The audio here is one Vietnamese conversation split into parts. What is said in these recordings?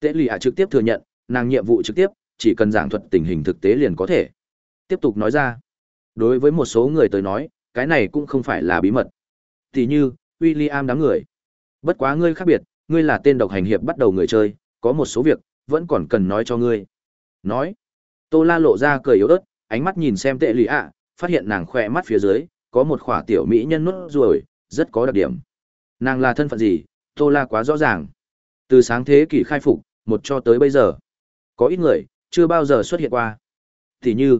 Tế lì ạ trực tiếp thừa nhận, nàng nhiệm vụ trực tiếp, chỉ cần giảng thuật tình hình thực tế liền có thể. Tiếp tục nói ra. Đối với một số người tới nói, cái này cũng không phải là bí mật. Tỷ như, William đám người. Bất quá ngươi khác biệt, ngươi là tên độc hành hiệp bắt đầu người chơi, có một số việc, vẫn còn cần nói cho ngươi. Nói. Tô La lộ ra cười yếu ớt, ánh mắt nhìn xem tệ lì ạ, phát hiện nàng khỏe mắt phía dưới, có một khỏa tiểu mỹ nhân nốt ruồi, rất có đặc điểm. Nàng là thân phận gì, Tô La quá rõ ràng. Từ sáng thế kỷ khai phục, một cho tới bây giờ, có ít người chưa bao giờ xuất hiện qua. Thì như,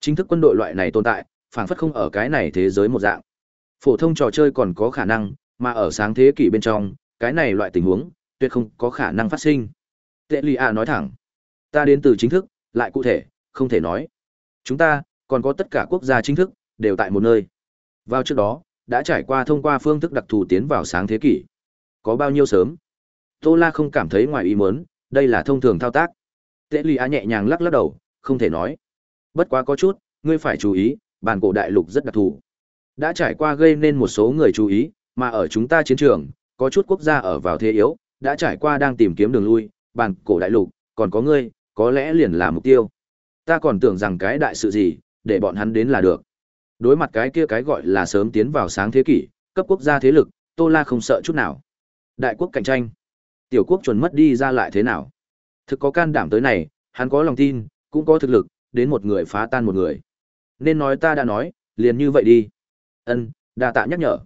chính thức quân đội loại này tồn tại, phảng phất không ở cái này thế giới một dạng. Phổ thông trò chơi còn có khả năng, mà ở sáng thế kỷ bên trong, cái này loại tình huống tuyệt không có khả năng phát sinh. Tệ Lì A à nói thẳng, ta đến từ chính thức, lại cụ thể, không thể nói. Chúng ta, còn có tất cả quốc gia chính thức, đều tại một nơi. Vào trước đó, đã trải qua thông qua phương thức đặc thù tiến vào sáng thế kỷ. Có bao nhiêu sớm? Tô La không cảm thấy ngoài ý muốn, đây là thông thường thao tác. Tệ Lì A nhẹ nhàng lắc lắc đầu, không thể nói. Bất quá có chút, ngươi phải chú ý, bản cổ đại lục rất đặc thù. Đã trải qua gây nên một số người chú ý, mà ở chúng ta chiến trường, có chút quốc gia ở vào thế yếu, đã trải qua đang tìm kiếm đường lui, bản cổ đại lục, còn có ngươi, có lẽ liền là mục tiêu. Ta còn tưởng rằng cái đại sự gì, để bọn hắn đến là được. Đối mặt cái kia cái gọi là sớm tiến vào sáng thế kỷ, cấp quốc gia thế lực, Tô La không sợ chút nào. Đại quốc cạnh tranh, tiểu quốc chuẩn mất đi ra lại thế nào? Thực có can đảm tới này, hắn có lòng tin, cũng có thực lực, đến một người phá tan một người. Nên nói ta đã nói, liền như vậy đi. Ân, đa tạ nhắc nhở.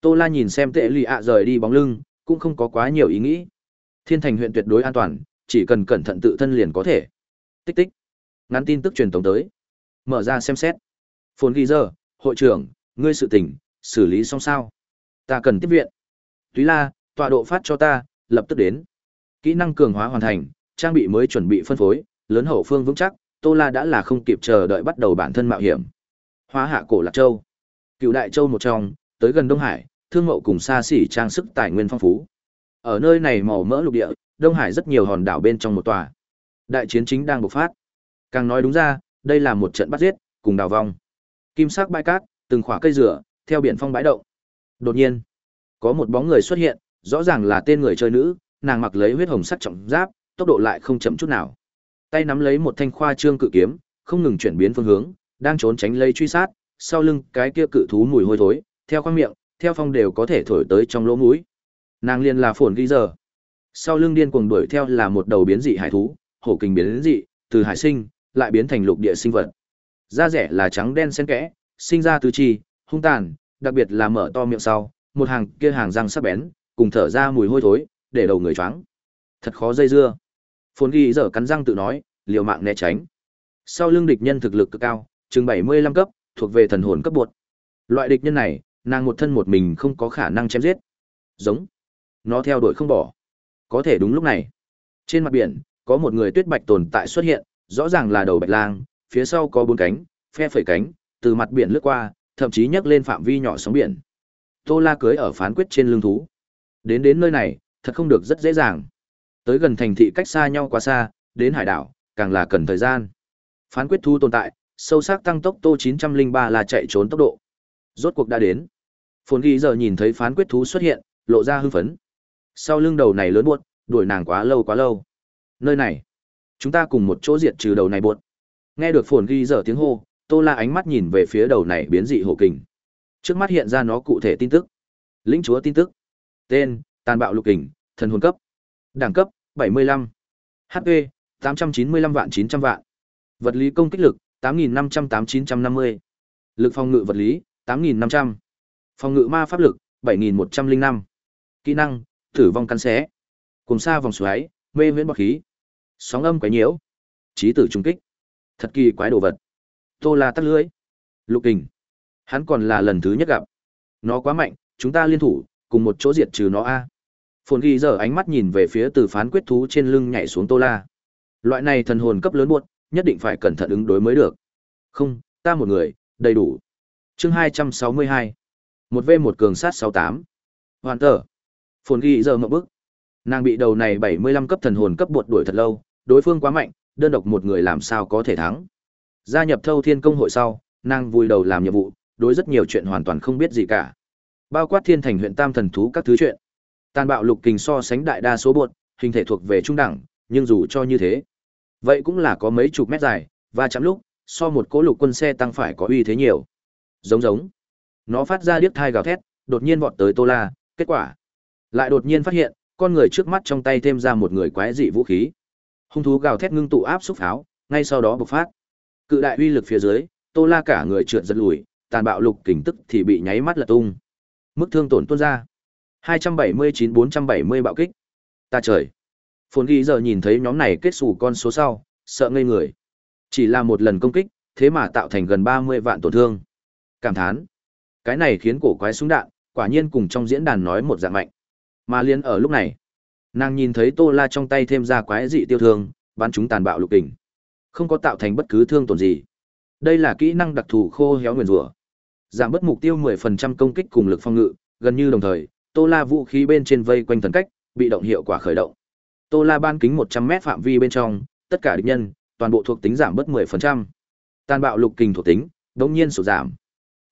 Tô La nhìn xem tệ lì ạ rời đi bóng lưng, cũng không có quá nhiều ý nghĩ. Thiên thành huyện tuyệt đối an toàn, chỉ cần cẩn thận tự thân liền có thể. Tích tích. Ngắn tin tức truyền tống tới. Mở ra xem xét. Phồn ghi giờ, hội trưởng, ngươi sự tình, xử lý xong sao? Ta cần tiếp viện. Túy La, tọa độ phát cho ta, lập tức đến. Kỹ năng cường hóa hoàn thành, trang bị mới chuẩn bị phân phối, lớn hậu phương vững chắc, Tô La đã là không kịp chờ đợi bắt đầu bản thân mạo hiểm. Hóa hạ cổ Lạc Châu. Cựu Đại Châu một trong, tới gần Đông Hải, thương mậu cùng xa xỉ trang sức tài nguyên phong phú. Ở nơi này màu mỡ lục địa, Đông Hải rất nhiều hòn đảo bên trong một tòa. Đại chiến chính đang bộc phát. Càng nói đúng ra, đây là một trận bắt giết, cùng đào vong. Kim sắc bãi cát, từng khỏa cây rửa, theo biển phong bãi động. Đột nhiên, có một bóng người xuất hiện, rõ ràng là tên người chơi nữ, nàng mặc lấy huyết hồng sắc trọng giáp, tốc độ lại không chậm chút nào. Tay nắm lấy một thanh khoa trương cự kiếm, không ngừng chuyển biến phương hướng, đang trốn tránh lấy truy sát, sau lưng cái kia cự thú mùi hôi thối, theo khoang miệng, theo phong đều có thể thổi tới trong lỗ mũi. Nàng liền là phồn ghi giờ. Sau lưng điên cuồng đuổi theo là một đầu biến dị hải thú, hổ kình biến dị, từ hải sinh, lại biến thành lục địa sinh vật. Da rẻ là trắng đen xen kẽ, sinh ra tứ chi, hung tàn, đặc biệt là mở to miệng sau, một hàng kia hàng răng sắc bén, cùng thở ra mùi hôi thối, để đầu người choáng. Thật khó dây dưa. Phồn ghi dở cắn răng tự nói, liều mạng né tránh. Sau lưng địch nhân thực lực cực cao, chừng 75 cấp, thuộc về thần hồn cấp bột. Loại địch nhân này, nàng một thân một mình không có khả năng chém giết. Giống. Nó theo đuổi không bỏ. Có thể đúng lúc này, trên mặt biển, có một người tuyết bạch tồn tại xuất hiện, rõ ràng là đầu bạch lang, phía sau có bốn cánh, phe phẩy cánh, từ mặt biển lướt qua, thậm chí nhấc lên phạm vi nhỏ sóng biển. Tô La cưới ở phán quyết trên lưng thú. Đến đến nơi này, thật không được rất dễ dàng. Tới gần thành thị cách xa nhau quá xa, đến hải đảo, càng là cần thời gian. Phán quyết thu tồn tại, sâu sắc tăng tốc Tô 903 là chạy trốn tốc độ. Rốt cuộc đã đến. Phồn ghi giờ nhìn thấy phán quyết thú xuất hiện, lộ ra hưng phấn. Sau lưng đầu này lớn buốt, đuổi nàng quá lâu quá lâu. Nơi này, chúng ta cùng một chỗ diệt trừ đầu này buốt. Nghe được phồn ghi giờ tiếng hô, Tô La ánh mắt nhìn về phía đầu này biến dị hổ kình. Trước mắt hiện ra nó cụ thể tin tức. Lĩnh chúa tin tức. Tên: Tàn bạo lục kình, thần hồn cấp. Đẳng cấp: 75. HP: 895 vạn 900 vạn. Vật lý công kích lực: 8500-8950. Lực phòng ngự vật lý: 8.500, Phòng ngự ma pháp lực: 7.105. Kỹ năng: Tử vong cắn xé. Cùng xa vòng xoáy, mê viễn bọc khí. Sóng âm Quái nhiễu. Chí tử trung kích. Thật kỳ quái đồ vật. Tô La tắt lưới. Lục kình. Hắn còn là lần thứ nhất gặp. Nó quá mạnh, chúng ta liên thủ, cùng một chỗ diệt trừ nó a. Phồn ghi giờ ánh mắt nhìn về phía từ phán quyết thú trên lưng nhảy xuống Tô La. Loại này thần hồn cấp lớn buốt, nhất định phải cẩn thận ứng đối mới được. Không, ta một người, đầy đủ. Chương 262. Một v một cường sát 68. Hoàn tờ. Phồn ghi giờ mậu bước. Nàng bị đầu này 75 cấp thần hồn cấp buột đuổi thật lâu, đối phương quá mạnh, đơn độc một người làm sao có thể thắng. Gia nhập Thâu Thiên công hội sau, nàng vui đầu làm nhiệm vụ, đối rất nhiều chuyện hoàn toàn không biết gì cả. Bao quát Thiên Thành huyện Tam thần thú các thứ chuyện. Tàn bạo lục kình so sánh đại đa số bột hình thể thuộc về trung đẳng, nhưng dù cho như thế, vậy cũng là có mấy chục mét dài, và chạm lúc, so một cỗ lục quân xe tăng phải có uy thế nhiều. Giống giống. Nó phát ra điếc thai gào thét, đột nhiên vọt tới Tô La, kết quả lại đột nhiên phát hiện, con người trước mắt trong tay thêm ra một người quái dị vũ khí. Hung thú gào thét ngưng tụ áp xúc pháo, ngay sau đó bộc phát. Cự đại uy lực phía dưới, Tô La cả người trượt giật lùi, tàn bạo lục kình tức thì bị nháy mắt lật tung. Mức thương tổn tuôn ra. 279-470 bạo kích. Ta trời. Phồn ghi giờ nhìn thấy nhóm này kết xù con số sau, sợ ngây người. Chỉ là một lần công kích, thế mà tạo thành gần 30 vạn tổn thương. Cảm thán. Cái này khiến cổ quái súng đạn, quả nhiên cùng trong diễn đàn nói một dạng mạnh. Mà liên ở lúc này, nàng nhìn thấy Tô La trong tay thêm ra quái dị tiêu thương, bắn chúng tàn bạo lục đỉnh, Không có tạo thành bất cứ thương tổn gì. Đây là kỹ năng đặc thù khô héo nguyền rủa. Giảm bớt mục tiêu 10% công kích cùng lực phong ngự, gần như đồng thời, Tô La vũ khí bên trên vây quanh thần cách, bị động hiệu quả khởi động. Tô La ban kính 100m phạm vi bên trong, tất cả địch nhân, toàn bộ thuộc tính giảm bớt 10%. Tàn bạo lục kình thuộc tính, đột nhiên sụt giảm.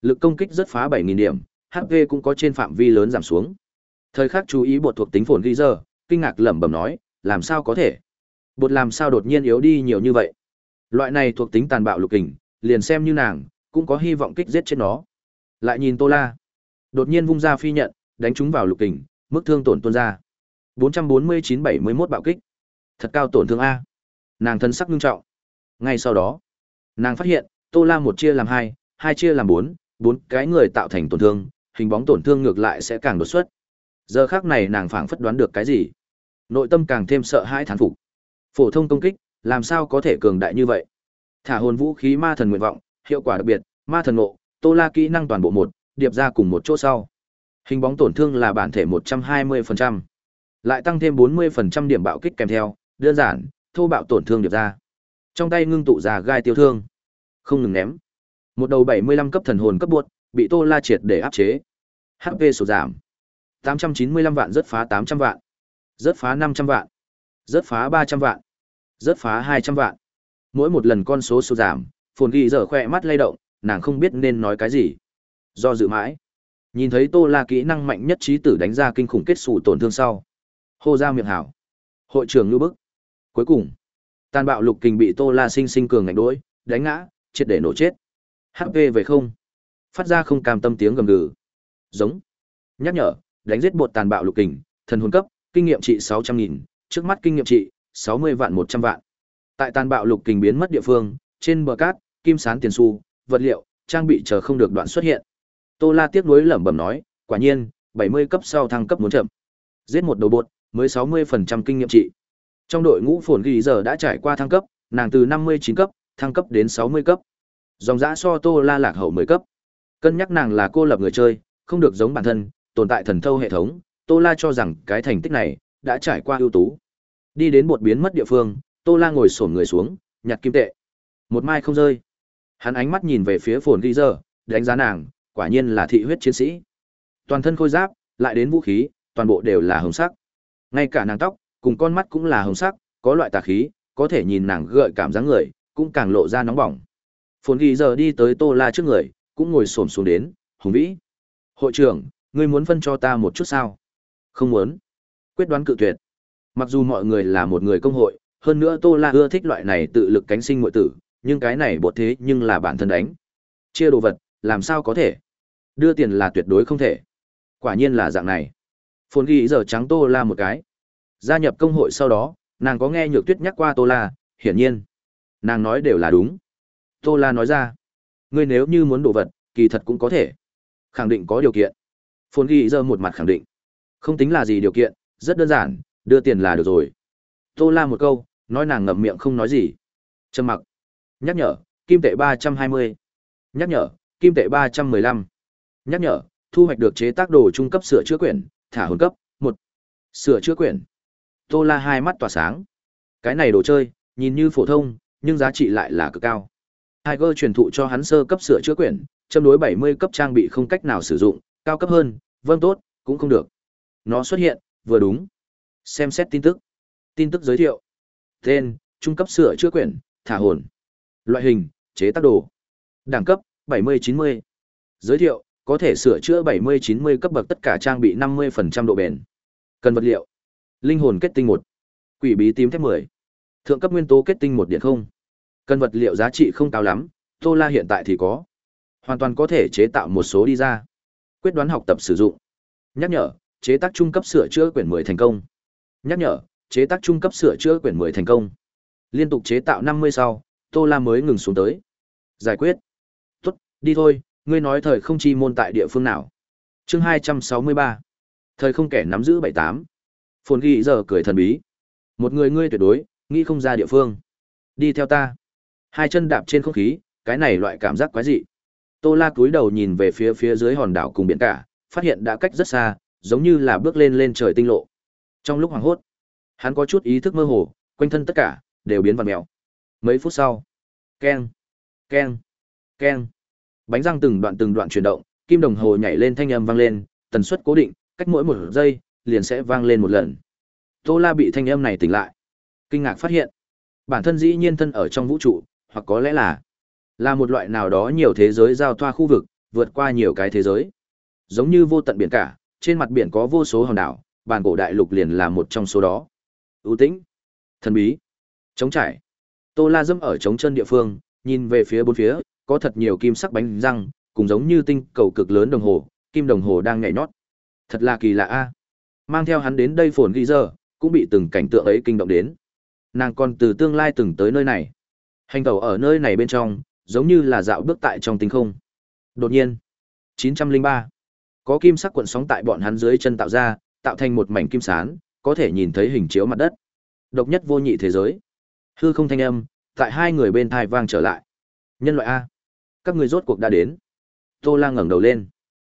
Lực công kích rất phá 7000 điểm, HP cũng có trên phạm vi lớn giảm xuống. Thời khắc chú ý bột thuộc tính phồn ghi giờ, kinh ngạc lẩm bẩm nói, làm sao có thể? Bột làm sao đột nhiên yếu đi nhiều như vậy? Loại này thuộc tính tàn bạo lục kình, liền xem như nàng, cũng có hy vọng kích giết chết nó. Lại nhìn Tô La, đột nhiên vung ra phi nhận, đánh chúng vào lục kình, mức thương tổn tuôn ra. 449-71 bạo kích. Thật cao tổn thương a. Nàng thân sắc nghiêm trọng. Ngay sau đó, nàng phát hiện, Tô La một chia làm hai, hai chia làm bốn, bốn cái người tạo thành tổn thương, hình bóng tổn thương ngược lại sẽ càng đột xuất. Giờ khác này nàng phảng phất đoán được cái gì, nội tâm càng thêm sợ hãi thán phục. Phổ thông công kích, làm sao có thể cường đại như vậy? Thả hồn vũ khí ma thần nguyện vọng, hiệu quả đặc biệt, ma thần nộ, Tô La kỹ năng toàn bộ một, điệp ra cùng một chỗ sau. Hình bóng tổn thương là bản thể 120%. Lại tăng thêm 40% điểm bạo kích kèm theo, đơn giản, thô bạo tổn thương điệp ra. Trong tay ngưng tụ ra gai tiêu thương. Không ngừng ném. Một đầu 75 cấp thần hồn cấp buột bị Tô La triệt để áp chế. HP sụt giảm. 895 vạn rất phá 800 vạn. Rất phá 500 vạn. Rất phá 300 vạn. Rất phá 200 vạn. Mỗi một lần con số sụt giảm, Phồn Ghi giờ khỏe mắt lay động, nàng không biết nên nói cái gì. Do dự mãi. Nhìn thấy Tô La kỹ năng mạnh nhất trí tử đánh ra kinh khủng kết xù tổn thương sau. Hô ra miệng hảo. Hội trưởng lưu bức. Cuối cùng, tàn bạo lục kình bị Tô La sinh sinh cường ngạch đuổi đánh ngã, triệt để nổ chết. HP về không. Phát ra không cam tâm tiếng gầm gừ. Giống. Nhắc nhở, đánh giết bột tàn bạo lục kình, thần hồn cấp, kinh nghiệm trị 600 nghìn, trước mắt kinh nghiệm trị 60 vạn 100 vạn. Tại tàn bạo lục kình biến mất địa phương, trên bờ cát, kim sán tiền xu, vật liệu, trang bị chờ không được đoạn xuất hiện. Tô La tiếc nuối lẩm bẩm nói, quả nhiên, 70 cấp sau thăng cấp muốn chậm. Giết một đầu bột, mới 60% kinh nghiệm trị. Trong đội ngũ phồn ghi giờ đã trải qua thăng cấp, nàng từ 59 cấp, thăng cấp đến 60 cấp. Dòng dã so Tô La lạc hậu 10 cấp. Cân nhắc nàng là cô lập người chơi, không được giống bản thân, tồn tại thần thâu hệ thống, Tô La cho rằng cái thành tích này đã trải qua ưu tú. Đi đến một biến mất địa phương, Tô La ngồi xổm người xuống, nhặt kim tệ. Một mai không rơi. Hắn ánh mắt nhìn về phía Phồn Ghi Giờ, đánh giá nàng, quả nhiên là thị huyết chiến sĩ. Toàn thân khôi giáp, lại đến vũ khí, toàn bộ đều là hồng sắc. Ngay cả nàng tóc, cùng con mắt cũng là hồng sắc, có loại tà khí, có thể nhìn nàng gợi cảm dáng người, cũng càng lộ ra nóng bỏng. Phồn Ghi Giờ đi tới Tô La trước người, cũng ngồi xổm xuống đến, hùng vĩ. Hội trưởng, ngươi muốn phân cho ta một chút sao? Không muốn. Quyết đoán cự tuyệt. Mặc dù mọi người là một người công hội, hơn nữa Tô La ưa thích loại này tự lực cánh sinh muội tử, nhưng cái này bột thế nhưng là bản thân đánh. Chia đồ vật, làm sao có thể? Đưa tiền là tuyệt đối không thể. Quả nhiên là dạng này. Phồn ghi giờ trắng Tô La một cái. Gia nhập công hội sau đó, nàng có nghe Nhược Tuyết nhắc qua Tô La, hiển nhiên. Nàng nói đều là đúng. Tô La nói ra, ngươi nếu như muốn đồ vật, kỳ thật cũng có thể. Khẳng định có điều kiện. Phồn ghi giờ một mặt khẳng định. Không tính là gì điều kiện, rất đơn giản, đưa tiền là được rồi. Tô La một câu, nói nàng ngậm miệng không nói gì. Trầm mặc. Nhắc nhở, kim tệ ba trăm hai mươi. Nhắc nhở, kim tệ ba trăm mười lăm. Nhắc nhở, thu hoạch được chế tác đồ trung cấp sửa chữa quyển, thả hồn cấp, một. Sửa chữa quyển. Tô La hai mắt tỏa sáng. Cái này đồ chơi, nhìn như phổ thông, nhưng giá trị lại là cực cao. Tiger truyền thụ cho hắn sơ cấp sửa chữa quyển, châm đối 70 cấp trang bị không cách nào sử dụng, cao cấp hơn, vâng tốt, cũng không được. Nó xuất hiện, vừa đúng. Xem xét tin tức. Tin tức giới thiệu. Tên, trung cấp sửa chữa quyển, thả hồn. Loại hình, chế tác đồ. Đẳng cấp, 70-90. Giới thiệu, có thể sửa chữa 70-90 cấp bậc tất cả trang bị 50% độ bền. Cần vật liệu. Linh hồn kết tinh một, Quỷ bí tím thép 10. Thượng cấp nguyên tố kết tinh một điện không. Cần vật liệu giá trị không cao lắm, Tô La hiện tại thì có. Hoàn toàn có thể chế tạo một số đi ra. Quyết đoán học tập sử dụng. Nhắc nhở, chế tác trung cấp sửa chữa quyển 10 thành công. Nhắc nhở, chế tác trung cấp sửa chữa quyển 10 thành công. Liên tục chế tạo 50 sau, Tô La mới ngừng xuống tới. Giải quyết. Tốt, đi thôi, ngươi nói thời không chi môn tại địa phương nào? Chương 263. Thời không kẻ nắm giữ 78. Phồn ghi giờ cười thần bí. Một người ngươi tuyệt đối, nghĩ không ra địa phương. Đi theo ta. Hai chân đạp trên không khí, cái này loại cảm giác quái dị. Tô La cúi đầu nhìn về phía phía dưới hòn đảo cùng biển cả, phát hiện đã cách rất xa, giống như là bước lên lên trời tinh lộ. Trong lúc hoảng hốt, hắn có chút ý thức mơ hồ, quanh thân tất cả đều biến vặn mèo. Mấy phút sau, keng, keng, keng, bánh răng từng đoạn từng đoạn chuyển động, kim đồng hồ nhảy lên thanh âm vang lên, tần suất cố định, cách mỗi một giây liền sẽ vang lên một lần. Tô La bị thanh âm này tỉnh lại, kinh ngạc phát hiện, bản thân dĩ nhiên thân ở trong vũ trụ, hoặc có lẽ là là một loại nào đó nhiều thế giới giao thoa khu vực, vượt qua nhiều cái thế giới. Giống như vô tận biển cả, trên mặt biển có vô số hòn đảo, bản cổ đại lục liền là một trong số đó. ưu tĩnh, thần bí, trống trải. Tô La dẫm ở trống chân địa phương, nhìn về phía bốn phía, có thật nhiều kim sắc bánh răng, cùng giống như tinh cầu cực lớn đồng hồ, kim đồng hồ đang nhảy nhót. Thật là kỳ lạ a. Mang theo hắn đến đây phồn ghi giờ, cũng bị từng cảnh tượng ấy kinh động đến. Nàng còn từ tương lai từng tới nơi này. Hành tẩu ở nơi này bên trong, giống như là dạo bước tại trong tinh không. Đột nhiên, 903. Có kim sắc cuộn sóng tại bọn hắn dưới chân tạo ra, tạo thành một mảnh kim sán, có thể nhìn thấy hình chiếu mặt đất. Độc nhất vô nhị thế giới. Hư không thanh âm, tại hai người bên thai vang trở lại. Nhân loại A. Các người rốt cuộc đã đến. Tô La ngẩng đầu lên.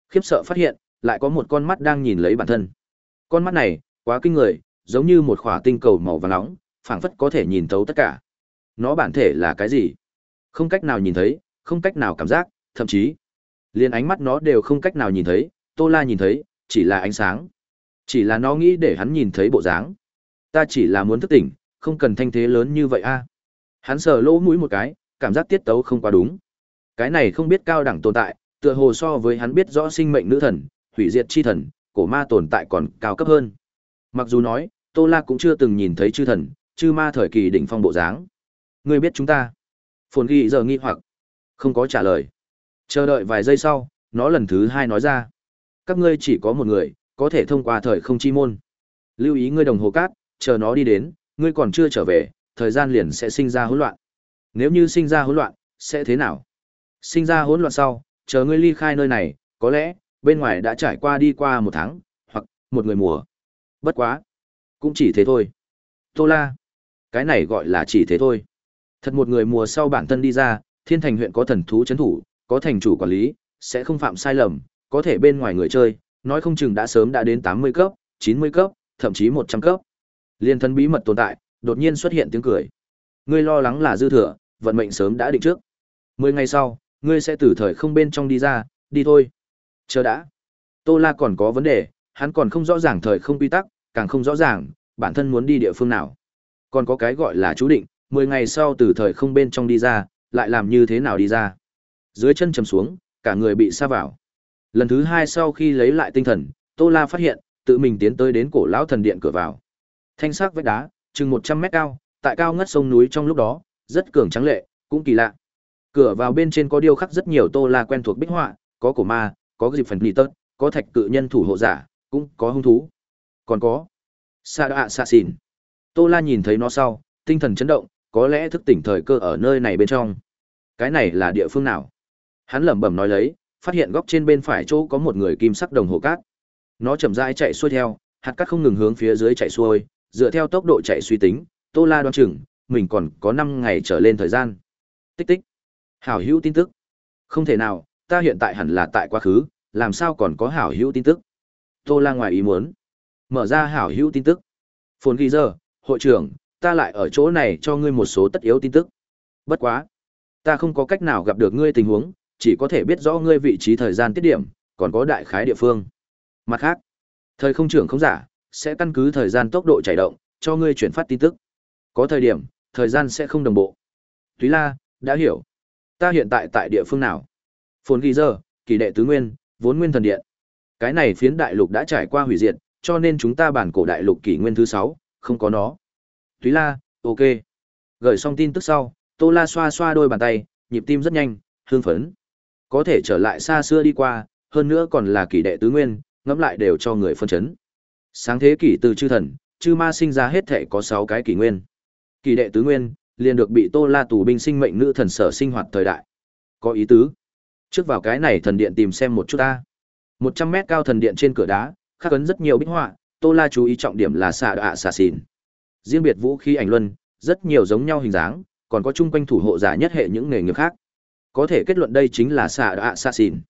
Khiếp sợ phát hiện, lại có một con mắt đang nhìn lấy bản thân. Con mắt này, quá kinh người, giống như một khỏa tinh cầu màu vàng nóng, phảng phất có thể nhìn thấu tất cả. Nó bản thể là cái gì? Không cách nào nhìn thấy, không cách nào cảm giác, thậm chí, liền ánh mắt nó đều không cách nào nhìn thấy, Tô La nhìn thấy, chỉ là ánh sáng. Chỉ là nó nghĩ để hắn nhìn thấy bộ dáng. Ta chỉ là muốn thức tỉnh, không cần thanh thế lớn như vậy a. Hắn sờ lỗ mũi một cái, cảm giác tiết tấu không quá đúng. Cái này không biết cao đẳng tồn tại, tựa hồ so với hắn biết rõ sinh mệnh nữ thần, hủy diệt chi thần, cổ ma tồn tại còn cao cấp hơn. Mặc dù nói, Tô La cũng chưa từng nhìn thấy chư thần, chư ma thời kỳ đỉnh phong bộ dáng. Ngươi biết chúng ta? Phồn ghi giờ nghi hoặc, không có trả lời. Chờ đợi vài giây sau, nó lần thứ hai nói ra. Các ngươi chỉ có một người, có thể thông qua thời không chi môn. Lưu ý ngươi đồng hồ cát, chờ nó đi đến, ngươi còn chưa trở về, thời gian liền sẽ sinh ra hỗn loạn. Nếu như sinh ra hỗn loạn, sẽ thế nào? Sinh ra hỗn loạn sau, chờ ngươi ly khai nơi này, có lẽ, bên ngoài đã trải qua đi qua một tháng, hoặc một người mùa. Bất quá. Cũng chỉ thế thôi. Tô La. Cái này gọi là chỉ thế thôi. Thật một người mùa sau bản thân đi ra, thiên thành huyện có thần thú chấn thủ, có thành chủ quản lý, sẽ không phạm sai lầm, có thể bên ngoài người chơi, nói không chừng đã sớm đã đến 80 cấp, 90 cấp, thậm chí 100 cấp. Liên thân bí mật tồn tại, đột nhiên xuất hiện tiếng cười. Ngươi lo lắng là dư thừa, vận mệnh sớm đã định trước. 10 ngày sau, ngươi sẽ từ thời không bên trong đi ra, đi thôi. Chờ đã. Tô La còn có vấn đề, hắn còn không rõ ràng thời không quy tắc, càng không rõ ràng, bản thân muốn đi địa phương nào. Còn có cái gọi là chú định, 10 ngày sau từ thời không bên trong đi ra, lại làm như thế nào đi ra. Dưới chân chầm xuống, cả người bị sa vào. Lần thứ hai sau khi lấy lại tinh thần, Tô La phát hiện, tự mình tiến tới đến cổ lão thần điện cửa vào. Thanh sắc vách đá, chừng 100 mét cao, tại cao ngất sông núi trong lúc đó, rất cường trắng lệ, cũng kỳ lạ. Cửa vào bên trên có điêu khắc rất nhiều Tô La quen thuộc bích họa, có cổ ma, có dịp phần nị tớt, có thạch cự nhân thủ hộ giả, cũng có hung thú. Còn có Sa đạ xạ xìn. Tô La nhìn thấy nó sau, tinh thần chấn động, có lẽ thức tỉnh thời cơ ở nơi này bên trong. Cái này là địa phương nào? Hắn lẩm bẩm nói lấy, phát hiện góc trên bên phải chỗ có một người kim sắc đồng hồ cát. Nó chậm rãi chạy xuôi theo, hạt cát không ngừng hướng phía dưới chạy xuôi, dựa theo tốc độ chạy suy tính, Tô La đoán chừng, mình còn có 5 ngày trở lên thời gian. Tích tích. Hảo hữu tin tức. Không thể nào, ta hiện tại hẳn là tại quá khứ, làm sao còn có hảo hữu tin tức. Tô La ngoài ý muốn. Mở ra hảo hữu tin tức. Phồn ghi giờ, hội trưởng, ta lại ở chỗ này cho ngươi một số tất yếu tin tức. Bất quá. Ta không có cách nào gặp được ngươi tình huống, chỉ có thể biết rõ ngươi vị trí thời gian tiết điểm, còn có đại khái địa phương. Mặt khác, thời không trưởng không giả, sẽ căn cứ thời gian tốc độ chảy động, cho ngươi chuyển phát tin tức. Có thời điểm, thời gian sẽ không đồng bộ. Túy La, đã hiểu. Ta hiện tại tại địa phương nào? Phồn ghi giờ, kỳ đệ tứ nguyên, vốn nguyên thần điện. Cái này phiến đại lục đã trải qua hủy diệt, cho nên chúng ta bản cổ đại lục kỷ nguyên thứ 6, không có nó. Túy La, ok. Gửi xong tin tức sau, Tô La xoa xoa đôi bàn tay, nhịp tim rất nhanh, hương phấn. Có thể trở lại xa xưa đi qua, hơn nữa còn là kỷ đệ tứ nguyên, ngẫm lại đều cho người phân chấn. Sáng thế kỷ từ chư thần, chư ma sinh ra hết thể có 6 cái kỷ nguyên. Kỷ đệ tứ nguyên, liền được bị Tô La tù binh sinh mệnh nữ thần sở sinh hoạt thời đại. Có ý tứ. Trước vào cái này thần điện tìm xem một chút ta. 100 mét cao thần điện trên cửa đá, khắc ấn rất nhiều bích họa, Tô La chú ý trọng điểm là xạ đạ xạ xỉn. Riêng biệt vũ khí ảnh luân, rất nhiều giống nhau hình dáng, còn có chung quanh thủ hộ giả nhất hệ những nghề nghiệp khác. Có thể kết luận đây chính là xạ đạ xạ xỉn.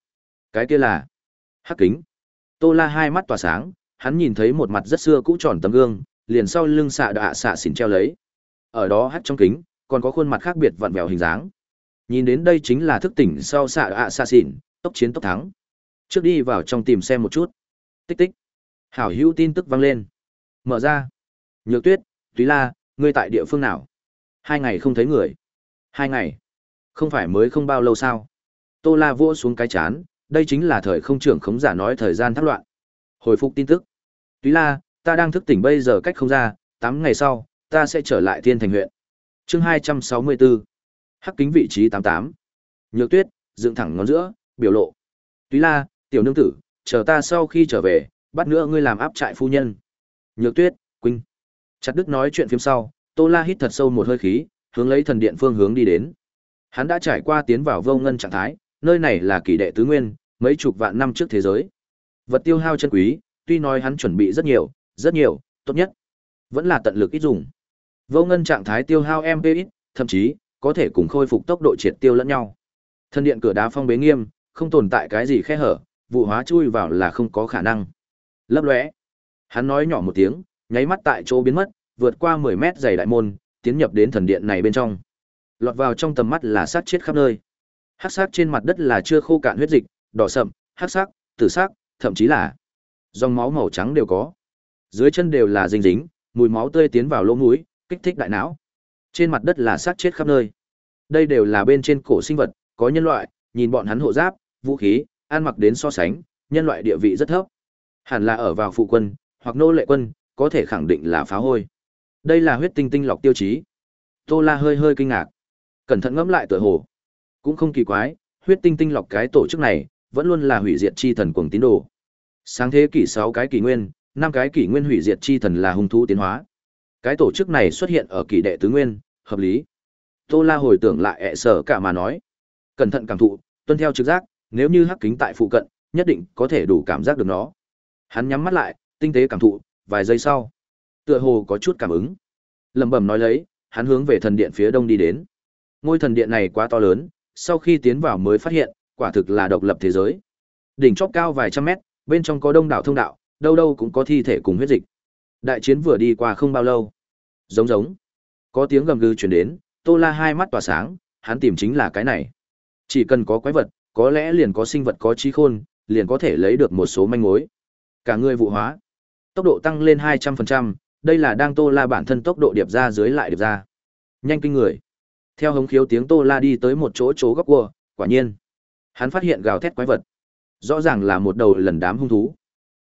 Cái kia là hắc kính. Tô La hai mắt tỏa sáng, hắn nhìn thấy một mặt rất xưa cũ tròn tấm gương, liền sau lưng xạ đạ xạ xỉn treo lấy. Ở đó hắt trong kính, còn có khuôn mặt khác biệt vặn vẹo hình dáng. Nhìn đến đây chính là thức tỉnh sau xạ đạ xạ xỉn, tốc chiến tốc thắng. Trước đi vào trong tìm xem một chút. Tích tích. Hảo hữu tin tức vang lên. Mở ra. Nhược tuyết, Túy La, ngươi tại địa phương nào? Hai ngày không thấy người. Hai ngày. Không phải mới không bao lâu sao? Tô La vỗ xuống cái chán, đây chính là thời không trưởng khống giả nói thời gian thác loạn. Hồi phục tin tức. Túy La, ta đang thức tỉnh bây giờ cách không ra, tám ngày sau, ta sẽ trở lại Thiên Thành huyện. Chương hai trăm sáu mươi 264. Hắc kính vị trí tám tám. Nhược Tuyết, dựng thẳng ngón giữa, biểu lộ. Túy La, tiểu nương tử, chờ ta sau khi trở về, bắt nữa ngươi làm áp trại phu nhân. Nhược Tuyết, Quỳnh. Chặt Đức nói chuyện phim sau, Tô La hít thật sâu một hơi khí, hướng lấy thần điện phương hướng đi đến. Hắn đã trải qua tiến vào vô ngân trạng thái, nơi này là kỳ đệ tứ nguyên, mấy chục vạn năm trước thế giới. Vật tiêu hao chân quý, tuy nói hắn chuẩn bị rất nhiều, rất nhiều, tốt nhất vẫn là tận lực ít dùng. Vô ngân trạng thái tiêu hao MP ít, thậm chí có thể cùng khôi phục tốc độ triệt tiêu lẫn nhau. Thân điện cửa đá phong bế nghiêm, không tồn tại cái gì khe hở, vụ hóa chui vào là không có khả năng. Lấp lóe. Hắn nói nhỏ một tiếng, nháy mắt tại chỗ biến mất, vượt qua 10 mét dày đại môn, tiến nhập đến thần điện này bên trong. Lọt vào trong tầm mắt là sát chết khắp nơi. Hắc sát trên mặt đất là chưa khô cạn huyết dịch, đỏ sậm, hắc sắc, tử sắc, thậm chí là dòng máu màu trắng đều có. Dưới chân đều là dính dính, mùi máu tươi tiến vào lỗ mũi, kích thích đại não. Trên mặt đất là sát chết khắp nơi. Đây đều là bên trên cổ sinh vật, có nhân loại, nhìn bọn hắn hộ giáp, vũ khí, ăn mặc đến so sánh, nhân loại địa vị rất thấp. Hẳn là ở vào phụ quân, hoặc nô lệ quân, có thể khẳng định là phá hôi. Đây là huyết tinh tinh lọc tiêu chí. Tô La hơi hơi kinh ngạc. Cẩn thận ngẫm lại tựa hồ. Cũng không kỳ quái, huyết tinh tinh lọc cái tổ chức này, vẫn luôn là hủy diệt chi thần cuồng tín đồ. Sáng thế kỷ 6 cái kỷ nguyên, năm cái kỷ nguyên hủy diệt chi thần là hung thú tiến hóa. Cái tổ chức này xuất hiện ở kỷ đệ tứ nguyên, hợp lý. Tô La hồi tưởng lại ẹ sở cả mà nói. Cẩn thận cảm thụ, tuân theo trực giác, nếu như hắc kính tại phụ cận, nhất định có thể đủ cảm giác được nó. Hắn nhắm mắt lại, tinh tế cảm thụ, vài giây sau, tựa hồ có chút cảm ứng. Lẩm bẩm nói lấy, hắn hướng về thần điện phía đông đi đến. Ngôi thần điện này quá to lớn, sau khi tiến vào mới phát hiện, quả thực là độc lập thế giới. Đỉnh chóp cao vài trăm mét, bên trong có đông đảo thông đạo, đâu đâu cũng có thi thể cùng huyết dịch. Đại chiến vừa đi qua không bao lâu. Giống giống. Có tiếng gầm gừ truyền đến, Tô La hai mắt tỏa sáng, hắn tìm chính là cái này. Chỉ cần có quái vật, có lẽ liền có sinh vật có trí khôn, liền có thể lấy được một số manh mối. Cả người vụ hóa. Tốc độ tăng lên 200%, đây là đang Tô La bản thân tốc độ điệp ra dưới lại điệp ra. Nhanh kinh người. Theo hống khiếu tiếng Tô La đi tới một chỗ chỗ góc cua, quả nhiên, hắn phát hiện gào thét quái vật. Rõ ràng là một đầu lần đám hung thú.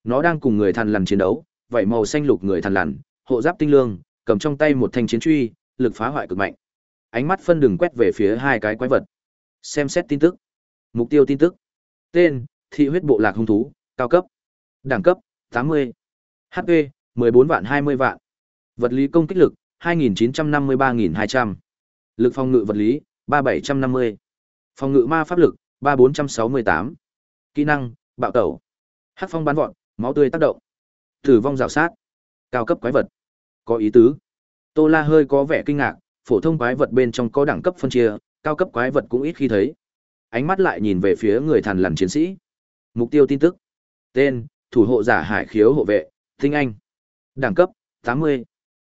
Nó đang cùng người thằn lằn chiến đấu, vậy màu xanh lục người thằn lằn, hộ giáp tinh lương, cầm trong tay một thanh chiến truy, lực phá hoại cực mạnh. Ánh mắt phân đường quét về phía hai cái quái vật. Xem xét tin tức. Mục tiêu tin tức. Tên: Thị huyết bộ lạc hung thú, cao cấp. Đẳng cấp: 80. HP: 14 vạn 20 vạn. Vật lý công kích lực: 2953.200. Lực phòng ngự vật lý: 3750. Phòng ngự ma pháp lực: 3468. Kỹ năng: Bạo tẩu. Hắc phong bắn vọt, máu tươi tác động. Tử vong rào sát. Cao cấp quái vật. Có ý tứ. Tô La hơi có vẻ kinh ngạc, phổ thông quái vật bên trong có đẳng cấp phân chia, cao cấp quái vật cũng ít khi thấy. Ánh mắt lại nhìn về phía người thằn lằn chiến sĩ. Mục tiêu tin tức. Tên: Thủ hộ giả Hải Khiếu hộ vệ, Tinh Anh. Đẳng cấp: 80.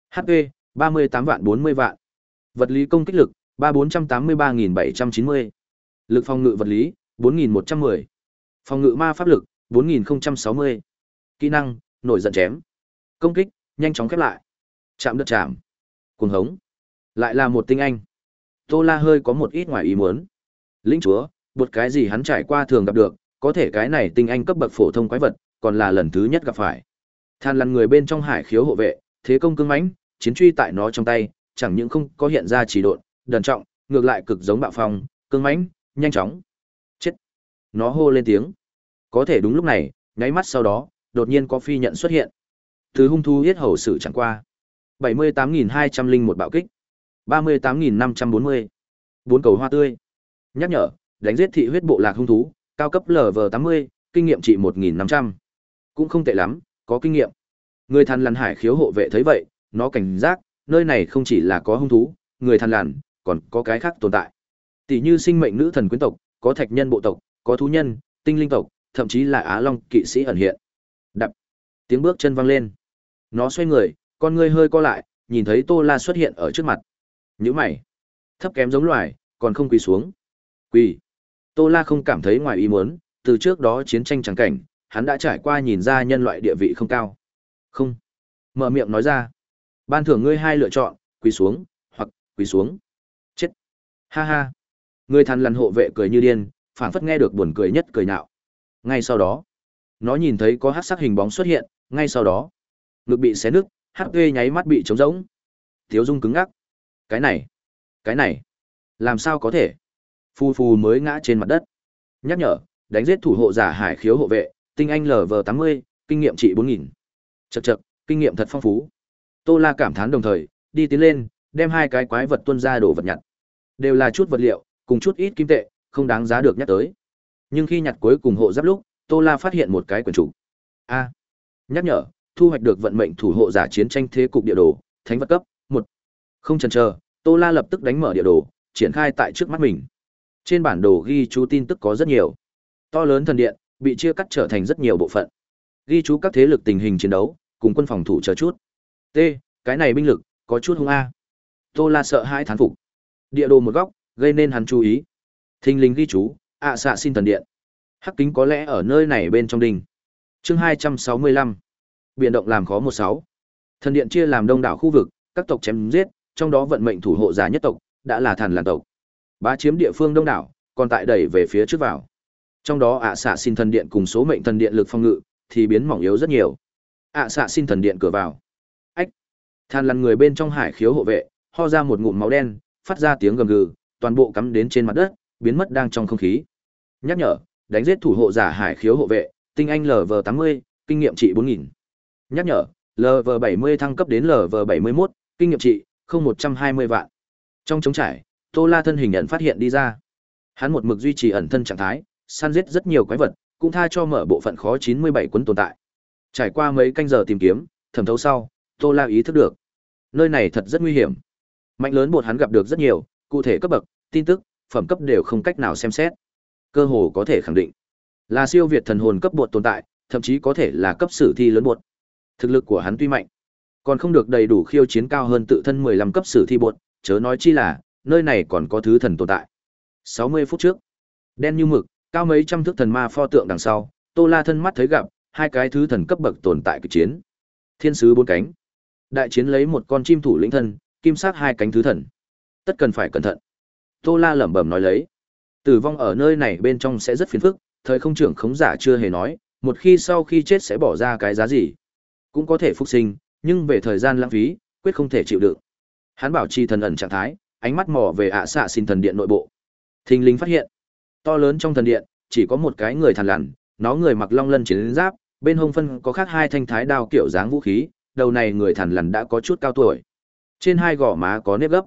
HP: 38 vạn 40 vạn. Vật lý công kích lực: 3483.790. Lực phòng ngự vật lý: 4110. Phòng ngự ma pháp lực: 4060. Kỹ năng: Nổi giận chém. Công kích: Nhanh chóng khép lại. Chạm đất chạm. Cuồng hống. Lại là một tinh anh. Tô La hơi có một ít ngoài ý muốn. Linh chúa, một cái gì hắn trải qua thường gặp được, có thể cái này tinh anh cấp bậc phổ thông quái vật, còn là lần thứ nhất gặp phải. Than lằn người bên trong hải khiếu hộ vệ, thế công cương mãnh, chiến truy tại nó trong tay, chẳng những không có hiện ra chỉ độn, đần trọng, ngược lại cực giống bạo phong, cương mãnh, nhanh chóng. Nó hô lên tiếng. Có thể đúng lúc này, nháy mắt sau đó, đột nhiên có phi nhận xuất hiện. Từ hung thú huyết hầu sự chẳng qua. 78.201 bạo kích. 38.540. Bốn cầu hoa tươi. Nhắc nhở, đánh giết thị huyết bộ lạc hung thú, cao cấp LV80, kinh nghiệm trị 1.500. Cũng không tệ lắm, có kinh nghiệm. Người thằn lằn hải khiếu hộ vệ thấy vậy, nó cảnh giác, nơi này không chỉ là có hung thú, người thằn lằn, còn có cái khác tồn tại. Tỷ như sinh mệnh nữ thần quyến tộc, có thạch nhân bộ tộc, có thú nhân, tinh linh tộc, thậm chí là Á Long kỵ sĩ ẩn hiện. Đập. Tiếng bước chân vang lên. Nó xoay người, con ngươi hơi co lại, nhìn thấy Tô La xuất hiện ở trước mặt. Nhíu mày. Thấp kém giống loài, còn không quỳ xuống. Quỳ. Tô La không cảm thấy ngoài ý muốn, từ trước đó chiến tranh chẳng cảnh, hắn đã trải qua nhìn ra nhân loại địa vị không cao. Không. Mở miệng nói ra. Ban thưởng ngươi hai lựa chọn, quỳ xuống, hoặc quỳ xuống. Chết. Ha ha. Người thằn lằn hộ vệ cười như điên, phảng phất nghe được buồn cười nhất cười nhạo. Ngay sau đó, nó nhìn thấy có hắc sắc hình bóng xuất hiện, ngay sau đó, ngực bị xé nứt, hắc HP nháy mắt bị trống rỗng. Tiếu Dung cứng ngắc. Cái này, cái này, làm sao có thể? Phu phu mới ngã trên mặt đất. Nhắc nhở, đánh giết thủ hộ giả Hải Khiếu hộ vệ, tinh anh LV80, kinh nghiệm trị 4000. Chậc chậc, kinh nghiệm thật phong phú. Tô La cảm thán đồng thời, đi tiến lên, đem hai cái quái vật tuôn ra đồ vật nhặt. Đều là chút vật liệu, cùng chút ít kim tệ, không đáng giá được nhắc tới. Nhưng khi nhặt cuối cùng hộ giáp lúc, Tô La phát hiện một cái quyển trục. A. nhắc nhở, thu hoạch được vận mệnh thủ hộ giả chiến tranh thế cục địa đồ, thánh vật cấp, một. Không chần chờ, Tô La lập tức đánh mở địa đồ, triển khai tại trước mắt mình. Trên bản đồ ghi chú tin tức có rất nhiều. To lớn thần điện, bị chia cắt trở thành rất nhiều bộ phận. Ghi chú các thế lực tình hình chiến đấu, cùng quân phòng thủ chờ chút. T, cái này binh lực, có chút hung a. Tô La sợ hãi thán phục. Địa đồ một góc, gây nên hắn chú ý. Thinh linh ghi chú, ạ xạ xin thần điện. Hắc kính có lẽ ở nơi này bên trong đình. Chương hai trăm sáu mươi lăm Biển động làm khó một sáu Thần điện chia làm đông đảo khu vực, các tộc chém giết, trong đó vận mệnh thủ hộ giả nhất tộc, đã là thần làn tộc. Bá chiếm địa phương đông đảo, còn tại đẩy về phía trước vào. Trong đó ạ xạ xin thần điện cùng số mệnh thần điện lực phong ngự, thì biến mỏng yếu rất nhiều. ạ xạ xin thần điện cửa vào. Ách! Than lằn người bên trong hải khiếu hộ vệ, ho ra một ngụm máu đen, phát ra tiếng gầm gừ, toàn bộ cắm đến trên mặt đất, biến mất đang trong không khí. Nhắc nhở, đánh giết thủ hộ giả hải khiếu hộ vệ, tinh anh LV80, kinh nghiệm trị 4000. Nhắc nhở, LV70 thăng cấp đến LV71, kinh nghiệm trị không 120 vạn. Trong trống trải, Tô La thân hình nhận phát hiện đi ra. Hắn một mực duy trì ẩn thân trạng thái, săn giết rất nhiều quái vật, cũng tha cho mở bộ phận khó 97 cuốn tồn tại. Trải qua mấy canh giờ tìm kiếm, thẩm thấu sau, Tô La ý thức được. Nơi này thật rất nguy hiểm. Mạnh lớn bột hắn gặp được rất nhiều, cụ thể cấp bậc, tin tức, phẩm cấp đều không cách nào xem xét. Cơ hồ có thể khẳng định, là siêu việt thần hồn cấp bột tồn tại, thậm chí có thể là cấp sử thi lớn bột. Thực lực của hắn tuy mạnh, còn không được đầy đủ khiêu chiến cao hơn tự thân 15 cấp sử thi bột, chớ nói chi là, nơi này còn có thứ thần tồn tại. 60 phút trước, đen như mực, cao mấy trăm thước thần ma pho tượng đằng sau, Tô La thân mắt thấy gặp hai cái thứ thần cấp bậc tồn tại kịch chiến. Thiên sứ bốn cánh, đại chiến lấy một con chim thủ lĩnh thân, kim sát hai cánh thứ thần. Tất cần phải cẩn thận. Tô La lẩm bẩm nói lấy. Tử vong ở nơi này bên trong sẽ rất phiền phức, thời không trưởng khống giả chưa hề nói, một khi sau khi chết sẽ bỏ ra cái giá gì. Cũng có thể phục sinh, nhưng về thời gian lãng phí, quyết không thể chịu đựng. Hắn bảo trì thần ẩn trạng thái, ánh mắt mò về ạ xạ xin thần điện nội bộ. Thình linh phát hiện, to lớn trong thần điện, chỉ có một cái người thằn lằn, nó người mặc long lân chiến giáp, bên hông phân có khác hai thanh thái đao kiểu dáng vũ khí, đầu này người thằn lằn đã có chút cao tuổi. Trên hai gò má có nếp gấp.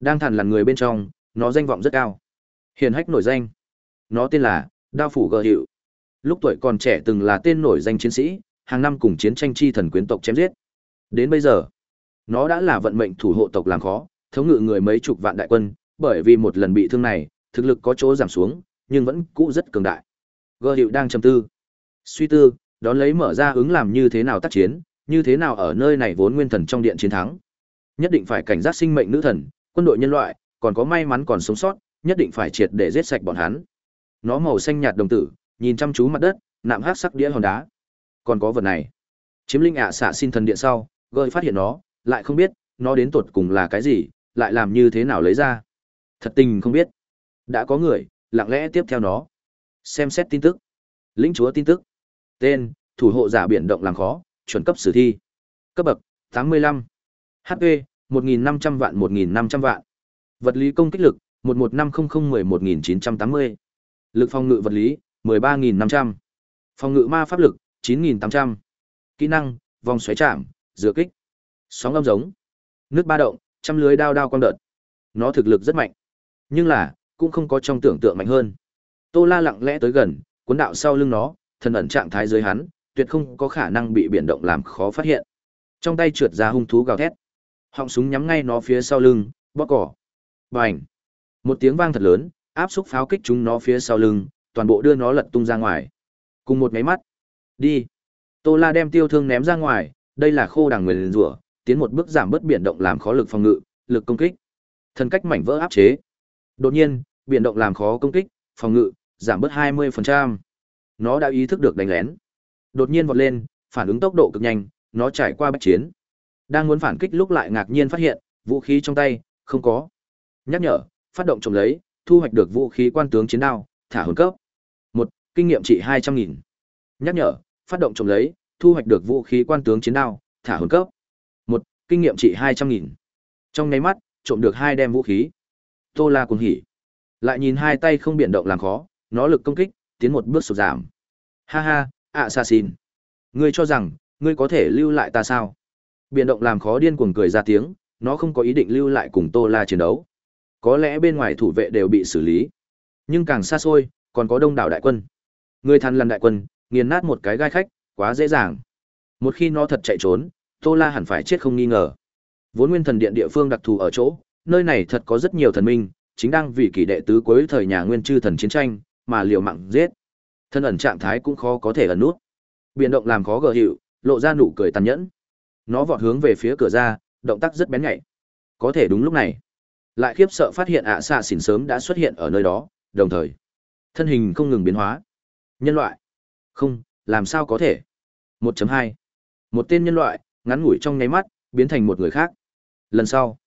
Đang thằn lằn người bên trong, nó danh vọng rất cao. Hiền hách nổi danh. Nó tên là Đao phủ gợ hiệu. Lúc tuổi còn trẻ từng là tên nổi danh chiến sĩ, hàng năm cùng chiến tranh chi thần quyến tộc chém giết. Đến bây giờ, nó đã là vận mệnh thủ hộ tộc làm khó, thống ngự người mấy chục vạn đại quân, bởi vì một lần bị thương này, thực lực có chỗ giảm xuống, nhưng vẫn cũ rất cường đại. Gơ hiệu đang trầm tư. Suy tư, đón lấy mở ra ứng làm như thế nào tác chiến, như thế nào ở nơi này vốn nguyên thần trong điện chiến thắng. Nhất định phải cảnh giác sinh mệnh nữ thần, quân đội nhân loại, còn có may mắn còn sống sót, nhất định phải triệt để giết sạch bọn hắn. Nó màu xanh nhạt đồng tử, nhìn chăm chú mặt đất, nạm hắc sắc đĩa hòn đá. Còn có vật này. Chiếm linh ạ xạ xin thần điện sau, gợi phát hiện nó, lại không biết, nó đến tột cùng là cái gì, lại làm như thế nào lấy ra. Thật tình không biết. Đã có người, lặng lẽ tiếp theo nó. Xem xét tin tức. Lĩnh chúa tin tức. Tên, thủ hộ giả biển động làm khó, chuẩn cấp sử thi. Cấp bậc, 85. HP, 1500 vạn 1.500 vạn. Vật lý công kích lực, 1150011980. Lực phòng ngự vật lý, 13.500. Phòng ngự ma pháp lực, 9.800. Kỹ năng, vòng xoáy chạm, dựa kích. Sóng âm giống. Nước ba động, trăm lưới đao đao quang đợt. Nó thực lực rất mạnh. Nhưng là, cũng không có trong tưởng tượng mạnh hơn. Tô La lặng lẽ tới gần, cuốn đạo sau lưng nó, thần ẩn trạng thái dưới hắn, tuyệt không có khả năng bị biển động làm khó phát hiện. Trong tay trượt ra hung thú gào thét. Họng súng nhắm ngay nó phía sau lưng, bóp cỏ. Bành! Một tiếng vang thật lớn, áp xúc pháo kích chúng nó phía sau lưng, toàn bộ đưa nó lật tung ra ngoài. Cùng một máy mắt. Đi! Tô La đem tiêu thương ném ra ngoài, đây là khô đằng người rủa, tiến một bước giảm bớt biển động làm khó lực phòng ngự, lực công kích. Thần cách mảnh vỡ áp chế. Đột nhiên, biển động làm khó công kích, phòng ngự, giảm bớt 20%. Nó đã ý thức được đánh lén. Đột nhiên vọt lên, phản ứng tốc độ cực nhanh, nó trải qua bách chiến. Đang muốn phản kích lúc lại ngạc nhiên phát hiện, vũ khí trong tay, không có. Nhắc nhở, phát động trộm lấy, thu hoạch được vũ khí quan tướng chiến đao, thả hồn cấp. một Kinh nghiệm trị 200.000. Nhắc nhở, phát động trộm lấy, thu hoạch được vũ khí quan tướng chiến đao, thả hồn cấp. một Kinh nghiệm trị 200.000. Trong nháy mắt, trộm được hai đem vũ khí. Tô La cuồng hỉ. Lại nhìn hai tay không biển động làm khó, nó lực công kích, tiến một bước sụt giảm. Ha ha, assassin. Ngươi cho rằng, ngươi có thể lưu lại ta sao? Biển động làm khó điên cuồng cười ra tiếng, nó không có ý định lưu lại cùng Tô La chiến đấu. Có lẽ bên ngoài thủ vệ đều bị xử lý. Nhưng càng xa xôi, còn có đông đảo đại quân. Người thằn lằn đại quân, nghiền nát một cái gai khách, quá dễ dàng. Một khi nó thật chạy trốn, Tô La hẳn phải chết không nghi ngờ. Vốn nguyên thần điện địa phương đặc thù ở chỗ, nơi này thật có rất nhiều thần minh, chính đang vì kỷ đệ tứ cuối thời nhà nguyên chư thần chiến tranh, mà liều mạng giết. Thân ẩn trạng thái cũng khó có thể ẩn nút. Biến động làm khó gờ hiệu, lộ ra nụ cười tàn nhẫn. Nó vọt hướng về phía cửa ra, động tác rất bén nhạy. Có thể đúng lúc này, lại khiếp sợ phát hiện ạ xạ xỉn sớm đã xuất hiện ở nơi đó, đồng thời, thân hình không ngừng biến hóa. Nhân loại? Không, làm sao có thể? 1.2. Một tên nhân loại, ngắn ngủi trong nháy mắt, biến thành một người khác. Lần sau,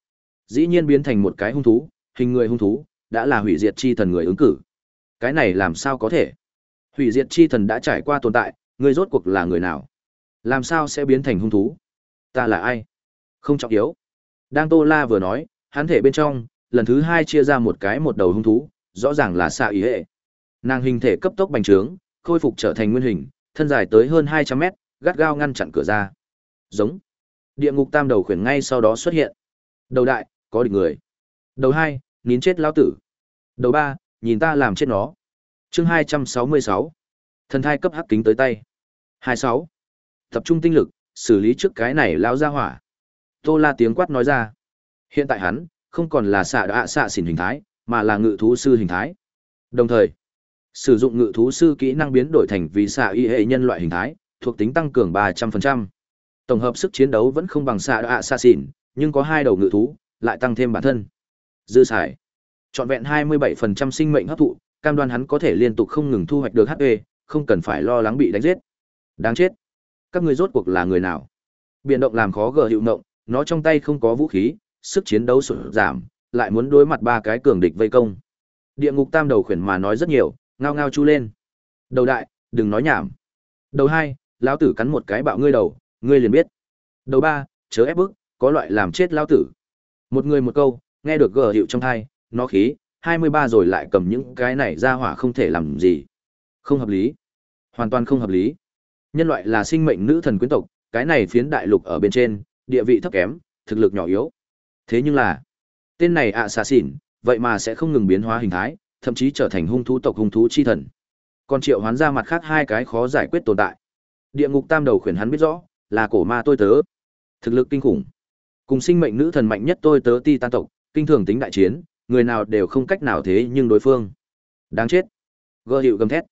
dĩ nhiên biến thành một cái hung thú, hình người hung thú, đã là hủy diệt chi thần người ứng cử. Cái này làm sao có thể? Hủy diệt chi thần đã trải qua tồn tại, người rốt cuộc là người nào? Làm sao sẽ biến thành hung thú? Ta là ai? Không trọng yếu. Đang Tô La vừa nói, hắn thể bên trong, lần thứ hai chia ra một cái một đầu hung thú, rõ ràng là xạ ý hệ. Nàng hình thể cấp tốc bành trướng, khôi phục trở thành nguyên hình, thân dài tới hơn 200 mét, gắt gao ngăn chặn cửa ra. Giống. Địa ngục tam đầu khuyển ngay sau đó xuất hiện. Đầu đại, có địch người. Đầu hai, nín chết lao tử. Đầu ba, nhìn ta làm chết nó. Chương 266. Thần thai cấp hắc kính tới tay. 26. Tập trung tinh lực, xử lý trước cái này lao ra hỏa. Tô La tiếng quát nói ra. Hiện tại hắn, không còn là xạ đạ xạ xỉn hình thái, mà là ngự thú sư hình thái. Đồng thời, sử dụng ngự thú sư kỹ năng biến đổi thành vì xạ y hệ nhân loại hình thái, thuộc tính tăng cường 300%. Tổng hợp sức chiến đấu vẫn không bằng xạ đạ xạ xỉn, nhưng có hai đầu ngự thú, lại tăng thêm bản thân. Dư xài. chọn vẹn 27% sinh mệnh hấp thụ, cam đoan hắn có thể liên tục không ngừng thu hoạch được HP, không cần phải lo lắng bị đánh giết. Đáng chết. Các ngươi rốt cuộc là người nào? Biện động làm khó gờ hiệu động, nó trong tay không có vũ khí, sức chiến đấu sụt giảm, lại muốn đối mặt ba cái cường địch vây công. Địa ngục tam đầu khuyển mà nói rất nhiều, ngao ngao chu lên. Đầu đại, đừng nói nhảm. Đầu hai, lão tử cắn một cái bạo ngươi đầu, ngươi liền biết. Đầu ba, chớ ép bức, có loại làm chết lão tử. Một người một câu, nghe được gở hiệu trong thai, nó khí, 23 rồi lại cầm những cái này ra hỏa không thể làm gì. Không hợp lý. Hoàn toàn không hợp lý. Nhân loại là sinh mệnh nữ thần quyến tộc, cái này phiến đại lục ở bên trên, địa vị thấp kém, thực lực nhỏ yếu. Thế nhưng là, tên này ạ xà xỉn, vậy mà sẽ không ngừng biến hóa hình thái, thậm chí trở thành hung thú tộc hung thú chi thần. Còn triệu hoán ra mặt khác hai cái khó giải quyết tồn tại. Địa ngục tam đầu khuyển hắn biết rõ, là cổ ma tôi tớ. Thực lực kinh khủng. Cùng sinh mệnh nữ thần mạnh nhất tôi tớ ti tan tộc, kinh thường tính đại chiến, người nào đều không cách nào thế nhưng đối phương. Đáng chết. Gơ hiệu gầm thét.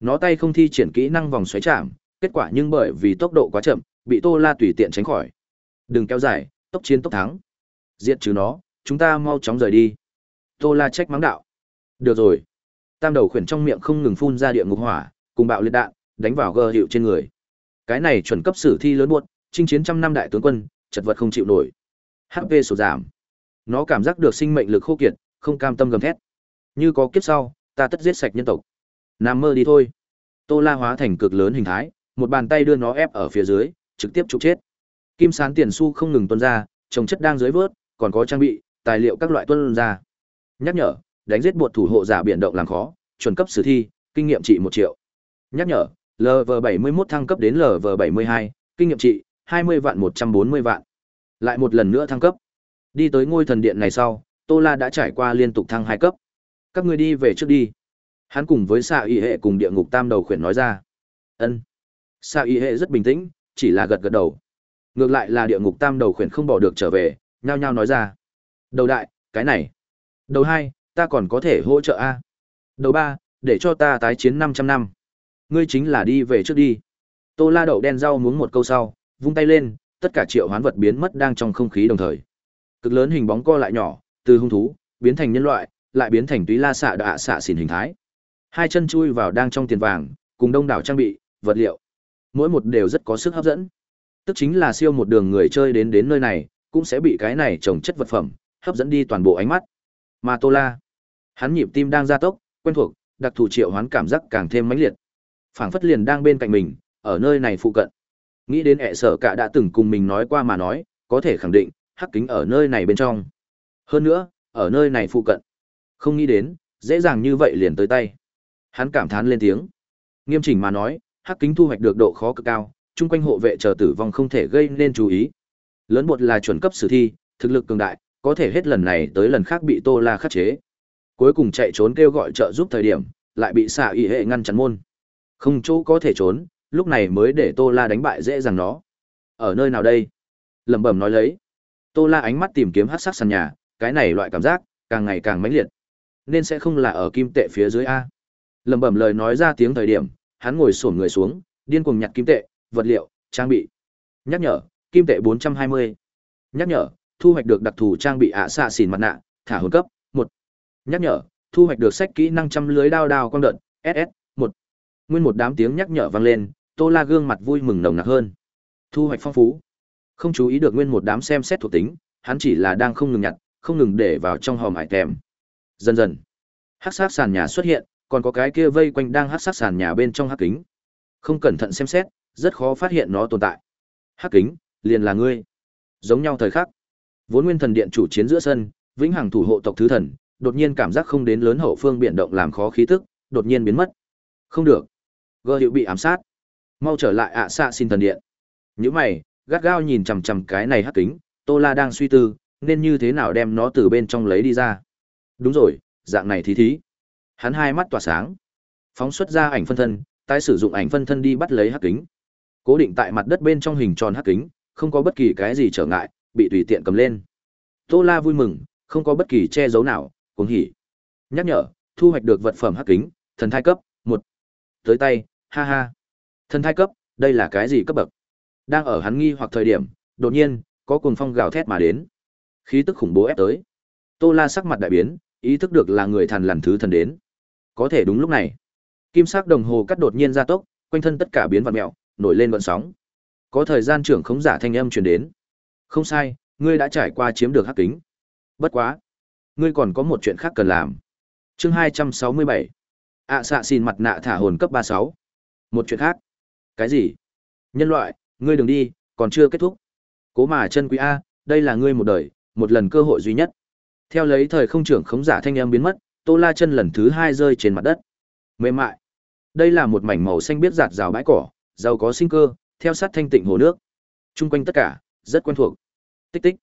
Nó tay không thi triển kỹ năng vòng xoáy chạm, kết quả nhưng bởi vì tốc độ quá chậm, bị Tô La tùy tiện tránh khỏi. Đừng kéo dài, tốc chiến tốc thắng. Diệt trừ nó, chúng ta mau chóng rời đi. Tô La trách mắng đạo. Được rồi. Tam đầu khuyển trong miệng không ngừng phun ra địa ngục hỏa, cùng bạo liệt đạn, đánh vào gờ hiệu trên người. Cái này chuẩn cấp sử thi lớn buốt, chinh chiến trăm năm đại tướng quân, chật vật không chịu nổi. HP sụt giảm. Nó cảm giác được sinh mệnh lực khô kiệt, không cam tâm gầm thét. Như có kiếp sau, ta tất giết sạch nhân tộc. Nam mơ đi thôi. Tô La hóa thành cực lớn hình thái, một bàn tay đưa nó ép ở phía dưới, trực tiếp trục chết. Kim sán tiền Xu không ngừng tuôn ra, trồng chất đang dưới vớt, còn có trang bị, tài liệu các loại tuân ra. Nhắc nhở, đánh giết buộc thủ hộ giả biển động làm khó, chuẩn cấp sử thi, kinh nghiệm trị một triệu. Nhắc nhở, LV71 thăng cấp đến LV72, kinh nghiệm trị 20 vạn 140 vạn. Lại một lần nữa thăng cấp. Đi tới ngôi thần điện này sau, Tô La đã trải qua liên tục thăng hai cấp. Các ngươi đi về trước đi. Hắn cùng với Sa Y hệ cùng địa ngục tam đầu khuyển nói ra. Ân. Sa Y hệ rất bình tĩnh, chỉ là gật gật đầu. Ngược lại là địa ngục tam đầu khuyển không bỏ được trở về, nhao nhao nói ra. Đầu đại, cái này. Đầu hai, ta còn có thể hỗ trợ a. Đầu ba, để cho ta tái chiến 500 năm. Ngươi chính là đi về trước đi. Tô La đậu đen rau muốn một câu sau, vung tay lên, tất cả triệu hoán vật biến mất đang trong không khí đồng thời. Cực lớn hình bóng co lại nhỏ, từ hung thú biến thành nhân loại, lại biến thành túy la xạ đạ xạ xỉn hình thái. Hai chân chui vào đang trong tiền vàng, cùng đông đảo trang bị, vật liệu. Mỗi một đều rất có sức hấp dẫn. Tức chính là siêu một đường người chơi đến đến nơi này, cũng sẽ bị cái này trồng chất vật phẩm hấp dẫn đi toàn bộ ánh mắt. Mà Tô La, hắn nhịp tim đang gia tốc, quen thuộc, đặc thù triệu hoán cảm giác càng thêm mãnh liệt. Phảng phất liền đang bên cạnh mình, ở nơi này phụ cận. Nghĩ đến ẹ sở cả đã từng cùng mình nói qua mà nói, có thể khẳng định, hắc kính ở nơi này bên trong. Hơn nữa, ở nơi này phụ cận. Không nghĩ đến, dễ dàng như vậy liền tới tay. Hắn cảm thán lên tiếng. Nghiêm chỉnh mà nói, hắc kính thu hoạch được độ khó cực cao, chung quanh hộ vệ chờ tử vong không thể gây nên chú ý. Lớn bột là chuẩn cấp sử thi, thực lực cường đại, có thể hết lần này tới lần khác bị Tô La khắc chế. Cuối cùng chạy trốn kêu gọi trợ giúp thời điểm, lại bị xạ y hệ ngăn chặn môn. Không chỗ có thể trốn, lúc này mới để Tô La đánh bại dễ dàng nó. Ở nơi nào đây? Lẩm bẩm nói lấy. Tô La ánh mắt tìm kiếm hắc sắc sàn nhà, cái này loại cảm giác càng ngày càng mãnh liệt. Nên sẽ không là ở kim tệ phía dưới a. Lẩm bẩm lời nói ra tiếng thời điểm, hắn ngồi xổm người xuống, điên cuồng nhặt kim tệ, vật liệu, trang bị. Nhắc nhở, kim tệ 420. Nhắc nhở, thu hoạch được đặc thù trang bị ạ xạ xỉn mặt nạ, thả hồn cấp, 1. Nhắc nhở, thu hoạch được sách kỹ năng trăm lưới đao đao quang đợt, SS, 1. Nguyên một đám tiếng nhắc nhở vang lên, Tô La gương mặt vui mừng nồng nặc hơn. Thu hoạch phong phú. Không chú ý được nguyên một đám xem xét thuộc tính, hắn chỉ là đang không ngừng nhặt, không ngừng để vào trong hòm hải tèm. Dần dần, hắc sát sàn nhà xuất hiện, còn có cái kia vây quanh đang hắc sát sàn nhà bên trong hắc kính. Không cẩn thận xem xét, rất khó phát hiện nó tồn tại. Hắc kính, liền là ngươi. Giống nhau thời khắc. Vốn Nguyên Thần Điện chủ chiến giữa sân, vĩnh hằng thủ hộ tộc thứ thần, đột nhiên cảm giác không đến lớn hậu phương biển động làm khó khí tức, đột nhiên biến mất. Không được. Gơ hiệu bị ám sát. Mau trở lại ạ xạ xin thần điện. Những mày, gắt gao nhìn chằm chằm cái này hắc kính, Tô La đang suy tư, nên như thế nào đem nó từ bên trong lấy đi ra. Đúng rồi, dạng này thí thí. Hắn hai mắt tỏa sáng, phóng xuất ra ảnh phân thân, tái sử dụng ảnh phân thân đi bắt lấy hắc kính. Cố định tại mặt đất bên trong hình tròn hắc kính, không có bất kỳ cái gì trở ngại, bị tùy tiện cầm lên. Tô La vui mừng, không có bất kỳ che giấu nào, cuồng hỉ. Nhắc nhở, thu hoạch được vật phẩm hắc kính, thần thai cấp, một Tới tay, ha ha. Thần thai cấp, đây là cái gì cấp bậc? Đang ở hắn nghi hoặc thời điểm, đột nhiên, có cuồng phong gào thét mà đến. Khí tức khủng bố ép tới. Tô La sắc mặt đại biến, ý thức được là người thần lần thứ thần đến. Có thể đúng lúc này, kim sắc đồng hồ cắt đột nhiên gia tốc, quanh thân tất cả biến vặn mèo, nổi lên gợn sóng. Có thời gian trưởng khống giả thanh âm truyền đến. Không sai, ngươi đã trải qua chiếm được hắc kính. Bất quá, ngươi còn có một chuyện khác cần làm. Chương hai trăm sáu mươi bảy ạ xạ xin mặt nạ thả hồn cấp ba sáu Một chuyện khác. Cái gì? Nhân loại, ngươi đừng đi, còn chưa kết thúc. Cố mà chân quý A, đây là ngươi một đời, một lần cơ hội duy nhất. Theo lấy thời không trưởng khống giả thanh em biến mất, Tô La chân lần thứ hai rơi trên mặt đất. Mềm mại. Đây là một mảnh màu xanh biết giạt rào bãi cỏ, giàu có sinh cơ, theo sát thanh tịnh hồ nước. Trung quanh tất cả, rất quen thuộc. Tích tích.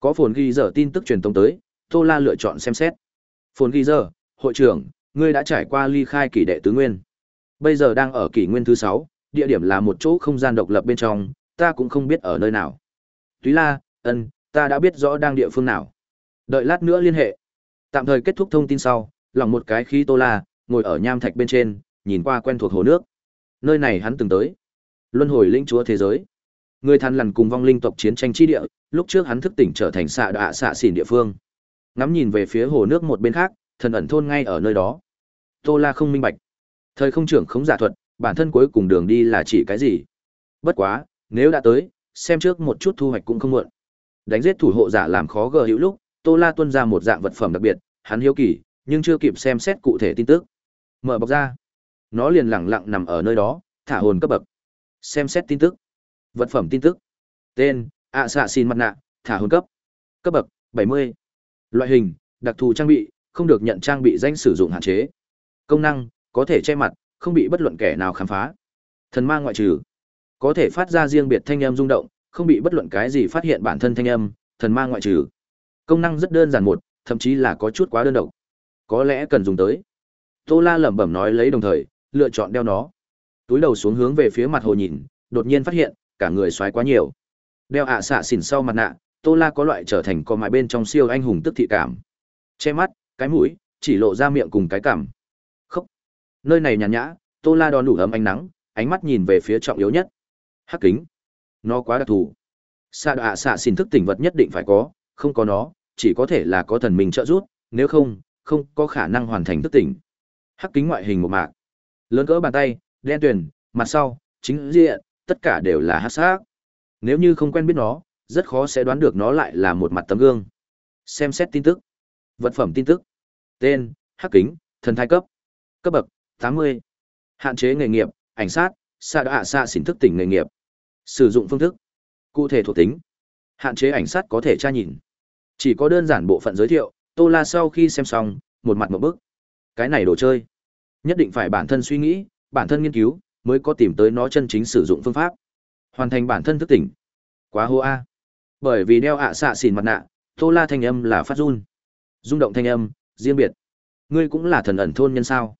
Có phồn ghi giờ tin tức truyền tống tới, Tô La lựa chọn xem xét. Phồn ghi giờ, hội trưởng, ngươi đã trải qua ly khai kỷ đệ tứ nguyên. Bây giờ đang ở kỷ nguyên thứ sáu, địa điểm là một chỗ không gian độc lập bên trong, ta cũng không biết ở nơi nào. Túy La, ân, ta đã biết rõ đang địa phương nào. Đợi lát nữa liên hệ. Tạm thời kết thúc thông tin sau, lòng một cái khí Tô La, ngồi ở nham thạch bên trên, nhìn qua quen thuộc hồ nước. Nơi này hắn từng tới. Luân hồi linh chúa thế giới. Người than lằn cùng vong linh tộc chiến tranh chi địa, lúc trước hắn thức tỉnh trở thành xạ đạ xạ xỉn địa phương. Ngắm nhìn về phía hồ nước một bên khác, thần ẩn thôn ngay ở nơi đó. Tô La không minh bạch. Thời không trưởng không giả thuật, bản thân cuối cùng đường đi là chỉ cái gì? Bất quá, nếu đã tới, xem trước một chút thu hoạch cũng không muộn. Đánh giết thủ hộ giả làm khó gờ hữu lúc, Tô La tuân ra một dạng vật phẩm đặc biệt, hắn hiếu kỳ, nhưng chưa kịp xem xét cụ thể tin tức. Mở bọc ra, nó liền lẳng lặng nằm ở nơi đó, thả hồn cấp bậc. Xem xét tin tức. Vật phẩm tin tức. Tên: ạ xạ xin mặt nạ, thả hồn cấp. Cấp bậc 70. Loại hình: đặc thù trang bị, không được nhận trang bị danh sử dụng hạn chế. Công năng: có thể che mặt, không bị bất luận kẻ nào khám phá. Thần ma ngoại trừ, có thể phát ra riêng biệt thanh âm rung động, không bị bất luận cái gì phát hiện bản thân thanh âm, thần ma ngoại trừ. Công năng rất đơn giản một, thậm chí là có chút quá đơn độc. Có lẽ cần dùng tới. Tô La lẩm bẩm nói lấy đồng thời, lựa chọn đeo nó. Túi đầu xuống hướng về phía mặt hồ nhìn, đột nhiên phát hiện, cả người xoáy quá nhiều. Đeo ạ xạ xỉn sau mặt nạ, Tô La có loại trở thành co mại bên trong siêu anh hùng tức thị cảm. Che mắt, cái mũi, chỉ lộ ra miệng cùng cái cằm. Khóc. Nơi này nhàn nhã, Tô La đón đủ ấm ánh nắng, ánh mắt nhìn về phía trọng yếu nhất. Hắc kính. Nó quá đặc thù. xạ đạ xạ xỉn thức tỉnh vật nhất định phải có, không có nó, chỉ có thể là có thần mình trợ giúp, nếu không, không có khả năng hoàn thành thức tỉnh. Hắc kính ngoại hình một mạc, lớn cỡ bàn tay, đen tuyền, mặt sau, chính diện, tất cả đều là hắc sắc. Nếu như không quen biết nó, rất khó sẽ đoán được nó lại là một mặt tấm gương. Xem xét tin tức. Vật phẩm tin tức. Tên: Hắc kính, thần thai cấp. Cấp bậc: 80. Hạn chế nghề nghiệp: Ảnh sát, xa đạ xa xỉn thức tỉnh nghề nghiệp. Sử dụng phương thức. Cụ thể thuộc tính. Hạn chế ảnh sát có thể tra nhìn. Chỉ có đơn giản bộ phận giới thiệu, Tô La sau khi xem xong, một mặt một bức. Cái này đồ chơi, nhất định phải bản thân suy nghĩ, bản thân nghiên cứu, mới có tìm tới nó chân chính sử dụng phương pháp. Hoàn thành bản thân thức tỉnh. Quá hô a. Bởi vì đeo ạ xạ xìn mặt nạ, Tô La thanh âm là phát run. Rung động thanh âm, riêng biệt. Ngươi cũng là thần ẩn thôn nhân sao?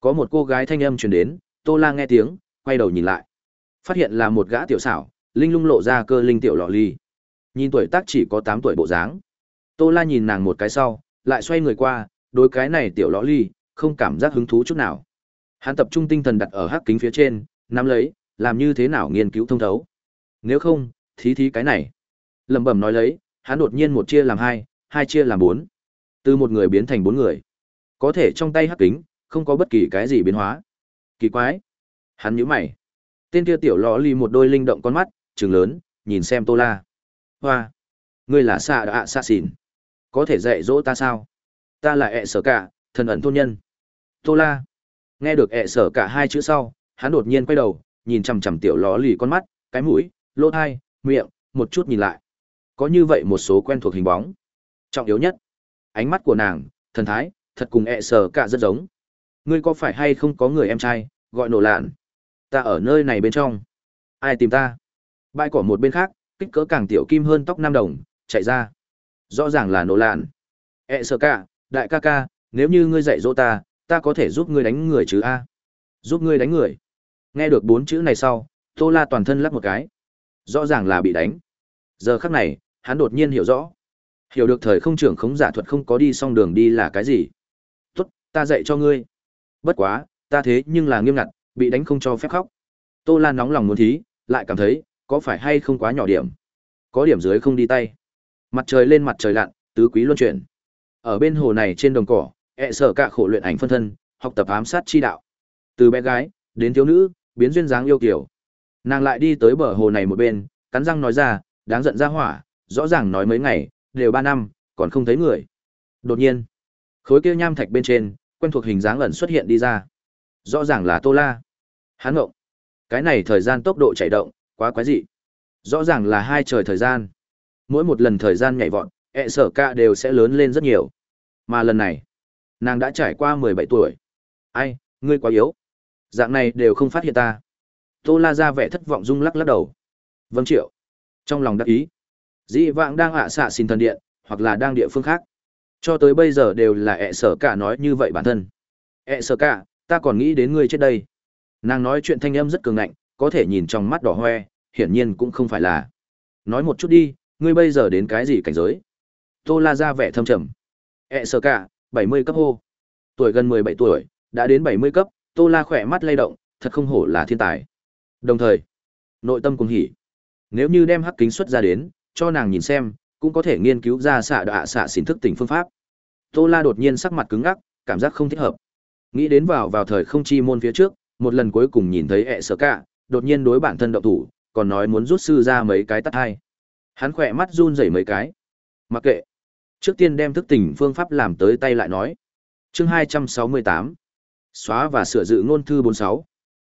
Có một cô gái thanh âm truyền đến, Tô La nghe tiếng, quay đầu nhìn lại. Phát hiện là một gã tiểu xảo, linh lung lộ ra cơ linh tiểu lọ ly. Nhìn tuổi tác chỉ có 8 tuổi bộ dáng. Tô La nhìn nàng một cái sau, lại xoay người qua, đối cái này tiểu lọ ly, không cảm giác hứng thú chút nào. Hắn tập trung tinh thần đặt ở hắc kính phía trên, nắm lấy, làm như thế nào nghiên cứu thông thấu. Nếu không, thí thí cái này. Lẩm bẩm nói lấy, hắn đột nhiên một chia làm hai, hai chia làm bốn. Từ một người biến thành bốn người. Có thể trong tay hắc kính, không có bất kỳ cái gì biến hóa. Kỳ quái. Hắn nhíu mày. Tên kia tiểu lọ ly một đôi linh động con mắt, trừng lớn, nhìn xem Tô La. Hoa, ngươi là xạ đã xạ xỉn. Có thể dạy dỗ ta sao? Ta là ẹ sở cả, thần ẩn thôn nhân. Tô La. Nghe được ẹ sở cả hai chữ sau, hắn đột nhiên quay đầu, nhìn chằm chằm tiểu ló lì con mắt, cái mũi, lỗ tai, miệng, một chút nhìn lại. Có như vậy một số quen thuộc hình bóng. Trọng yếu nhất, ánh mắt của nàng, thần thái, thật cùng ẹ sở cả rất giống. Ngươi có phải hay không có người em trai, gọi nổ lạn? Ta ở nơi này bên trong. Ai tìm ta? Bãi cỏ một bên khác, kích cỡ càng tiểu kim hơn tóc nam đồng, chạy ra. Rõ ràng là nổ lạn. E sợ cả, đại ca ca, nếu như ngươi dạy dỗ ta, ta có thể giúp ngươi đánh người chứ a? Giúp ngươi đánh người. Nghe được bốn chữ này sau, Tô La toàn thân lắc một cái. Rõ ràng là bị đánh. Giờ khắc này, hắn đột nhiên hiểu rõ. Hiểu được thời không trưởng khống giả thuật không có đi xong đường đi là cái gì. Tốt, ta dạy cho ngươi. Bất quá, ta thế nhưng là nghiêm ngặt, bị đánh không cho phép khóc. Tô La nóng lòng muốn thí, lại cảm thấy, có phải hay không quá nhỏ điểm? Có điểm dưới không đi tay. Mặt trời lên mặt trời lặn, tứ quý luân chuyển. Ở bên hồ này trên đồng cỏ, ẹ sở cả khổ luyện ảnh phân thân, học tập ám sát chi đạo. Từ bé gái đến thiếu nữ, biến duyên dáng yêu kiều. Nàng lại đi tới bờ hồ này một bên, cắn răng nói ra, đáng giận ra hỏa, rõ ràng nói mấy ngày, đều ba năm, còn không thấy người. Đột nhiên, khối kia nham thạch bên trên, quen thuộc hình dáng ẩn xuất hiện đi ra. Rõ ràng là Tô La. Hắn ngộng. Cái này thời gian tốc độ chạy động, quá quái dị. Rõ ràng là hai trời thời gian. Mỗi một lần thời gian nhảy vọt, ẹ sở ca đều sẽ lớn lên rất nhiều. Mà lần này, nàng đã trải qua mười bảy tuổi. Ai, ngươi quá yếu. Dạng này đều không phát hiện ta. Tô La ra vẻ thất vọng rung lắc lắc đầu. Vâng triệu. Trong lòng đắc ý. Dĩ vãng đang ạ xạ xin thần điện, hoặc là đang địa phương khác. Cho tới bây giờ đều là ẹ sở cả nói như vậy bản thân. ẹ sở cả, ta còn nghĩ đến ngươi trước đây. Nàng nói chuyện thanh âm rất cường ngạnh, có thể nhìn trong mắt đỏ hoe, hiển nhiên cũng không phải là. Nói một chút đi, ngươi bây giờ đến cái gì cảnh giới? Tô La ra vẻ thâm trầm. ẹ sở cả, 70 cấp hô. Tuổi gần 17 tuổi, đã đến 70 cấp, Tô La khỏe mắt lay động, thật không hổ là thiên tài. Đồng thời, nội tâm cũng hỉ. Nếu như đem hắc kính xuất ra đến, cho nàng nhìn xem, cũng có thể nghiên cứu ra xạ đọa xạ xỉn thức tỉnh phương pháp. Tô La đột nhiên sắc mặt cứng ngắc, cảm giác không thích hợp. Nghĩ đến vào vào thời không chi môn phía trước, một lần cuối cùng nhìn thấy ẹ sở cả, đột nhiên đối bản thân động thủ, còn nói muốn rút sư ra mấy cái tắt hai. Hắn khỏe mắt run rẩy mấy cái. Mặc kệ. Trước tiên đem thức tỉnh phương pháp làm tới tay lại nói. Chương 268. Xóa và sửa dự ngôn thư 46.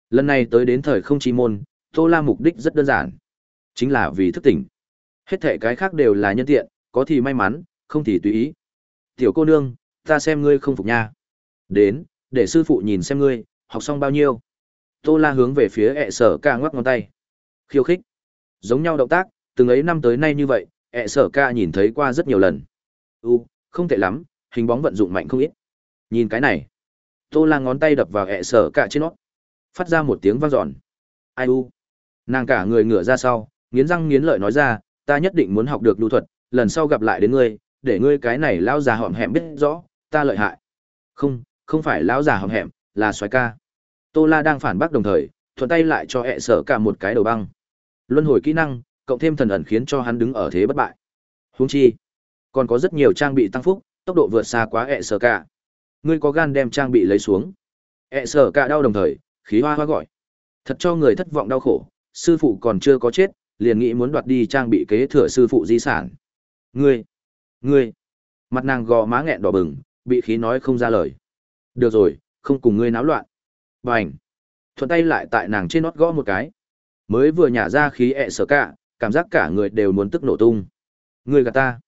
Lần này tới đến thời không chi môn, Tô La mục đích rất đơn giản. Chính là vì thức tỉnh. Hết thể cái khác đều là nhân tiện, có thì may mắn, không thì tùy ý. Tiểu cô nương, ta xem ngươi không phục nha. Đến, để sư phụ nhìn xem ngươi, học xong bao nhiêu. Tô La hướng về phía ẹ sở ca ngoắc ngón tay. Khiêu khích. Giống nhau động tác, từng ấy năm tới nay như vậy, ẹ sở ca nhìn thấy qua rất nhiều lần. U, không tệ lắm, hình bóng vận dụng mạnh không ít. Nhìn cái này. Tô La ngón tay đập vào hẹ sở cả trên nó. Phát ra một tiếng vang dọn. Ai u. Nàng cả người ngửa ra sau, nghiến răng nghiến lợi nói ra, ta nhất định muốn học được lưu thuật, lần sau gặp lại đến ngươi, để ngươi cái này lão già họm hẹm biết rõ, ta lợi hại. Không, không phải lão già họm hẹm, là xoái ca. Tô La đang phản bác đồng thời, thuận tay lại cho hẹ sở cả một cái đầu băng. Luân hồi kỹ năng, cộng thêm thần ẩn khiến cho hắn đứng ở thế bất bại. Huống chi, còn có rất nhiều trang bị tăng phúc, tốc độ vượt xa quá ẹ sở cả. Ngươi có gan đem trang bị lấy xuống. ẹ sở cả đau đồng thời, khí hoa hoa gọi. Thật cho người thất vọng đau khổ, sư phụ còn chưa có chết, liền nghĩ muốn đoạt đi trang bị kế thừa sư phụ di sản. Ngươi, ngươi, mặt nàng gò má nghẹn đỏ bừng, bị khí nói không ra lời. Được rồi, không cùng ngươi náo loạn. Bành. Thuận tay lại tại nàng trên nót gõ một cái. Mới vừa nhả ra khí ẹ sở cả, cảm giác cả người đều muốn tức nổ tung. Ngươi gạt ta.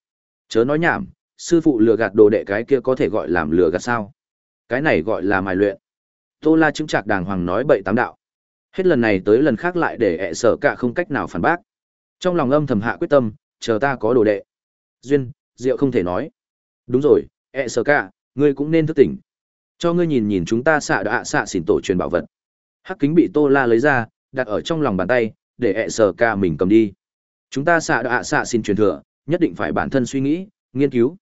Chớ nói nhảm, sư phụ lừa gạt đồ đệ cái kia có thể gọi làm lừa gạt sao. Cái này gọi là mài luyện. Tô La chứng trạc đàng hoàng nói bậy tám đạo. Hết lần này tới lần khác lại để ẹ sở cả không cách nào phản bác. Trong lòng âm thầm hạ quyết tâm, chờ ta có đồ đệ. Duyên, Diệu không thể nói. Đúng rồi, ẹ sở cả, ngươi cũng nên thức tỉnh. Cho ngươi nhìn nhìn chúng ta xạ đã xạ xỉn tổ truyền bảo vật. Hắc kính bị Tô La lấy ra, đặt ở trong lòng bàn tay, để ẹ sở cả mình cầm đi. Chúng ta xạ đã xạ xin truyền thừa, nhất định phải bản thân suy nghĩ, nghiên cứu.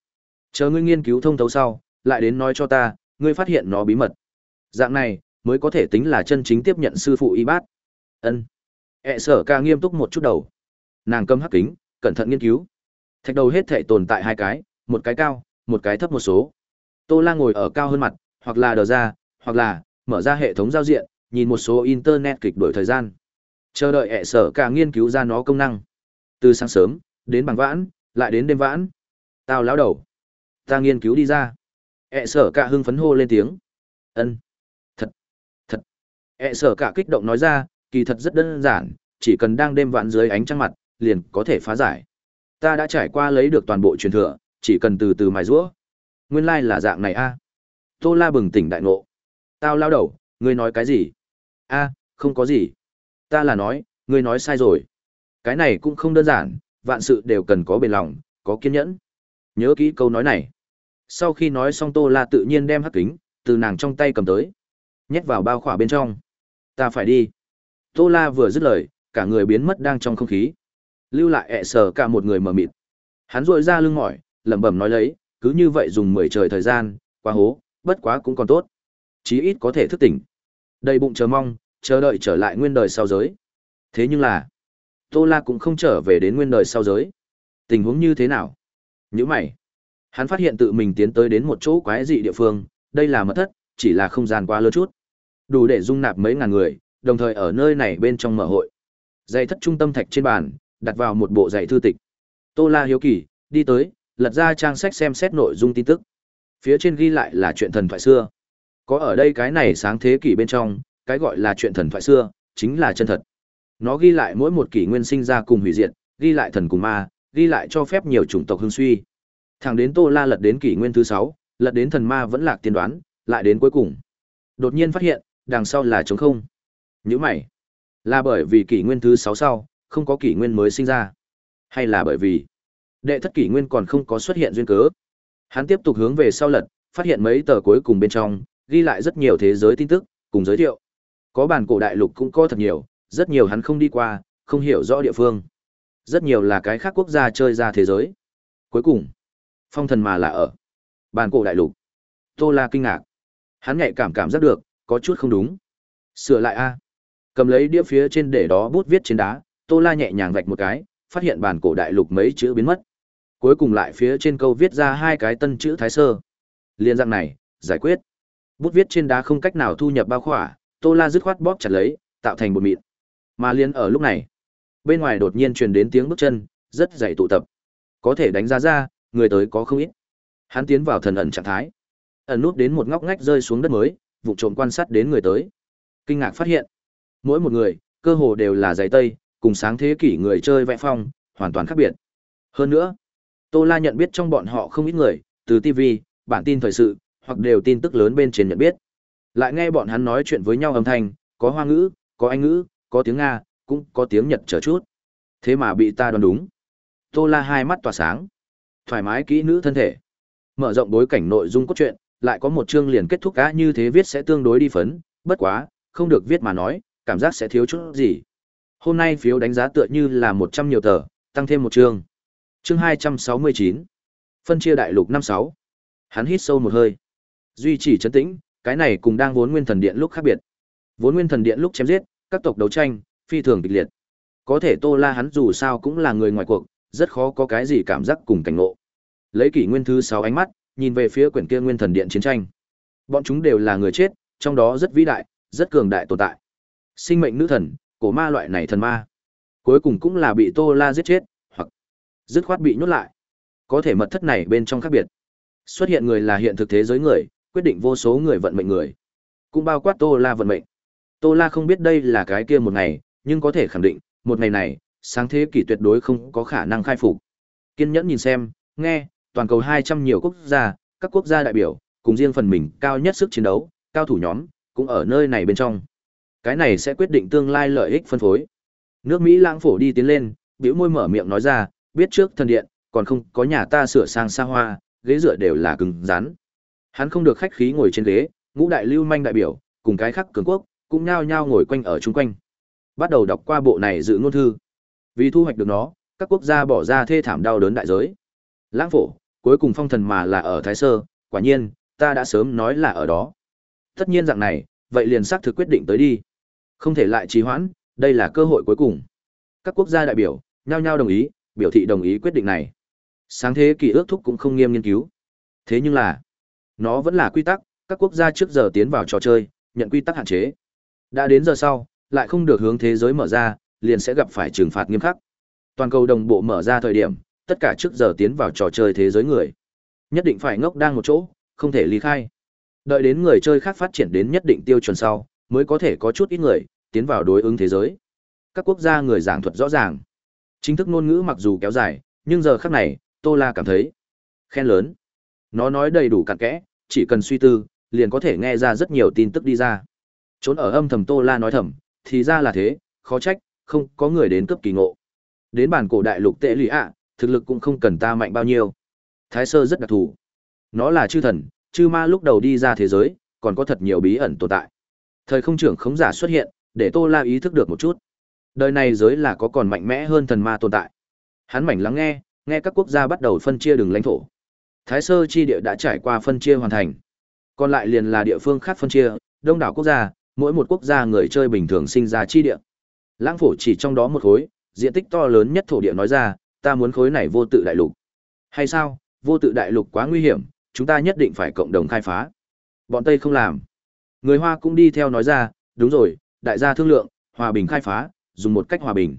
Chờ ngươi nghiên cứu thông thấu sau, lại đến nói cho ta, ngươi phát hiện nó bí mật. Dạng này, mới có thể tính là chân chính tiếp nhận sư phụ y bát. Ân. ẹ sở ca nghiêm túc một chút đầu. Nàng cầm hắc kính, cẩn thận nghiên cứu. Thạch đầu hết thể tồn tại hai cái, một cái cao, một cái thấp một số. Tô La ngồi ở cao hơn mặt, hoặc là đờ ra, hoặc là mở ra hệ thống giao diện, nhìn một số internet kịch đổi thời gian. Chờ đợi ẹ sở ca nghiên cứu ra nó công năng. Từ sáng sớm, đến bằng vãn, lại đến đêm vãn. Tao lão đầu. Ta nghiên cứu đi ra. ẹ sở cả hưng phấn hô lên tiếng. Ân. Thật. Thật. ẹ sở cả kích động nói ra, kỳ thật rất đơn giản, chỉ cần đang đêm vãn dưới ánh trăng mặt, liền có thể phá giải. Ta đã trải qua lấy được toàn bộ truyền thừa, chỉ cần từ từ mài rũa. Nguyên lai like là dạng này a. Tô La bừng tỉnh đại ngộ. Tao lao đầu, ngươi nói cái gì? A, không có gì. Ta là nói, ngươi nói sai rồi. Cái này cũng không đơn giản, vạn sự đều cần có bền lòng, có kiên nhẫn. Nhớ kỹ câu nói này. Sau khi nói xong Tô La tự nhiên đem hắc kính từ nàng trong tay cầm tới, nhét vào bao khỏa bên trong. Ta phải đi. Tô La vừa dứt lời, cả người biến mất đang trong không khí. Lưu lại ẹ sờ cả một người mờ mịt. Hắn rội ra lưng mỏi, lẩm bẩm nói lấy, cứ như vậy dùng mười trời thời gian, quá hố, bất quá cũng còn tốt. Chí ít có thể thức tỉnh. Đầy bụng chờ mong, chờ đợi trở lại nguyên đời sau giới. Thế nhưng là, Tô La cũng không trở về đến nguyên đời sau giới. Tình huống như thế nào? Như mày. Hắn phát hiện tự mình tiến tới đến một chỗ quái dị địa phương, đây là mật thất, chỉ là không gian quá lớn chút. Đủ để dung nạp mấy ngàn người, đồng thời ở nơi này bên trong mở hội. Dạy thất trung tâm thạch trên bàn, đặt vào một bộ giày thư tịch. Tô La hiếu kỳ, đi tới, lật ra trang sách xem xét nội dung tin tức. Phía trên ghi lại là chuyện thần thoại xưa. Có ở đây cái này sáng thế kỷ bên trong, cái gọi là chuyện thần thoại xưa, chính là chân thật. Nó ghi lại mỗi một kỷ nguyên sinh ra cùng hủy diệt, ghi lại thần cùng ma, ghi lại cho phép nhiều chủng tộc hưng suy. Thẳng đến Tô La lật đến kỷ nguyên thứ 6, lật đến thần ma vẫn lạc tiên đoán, lại đến cuối cùng. Đột nhiên phát hiện, đằng sau là trống không. Nhíu mày, là bởi vì kỷ nguyên thứ 6 sau, không có kỷ nguyên mới sinh ra, hay là bởi vì đệ thất kỷ nguyên còn không có xuất hiện duyên cớ. Hắn tiếp tục hướng về sau lật, phát hiện mấy tờ cuối cùng bên trong, ghi lại rất nhiều thế giới tin tức, cùng giới thiệu. Có bản cổ đại lục cũng có thật nhiều, rất nhiều hắn không đi qua, không hiểu rõ địa phương. Rất nhiều là cái khác quốc gia chơi ra thế giới. Cuối cùng, phong thần mà là ở bản cổ đại lục. Tô La kinh ngạc. Hắn nhạy cảm cảm giác được, có chút không đúng. Sửa lại a. Cầm lấy đĩa phía trên để đó bút viết trên đá, Tô La nhẹ nhàng vạch một cái, phát hiện bản cổ đại lục mấy chữ biến mất cuối cùng lại phía trên câu viết ra hai cái tân chữ thái sơ liên dạng này giải quyết bút viết trên đá không cách nào thu nhập bao khỏa tô la dứt khoát bóp chặt lấy tạo thành một mịn mà liên ở lúc này bên ngoài đột nhiên truyền đến tiếng bước chân rất dày tụ tập. Có thể đánh giá ra người tới có không ít. Hắn tiến vào thần ẩn trạng thái. Ẩn nút đến một ngóc ngách rơi xuống đất mới vụ trộm quan sát đến người tới. Kinh ngạc phát hiện mỗi một người cơ hồ đều là giày tây cùng sáng thế kỷ người chơi vẽ phong hoàn toàn khác biệt. Hơn nữa, Tô La nhận biết trong bọn họ không ít người, từ TV, bản tin thời sự, hoặc đều tin tức lớn bên trên nhận biết. Lại nghe bọn hắn nói chuyện với nhau âm thanh, có hoa ngữ, có anh ngữ, có tiếng Nga, cũng có tiếng Nhật chờ chút. Thế mà bị ta đoán đúng. Tô La hai mắt tỏa sáng. Thoải mái kỹ nữ thân thể. Mở rộng bối cảnh nội dung cốt truyện, lại có một chương liền kết thúc cá như thế viết sẽ tương đối đi phấn, bất quá, không được viết mà nói, cảm giác sẽ thiếu chút gì. Hôm nay phiếu đánh giá tựa như là 100 nhiều tờ, tăng thêm một chương. Chương 269. Phân chia đại lục 56. Hắn hít sâu một hơi. Duy trì trấn tĩnh, cái này cùng đang vốn nguyên thần điện lúc khác biệt. Vốn nguyên thần điện lúc chém giết, các tộc đấu tranh, phi thường kịch liệt. Có thể Tô La hắn dù sao cũng là người ngoài cuộc, rất khó có cái gì cảm giác cùng cảnh ngộ. Lấy kỷ nguyên thứ sáu ánh mắt, nhìn về phía quyển kia nguyên thần điện chiến tranh. Bọn chúng đều là người chết, trong đó rất vĩ đại, rất cường đại tồn tại. Sinh mệnh nữ thần, cổ ma loại này thần ma. Cuối cùng cũng là bị Tô La giết chết, hoặc dứt khoát bị nhốt lại. Có thể mật thất này bên trong khác biệt. Xuất hiện người là hiện thực thế giới người, quyết định vô số người vận mệnh người. Cũng bao quát Tô La vận mệnh. Tô La không biết đây là cái kia một ngày, nhưng có thể khẳng định, một ngày này, sáng thế kỷ tuyệt đối không có khả năng khai phục. Kiên nhẫn nhìn xem, nghe, toàn cầu 200 nhiều quốc gia, các quốc gia đại biểu, cùng riêng phần mình cao nhất sức chiến đấu, cao thủ nhóm, cũng ở nơi này bên trong. Cái này sẽ quyết định tương lai lợi ích phân phối. Nước Mỹ lãng phổ đi tiến lên, bĩu môi mở miệng nói ra, biết trước thần điện, còn không có nhà ta sửa sang xa hoa, ghế dựa đều là cứng rắn. Hắn không được khách khí ngồi trên ghế, ngũ đại lưu manh đại biểu, cùng cái khác cường quốc, cũng nhao nhao ngồi quanh ở chung quanh. Bắt đầu đọc qua bộ này dự ngôn thư. Vì thu hoạch được nó, các quốc gia bỏ ra thê thảm đau đớn đại giới. Lãng phổ, cuối cùng phong thần mà là ở Thái Sơ, quả nhiên, ta đã sớm nói là ở đó. Tất nhiên dạng này, vậy liền xác thực quyết định tới đi. Không thể lại trì hoãn, đây là cơ hội cuối cùng. Các quốc gia đại biểu, nhao nhao đồng ý, biểu thị đồng ý quyết định này. Sáng thế kỷ ước thúc cũng không nghiêm nghiên cứu. Thế nhưng là, nó vẫn là quy tắc, các quốc gia trước giờ tiến vào trò chơi, nhận quy tắc hạn chế. Đã đến giờ sau, lại không được hướng thế giới mở ra, liền sẽ gặp phải trừng phạt nghiêm khắc. Toàn cầu đồng bộ mở ra thời điểm, tất cả trước giờ tiến vào trò chơi thế giới người, nhất định phải ngốc đang một chỗ, không thể ly khai. Đợi đến người chơi khác phát triển đến nhất định tiêu chuẩn sau, mới có thể có chút ít người tiến vào đối ứng thế giới. Các quốc gia người giảng thuật rõ ràng. Chính thức ngôn ngữ mặc dù kéo dài, nhưng giờ khắc này, Tô La cảm thấy khen lớn. Nó nói đầy đủ cặn kẽ, chỉ cần suy tư, liền có thể nghe ra rất nhiều tin tức đi ra. Trốn ở âm thầm Tô La nói thầm, thì ra là thế, khó trách, không có người đến cấp kỳ ngộ. Đến bản cổ đại lục tệ lụy ạ, thực lực cũng không cần ta mạnh bao nhiêu. Thái sơ rất đặc thù. Nó là chư thần, chư ma lúc đầu đi ra thế giới, còn có thật nhiều bí ẩn tồn tại. Thời không trưởng khống giả xuất hiện, để Tô La ý thức được một chút. Đời này giới là có còn mạnh mẽ hơn thần ma tồn tại. Hắn mảnh lắng nghe, nghe các quốc gia bắt đầu phân chia đường lãnh thổ. Thái sơ chi địa đã trải qua phân chia hoàn thành. Còn lại liền là địa phương khác phân chia, đông đảo quốc gia, mỗi một quốc gia người chơi bình thường sinh ra chi địa. Lãng phổ chỉ trong đó một khối, diện tích to lớn nhất thổ địa nói ra, ta muốn khối này vô tự đại lục. Hay sao, vô tự đại lục quá nguy hiểm, chúng ta nhất định phải cộng đồng khai phá. Bọn Tây không làm. Người Hoa cũng đi theo nói ra, đúng rồi, đại gia thương lượng, hòa bình khai phá, dùng một cách hòa bình.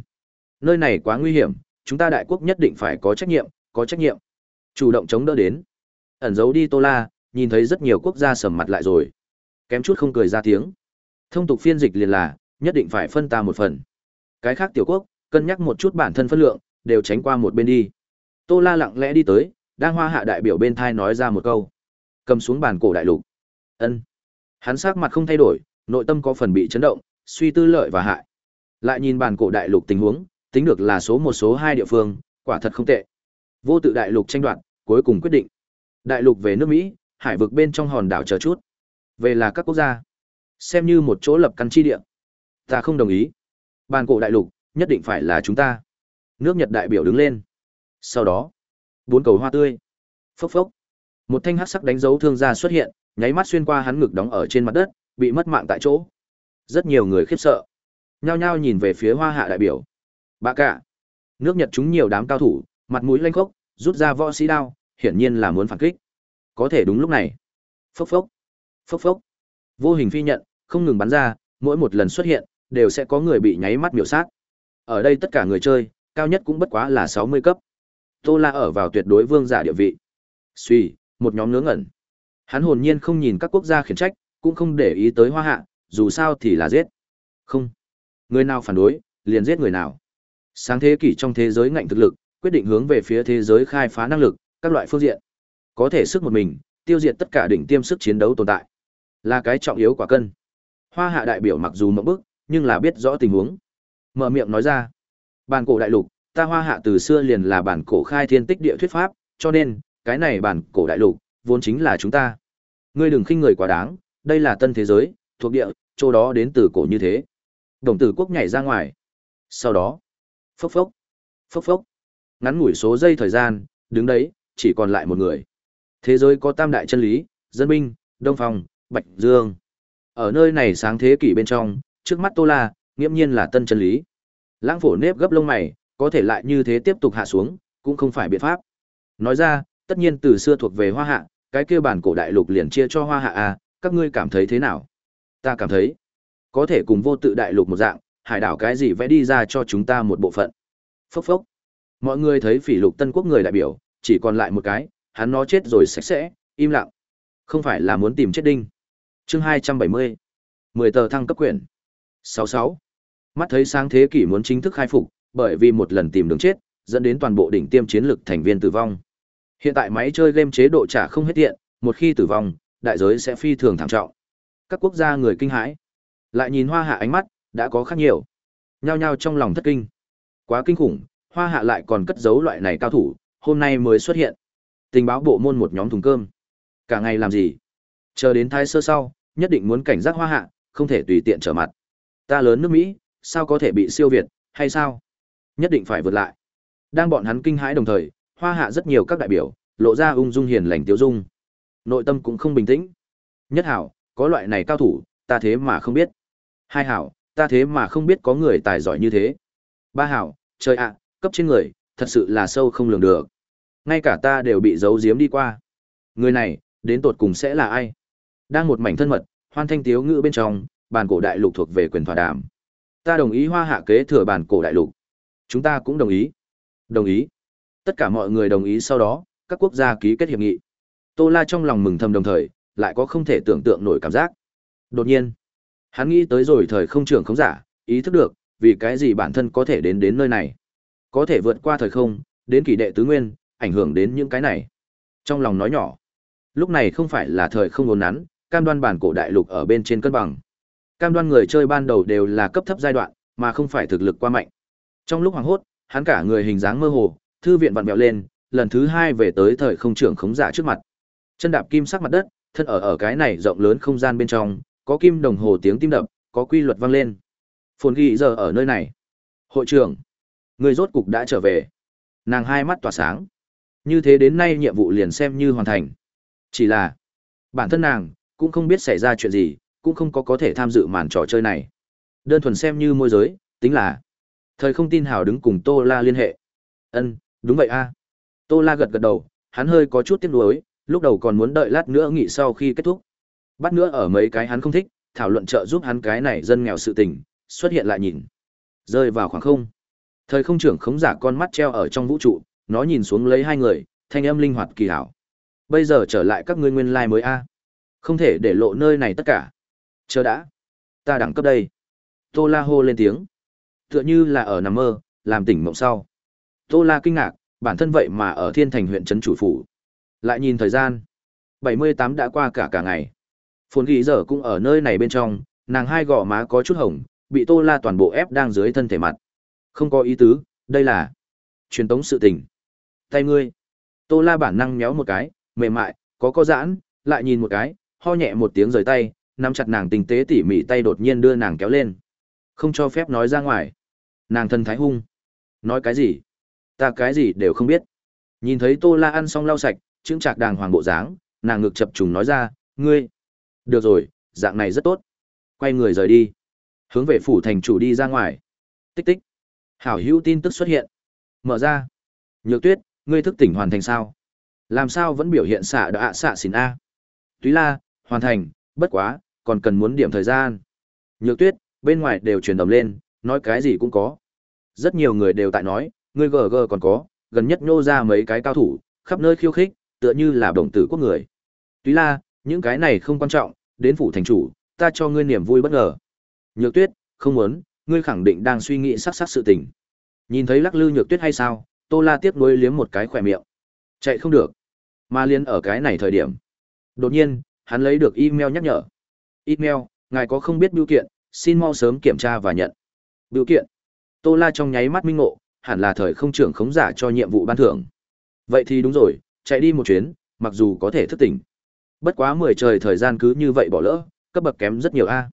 Nơi này quá nguy hiểm, chúng ta đại quốc nhất định phải có trách nhiệm, có trách nhiệm. Chủ động chống đỡ đến. Ẩn giấu đi Tô La, nhìn thấy rất nhiều quốc gia sầm mặt lại rồi. Kém chút không cười ra tiếng. Thông tục phiên dịch liền là, nhất định phải phân ta một phần. Cái khác tiểu quốc, cân nhắc một chút bản thân phân lượng, đều tránh qua một bên đi. Tô La lặng lẽ đi tới, đang hoa hạ đại biểu bên thai nói ra một câu. Cầm xuống bàn cổ đại lục. Ân. Hắn sắc mặt không thay đổi, nội tâm có phần bị chấn động, suy tư lợi và hại. Lại nhìn bàn cổ đại lục tình huống, tính được là số một số hai địa phương, quả thật không tệ. Vô tự đại lục tranh đoạt, cuối cùng quyết định. Đại lục về nước Mỹ, hải vực bên trong hòn đảo chờ chút. Về là các quốc gia. Xem như một chỗ lập căn chi địa. Ta không đồng ý. Bàn cổ đại lục, nhất định phải là chúng ta. Nước Nhật đại biểu đứng lên. Sau đó, bốn cầu hoa tươi. Phốc phốc. Một thanh hắc sắc đánh dấu thương gia xuất hiện, nháy mắt xuyên qua hắn ngực đóng ở trên mặt đất, bị mất mạng tại chỗ. Rất nhiều người khiếp sợ. Nhao nhao nhìn về phía hoa hạ đại biểu. Bà cả. Nước Nhật chúng nhiều đám cao thủ, mặt mũi lanh khốc, rút ra võ sĩ đao, hiển nhiên là muốn phản kích. Có thể đúng lúc này. Phốc phốc. Phốc phốc. Vô hình phi nhận, không ngừng bắn ra, mỗi một lần xuất hiện, đều sẽ có người bị nháy mắt miểu sát. Ở đây tất cả người chơi, cao nhất cũng bất quá là 60 cấp. Tô La ở vào tuyệt đối vương giả địa vị. Suy, một nhóm ngớ ngẩn. Hắn hồn nhiên không nhìn các quốc gia khiển trách, cũng không để ý tới hoa hạ, dù sao thì là giết. Không. Người nào phản đối, liền giết người nào. Sáng thế kỷ trong thế giới ngạnh thực lực, quyết định hướng về phía thế giới khai phá năng lực, các loại phương diện. Có thể sức một mình, tiêu diệt tất cả đỉnh tiêm sức chiến đấu tồn tại. Là cái trọng yếu quả cân. Hoa hạ đại biểu mặc dù mộng bức, nhưng là biết rõ tình huống. Mở miệng nói ra. Bản cổ đại lục, ta hoa hạ từ xưa liền là bản cổ khai thiên tích địa thuyết pháp, cho nên, cái này bản cổ đại lục, vốn chính là chúng ta. Ngươi đừng khinh người quá đáng, đây là tân thế giới, thuộc địa, chỗ đó đến từ cổ như thế. Đồng tử quốc nhảy ra ngoài. Sau đó, phốc phốc, phốc phốc. Ngắn ngủi số giây thời gian, đứng đấy, chỉ còn lại một người. Thế giới có tam đại chân lý, dân binh, đông phong, bạch dương. Ở nơi này sáng thế kỷ bên trong, trước mắt Tô La, nghiễm nhiên là tân chân lý. Lãng phổ nếp gấp lông mày, có thể lại như thế tiếp tục hạ xuống, cũng không phải biện pháp. Nói ra, tất nhiên từ xưa thuộc về hoa hạ, cái kia bản cổ đại lục liền chia cho hoa hạ à, các ngươi cảm thấy thế nào? Ta cảm thấy, có thể cùng vô tự đại lục một dạng, hải đảo cái gì vẽ đi ra cho chúng ta một bộ phận. Phốc phốc. Mọi người thấy phỉ lục tân quốc người đại biểu, chỉ còn lại một cái, hắn nó chết rồi sạch sẽ, im lặng. Không phải là muốn tìm chết đinh. Chương 270. 10 tờ thăng cấp quyển. 66. Mắt thấy sáng thế kỷ muốn chính thức khai phục, bởi vì một lần tìm đường chết, dẫn đến toàn bộ đỉnh tiêm chiến lực thành viên tử vong. Hiện tại máy chơi game chế độ trả không hết tiện, một khi tử vong, đại giới sẽ phi thường thảm trọng. Các quốc gia người kinh hãi, lại nhìn Hoa Hạ ánh mắt, đã có khác nhiều. Nhao nhao trong lòng thất kinh. Quá kinh khủng, Hoa Hạ lại còn cất giấu loại này cao thủ, hôm nay mới xuất hiện. Tình báo bộ môn một nhóm thùng cơm. Cả ngày làm gì? Chờ đến thái sơ sau, nhất định muốn cảnh giác Hoa Hạ, không thể tùy tiện trở mặt. Ta lớn nước Mỹ, sao có thể bị siêu việt, hay sao? Nhất định phải vượt lại. Đang bọn hắn kinh hãi đồng thời, Hoa Hạ rất nhiều các đại biểu, lộ ra ung dung hiền lành tiêu dung. Nội tâm cũng không bình tĩnh. Nhất hảo, có loại này cao thủ, ta thế mà không biết. Hai hảo, ta thế mà không biết có người tài giỏi như thế. Ba hảo, trời ạ, cấp trên người, thật sự là sâu không lường được. Ngay cả ta đều bị giấu giếm đi qua. Người này, đến tột cùng sẽ là ai? Đang một mảnh thân mật, hoan thanh tiếu ngữ bên trong, bàn cổ đại lục thuộc về quyền thỏa đàm. Ta đồng ý hoa hạ kế thừa bàn cổ đại lục. Chúng ta cũng đồng ý. Đồng ý. Tất cả mọi người đồng ý sau đó, các quốc gia ký kết hiệp nghị. Tô La trong lòng mừng thầm đồng thời, lại có không thể tưởng tượng nổi cảm giác. Đột nhiên, hắn nghĩ tới rồi thời không trưởng không giả, ý thức được, vì cái gì bản thân có thể đến đến nơi này. Có thể vượt qua thời không, đến kỷ đệ tứ nguyên, ảnh hưởng đến những cái này. Trong lòng nói nhỏ, lúc này không phải là thời không ổn nắn, cam đoan bản cổ đại lục ở bên trên cân bằng. Cam đoan người chơi ban đầu đều là cấp thấp giai đoạn, mà không phải thực lực qua mạnh. Trong lúc hoàng hốt, hắn cả người hình dáng mơ hồ, thư viện vặn vẹo lên, lần thứ hai về tới thời không trưởng khống giả trước mặt. Chân đạp kim sắc mặt đất, thân ở ở cái này rộng lớn không gian bên trong, có kim đồng hồ tiếng tim đập, có quy luật vang lên. Phồn ghi giờ ở nơi này. Hội trưởng, người rốt cục đã trở về. Nàng hai mắt tỏa sáng. Như thế đến nay nhiệm vụ liền xem như hoàn thành. Chỉ là, bản thân nàng, cũng không biết xảy ra chuyện gì, cũng không có có thể tham dự màn trò chơi này. Đơn thuần xem như môi giới, tính là. Thời không tin hào đứng cùng Tô La liên hệ. Ân, đúng vậy a. Tô La gật gật đầu, hắn hơi có chút tiếc nuối, lúc đầu còn muốn đợi lát nữa nghỉ sau khi kết thúc. Bắt nữa ở mấy cái hắn không thích, thảo luận trợ giúp hắn cái này dân nghèo sự tình, xuất hiện lại nhìn. Rơi vào khoảng không. Thời không trưởng khống giả con mắt treo ở trong vũ trụ, nó nhìn xuống lấy hai người, thanh âm linh hoạt kỳ hảo. Bây giờ trở lại các ngươi nguyên lai mới a. Không thể để lộ nơi này tất cả. Chờ đã. Ta đẳng cấp đây. Tô La hô lên tiếng. Tựa như là ở nằm mơ, làm tỉnh mộng sau. Tô La kinh ngạc, bản thân vậy mà ở Thiên Thành huyện trấn chủ phủ. Lại nhìn thời gian, 78 đã qua cả cả ngày. Phồn ghi giờ cũng ở nơi này bên trong, nàng hai gò má có chút hồng, bị Tô La toàn bộ ép đang dưới thân thể mặt. Không có ý tứ, đây là truyền tống sự tình. Tay ngươi. Tô La bản năng méo một cái, mềm mại, có có giãn, lại nhìn một cái, ho nhẹ một tiếng rời tay, nắm chặt nàng tình tế tỉ mỉ tay đột nhiên đưa nàng kéo lên. Không cho phép nói ra ngoài. Nàng thân thái hung. Nói cái gì? Ta cái gì đều không biết. Nhìn thấy Tô La ăn xong lau sạch, chững chạc đàng hoàng bộ dáng, nàng ngực chập trùng nói ra, ngươi. Được rồi, dạng này rất tốt. Quay người rời đi. Hướng về phủ thành chủ đi ra ngoài. Tích tích. Hảo hữu tin tức xuất hiện. Mở ra. Nhược tuyết, ngươi thức tỉnh hoàn thành sao? Làm sao vẫn biểu hiện xạ đã xạ xỉn A? Túy la, hoàn thành, bất quá, còn cần muốn điểm thời gian. Nhược tuyết, bên ngoài đều truyền đồng lên, nói cái gì cũng có. Rất nhiều người đều tại nói, ngươi GG còn có, gần nhất nhô ra mấy cái cao thủ, khắp nơi khiêu khích, tựa như là đồng tử quốc người. Tuy la, những cái này không quan trọng, đến phủ thành chủ, ta cho ngươi niềm vui bất ngờ. Nhược tuyết, không muốn, ngươi khẳng định đang suy nghĩ sắc sắc sự tình. Nhìn thấy lắc lư nhược tuyết hay sao, Tô La tiếp nối liếm một cái khỏe miệng. Chạy không được. Mà liên ở cái này thời điểm. Đột nhiên, hắn lấy được email nhắc nhở. Email, ngài có không biết biểu kiện, xin mau sớm kiểm tra và nhận. Biểu kiện. Tô La trong nháy mắt minh ngộ, hẳn là thời không trưởng khống giả cho nhiệm vụ ban thưởng. Vậy thì đúng rồi, chạy đi một chuyến, mặc dù có thể thức tỉnh. Bất quá mười trời thời gian cứ như vậy bỏ lỡ, cấp bậc kém rất nhiều a.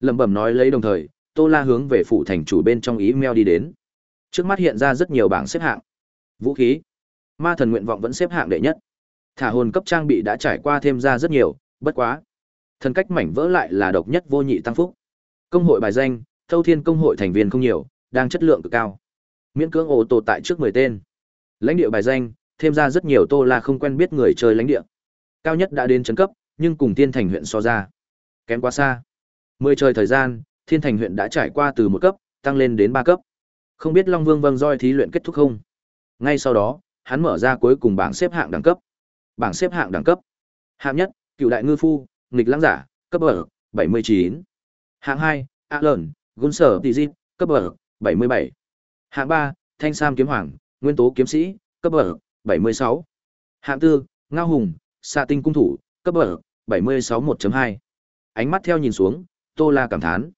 Lẩm bẩm nói lấy đồng thời, Tô La hướng về phủ thành chủ bên trong email đi đến. Trước mắt hiện ra rất nhiều bảng xếp hạng. Vũ khí. Ma thần nguyện vọng vẫn xếp hạng đệ nhất. Thả hồn cấp trang bị đã trải qua thêm ra rất nhiều, bất quá. Thần cách mảnh vỡ lại là độc nhất vô nhị tăng phúc. Công hội bài danh, Thâu Thiên công hội thành viên không nhiều, đang chất lượng cực cao. Miễn cưỡng ổ tổ tại trước 10 tên. Lãnh địa bài danh, thêm ra rất nhiều Tô La không quen biết người chơi lãnh địa. Cao nhất đã đến chấn cấp, nhưng cùng thiên Thành huyện so ra, kém quá xa. Mười trời thời gian, Thiên Thành huyện đã trải qua từ một cấp tăng lên đến ba cấp. Không biết Long Vương Vâng roi thí luyện kết thúc không? Ngay sau đó, hắn mở ra cuối cùng bảng xếp hạng đẳng cấp. Bảng xếp hạng đẳng cấp. Hạng nhất, Cựu đại ngư phu, nghịch lãng giả, cấp bậc 79. Hạng 2, sở tị Tizit, cấp bậc 77. Hạng 3, Thanh Sam kiếm hoàng, nguyên tố kiếm sĩ, cấp bậc 76. Hạng 4, Ngao hùng, Xạ tinh cung thủ, cấp bậc 76 1.2. Ánh mắt theo nhìn xuống, Tô La cảm thán.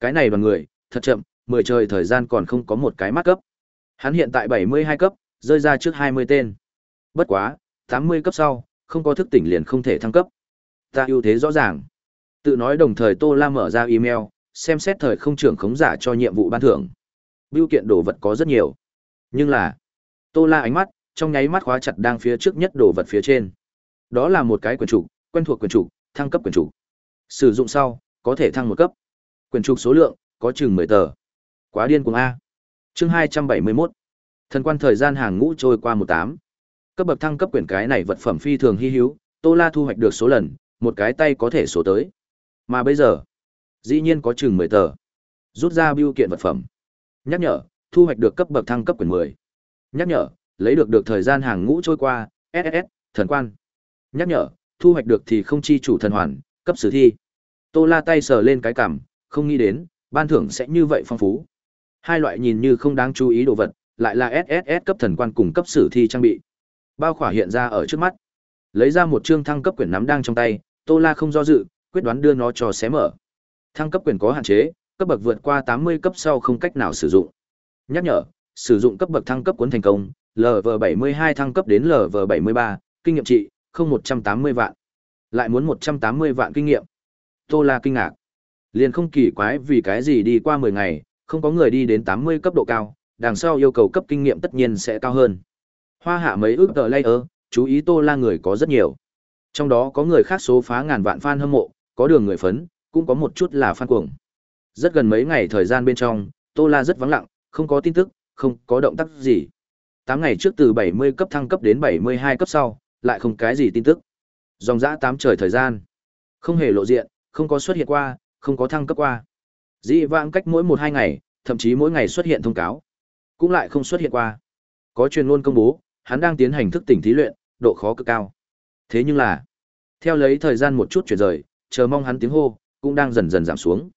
Cái này đoàn người, thật chậm, mười trời thời gian còn không có một cái mắt cấp. Hắn hiện tại 72 cấp, rơi ra trước 20 tên. Bất quá, 80 cấp sau, không có thức tỉnh liền không thể thăng cấp. Ta ưu thế rõ ràng. Tự nói đồng thời Tô La mở ra email, xem xét thời không trưởng khống giả cho nhiệm vụ ban thưởng. Bưu kiện đồ vật có rất nhiều. Nhưng là, Tô La ánh mắt, trong nháy mắt khóa chặt đang phía trước nhất đồ vật phía trên. Đó là một cái quyển trục, quen thuộc quyển trục, thăng cấp quyển trục. Sử dụng sau, có thể thăng một cấp. Quyển trục số lượng, có chừng 10 tờ. Quá điên cuồng A. Chương 271. Thần quan thời gian hàng ngũ trôi qua 18. Cấp bậc thăng cấp quyển cái này vật phẩm phi thường hy hữu, Tô La thu hoạch được số lần, một cái tay có thể số tới. Mà bây giờ, dĩ nhiên có chừng 10 tờ. Rút ra biêu kiện vật phẩm. Nhắc nhở, thu hoạch được cấp bậc thăng cấp quyền 10. Nhắc nhở, lấy được được thời gian hàng ngũ trôi qua, SSS, thần quan. Nhắc nhở, thu hoạch được thì không chi chủ thần hoàn, cấp sử thi. Tô La tay sờ lên cái cằm, không nghĩ đến, ban thưởng sẽ như vậy phong phú. Hai loại nhìn như không đáng chú ý đồ vật, lại là SSS cấp thần quan cùng cấp sử thi trang bị. Bao khỏa hiện ra ở trước mắt. Lấy ra một chương thăng cấp quyển nắm đang trong tay, Tô La không do dự, quyết đoán đưa nó cho xé mở. Thăng cấp quyển có hạn chế, cấp bậc vượt qua 80 cấp sau không cách nào sử dụng. Nhắc nhở, sử dụng cấp bậc thăng cấp cuốn thành công, LV72 thăng cấp đến LV73, kinh nghiệm trị, không 180 vạn. Lại muốn 180 vạn kinh nghiệm. Tô La kinh ngạc. Liền không kỳ quái vì cái gì đi qua 10 ngày, không có người đi đến 80 cấp độ cao, đằng sau yêu cầu cấp kinh nghiệm tất nhiên sẽ cao hơn. Hoa hạ mấy ước tờ layer, chú ý Tô La người có rất nhiều. Trong đó có người khác số phá ngàn vạn fan hâm mộ, có đường người phấn, cũng có một chút là fan cuồng. Rất gần mấy ngày thời gian bên trong, Tô La rất vắng lặng, không có tin tức, không có động tác gì. 8 ngày trước từ 70 cấp thăng cấp đến 72 cấp sau, lại không cái gì tin tức. Dòng dã 8 trời thời gian. Không hề lộ diện, không có xuất hiện qua, không có thăng cấp qua. Dị vãng cách mỗi 1-2 ngày, thậm chí mỗi ngày xuất hiện thông cáo. Cũng lại không xuất hiện qua. Có truyền luôn công bố, hắn đang tiến hành thức tỉnh thí luyện, độ khó cực cao. Thế nhưng là, theo lấy thời gian một chút chuyển rời, chờ mong hắn tiếng hô, cũng đang dần dần giảm xuống.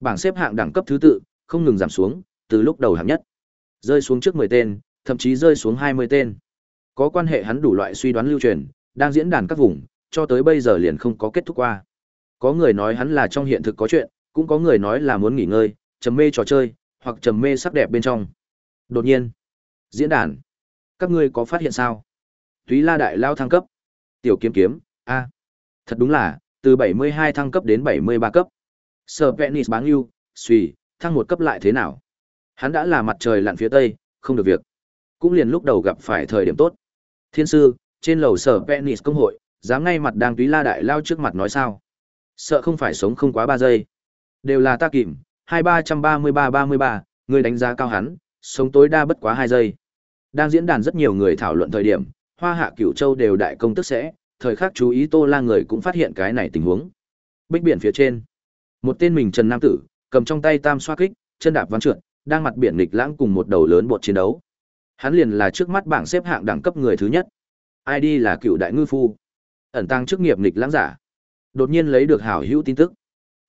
Bảng xếp hạng đẳng cấp thứ tự, không ngừng giảm xuống, từ lúc đầu hạng nhất, rơi xuống trước 10 tên, thậm chí rơi xuống 20 tên. Có quan hệ hắn đủ loại suy đoán lưu truyền, đang diễn đàn các vùng, cho tới bây giờ liền không có kết thúc qua. Có người nói hắn là trong hiện thực có chuyện, cũng có người nói là muốn nghỉ ngơi, trầm mê trò chơi, hoặc trầm mê sắc đẹp bên trong. Đột nhiên, diễn đàn, các ngươi có phát hiện sao? Túy La đại lao thăng cấp. Tiểu kiếm kiếm, a. Thật đúng là, từ 72 thăng cấp đến 73 cấp. Sở Penis báng yêu, suy, thăng một cấp lại thế nào? Hắn đã là mặt trời lặn phía tây, không được việc. Cũng liền lúc đầu gặp phải thời điểm tốt. Thiên sư, trên lầu sở Penis công hội, dám ngay mặt đang túy la đại lao trước mặt nói sao? Sợ không phải sống không quá ba giây. Đều là ta kìm, 2333-33, người đánh giá cao hắn, sống tối đa bất quá hai giây. Đang diễn đàn rất nhiều người thảo luận thời điểm, Hoa Hạ Cửu Châu đều đại công tức sẽ, thời khắc chú ý Tô La người cũng phát hiện cái này tình huống. Bích biển phía trên, một tên mình Trần Nam tử, cầm trong tay tam xoa kích, chân đạp ván trượt, đang mặt biển nghịch lãng cùng một đầu lớn bột chiến đấu. Hắn liền là trước mắt bảng xếp hạng đẳng cấp người thứ nhất. ID là cựu đại ngư phu. Ẩn tăng chức nghiệp nghịch lãng giả. Đột nhiên lấy được hảo hữu tin tức.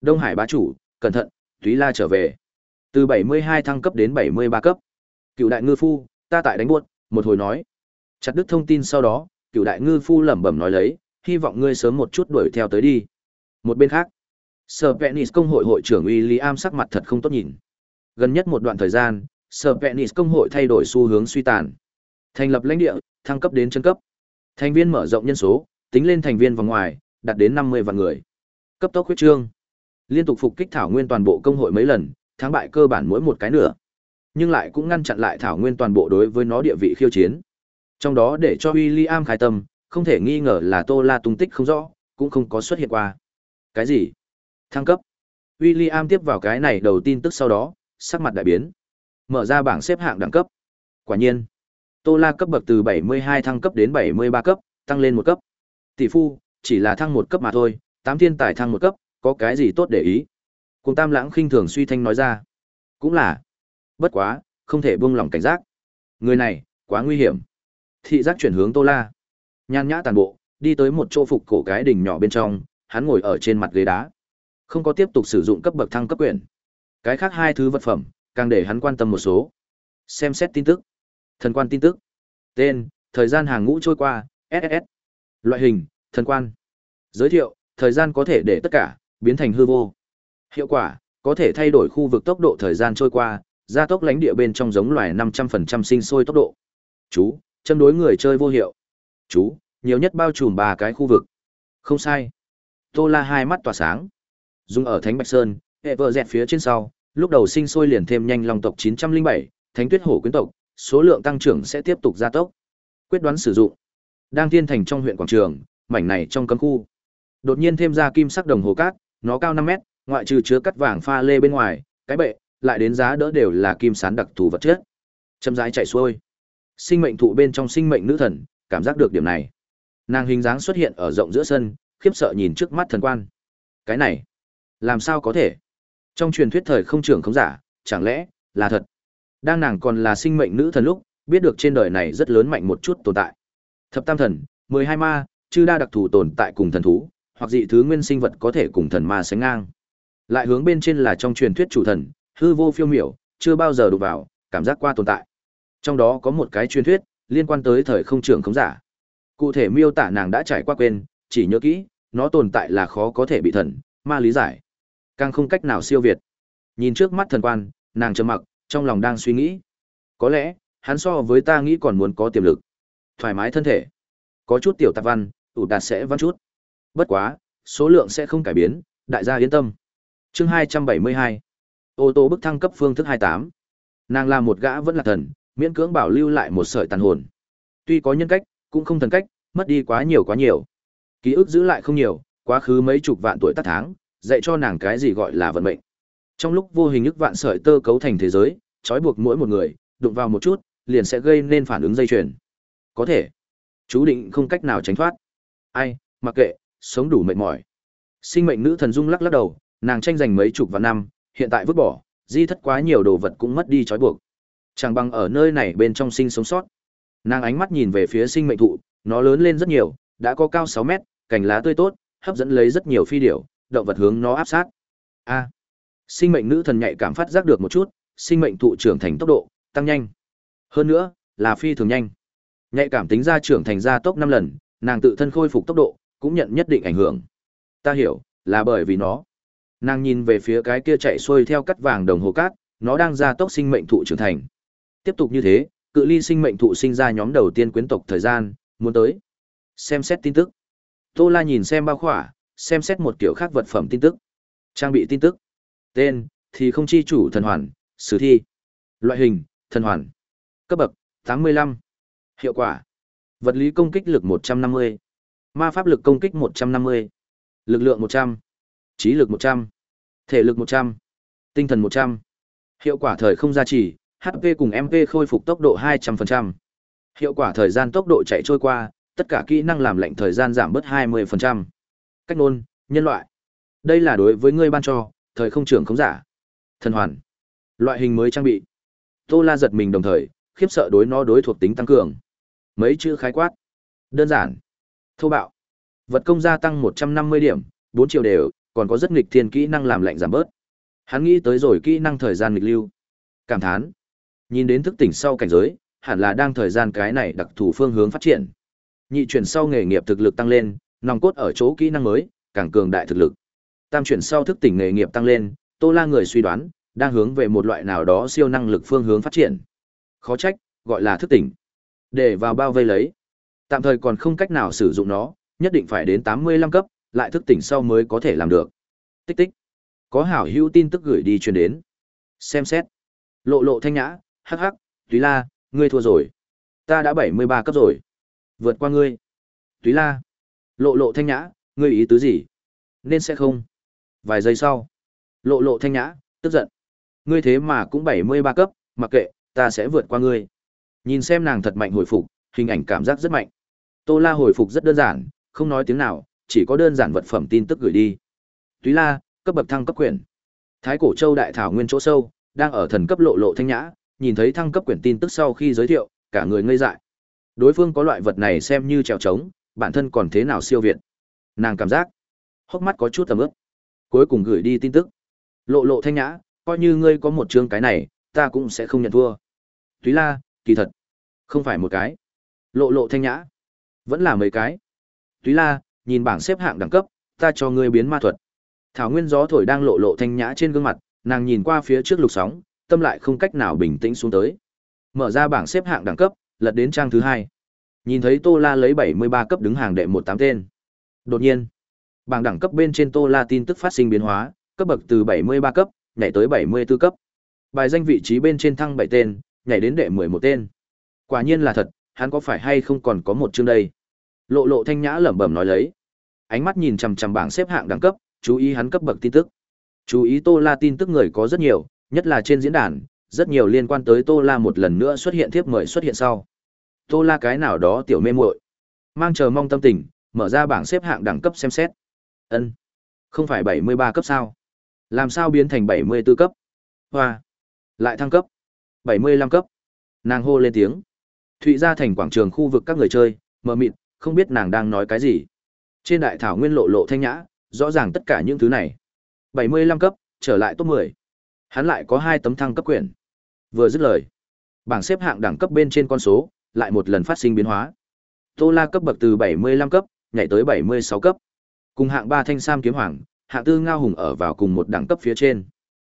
Đông Hải bá chủ, cẩn thận, Túy La trở về. Từ 72 thăng cấp đến 73 cấp. Cựu đại ngư phu, ta tại đánh buốt, một hồi nói. Chặt đứt thông tin sau đó, cựu đại ngư phu lẩm bẩm nói lấy, hy vọng ngươi sớm một chút đuổi theo tới đi. Một bên khác, Sở Penis công hội hội trưởng William sắc mặt thật không tốt nhìn. Gần nhất một đoạn thời gian, Sở Penis công hội thay đổi xu hướng suy tàn. Thành lập lãnh địa, thăng cấp đến chân cấp. Thành viên mở rộng nhân số, tính lên thành viên vào ngoài, đạt đến 50 vạn người. Cấp tốc huyết trương. Liên tục phục kích thảo nguyên toàn bộ công hội mấy lần, thắng bại cơ bản mỗi một cái nữa. Nhưng lại cũng ngăn chặn lại thảo nguyên toàn bộ đối với nó địa vị khiêu chiến. Trong đó để cho William khai tâm, không thể nghi ngờ là Tô La tung tích không rõ, cũng không có xuất hiện qua. Cái gì? Thăng cấp. William tiếp vào cái này đầu tin tức sau đó, sắc mặt đại biến. Mở ra bảng xếp hạng đẳng cấp. Quả nhiên, Tô La cấp bậc từ 72 thăng cấp đến 73 cấp, tăng lên một cấp. Tỷ phu, chỉ là thăng một cấp mà thôi, tám thiên tài thăng một cấp, có cái gì tốt để ý? Cùng Tam Lãng khinh thường suy thanh nói ra. Cũng là. Bất quá, không thể buông lỏng cảnh giác. Người này, quá nguy hiểm. Thị giác chuyển hướng Tô La. Nhan nhã tàn bộ, đi tới một chỗ phục cổ cái đỉnh nhỏ bên trong, hắn ngồi ở trên mặt ghế đá. Không có tiếp tục sử dụng cấp bậc thăng cấp quyền. Cái khác hai thứ vật phẩm, càng để hắn quan tâm một số. Xem xét tin tức. Thần quan tin tức. Tên, thời gian hàng ngũ trôi qua, SSS. Loại hình, thần quan. Giới thiệu, thời gian có thể để tất cả, biến thành hư vô. Hiệu quả, có thể thay đổi khu vực tốc độ thời gian trôi qua, gia tốc lãnh địa bên trong giống loài 500% sinh sôi tốc độ. Chú, châm đối người chơi vô hiệu. Chú, nhiều nhất bao trùm ba cái khu vực. Không sai. Tô La hai mắt tỏa sáng. Dùng ở Thánh Bạch Sơn, hệ vợ dẹt phía trên sau, lúc đầu sinh sôi liền thêm nhanh long tộc 907, Thánh Tuyết Hổ quyến tộc, số lượng tăng trưởng sẽ tiếp tục gia tốc. Quyết đoán sử dụng. Đang thiên thành trong huyện quảng trường, mảnh này trong cấm khu. Đột nhiên thêm ra kim sắc đồng hồ cát, nó cao 5 mét, ngoại trừ chứa cắt vàng pha lê bên ngoài, cái bệ, lại đến giá đỡ đều là kim sán đặc thù vật chất. Châm rãi chạy xuôi. Sinh mệnh thụ bên trong sinh mệnh nữ thần, cảm giác được điểm này. Nàng hình dáng xuất hiện ở rộng giữa sân, khiếp sợ nhìn trước mắt thần quan. Cái này, làm sao có thể? Trong truyền thuyết thời không trưởng không giả, chẳng lẽ là thật? Đang nàng còn là sinh mệnh nữ thần lúc, biết được trên đời này rất lớn mạnh một chút tồn tại. Thập tam thần, mười hai ma, chư đa đặc thù tồn tại cùng thần thú, hoặc dị thứ nguyên sinh vật có thể cùng thần ma sánh ngang. Lại hướng bên trên là trong truyền thuyết chủ thần, hư vô phiêu miểu, chưa bao giờ đụng vào, cảm giác qua tồn tại. Trong đó có một cái truyền thuyết liên quan tới thời không trưởng không giả. Cụ thể miêu tả nàng đã trải qua quên, chỉ nhớ kỹ, nó tồn tại là khó có thể bị thần, ma lý giải. Càng không cách nào siêu việt. Nhìn trước mắt thần quan, nàng trầm mặc, trong lòng đang suy nghĩ. Có lẽ, hắn so với ta nghĩ còn muốn có tiềm lực. Thoải mái thân thể. Có chút tiểu tạp văn, ủ đạt sẽ văn chút. Bất quá, số lượng sẽ không cải biến, đại gia yên tâm. Chương 272. Ô tô bức thăng cấp phương thức 28. Nàng là một gã vẫn là thần, miễn cưỡng bảo lưu lại một sợi tàn hồn. Tuy có nhân cách, cũng không thần cách, mất đi quá nhiều quá nhiều. Ký ức giữ lại không nhiều, quá khứ mấy chục vạn tuổi tác tháng, dạy cho nàng cái gì gọi là vận mệnh. Trong lúc vô hình ức vạn sợi tơ cấu thành thế giới, trói buộc mỗi một người, đụng vào một chút, liền sẽ gây nên phản ứng dây chuyền. Có thể, chú định không cách nào tránh thoát. Ai, mặc kệ, sống đủ mệt mỏi. Sinh mệnh nữ thần dung lắc lắc đầu, nàng tranh giành mấy chục vạn năm, hiện tại vứt bỏ, di thất quá nhiều đồ vật cũng mất đi trói buộc. Chẳng bằng ở nơi này bên trong sinh sống sót. Nàng ánh mắt nhìn về phía sinh mệnh thụ, nó lớn lên rất nhiều, đã có cao 6 mét, cành lá tươi tốt, hấp dẫn lấy rất nhiều phi điểu, động vật hướng nó áp sát. A. sinh mệnh nữ thần nhạy cảm phát giác được một chút, sinh mệnh thụ trưởng thành tốc độ tăng nhanh. Hơn nữa, là phi thường nhanh. Nhạy cảm tính ra trưởng thành ra tốc 5 lần, nàng tự thân khôi phục tốc độ cũng nhận nhất định ảnh hưởng. Ta hiểu, là bởi vì nó. Nàng nhìn về phía cái kia chạy xuôi theo cắt vàng đồng hồ cát, nó đang ra tốc sinh mệnh thụ trưởng thành. Tiếp tục như thế, cự ly sinh mệnh thụ sinh ra nhóm đầu tiên quyến tộc thời gian, muốn tới. Xem xét tin tức. Tô La nhìn xem bao khỏa, xem xét một kiểu khác vật phẩm tin tức. Trang bị tin tức. Tên, thì không chi chủ thần hoàn, sử thi. Loại hình, thần hoàn. Cấp bậc, 85. Hiệu quả. Vật lý công kích lực 150. Ma pháp lực công kích 150. Lực lượng 100. Trí lực 100. Thể lực 100. Tinh thần 100. Hiệu quả thời không gia trì, HP cùng MP khôi phục tốc độ 200%. Hiệu quả thời gian tốc độ chạy trôi qua, tất cả kỹ năng làm lệnh thời gian giảm bớt 20%. Cách nôn, nhân loại. Đây là đối với ngươi ban cho, thời không trưởng không giả. Thần hoàn. Loại hình mới trang bị. Tô La giật mình đồng thời, khiếp sợ đối nó đối thuộc tính tăng cường. Mấy chữ khái quát. Đơn giản. Thô bạo. Vật công gia tăng 150 điểm, 4 triệu đều, còn có rất nghịch thiên kỹ năng làm lạnh giảm bớt. Hắn nghĩ tới rồi kỹ năng thời gian nghịch lưu. Cảm thán. Nhìn đến thức tỉnh sau cảnh giới, hẳn là đang thời gian cái này đặc thù phương hướng phát triển. Nhị chuyển sau nghề nghiệp thực lực tăng lên, nòng cốt ở chỗ kỹ năng mới, càng cường đại thực lực. Tam chuyển sau thức tỉnh nghề nghiệp tăng lên, Tô La người suy đoán, đang hướng về một loại nào đó siêu năng lực phương hướng phát triển. Khó trách, gọi là thức tỉnh. Để vào bao vây lấy. Tạm thời còn không cách nào sử dụng nó, nhất định phải đến 85 cấp, lại thức tỉnh sau mới có thể làm được. Tích tích. Có hảo hữu tin tức gửi đi truyền đến. Xem xét. Lộ lộ thanh nhã, hắc hắc, Túy La, ngươi thua rồi. Ta đã 73 cấp rồi. Vượt qua ngươi. Túy La. Lộ lộ thanh nhã, ngươi ý tứ gì? Nên sẽ không. Vài giây sau. Lộ lộ thanh nhã, tức giận. Ngươi thế mà cũng 73 cấp, mặc kệ, ta sẽ vượt qua ngươi. Nhìn xem nàng thật mạnh hồi phục, hình ảnh cảm giác rất mạnh. Tô La hồi phục rất đơn giản, không nói tiếng nào, chỉ có đơn giản vật phẩm tin tức gửi đi. Túy La, cấp bậc thăng cấp quyền. Thái cổ châu đại thảo nguyên chỗ sâu, đang ở thần cấp lộ lộ thanh nhã, nhìn thấy thăng cấp quyển tin tức sau khi giới thiệu, cả người ngây dại. Đối phương có loại vật này xem như trèo trống, bản thân còn thế nào siêu việt. Nàng cảm giác, hốc mắt có chút tầm ướt. Cuối cùng gửi đi tin tức. Lộ lộ thanh nhã, coi như ngươi có một chương cái này, ta cũng sẽ không nhận thua. Túy la, kỳ thật, không phải một cái. Lộ lộ thanh nhã, vẫn là mấy cái. Túy la, nhìn bảng xếp hạng đẳng cấp, ta cho ngươi biến ma thuật. Thảo nguyên gió thổi đang lộ lộ thanh nhã trên gương mặt, nàng nhìn qua phía trước lục sóng, tâm lại không cách nào bình tĩnh xuống tới. Mở ra bảng xếp hạng đẳng cấp, lật đến trang thứ hai. Nhìn thấy Tô La lấy 73 cấp đứng hàng đệ 18 tên. Đột nhiên, bảng đẳng cấp bên trên Tô La tin tức phát sinh biến hóa, cấp bậc từ 73 cấp nhảy tới 74 cấp. Bài danh vị trí bên trên thăng 7 tên, nhảy đến đệ 11 tên. Quả nhiên là thật, hắn có phải hay không còn có một chương đây? Lộ Lộ Thanh Nhã lẩm bẩm nói lấy. Ánh mắt nhìn chằm chằm bảng xếp hạng đẳng cấp, chú ý hắn cấp bậc tin tức. Chú ý Tô La tin tức người có rất nhiều, nhất là trên diễn đàn, rất nhiều liên quan tới Tô La một lần nữa xuất hiện tiếp mời xuất hiện sau. Tô La cái nào đó tiểu mê muội, mang chờ mong tâm tình, mở ra bảng xếp hạng đẳng cấp xem xét. Ân, không phải 73 cấp sao? Làm sao biến thành 74 cấp? Hoa, lại thăng cấp. 75 cấp. Nàng hô lên tiếng. Thụy ra thành quảng trường khu vực các người chơi, mờ mịt, không biết nàng đang nói cái gì. Trên đại thảo nguyên lộ lộ thanh nhã, rõ ràng tất cả những thứ này. 75 cấp, trở lại top 10. Hắn lại có hai tấm thăng cấp quyển. Vừa dứt lời, bảng xếp hạng đẳng cấp bên trên con số lại một lần phát sinh biến hóa. Tô La cấp bậc từ 75 cấp nhảy tới 76 cấp. Cùng hạng 3 Thanh Sam kiếm hoàng, hạng tư Ngao hùng ở vào cùng một đẳng cấp phía trên.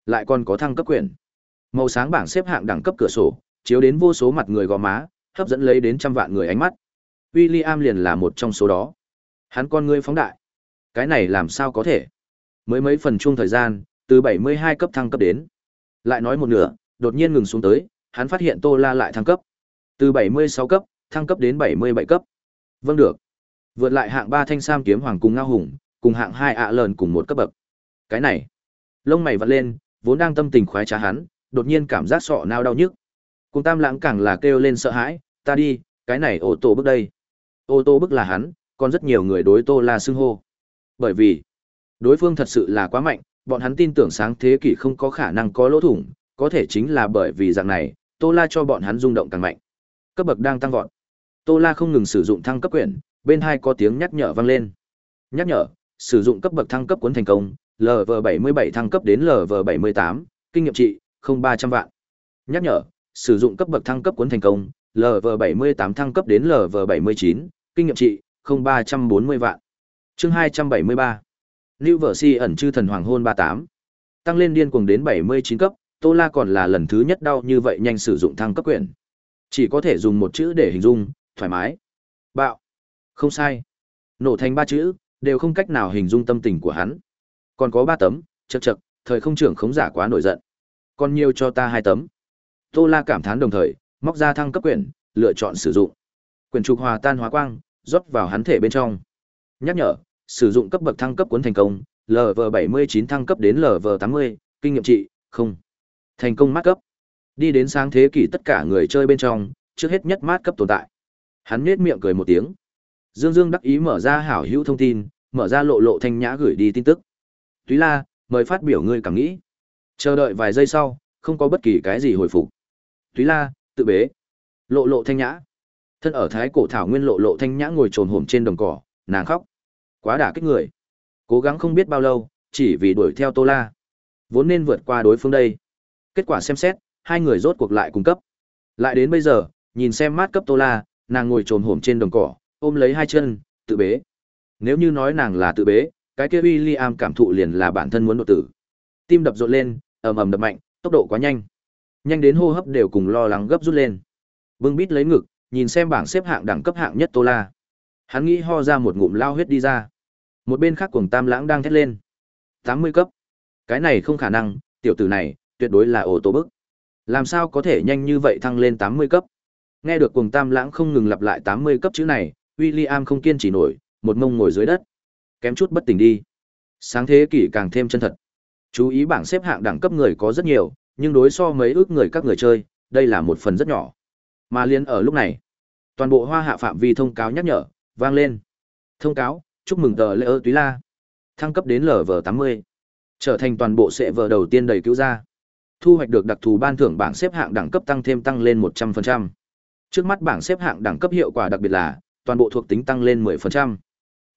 Lại còn có thăng cấp quyển. Màu sáng bảng xếp hạng đẳng cấp cửa sổ, chiếu đến vô số mặt người gò má, hấp dẫn lấy đến trăm vạn người ánh mắt. William liền là một trong số đó. Hắn con ngươi phóng đại. Cái này làm sao có thể? Mới mấy phần chung thời gian, từ 72 cấp thăng cấp đến. Lại nói một nửa, đột nhiên ngừng xuống tới, hắn phát hiện Tô La lại thăng cấp. Từ 76 cấp, thăng cấp đến 77 cấp. Vâng được. Vượt lại hạng 3 thanh sam kiếm hoàng cùng ngao hùng, cùng hạng 2 ạ lờn cùng một cấp bậc. Cái này, lông mày vặn lên, vốn đang tâm tình khoái trá hắn, đột nhiên cảm giác sọ nao đau nhức. Cùng Tam Lãng càng là kêu lên sợ hãi, ta đi, cái này ô tô bước đây. Ô tô bước là hắn, còn rất nhiều người đối Tô La xưng hô. Bởi vì, đối phương thật sự là quá mạnh, bọn hắn tin tưởng sáng thế kỷ không có khả năng có lỗ thủng, có thể chính là bởi vì dạng này, Tô La cho bọn hắn rung động càng mạnh. Cấp bậc đang tăng vọt. Tô La không ngừng sử dụng thăng cấp quyển, bên hai có tiếng nhắc nhở vang lên. Nhắc nhở, sử dụng cấp bậc thăng cấp cuốn thành công, LV77 thăng cấp đến LV78, kinh nghiệm trị, không ba trăm vạn. Nhắc nhở, sử dụng cấp bậc thăng cấp cuốn thành công, LV78 thăng cấp đến LV79, kinh nghiệm trị, không ba trăm bốn mươi vạn. Chương hai trăm bảy mươi ba Lưu Vở Si ẩn chư thần hoàng hôn 38. Tăng lên điên cuồng đến 79 cấp, Tô La còn là lần thứ nhất đau như vậy nhanh sử dụng thăng cấp quyền. Chỉ có thể dùng một chữ để hình dung, thoải mái. Bạo. Không sai. Nổ thành ba chữ, đều không cách nào hình dung tâm tình của hắn. Còn có ba tấm, chậc chậc, thời không trưởng khống giả quá nổi giận. Còn nhiều cho ta hai tấm. Tô La cảm thán đồng thời, móc ra thăng cấp quyền, lựa chọn sử dụng. Quyền trục hòa tan hóa quang, rót vào hắn thể bên trong. Nhắc nhở, sử dụng cấp bậc thăng cấp cuốn thành công, LV79 thăng cấp đến LV80, kinh nghiệm trị, không. Thành công mát cấp. Đi đến sáng thế kỷ tất cả người chơi bên trong, trước hết nhất mát cấp tồn tại. Hắn nhếch miệng cười một tiếng. Dương Dương đắc ý mở ra hảo hữu thông tin, mở ra lộ lộ thanh nhã gửi đi tin tức. Túy La, mời phát biểu ngươi cảm nghĩ. Chờ đợi vài giây sau, không có bất kỳ cái gì hồi phục. Túy La, tự bế. Lộ lộ thanh nhã. Thân ở thái cổ thảo nguyên lộ lộ thanh nhã ngồi trồn hổm trên đồng cỏ, nàng khóc. Quá đả kích người. Cố gắng không biết bao lâu, chỉ vì đuổi theo Tô La. Vốn nên vượt qua đối phương đây. Kết quả xem xét, hai người rốt cuộc lại cung cấp. Lại đến bây giờ, Nhìn xem mát cấp Tô La, nàng ngồi trồn hổm trên đồng cỏ, ôm lấy hai chân, tự bế. Nếu như nói nàng là tự bế, cái kia William cảm thụ liền là bản thân muốn độ tử. Tim đập rộn lên, ầm ầm đập mạnh, tốc độ quá nhanh. Nhanh đến hô hấp đều cùng lo lắng gấp rút lên. Bưng bít lấy ngực, nhìn xem bảng xếp hạng đẳng cấp hạng nhất Tô La. Hắn nghĩ ho ra một ngụm lao huyết đi ra. Một bên khác cuồng tam lãng đang thét lên. 80 cấp. Cái này không khả năng, tiểu tử này, tuyệt đối là ổ tổ bức. Làm sao có thể nhanh như vậy thăng lên 80 cấp? Nghe được cuồng tam lãng không ngừng lặp lại 80 cấp chữ này, William không kiên trì nổi, một mông ngồi dưới đất. Kém chút bất tỉnh đi. Sáng thế kỷ càng thêm chân thật. Chú ý bảng xếp hạng đẳng cấp người có rất nhiều, nhưng đối so mấy ước người các người chơi, đây là một phần rất nhỏ. Mà liên ở lúc này, toàn bộ hoa hạ phạm vi thông cáo nhắc nhở, vang lên. Thông cáo, chúc mừng tờ lễ ơ túy la. Thăng cấp đến LV80. Trở thành toàn bộ sẽ vợ đầu tiên đầy cứu ra. Thu hoạch được đặc thù ban thưởng bảng xếp hạng đẳng cấp tăng thêm tăng lên 100%. Trước mắt bảng xếp hạng đẳng cấp hiệu quả đặc biệt là, toàn bộ thuộc tính tăng lên 10%.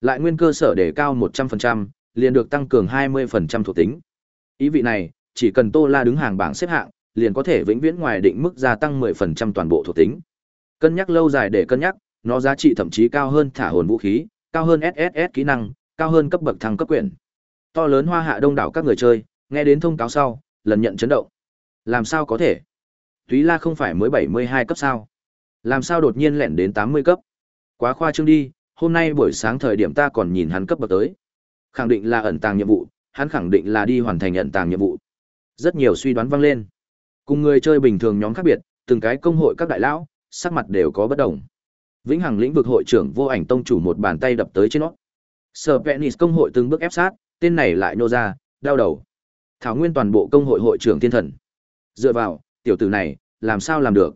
Lại nguyên cơ sở để cao 100%, liền được tăng cường 20% thuộc tính. Ý vị này, chỉ cần Tô La đứng hàng bảng xếp hạng, liền có thể vĩnh viễn ngoài định mức gia tăng 10% toàn bộ thuộc tính. Cân nhắc lâu dài để cân nhắc, nó giá trị thậm chí cao hơn thả hồn vũ khí, cao hơn SSS kỹ năng, cao hơn cấp bậc thăng cấp quyền. To lớn hoa hạ đông đảo các người chơi, nghe đến thông cáo sau, lần nhận chấn động. Làm sao có thể? Túy La không phải mới 72 cấp sao? Làm sao đột nhiên lẻn đến 80 cấp? Quá khoa trương đi, hôm nay buổi sáng thời điểm ta còn nhìn hắn cấp bậc tới. Khẳng định là ẩn tàng nhiệm vụ, hắn khẳng định là đi hoàn thành ẩn tàng nhiệm vụ. Rất nhiều suy đoán vang lên. Cùng người chơi bình thường nhóm khác biệt, từng cái công hội các đại lão, sắc mặt đều có bất đồng. Vĩnh Hằng lĩnh vực hội trưởng vô ảnh tông chủ một bàn tay đập tới trên nó. Sở Penis công hội từng bước ép sát, tên này lại nô ra, đau đầu. Thảo Nguyên toàn bộ công hội hội trưởng thiên thần. Dựa vào, tiểu tử này, làm sao làm được?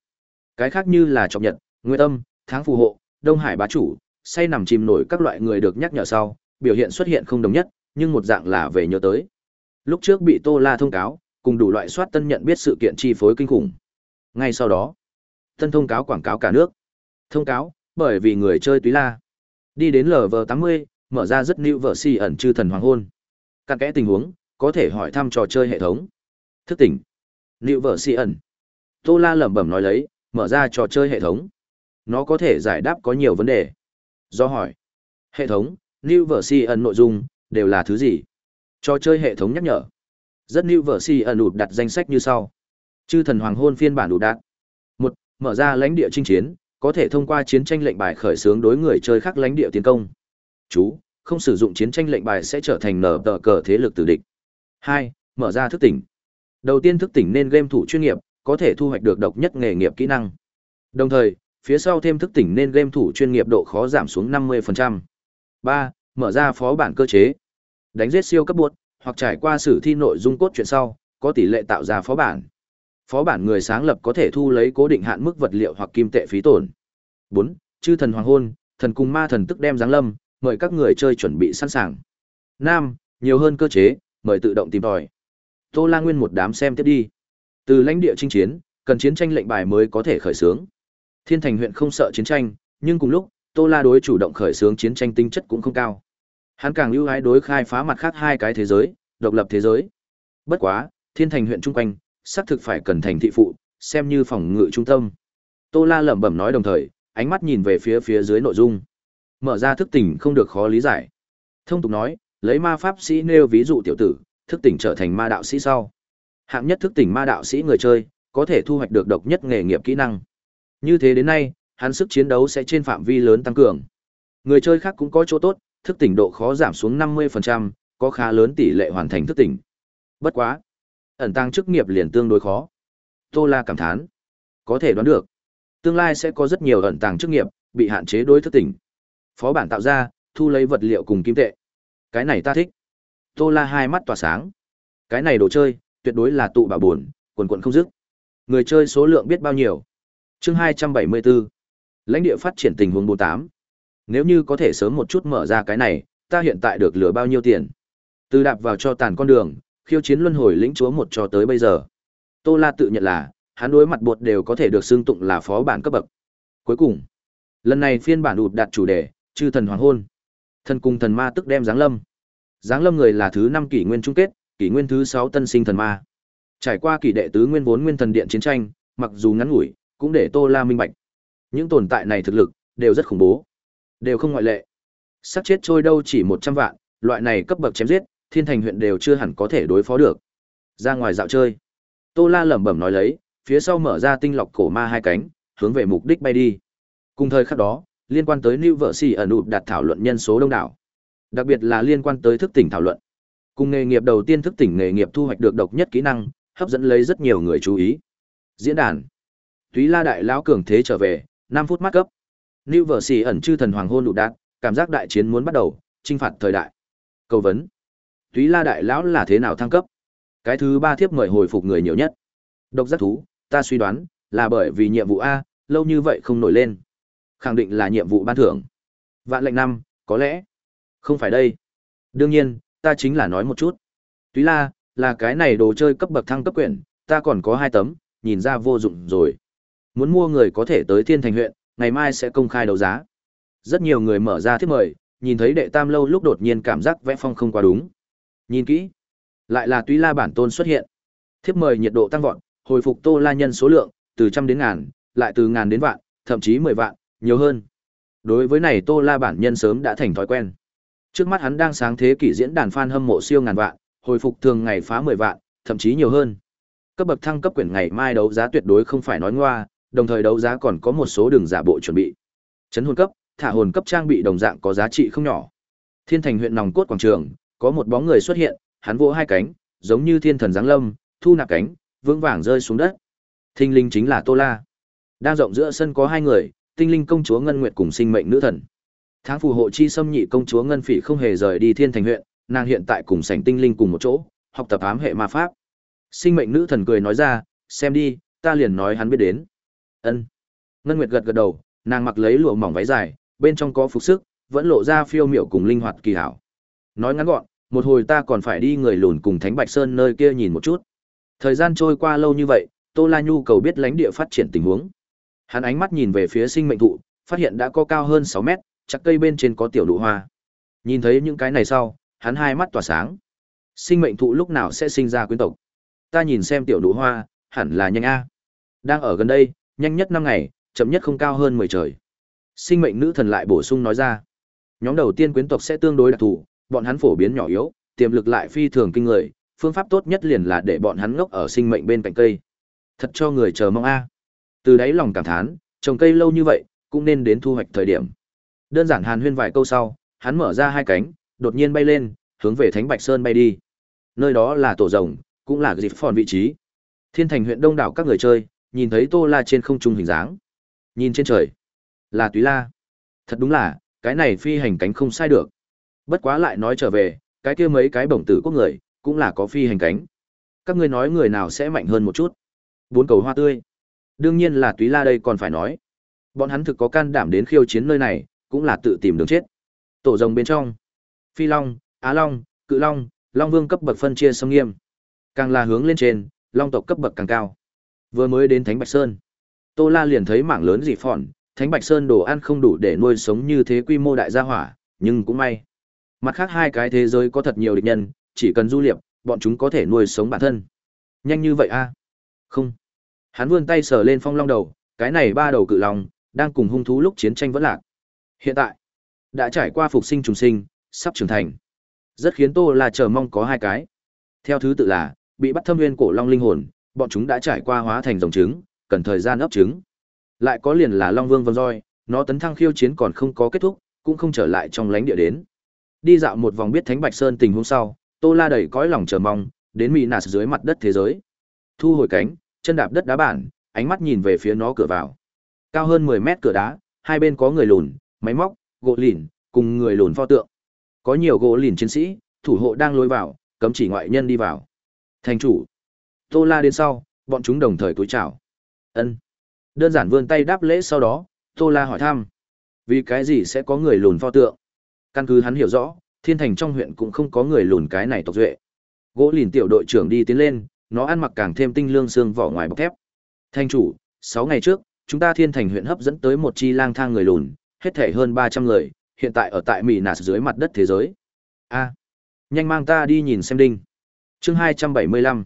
Cái khác như là trọng nhật, nguyên âm, tháng phù hộ, Đông Hải bá chủ, say nằm chìm nổi các loại người được nhắc nhở sau, biểu hiện xuất hiện không đồng nhất, nhưng một dạng là về nhớ tới. Lúc trước bị Tô La thông cáo, cùng đủ loại soát tân nhận biết sự kiện chi phối kinh khủng. Ngay sau đó, tân thông cáo quảng cáo cả nước. Thông cáo, bởi vì người chơi túy la. Đi đến LV80, mở ra rất new vở si ẩn chư thần hoàng hôn. các kẽ tình huống, có thể hỏi thăm trò chơi hệ thống. Thức tỉnh. New vở si ẩn. Tô La lẩm bẩm nói lấy, mở ra trò chơi hệ thống. Nó có thể giải đáp có nhiều vấn đề. Do hỏi. Hệ thống, new vở si ẩn nội dung, đều là thứ gì? Trò chơi hệ thống nhắc nhở. Rất new vợ si ẩn ụt đặt danh sách như sau. Chư thần hoàng hôn phiên bản đủ đạt. một Mở ra lãnh địa chinh chiến, có thể thông qua chiến tranh lệnh bài khởi xướng đối người chơi khác lãnh địa tiến công. Chú, không sử dụng chiến tranh lệnh bài sẽ trở thành nở tờ cờ thế lực tử địch. Hai, Mở ra thức tỉnh. Đầu tiên thức tỉnh nên game thủ chuyên nghiệp, có thể thu hoạch được độc nhất nghề nghiệp kỹ năng. Đồng thời, phía sau thêm thức tỉnh nên game thủ chuyên nghiệp độ khó giảm xuống 50%. 3. Mở ra phó bản cơ chế. Đánh giết siêu cấp buộc, hoặc trải qua sử thi nội dung cốt truyện sau, có tỷ lệ tạo ra phó bản. Phó bản người sáng lập có thể thu lấy cố định hạn mức vật liệu hoặc kim tệ phí tổn. 4. Chư thần hoàng hôn, thần cùng ma thần tức đem giáng lâm, mời các người chơi chuẩn bị sẵn sàng. 5. Nhiều hơn cơ chế, mời tự động tìm tòi. Tô La Nguyên một đám xem tiếp đi. Từ lãnh địa chinh chiến, cần chiến tranh lệnh bài mới có thể khởi xướng. Thiên Thành huyện không sợ chiến tranh, nhưng cùng lúc, Tô La đối chủ động khởi xướng chiến tranh tinh chất cũng không cao. Hắn càng ưu ái đối khai phá mặt khác hai cái thế giới, độc lập thế giới. Bất quá, Thiên Thành huyện trung quanh, xác thực phải cần thành thị phụ, xem như phòng ngự trung tâm. Tô La lẩm bẩm nói đồng thời, ánh mắt nhìn về phía phía dưới nội dung. Mở ra thức tỉnh không được khó lý giải. Thông tục nói, lấy ma pháp sĩ nêu ví dụ tiểu tử, thức tỉnh trở thành ma đạo sĩ sau. Hạng nhất thức tỉnh ma đạo sĩ người chơi, có thể thu hoạch được độc nhất nghề nghiệp kỹ năng. Như thế đến nay, hắn sức chiến đấu sẽ trên phạm vi lớn tăng cường. Người chơi khác cũng có chỗ tốt, thức tỉnh độ khó giảm xuống 50%, có khá lớn tỷ lệ hoàn thành thức tỉnh. Bất quá, ẩn tăng chức nghiệp liền tương đối khó. Tô La cảm thán, có thể đoán được, tương lai sẽ có rất nhiều ẩn tàng chức nghiệp bị hạn chế đối thức tỉnh. Phó bản tạo ra, thu lấy vật liệu cùng kim tệ. Cái này ta thích. Tô La hai mắt tỏa sáng. Cái này đồ chơi, tuyệt đối là tụ bảo buồn, quần quần không dứt. Người chơi số lượng biết bao nhiêu. Chương 274. Lãnh địa phát triển tình huống 48. Nếu như có thể sớm một chút mở ra cái này, ta hiện tại được lừa bao nhiêu tiền? Từ đạp vào cho tàn con đường, khiêu chiến luân hồi lĩnh chúa một cho tới bây giờ. Tô La tự nhận là, hắn đối mặt bột đều có thể được xưng tụng là phó bản cấp bậc. Cuối cùng, lần này phiên bản ụt đạt chủ đề, chư thần hoàng hôn. Thần cùng thần ma tức đem giáng lâm. Giáng lâm người là thứ năm kỷ nguyên chung kết, kỷ nguyên thứ sáu tân sinh thần ma. Trải qua kỷ đệ tứ nguyên vốn nguyên thần điện chiến tranh, mặc dù ngắn ngủi, cũng để Tô La minh bạch. Những tồn tại này thực lực đều rất khủng bố, đều không ngoại lệ. Sắc chết trôi đâu chỉ 100 vạn, loại này cấp bậc chém giết, thiên thành huyện đều chưa hẳn có thể đối phó được. Ra ngoài dạo chơi. Tô La lẩm bẩm nói lấy, phía sau mở ra tinh lọc cổ ma hai cánh, hướng về mục đích bay đi. Cùng thời khắc đó, liên quan tới New Vợ xì ẩn ụt đặt thảo luận nhân số đông đảo. Đặc biệt là liên quan tới thức tỉnh thảo luận. Cùng nghề nghiệp đầu tiên thức tỉnh nghề nghiệp thu hoạch được độc nhất kỹ năng, hấp dẫn lấy rất nhiều người chú ý. Diễn đàn. Túy La đại lão cường thế trở về, 5 phút mắt cấp. New Vợ Sĩ ẩn chư thần hoàng hôn đủ đạt, cảm giác đại chiến muốn bắt đầu, chinh phạt thời đại. Cầu vấn. Túy La đại lão là thế nào thăng cấp? Cái thứ ba thiếp mời hồi phục người nhiều nhất. Độc giác thú, ta suy đoán là bởi vì nhiệm vụ a, lâu như vậy không nổi lên. Khẳng định là nhiệm vụ ban thưởng. Vạn lệnh năm, có lẽ. Không phải đây. Đương nhiên, ta chính là nói một chút. Túy La, là cái này đồ chơi cấp bậc thăng cấp quyển, ta còn có hai tấm, nhìn ra vô dụng rồi. Muốn mua người có thể tới Thiên Thành huyện, ngày mai sẽ công khai đấu giá. Rất nhiều người mở ra thiếp mời, nhìn thấy đệ tam lâu lúc đột nhiên cảm giác vẽ phong không quá đúng. Nhìn kỹ, lại là Tuy La bản tôn xuất hiện. Thiếp mời nhiệt độ tăng vọt, hồi phục Tô La nhân số lượng từ trăm đến ngàn, lại từ ngàn đến vạn, thậm chí mười vạn, nhiều hơn. Đối với này Tô La bản nhân sớm đã thành thói quen. Trước mắt hắn đang sáng thế kỷ diễn đàn fan hâm mộ siêu ngàn vạn, hồi phục thường ngày phá 10 vạn, thậm chí nhiều hơn. Cấp bậc thăng cấp quyển ngày mai đấu giá tuyệt đối không phải nói ngoa, đồng thời đấu giá còn có một số đường giả bộ chuẩn bị. Chấn hồn cấp, thả hồn cấp trang bị đồng dạng có giá trị không nhỏ. Thiên Thành huyện nòng cốt quảng trường, có một bóng người xuất hiện, hắn vỗ hai cánh, giống như thiên thần giáng lâm, thu nạp cánh, vững vàng rơi xuống đất. Thinh linh chính là Tô La. Đang rộng giữa sân có hai người, Tinh linh công chúa Ngân Nguyệt cùng sinh mệnh nữ thần. Tháng phù hộ chi xâm nhị công chúa Ngân Phỉ không hề rời đi Thiên Thành huyện, nàng hiện tại cùng sảnh tinh linh cùng một chỗ, học tập ám hệ ma pháp. Sinh mệnh nữ thần cười nói ra, xem đi, ta liền nói hắn biết đến. Ân. Ngân Nguyệt gật gật đầu, nàng mặc lấy lụa mỏng váy dài, bên trong có phục sức, vẫn lộ ra phiêu miểu cùng linh hoạt kỳ hảo. Nói ngắn gọn, một hồi ta còn phải đi người lùn cùng Thánh Bạch Sơn nơi kia nhìn một chút. Thời gian trôi qua lâu như vậy, Tô La Nhu cầu biết lãnh địa phát triển tình huống. Hắn ánh mắt nhìn về phía sinh mệnh thụ, phát hiện đã có cao hơn sáu mét, chắc cây bên trên có tiểu đụ hoa. Nhìn thấy những cái này sau, hắn hai mắt tỏa sáng. Sinh mệnh thụ lúc nào sẽ sinh ra quyến tộc? Ta nhìn xem tiểu đụ hoa, hẳn là nhanh a. Đang ở gần đây, nhanh nhất 5 ngày, chậm nhất không cao hơn 10 trời. Sinh mệnh nữ thần lại bổ sung nói ra. Nhóm đầu tiên quyến tộc sẽ tương đối đặc thù, bọn hắn phổ biến nhỏ yếu, tiềm lực lại phi thường kinh người, phương pháp tốt nhất liền là để bọn hắn ngốc ở sinh mệnh bên cạnh cây. Thật cho người chờ mong a. Từ đáy lòng cảm thán, trồng cây lâu như vậy, cũng nên đến thu hoạch thời điểm. Đơn giản hàn huyên vài câu sau, hắn mở ra hai cánh, đột nhiên bay lên, hướng về Thánh Bạch Sơn bay đi. Nơi đó là tổ rồng, cũng là dịp phòn vị trí. Thiên Thành huyện đông đảo các người chơi, nhìn thấy Tô La trên không trung hình dáng. Nhìn trên trời, là Túy La. Thật đúng là, cái này phi hành cánh không sai được. Bất quá lại nói trở về, cái kia mấy cái bổng tử quốc người, cũng là có phi hành cánh. Các ngươi nói người nào sẽ mạnh hơn một chút? Bốn cầu hoa tươi. Đương nhiên là Túy La đây còn phải nói. Bọn hắn thực có can đảm đến khiêu chiến nơi này, cũng là tự tìm đường chết. Tổ rồng bên trong, Phi Long, Á Long, Cự Long, Long Vương cấp bậc phân chia sông nghiêm. Càng là hướng lên trên, Long tộc cấp bậc càng cao. Vừa mới đến Thánh Bạch Sơn, Tô La liền thấy mảng lớn dị phòn, Thánh Bạch Sơn đồ ăn không đủ để nuôi sống như thế quy mô đại gia hỏa, nhưng cũng may. Mặt khác hai cái thế giới có thật nhiều địch nhân, chỉ cần du liệp, bọn chúng có thể nuôi sống bản thân. Nhanh như vậy a? Không. Hắn vươn tay sờ lên phong long đầu, cái này ba đầu cự long, đang cùng hung thú lúc chiến tranh vẫn lạc. Hiện tại, đã trải qua phục sinh trùng sinh, sắp trưởng thành. Rất khiến Tô la chờ mong có hai cái. Theo thứ tự là, bị bắt thâm nguyên cổ long linh hồn, bọn chúng đã trải qua hóa thành dòng trứng, cần thời gian ấp trứng. Lại có liền là Long Vương Vân Roi, nó tấn thăng khiêu chiến còn không có kết thúc, cũng không trở lại trong lãnh địa đến. Đi dạo một vòng biết Thánh Bạch Sơn tình huống sau, Tô La đầy cõi lòng chờ mong, đến Mỹ Nạt dưới mặt đất thế giới. Thu hồi cánh, chân đạp đất đá bản, ánh mắt nhìn về phía nó cửa vào. Cao hơn 10 mét cửa đá, hai bên có người lùn, máy móc, gỗ lìn, cùng người lùn pho tượng. Có nhiều gỗ lìn chiến sĩ, thủ hộ đang lối vào, cấm chỉ ngoại nhân đi vào. Thành chủ. Tô La đến sau, bọn chúng đồng thời cúi chào. Ân. Đơn giản vươn tay đáp lễ sau đó, Tô La hỏi thăm. Vì cái gì sẽ có người lùn pho tượng? Căn cứ hắn hiểu rõ, thiên thành trong huyện cũng không có người lùn cái này tộc duệ. Gỗ lìn tiểu đội trưởng đi tiến lên, nó ăn mặc càng thêm tinh lương xương vỏ ngoài bọc thép. Thanh chủ, 6 ngày trước, chúng ta thiên thành huyện hấp dẫn tới một chi lang thang người lùn, hết thể hơn 300 người, hiện tại ở tại Mỹ Nạt dưới mặt đất thế giới. A, nhanh mang ta đi nhìn xem đinh. Chương 275.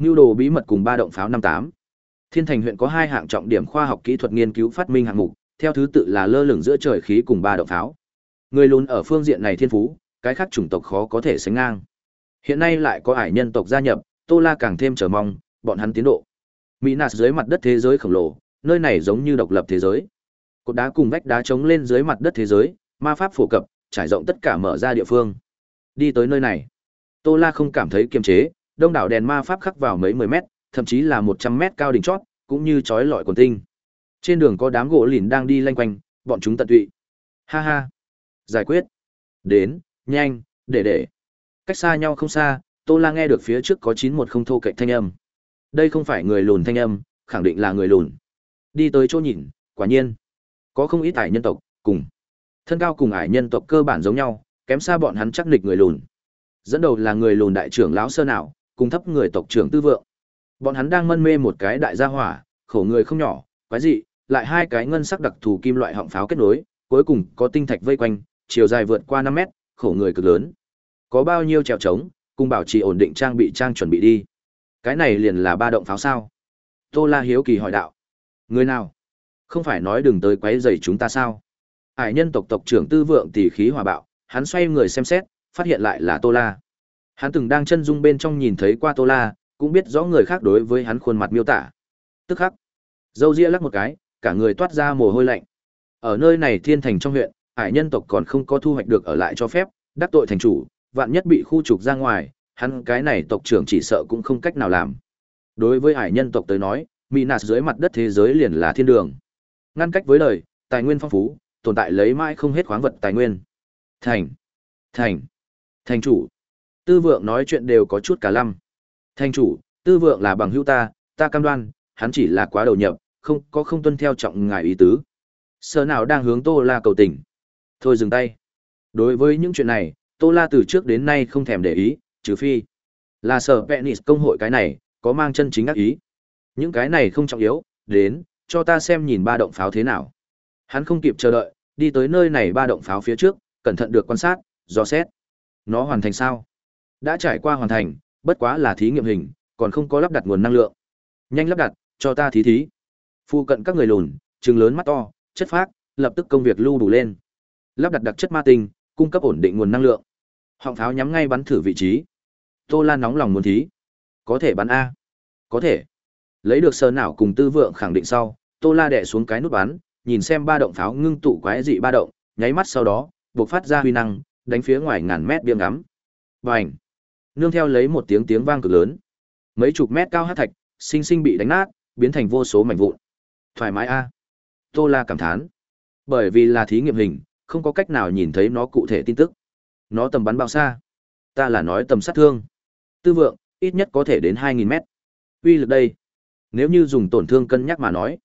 Nưu đồ bí mật cùng ba động pháo 58. Thiên Thành huyện có hai hạng trọng điểm khoa học kỹ thuật nghiên cứu phát minh hạng mục, theo thứ tự là lơ lửng giữa trời khí cùng ba động pháo. Người lùn ở phương diện này thiên phú, cái khác chủng tộc khó có thể sánh ngang. Hiện nay lại có ải nhân tộc gia nhập, Tô La càng thêm chờ mong bọn hắn tiến độ. Mỹ Nạt dưới mặt đất thế giới khổng lồ, nơi này giống như độc lập thế giới. Cột đá cùng vách đá chống lên dưới mặt đất thế giới, ma pháp phổ cập, trải rộng tất cả mở ra địa phương. Đi tới nơi này, Tô La không cảm thấy kiềm chế, đông đảo đèn ma pháp khắc vào mấy mười mét, thậm chí là một trăm mét cao đỉnh chót, cũng như chói lọi quần tinh. Trên đường có đám gỗ lìn đang đi lanh quanh, bọn chúng tận tụy. Ha ha, giải quyết. Đến, nhanh, để để. Cách xa nhau không xa, Tô La nghe được phía trước có chín một không thô cạnh thanh âm. Đây không phải người lùn thanh âm, khẳng định là người lùn. Đi tới chỗ nhìn, quả nhiên, có không ít ải nhân tộc, cùng. Thân cao cùng ải nhân tộc cơ bản giống nhau, kém xa bọn hắn chắc nịch người lùn. Dẫn đầu là người lùn đại trưởng lão sơ nào, cùng thấp người tộc trưởng tư vượng. Bọn hắn đang mân mê một cái đại gia hỏa, khổ người không nhỏ, quái dị, lại hai cái ngân sắc đặc thù kim loại họng pháo kết nối, cuối cùng có tinh thạch vây quanh, chiều dài vượt qua 5 mét, khổ người cực lớn. Có bao nhiêu trèo trống, cùng bảo trì ổn định trang bị trang chuẩn bị đi. Cái này liền là ba động pháo sao? Tô La hiếu kỳ hỏi đạo. Người nào? Không phải nói đừng tới quấy rầy chúng ta sao? Hải nhân tộc tộc trưởng Tư Vượng tỷ khí hòa bạo, hắn xoay người xem xét, phát hiện lại là Tô La. Hắn từng đang chân dung bên trong nhìn thấy qua Tô La, cũng biết rõ người khác đối với hắn khuôn mặt miêu tả. Tức khắc, dâu ria lắc một cái, cả người toát ra mồ hôi lạnh. Ở nơi này thiên thành trong huyện, hải nhân tộc còn không có thu hoạch được ở lại cho phép, đắc tội thành chủ, vạn nhất bị khu trục ra ngoài, hắn cái này tộc trưởng chỉ sợ cũng không cách nào làm. Đối với hải nhân tộc tới nói, mỹ nạt dưới mặt đất thế giới liền là thiên đường. Ngăn cách với đời, tài nguyên phong phú, tồn tại lấy mãi không hết khoáng vật tài nguyên. Thành, thành, thành chủ. Tư vượng nói chuyện đều có chút cả lăm. Thành chủ, tư vượng là bằng hữu ta, ta cam đoan, hắn chỉ là quá đầu nhập, không có không tuân theo trọng ngài ý tứ. Sở nào đang hướng Tô La cầu tình. Thôi dừng tay. Đối với những chuyện này, Tô La từ trước đến nay không thèm để ý, trừ phi là sở Penis công hội cái này, có mang chân chính ác ý. Những cái này không trọng yếu, đến, cho ta xem nhìn ba động pháo thế nào. Hắn không kịp chờ đợi, đi tới nơi này ba động pháo phía trước, cẩn thận được quan sát, dò xét. Nó hoàn thành sao? Đã trải qua hoàn thành, bất quá là thí nghiệm hình, còn không có lắp đặt nguồn năng lượng. Nhanh lắp đặt, cho ta thí thí. Phu cận các người lùn, trừng lớn mắt to, chất phác, lập tức công việc lưu đủ lên. Lắp đặt đặc chất ma tinh, cung cấp ổn định nguồn năng lượng. Họng pháo nhắm ngay bắn thử vị trí. Tô Lan nóng lòng muốn thí. Có thể bắn a. Có thể. Lấy được sờ não cùng tư vượng khẳng định sau, Tô La đè xuống cái nút bắn, nhìn xem ba động pháo ngưng tụ quái dị ba động, nháy mắt sau đó, bộc phát ra huy năng, đánh phía ngoài ngàn mét biếng ngắm. Bành! Nương theo lấy một tiếng tiếng vang cực lớn. Mấy chục mét cao hát thạch, sinh sinh bị đánh nát, biến thành vô số mảnh vụn. Thoải mái a. Tô La cảm thán. Bởi vì là thí nghiệm hình, không có cách nào nhìn thấy nó cụ thể tin tức. Nó tầm bắn bao xa? Ta là nói tầm sát thương. Tư vượng, ít nhất có thể đến 2.000 mét. Uy lực đây. Nếu như dùng tổn thương cân nhắc mà nói.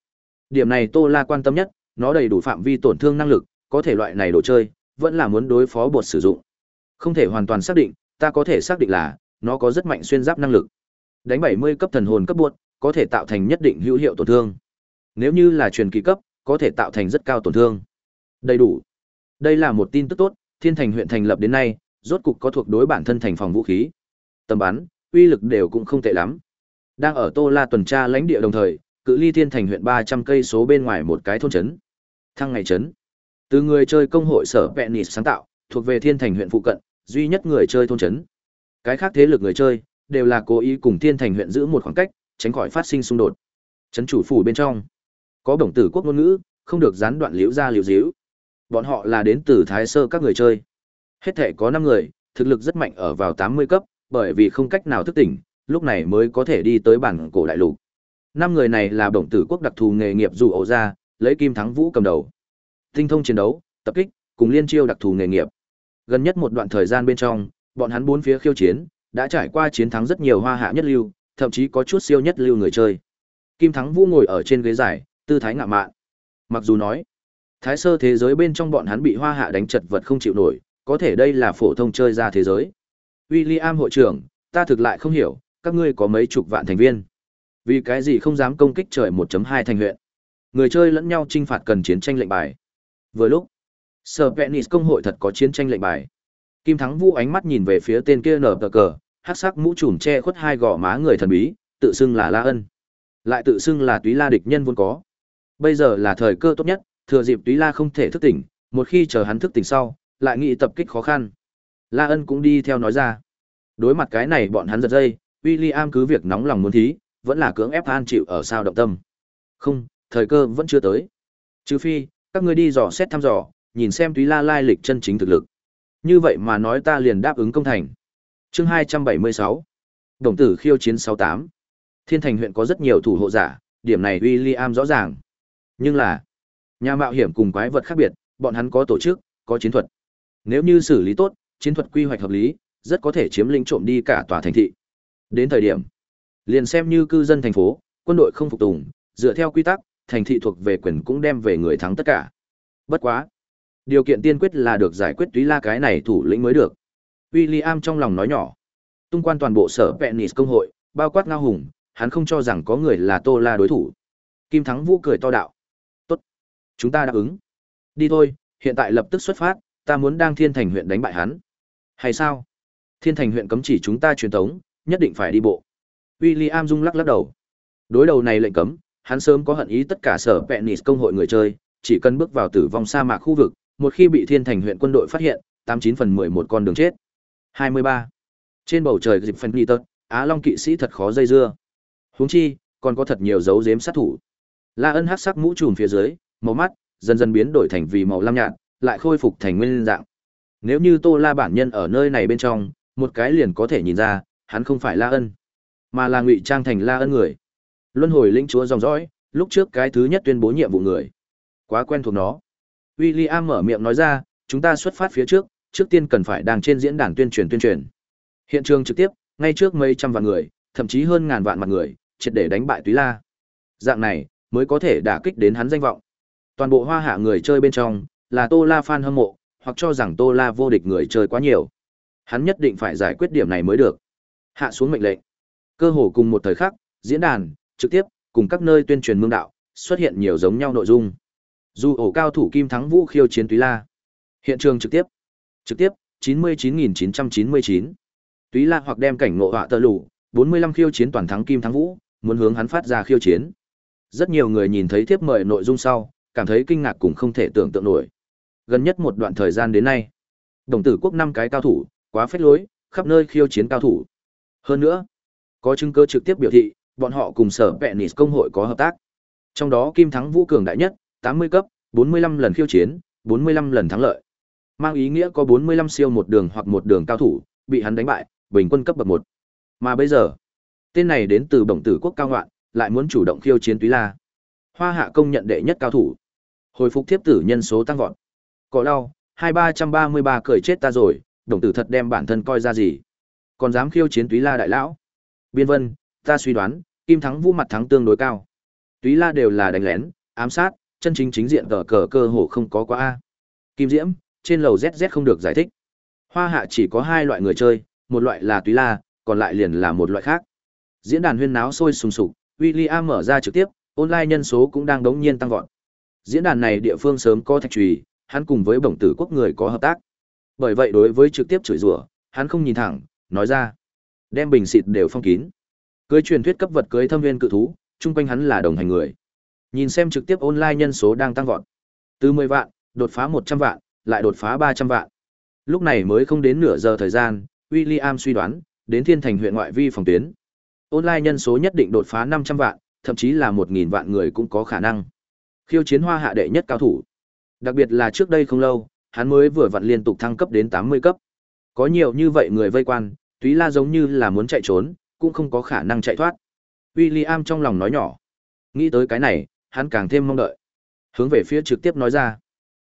Điểm này Tô La quan tâm nhất, nó đầy đủ phạm vi tổn thương năng lực, có thể loại này đồ chơi, vẫn là muốn đối phó bột sử dụng. Không thể hoàn toàn xác định, ta có thể xác định là, nó có rất mạnh xuyên giáp năng lực. Đánh 70 cấp thần hồn cấp buộc, có thể tạo thành nhất định hữu hiệu tổn thương. Nếu như là truyền kỳ cấp, có thể tạo thành rất cao tổn thương. Đầy đủ. Đây là một tin tức tốt, Thiên Thành huyện thành lập đến nay, rốt cục có thuộc đối bản thân thành phòng vũ khí. Tầm bắn, uy lực đều cũng không tệ lắm. Đang ở Tô La tuần tra lãnh địa đồng thời, cự ly Thiên Thành huyện 300 cây số bên ngoài một cái thôn trấn. Thăng ngày trấn. Từ người chơi công hội sở Penis sáng tạo, thuộc về Thiên Thành huyện phụ cận, duy nhất người chơi thôn trấn. Cái khác thế lực người chơi đều là cố ý cùng Thiên Thành huyện giữ một khoảng cách, tránh khỏi phát sinh xung đột. Trấn chủ phủ bên trong, có đồng tử quốc ngôn ngữ, không được gián đoạn liễu ra liễu díu. Bọn họ là đến từ Thái Sơ các người chơi. Hết thể có 5 người, thực lực rất mạnh ở vào 80 cấp, bởi vì không cách nào thức tỉnh, lúc này mới có thể đi tới bản cổ đại lục. Năm người này là đồng tử quốc đặc thù nghề nghiệp dù ổ ra, lấy kim thắng vũ cầm đầu. Tinh thông chiến đấu, tập kích, cùng liên chiêu đặc thù nghề nghiệp. Gần nhất một đoạn thời gian bên trong, bọn hắn bốn phía khiêu chiến, đã trải qua chiến thắng rất nhiều hoa hạ nhất lưu, thậm chí có chút siêu nhất lưu người chơi. Kim Thắng Vũ ngồi ở trên ghế giải, tư thái ngạo mạn. Mặc dù nói, thái sơ thế giới bên trong bọn hắn bị hoa hạ đánh chật vật không chịu nổi, có thể đây là phổ thông chơi ra thế giới. William hội trưởng, ta thực lại không hiểu, các ngươi có mấy chục vạn thành viên. Vì cái gì không dám công kích trời 1.2 thành huyện? Người chơi lẫn nhau trinh phạt cần chiến tranh lệnh bài. Vừa lúc, Sở Penis công hội thật có chiến tranh lệnh bài. Kim Thắng Vũ ánh mắt nhìn về phía tên kia nở tờ cờ, hắc sắc mũ trùm che khuất hai gò má người thần bí, tự xưng là La Ân. Lại tự xưng là Túy La địch nhân vốn có. Bây giờ là thời cơ tốt nhất, thừa dịp Túy La không thể thức tỉnh, một khi chờ hắn thức tỉnh sau, lại nghĩ tập kích khó khăn. La Ân cũng đi theo nói ra. Đối mặt cái này bọn hắn giật dây, William cứ việc nóng lòng muốn thí, vẫn là cưỡng ép an chịu ở sao động tâm. Không, thời cơ vẫn chưa tới. Trừ phi, các ngươi đi dò xét thăm dò, nhìn xem Túy La lai lịch chân chính thực lực. Như vậy mà nói ta liền đáp ứng công thành. Chương 276. Đồng tử khiêu chiến 68. Thiên Thành huyện có rất nhiều thủ hộ giả, điểm này William rõ ràng. Nhưng là, nhà mạo hiểm cùng quái vật khác biệt, bọn hắn có tổ chức, có chiến thuật. Nếu như xử lý tốt, chiến thuật quy hoạch hợp lý, rất có thể chiếm lĩnh trộm đi cả tòa thành thị. Đến thời điểm, liền xem như cư dân thành phố, quân đội không phục tùng, dựa theo quy tắc, thành thị thuộc về quyền cũng đem về người thắng tất cả. Bất quá, điều kiện tiên quyết là được giải quyết túy la cái này thủ lĩnh mới được. William trong lòng nói nhỏ, tung quan toàn bộ sở Venice công hội, bao quát ngao hùng, hắn không cho rằng có người là Tô La đối thủ. Kim Thắng Vũ cười to đạo, "Tốt, chúng ta đáp ứng. Đi thôi, hiện tại lập tức xuất phát, ta muốn đang Thiên Thành huyện đánh bại hắn." "Hay sao? Thiên Thành huyện cấm chỉ chúng ta truyền tống, nhất định phải đi bộ." William rung lắc lắc đầu. Đối đầu này lệnh cấm, hắn sớm có hận ý tất cả sở Venice công hội người chơi, chỉ cần bước vào tử vong sa mạc khu vực, một khi bị Thiên Thành huyện quân đội phát hiện, 89 phần 11 con đường chết. 23. Trên bầu trời dịp phân tật, Á Long kỵ sĩ thật khó dây dưa. Huống chi, còn có thật nhiều dấu giếm sát thủ. La Ân hắc sắc mũ trùm phía dưới, màu mắt dần dần biến đổi thành vì màu lam nhạt, lại khôi phục thành nguyên dạng. Nếu như Tô La bản nhân ở nơi này bên trong, một cái liền có thể nhìn ra, hắn không phải La Ân, mà là ngụy trang thành La Ân người. Luân hồi linh chúa dòng dõi, lúc trước cái thứ nhất tuyên bố nhiệm vụ người. Quá quen thuộc nó. William mở miệng nói ra, chúng ta xuất phát phía trước, trước tiên cần phải đang trên diễn đàn tuyên truyền tuyên truyền. Hiện trường trực tiếp, ngay trước mấy trăm vạn người, thậm chí hơn ngàn vạn mặt người, triệt để đánh bại Túy La. Dạng này mới có thể đả kích đến hắn danh vọng. Toàn bộ hoa hạ người chơi bên trong, là Tô La fan hâm mộ, hoặc cho rằng Tô La vô địch người chơi quá nhiều. Hắn nhất định phải giải quyết điểm này mới được. Hạ xuống mệnh lệnh. Cơ hồ cùng một thời khắc, diễn đàn, trực tiếp, cùng các nơi tuyên truyền mương đạo, xuất hiện nhiều giống nhau nội dung. Dù ổ cao thủ Kim Thắng Vũ khiêu chiến Túy La. Hiện trường trực tiếp. Trực tiếp, 99.999. Túy La hoặc đem cảnh ngộ họa tơ lù, 45 khiêu chiến toàn thắng Kim Thắng Vũ, muốn hướng hắn phát ra khiêu chiến. Rất nhiều người nhìn thấy thiếp mời nội dung sau, cảm thấy kinh ngạc cùng không thể tưởng tượng nổi. Gần nhất một đoạn thời gian đến nay, đồng tử quốc năm cái cao thủ, quá phết lối, khắp nơi khiêu chiến cao thủ. Hơn nữa, có chứng cứ trực tiếp biểu thị, bọn họ cùng sở Venice công hội có hợp tác. Trong đó Kim Thắng Vũ cường đại nhất, 80 cấp, 45 lần khiêu chiến, 45 lần thắng lợi. Mang ý nghĩa có 45 siêu một đường hoặc một đường cao thủ, bị hắn đánh bại, bình quân cấp bậc 1. Mà bây giờ, tên này đến từ bổng tử quốc cao ngoạn, lại muốn chủ động khiêu chiến Túy La. Hoa Hạ công nhận đệ nhất cao thủ. Hồi phục thiếp tử nhân số tăng vọt. Cỏ đau, 2333 cười chết ta rồi, đồng tử thật đem bản thân coi ra gì. Còn dám khiêu chiến Túy La đại lão. Biên Vân, ta suy đoán, Kim Thắng Vũ mặt thắng tương đối cao. Túy La đều là đánh lén, ám sát, chân chính chính diện cờ cờ cơ hồ không có quá a. Kim Diễm, trên lầu ZZ không được giải thích. Hoa Hạ chỉ có hai loại người chơi, một loại là Túy La, còn lại liền là một loại khác. Diễn đàn huyên náo sôi sùng sục, William mở ra trực tiếp, online nhân số cũng đang đống nhiên tăng vọt. Diễn đàn này địa phương sớm có thạch trùy, hắn cùng với bổng tử quốc người có hợp tác. Bởi vậy đối với trực tiếp chửi rủa, hắn không nhìn thẳng, nói ra, đem bình xịt đều phong kín. Cưới truyền thuyết cấp vật cưới thâm viên cự thú, chung quanh hắn là đồng hành người. Nhìn xem trực tiếp online nhân số đang tăng vọt. Từ 10 vạn, đột phá 100 vạn, lại đột phá 300 vạn. Lúc này mới không đến nửa giờ thời gian, William suy đoán, đến thiên thành huyện ngoại vi phòng tuyến. Online nhân số nhất định đột phá 500 vạn, thậm chí là 1.000 vạn người cũng có khả năng. Khiêu chiến hoa hạ đệ nhất cao thủ. Đặc biệt là trước đây không lâu, hắn mới vừa vặn liên tục thăng cấp đến 80 cấp. Có nhiều như vậy người vây quan, Túy La giống như là muốn chạy trốn, cũng không có khả năng chạy thoát. William trong lòng nói nhỏ. Nghĩ tới cái này, hắn càng thêm mong đợi. Hướng về phía trực tiếp nói ra.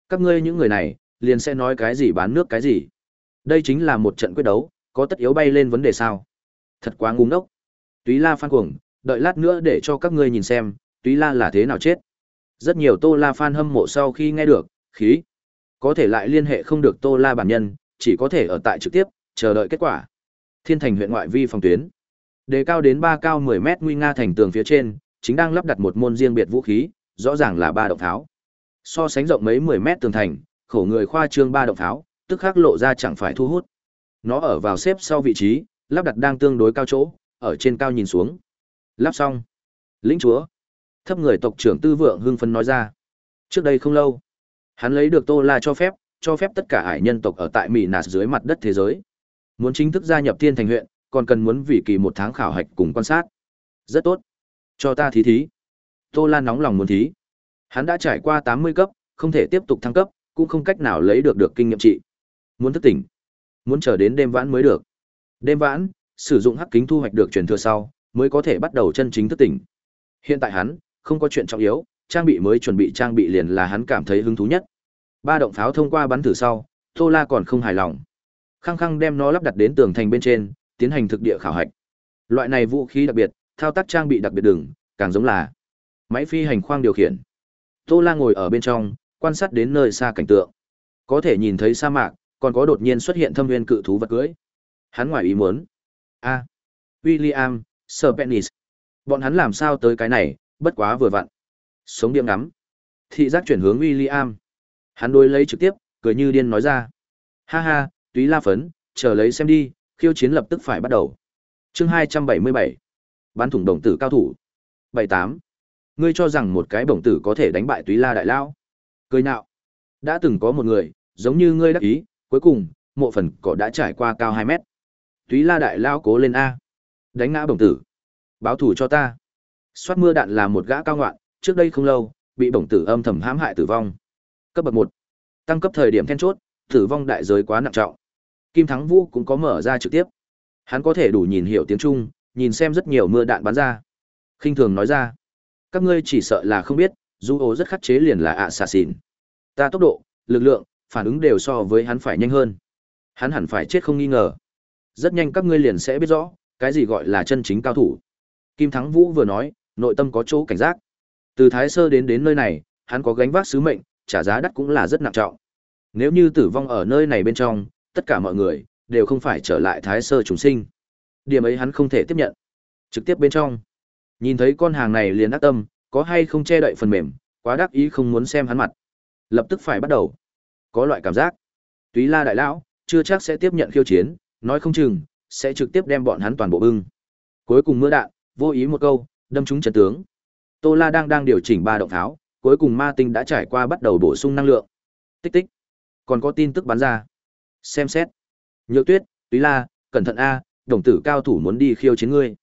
Các ngươi những người này, liền sẽ nói cái gì bán nước cái gì. Đây chính là một trận quyết đấu, có tất yếu bay lên vấn đề sao. Thật quá ngu ngốc. Túy La phan cuồng, đợi lát nữa để cho các ngươi nhìn xem, Túy La là thế nào chết. Rất nhiều Tô La fan hâm mộ sau khi nghe được, khí. Có thể lại liên hệ không được Tô La bản nhân, chỉ có thể ở tại trực tiếp, chờ đợi kết quả. Thiên thành huyện ngoại vi phòng tuyến. Đề cao đến 3 cao 10 mét nguy nga thành tường phía trên, chính đang lắp đặt một môn riêng biệt vũ khí, rõ ràng là ba động tháo. So sánh rộng mấy 10 mét tường thành, khổ người khoa trương ba động tháo, tức khắc lộ ra chẳng phải thu hút. Nó ở vào xếp sau vị trí, lắp đặt đang tương đối cao chỗ, ở trên cao nhìn xuống. Lắp xong. Lĩnh chúa. Thấp người tộc trưởng Tư Vượng hưng phấn nói ra. Trước đây không lâu, hắn lấy được Tô La cho phép, cho phép tất cả hải nhân tộc ở tại Mỹ Nạt dưới mặt đất thế giới. Muốn chính thức gia nhập Thiên Thành huyện, còn cần muốn vì kỳ một tháng khảo hạch cùng quan sát. Rất tốt. Cho ta thí thí. Tô La nóng lòng muốn thí. Hắn đã trải qua 80 cấp, không thể tiếp tục thăng cấp, cũng không cách nào lấy được được kinh nghiệm trị. Muốn thức tỉnh, muốn chờ đến đêm vãn mới được. Đêm vãn, sử dụng hắc kính thu hoạch được truyền thừa sau, mới có thể bắt đầu chân chính thức tỉnh. Hiện tại hắn, không có chuyện trọng yếu, trang bị mới chuẩn bị trang bị liền là hắn cảm thấy hứng thú nhất. Ba động pháo thông qua bắn thử sau, Tô La còn không hài lòng. Khăng khăng đem nó lắp đặt đến tường thành bên trên, tiến hành thực địa khảo hạch. Loại này vũ khí đặc biệt, thao tác trang bị đặc biệt đừng, càng giống là máy phi hành khoang điều khiển. Tô La ngồi ở bên trong, quan sát đến nơi xa cảnh tượng. Có thể nhìn thấy sa mạc, còn có đột nhiên xuất hiện thâm nguyên cự thú vật cưới. Hắn ngoài ý muốn. A. William, Sir Penis. Bọn hắn làm sao tới cái này, bất quá vừa vặn. Sống điểm ngắm. Thị giác chuyển hướng William. Hắn đối lấy trực tiếp, cười như điên nói ra. Ha ha, túy la phấn, chờ lấy xem đi, khiêu chiến lập tức phải bắt đầu. Chương 277. Bán thủng đồng tử cao thủ. 78. Ngươi cho rằng một cái bổng tử có thể đánh bại túy la đại lao. Cười nạo. Đã từng có một người, giống như ngươi đắc ý, cuối cùng, mộ phần cỏ đã trải qua cao 2 mét. Túy la đại lao cố lên A. Đánh ngã bổng tử. Báo thủ cho ta. Xoát mưa đạn là một gã cao ngoạn, trước đây không lâu, bị bổng tử âm thầm hãm hại tử vong. Cấp bậc 1. Tăng cấp thời điểm then chốt, tử vong đại giới quá nặng trọng. Kim Thắng Vũ cũng có mở ra trực tiếp. Hắn có thể đủ nhìn hiểu tiếng Trung, nhìn xem rất nhiều mưa đạn bắn ra. khinh thường nói ra, các ngươi chỉ sợ là không biết, du ô rất khắc chế liền là ạ xà xỉn. Ta tốc độ, lực lượng, phản ứng đều so với hắn phải nhanh hơn. Hắn hẳn phải chết không nghi ngờ. Rất nhanh các ngươi liền sẽ biết rõ, cái gì gọi là chân chính cao thủ. Kim Thắng Vũ vừa nói, nội tâm có chỗ cảnh giác. Từ Thái Sơ đến đến nơi này, hắn có gánh vác sứ mệnh, trả giá đắt cũng là rất nặng trọng. Nếu như tử vong ở nơi này bên trong, tất cả mọi người đều không phải trở lại Thái Sơ chúng sinh. Điểm ấy hắn không thể tiếp nhận. Trực tiếp bên trong, nhìn thấy con hàng này liền đắc tâm, có hay không che đậy phần mềm, quá đắc ý không muốn xem hắn mặt. Lập tức phải bắt đầu. Có loại cảm giác. Túy La đại lão, chưa chắc sẽ tiếp nhận khiêu chiến, nói không chừng sẽ trực tiếp đem bọn hắn toàn bộ bưng. Cuối cùng mưa đạn, vô ý một câu, đâm trúng trận tướng. Tô La đang đang điều chỉnh ba động tháo, cuối cùng ma tinh đã trải qua bắt đầu bổ sung năng lượng. Tích tích. Còn có tin tức bắn ra. Xem xét. Nhược Tuyết, Túy La, cẩn thận a, đồng tử cao thủ muốn đi khiêu chiến ngươi.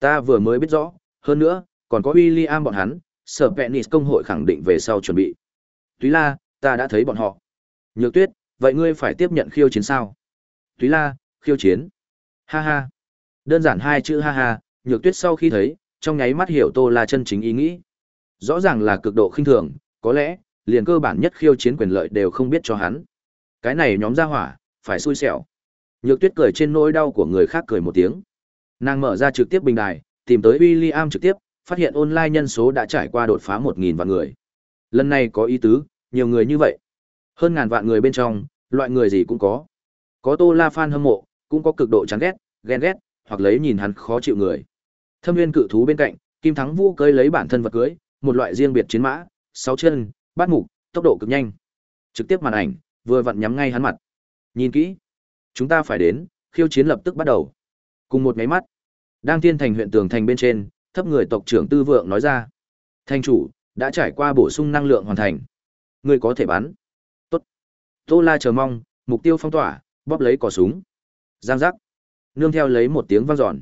Ta vừa mới biết rõ, hơn nữa, còn có William bọn hắn, Sở Penis công hội khẳng định về sau chuẩn bị. Túy La, ta đã thấy bọn họ. Nhược Tuyết, vậy ngươi phải tiếp nhận khiêu chiến sao? Túy La, khiêu chiến. Ha ha. Đơn giản hai chữ ha ha, Nhược Tuyết sau khi thấy, trong nháy mắt hiểu Tô La chân chính ý nghĩ. Rõ ràng là cực độ khinh thường, có lẽ, liền cơ bản nhất khiêu chiến quyền lợi đều không biết cho hắn. Cái này nhóm gia hỏa, phải xui xẻo. Nhược Tuyết cười trên nỗi đau của người khác cười một tiếng. Nàng mở ra trực tiếp bình đài, tìm tới William trực tiếp, phát hiện online nhân số đã trải qua đột phá 1000 vạn người. Lần này có ý tứ, nhiều người như vậy. Hơn ngàn vạn người bên trong, loại người gì cũng có. Có Tô La fan hâm mộ, cũng có cực độ chán ghét, ghen ghét, hoặc lấy nhìn hắn khó chịu người. Thâm Nguyên cự thú bên cạnh, Kim Thắng Vũ cưỡi lấy bản thân vật cưới, một loại riêng biệt chiến mã, sáu chân, bát mục, tốc độ cực nhanh. Trực tiếp màn ảnh, vừa vặn nhắm ngay hắn mặt. Nhìn kỹ, chúng ta phải đến, khiêu chiến lập tức bắt đầu. Cùng một máy mắt, đang thiên thành huyện tường thành bên trên, thấp người tộc trưởng Tư Vượng nói ra. Thành chủ, đã trải qua bổ sung năng lượng hoàn thành. Người có thể bắn. Tốt. Tô La chờ mong, mục tiêu phong tỏa, bóp lấy cò súng. Giang giác. Nương theo lấy một tiếng vang dọn.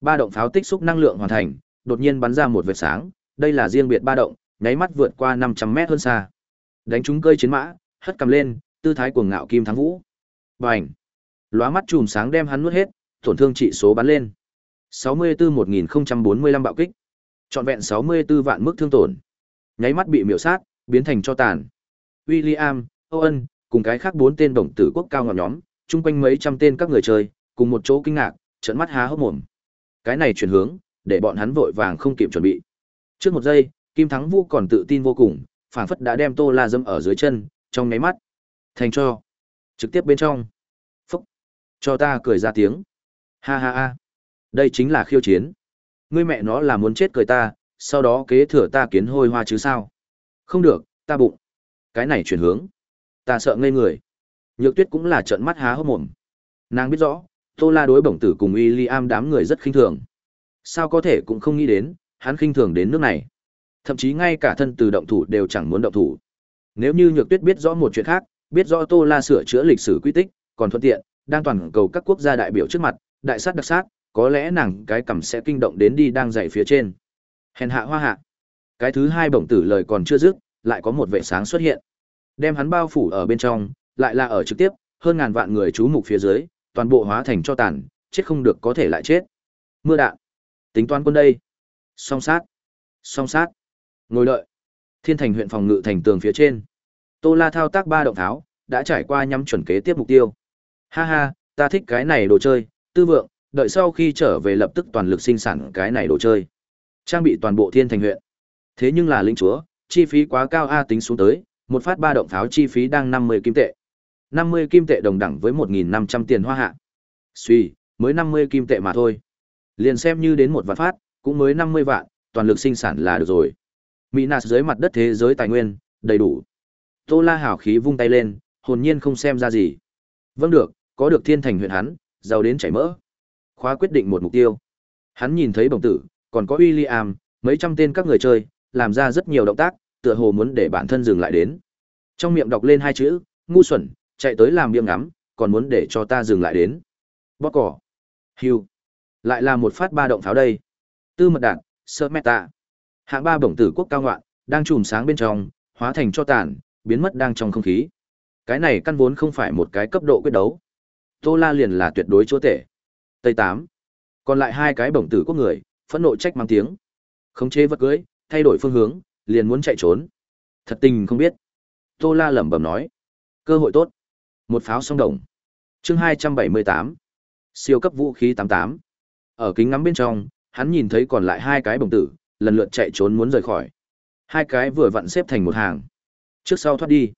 Ba động pháo tích xúc năng lượng hoàn thành, đột nhiên bắn ra một vệt sáng, đây là riêng biệt ba động, nháy mắt vượt qua 500 mét hơn xa. Đánh trúng cơi chiến mã, hất cầm lên, tư thái cuồng ngạo kim thắng vũ. Bành! Lóa mắt chùm sáng đem hắn nuốt hết, tổn thương trị số bắn lên. 64-1045 bạo kích. Trọn vẹn 64 vạn mức thương tổn. Nháy mắt bị miểu sát, biến thành cho tàn. William, Owen, cùng cái khác bốn tên đồng tử quốc cao ngọt nhóm, chung quanh mấy trăm tên các người chơi, cùng một chỗ kinh ngạc, trợn mắt há hốc mồm. Cái này chuyển hướng, để bọn hắn vội vàng không kịp chuẩn bị. Trước một giây, Kim Thắng Vũ còn tự tin vô cùng, phảng phất đã đem Tô La dâm ở dưới chân, trong nháy mắt. Thành cho. Trực tiếp bên trong. Cho ta cười ra tiếng. Ha ha ha. Đây chính là khiêu chiến. Ngươi mẹ nó là muốn chết cười ta, sau đó kế thừa ta kiến hôi hoa chứ sao. Không được, ta bụng. Cái này chuyển hướng. Ta sợ ngây người. Nhược tuyết cũng là trợn mắt há hốc mồm. Nàng biết rõ, Tô La đối bổng tử cùng William đám người rất khinh thường. Sao có thể cũng không nghĩ đến, hắn khinh thường đến nước này. Thậm chí ngay cả thân từ động thủ đều chẳng muốn động thủ. Nếu như Nhược Tuyết biết rõ một chuyện khác, biết rõ Tô La sửa chữa lịch sử quy tích, còn thuận tiện, đang toàn cầu các quốc gia đại biểu trước mặt, đại sát đặc sát, có lẽ nàng cái cầm sẽ kinh động đến đi đang dậy phía trên. Hèn hạ hoa hạ. Cái thứ hai bổng tử lời còn chưa dứt, lại có một vệ sáng xuất hiện. Đem hắn bao phủ ở bên trong, lại là ở trực tiếp, hơn ngàn vạn người chú mục phía dưới, toàn bộ hóa thành cho tàn, chết không được có thể lại chết. Mưa đạn. Tính toán quân đây. Song sát. Song sát. Ngồi đợi. Thiên thành huyện phòng ngự thành tường phía trên. Tô La thao tác ba động tháo, đã trải qua nhắm chuẩn kế tiếp mục tiêu. Ha ha, ta thích cái này đồ chơi, tư vượng, đợi sau khi trở về lập tức toàn lực sinh sản cái này đồ chơi. Trang bị toàn bộ thiên thành huyện. Thế nhưng là linh chúa, chi phí quá cao a tính xuống tới, một phát ba động pháo chi phí đang 50 kim tệ. 50 kim tệ đồng đẳng với 1.500 tiền hoa hạ. Suy, mới 50 kim tệ mà thôi. Liền xem như đến một vạn phát, cũng mới 50 vạn, toàn lực sinh sản là được rồi. Mỹ nạt dưới mặt đất thế giới tài nguyên, đầy đủ. Tô La hào khí vung tay lên, hồn nhiên không xem ra gì. Vâng được, có được thiên thành huyện hắn, giàu đến chảy mỡ. Khóa quyết định một mục tiêu. Hắn nhìn thấy bổng tử, còn có William, mấy trăm tên các người chơi, làm ra rất nhiều động tác, tựa hồ muốn để bản thân dừng lại đến. Trong miệng đọc lên hai chữ, ngu xuẩn, chạy tới làm miệng ngắm, còn muốn để cho ta dừng lại đến. Bóp cỏ. Hưu. Lại là một phát ba động pháo đây. Tư mật đạn, sơ meta. Hạng ba bổng tử quốc cao ngoạn, đang chùm sáng bên trong, hóa thành cho tàn, biến mất đang trong không khí. Cái này căn vốn không phải một cái cấp độ quyết đấu. Tô La liền là tuyệt đối chúa tể. Tây tám, Còn lại hai cái bổng tử quốc người, phẫn nộ trách mang tiếng. Khống chế vật cưới, thay đổi phương hướng, liền muốn chạy trốn. Thật tình không biết. Tô La lẩm bẩm nói. Cơ hội tốt. Một pháo song đồng. Chương hai trăm bảy mươi tám, Siêu cấp vũ khí tám tám. Ở kính ngắm bên trong, hắn nhìn thấy còn lại hai cái bổng tử, lần lượt chạy trốn muốn rời khỏi. Hai cái vừa vặn xếp thành một hàng. Trước sau thoát đi.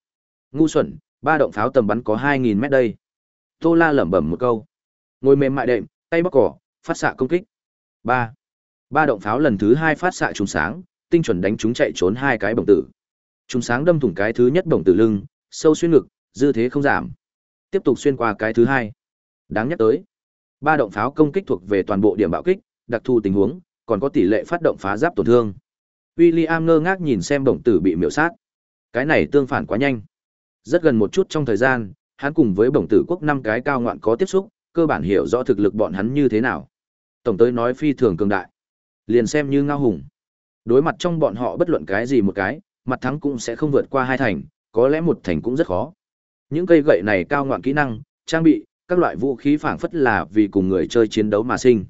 Ngu xuẩn, ba động pháo tầm bắn có 2000 mét đây. Tô La lẩm bẩm một câu. Ngồi mềm mại đệm, tay bóc cỏ, phát xạ công kích. Ba. Ba động pháo lần thứ hai phát xạ trùng sáng, tinh chuẩn đánh chúng chạy trốn hai cái bổng tử. Trùng sáng đâm thủng cái thứ nhất bổng tử lưng, sâu xuyên ngực, dư thế không giảm. Tiếp tục xuyên qua cái thứ hai. Đáng nhắc tới, ba động pháo công kích thuộc về toàn bộ điểm bạo kích, đặc thù tình huống, còn có tỷ lệ phát động phá giáp tổn thương. William ngơ ngác nhìn xem bổng tử bị miểu sát. Cái này tương phản quá nhanh. Rất gần một chút trong thời gian, hắn cùng với bổng tử quốc năm cái cao ngoạn có tiếp xúc, cơ bản hiểu rõ thực lực bọn hắn như thế nào. Tổng tới nói phi thường cường đại. Liền xem như ngao hùng. Đối mặt trong bọn họ bất luận cái gì một cái, mặt thắng cũng sẽ không vượt qua hai thành, có lẽ một thành cũng rất khó. Những cây gậy này cao ngoạn kỹ năng, trang bị, các loại vũ khí phảng phất là vì cùng người chơi chiến đấu mà sinh.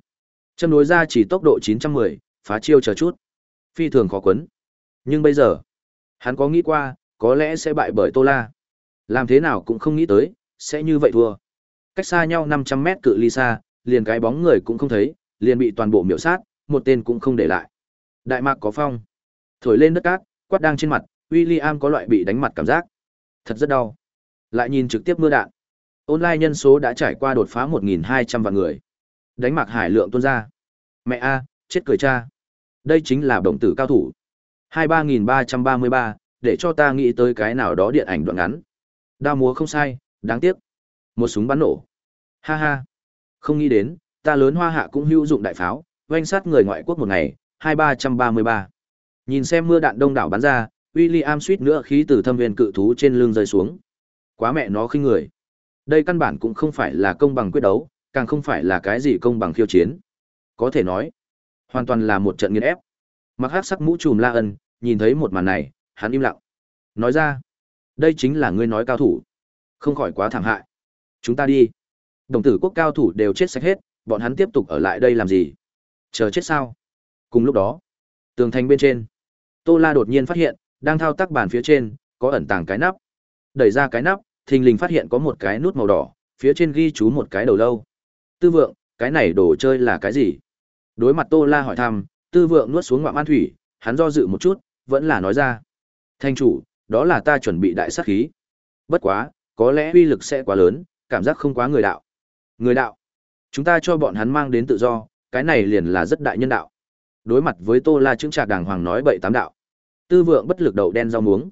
Châm đối ra chỉ tốc độ 910, phá chiêu chờ chút. Phi thường khó quấn. Nhưng bây giờ, hắn có nghĩ qua, có lẽ sẽ bại bởi Tô La. Làm thế nào cũng không nghĩ tới, sẽ như vậy thua. Cách xa nhau 500 mét cự ly xa, liền cái bóng người cũng không thấy, liền bị toàn bộ miểu sát, một tên cũng không để lại. Đại mạc có phong. Thổi lên đất cát, quát đang trên mặt, William có loại bị đánh mặt cảm giác. Thật rất đau. Lại nhìn trực tiếp mưa đạn. Online nhân số đã trải qua đột phá 1.200 vạn người. Đánh mạc hải lượng tuôn ra. Mẹ a, chết cười cha. Đây chính là đồng tử cao thủ. 23.333, để cho ta nghĩ tới cái nào đó điện ảnh đoạn ngắn. Đao múa không sai, đáng tiếc. Một súng bắn nổ. Ha ha. Không nghĩ đến, ta lớn hoa hạ cũng hữu dụng đại pháo, oanh sát người ngoại quốc một ngày, 2333. Nhìn xem mưa đạn đông đảo bắn ra, William suýt nữa khí từ thâm viên cự thú trên lưng rơi xuống. Quá mẹ nó khinh người. Đây căn bản cũng không phải là công bằng quyết đấu, càng không phải là cái gì công bằng khiêu chiến. Có thể nói, hoàn toàn là một trận nghiền ép. Mặc hắc sắc mũ trùm La Ân, nhìn thấy một màn này, hắn im lặng. Nói ra, đây chính là ngươi nói cao thủ. Không khỏi quá thảm hại. Chúng ta đi. Đồng tử quốc cao thủ đều chết sạch hết, bọn hắn tiếp tục ở lại đây làm gì? Chờ chết sao? Cùng lúc đó, tường thành bên trên, Tô La đột nhiên phát hiện, đang thao tác bàn phía trên, có ẩn tàng cái nắp. Đẩy ra cái nắp, thình lình phát hiện có một cái nút màu đỏ, phía trên ghi chú một cái đầu lâu. Tư vượng, cái này đồ chơi là cái gì? Đối mặt Tô La hỏi thăm, Tư vượng nuốt xuống ngoạm an thủy, hắn do dự một chút, vẫn là nói ra. Thanh chủ, đó là ta chuẩn bị đại sát khí. Bất quá, có lẽ uy lực sẽ quá lớn, cảm giác không quá người đạo. Người đạo. Chúng ta cho bọn hắn mang đến tự do, cái này liền là rất đại nhân đạo. Đối mặt với Tô La chứng trạc đàng hoàng nói bậy tám đạo. Tư vượng bất lực đầu đen rau muống.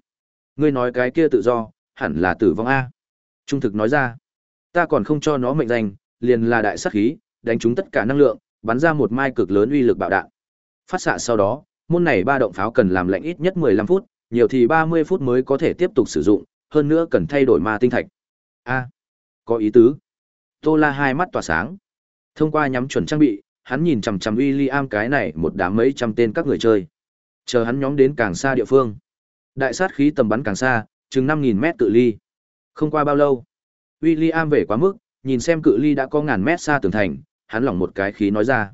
Ngươi nói cái kia tự do, hẳn là tử vong A. Trung thực nói ra. Ta còn không cho nó mệnh danh, liền là đại sát khí, đánh chúng tất cả năng lượng, bắn ra một mai cực lớn uy lực bạo đạn. Phát xạ sau đó, môn này ba động pháo cần làm lạnh ít nhất 15 phút, nhiều thì 30 phút mới có thể tiếp tục sử dụng, hơn nữa cần thay đổi ma tinh thạch. A, có ý tứ. Tô La hai mắt tỏa sáng. Thông qua nhắm chuẩn trang bị, hắn nhìn chằm chằm William cái này một đám mấy trăm tên các người chơi. Chờ hắn nhóm đến càng xa địa phương. Đại sát khí tầm bắn càng xa, chừng 5000 mét cự ly. Không qua bao lâu, William về quá mức, nhìn xem cự ly đã có ngàn mét xa tường thành, hắn lỏng một cái khí nói ra.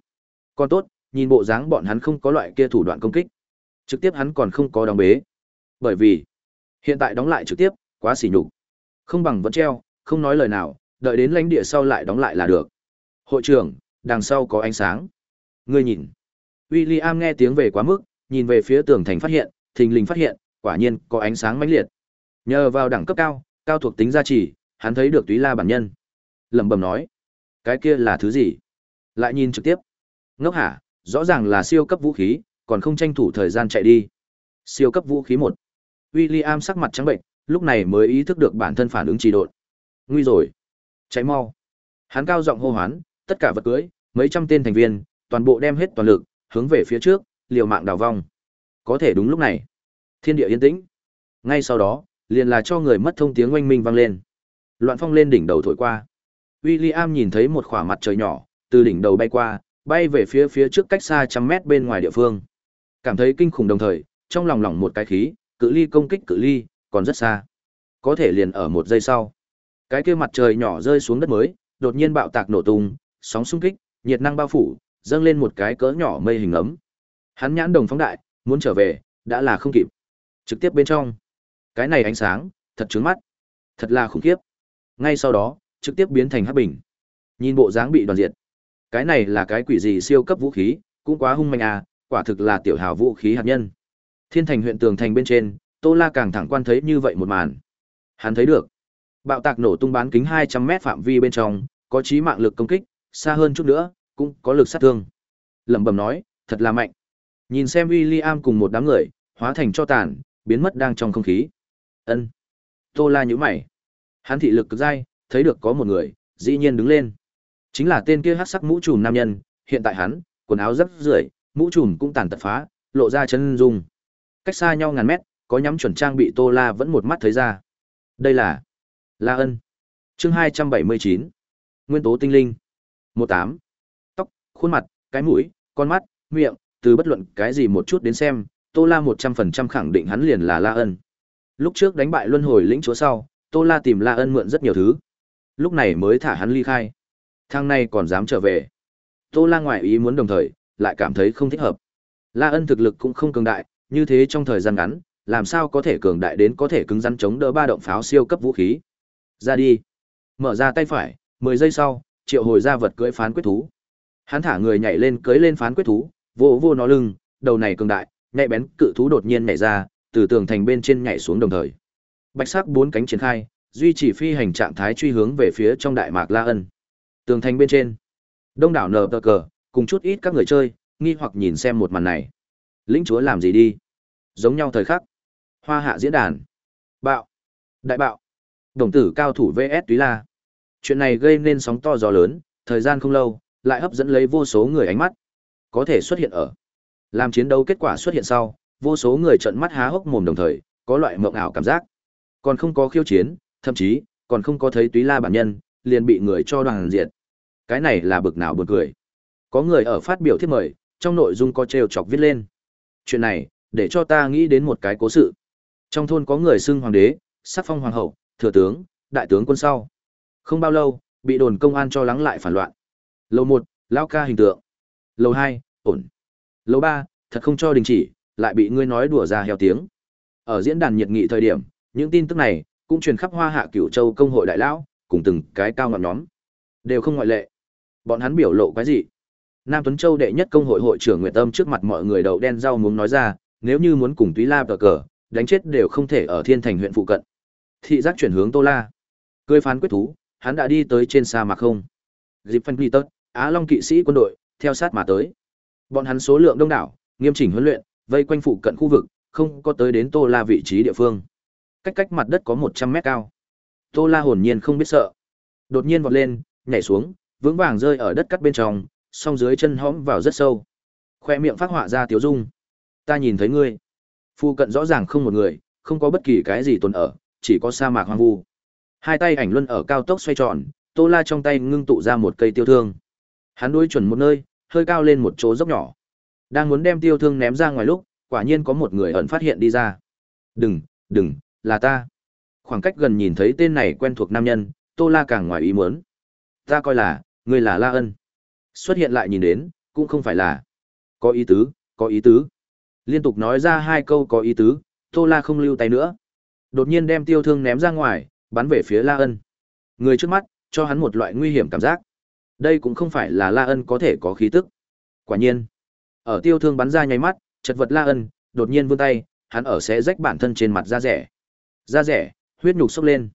Còn tốt, nhìn bộ dáng bọn hắn không có loại kia thủ đoạn công kích. Trực tiếp hắn còn không có đóng bế. Bởi vì, hiện tại đóng lại trực tiếp, quá xỉ nhục. Không bằng vẫn treo, không nói lời nào, đợi đến lãnh địa sau lại đóng lại là được. Hội trưởng, đằng sau có ánh sáng. Ngươi nhìn. William nghe tiếng về quá mức, nhìn về phía tường thành phát hiện, thình lình phát hiện, quả nhiên có ánh sáng mãnh liệt. Nhờ vào đẳng cấp cao, cao thuộc tính gia trì, hắn thấy được Túy La bản nhân. Lẩm bẩm nói, cái kia là thứ gì? Lại nhìn trực tiếp. Ngốc hả, rõ ràng là siêu cấp vũ khí, còn không tranh thủ thời gian chạy đi. Siêu cấp vũ khí một. William sắc mặt trắng bệnh, lúc này mới ý thức được bản thân phản ứng trì độn. Nguy rồi, cháy mau. Hắn cao giọng hô hoán, tất cả vật cưới, mấy trăm tên thành viên, toàn bộ đem hết toàn lực, hướng về phía trước, liều mạng đào vong. Có thể đúng lúc này, thiên địa yên tĩnh. Ngay sau đó, liền là cho người mất thông tiếng oanh minh vang lên. Loạn phong lên đỉnh đầu thổi qua. William nhìn thấy một khỏa mặt trời nhỏ, từ đỉnh đầu bay qua, bay về phía phía trước cách xa trăm mét bên ngoài địa phương. Cảm thấy kinh khủng đồng thời, trong lòng lỏng một cái khí, cự ly công kích cự ly, còn rất xa. Có thể liền ở một giây sau. Cái kia mặt trời nhỏ rơi xuống đất mới, đột nhiên bạo tạc nổ tung, sóng xung kích, nhiệt năng bao phủ, dâng lên một cái cỡ nhỏ mây hình ấm. Hắn nhãn đồng phóng đại, muốn trở về, đã là không kịp. Trực tiếp bên trong, cái này ánh sáng, thật trướng mắt, thật là khủng khiếp. Ngay sau đó, trực tiếp biến thành hắc bình. Nhìn bộ dáng bị đoàn diệt. Cái này là cái quỷ gì siêu cấp vũ khí, cũng quá hung manh à, quả thực là tiểu hào vũ khí hạt nhân. Thiên thành huyện tường thành bên trên, Tô La càng thẳng quan thấy như vậy một màn. Hắn thấy được, bạo tạc nổ tung bán kính 200 mét phạm vi bên trong, có chí mạng lực công kích, xa hơn chút nữa, cũng có lực sát thương. Lẩm bẩm nói, thật là mạnh. Nhìn xem William cùng một đám người, hóa thành cho tàn, biến mất đang trong không khí. Ân. Tô La nhíu mày. Hắn thị lực cực dai, thấy được có một người, dĩ nhiên đứng lên. Chính là tên kia hắc sắc mũ trùm nam nhân, hiện tại hắn, quần áo rất rưởi, mũ trùm cũng tàn tật phá, lộ ra chân dung. Cách xa nhau ngàn mét, có nhắm chuẩn trang bị Tô La vẫn một mắt thấy ra. Đây là La Ân. Chương 279. Nguyên tố tinh linh. 18. Tóc, khuôn mặt, cái mũi, con mắt, miệng, từ bất luận cái gì một chút đến xem, Tô La 100% khẳng định hắn liền là La Ân. Lúc trước đánh bại Luân Hồi lĩnh chúa sau, Tô La tìm La Ân mượn rất nhiều thứ. Lúc này mới thả hắn ly khai. Thang này còn dám trở về. Tô La ngoại ý muốn đồng thời, lại cảm thấy không thích hợp. La Ân thực lực cũng không cường đại, như thế trong thời gian ngắn, làm sao có thể cường đại đến có thể cứng rắn chống đỡ ba động pháo siêu cấp vũ khí. Ra đi. Mở ra tay phải, 10 giây sau, triệu hồi ra vật cưỡi phán quyết thú. Hắn thả người nhảy lên cưỡi lên phán quyết thú, vô vô nó lưng, đầu này cường đại, nhạy bén cự thú đột nhiên nhảy ra, từ tường thành bên trên nhảy xuống đồng thời. Bạch sắc bốn cánh triển khai, duy trì phi hành trạng thái truy hướng về phía trong đại mạc La Ân. Tường thành bên trên, đông đảo nờ cờ, cùng chút ít các người chơi, nghi hoặc nhìn xem một màn này. Lĩnh chúa làm gì đi? Giống nhau thời khắc. Hoa hạ diễn đàn. Bạo. Đại bạo. Đồng tử cao thủ VS Túy La. Chuyện này gây nên sóng to gió lớn, thời gian không lâu, lại hấp dẫn lấy vô số người ánh mắt. Có thể xuất hiện ở. Làm chiến đấu kết quả xuất hiện sau, vô số người trợn mắt há hốc mồm đồng thời, có loại mộng ảo cảm giác. Còn không có khiêu chiến, thậm chí, còn không có thấy Túy La bản nhân, liền bị người cho đoàn diệt. Cái này là bực nào buồn cười. Có người ở phát biểu thiết mời, trong nội dung có trêu chọc viết lên. Chuyện này, để cho ta nghĩ đến một cái cố sự. Trong thôn có người xưng hoàng đế, sắc phong hoàng hậu, thừa tướng, đại tướng quân sau. Không bao lâu, bị đồn công an cho lắng lại phản loạn. Lầu một, lao ca hình tượng. Lầu hai, ổn. Lầu ba, thật không cho đình chỉ, lại bị ngươi nói đùa ra heo tiếng. Ở diễn đàn nhiệt nghị thời điểm, những tin tức này cũng truyền khắp Hoa Hạ Cửu Châu công hội đại lão, cùng từng cái cao ngọn nhóm, đều không ngoại lệ. Bọn hắn biểu lộ cái gì? Nam Tuấn Châu đệ nhất công hội hội trưởng Nguyệt Tâm trước mặt mọi người đầu đen rau muốn nói ra, nếu như muốn cùng Túy La cờ cờ, đánh chết đều không thể ở Thiên Thành huyện phụ cận. Thị giác chuyển hướng Tô La. Cười phán quyết thú, hắn đã đi tới trên sa mạc không. Dịp phân Peter, Á Long kỵ sĩ quân đội, theo sát mà tới. Bọn hắn số lượng đông đảo, nghiêm chỉnh huấn luyện, vây quanh phụ cận khu vực, không có tới đến Tô La vị trí địa phương. Cách cách mặt đất có 100 mét cao. Tô La hồn nhiên không biết sợ. Đột nhiên vọt lên, nhảy xuống, vững vàng rơi ở đất cắt bên trong, song dưới chân hõm vào rất sâu. Khoe miệng phát họa ra tiếu dung. Ta nhìn thấy ngươi. Phu cận rõ ràng không một người, không có bất kỳ cái gì tồn ở, chỉ có sa mạc hoang vu. Hai tay ảnh luân ở cao tốc xoay tròn, Tô La trong tay ngưng tụ ra một cây tiêu thương. Hắn đuôi chuẩn một nơi, hơi cao lên một chỗ dốc nhỏ. Đang muốn đem tiêu thương ném ra ngoài lúc, quả nhiên có một người ẩn phát hiện đi ra. "Đừng, đừng, là ta." Khoảng cách gần nhìn thấy tên này quen thuộc nam nhân, Tô La càng ngoài ý muốn. "Ta coi là, ngươi là La Ân." Xuất hiện lại nhìn đến, cũng không phải là. Có ý tứ, có ý tứ. Liên tục nói ra hai câu có ý tứ, Tô La không lưu tay nữa. Đột nhiên đem tiêu thương ném ra ngoài, bắn về phía La Ân. Người trước mắt, cho hắn một loại nguy hiểm cảm giác. Đây cũng không phải là La Ân có thể có khí tức. Quả nhiên, ở tiêu thương bắn ra nháy mắt, chật vật La Ân, đột nhiên vươn tay, hắn ở xé rách bản thân trên mặt da rẻ. Da rẻ, huyết nhục sốc lên.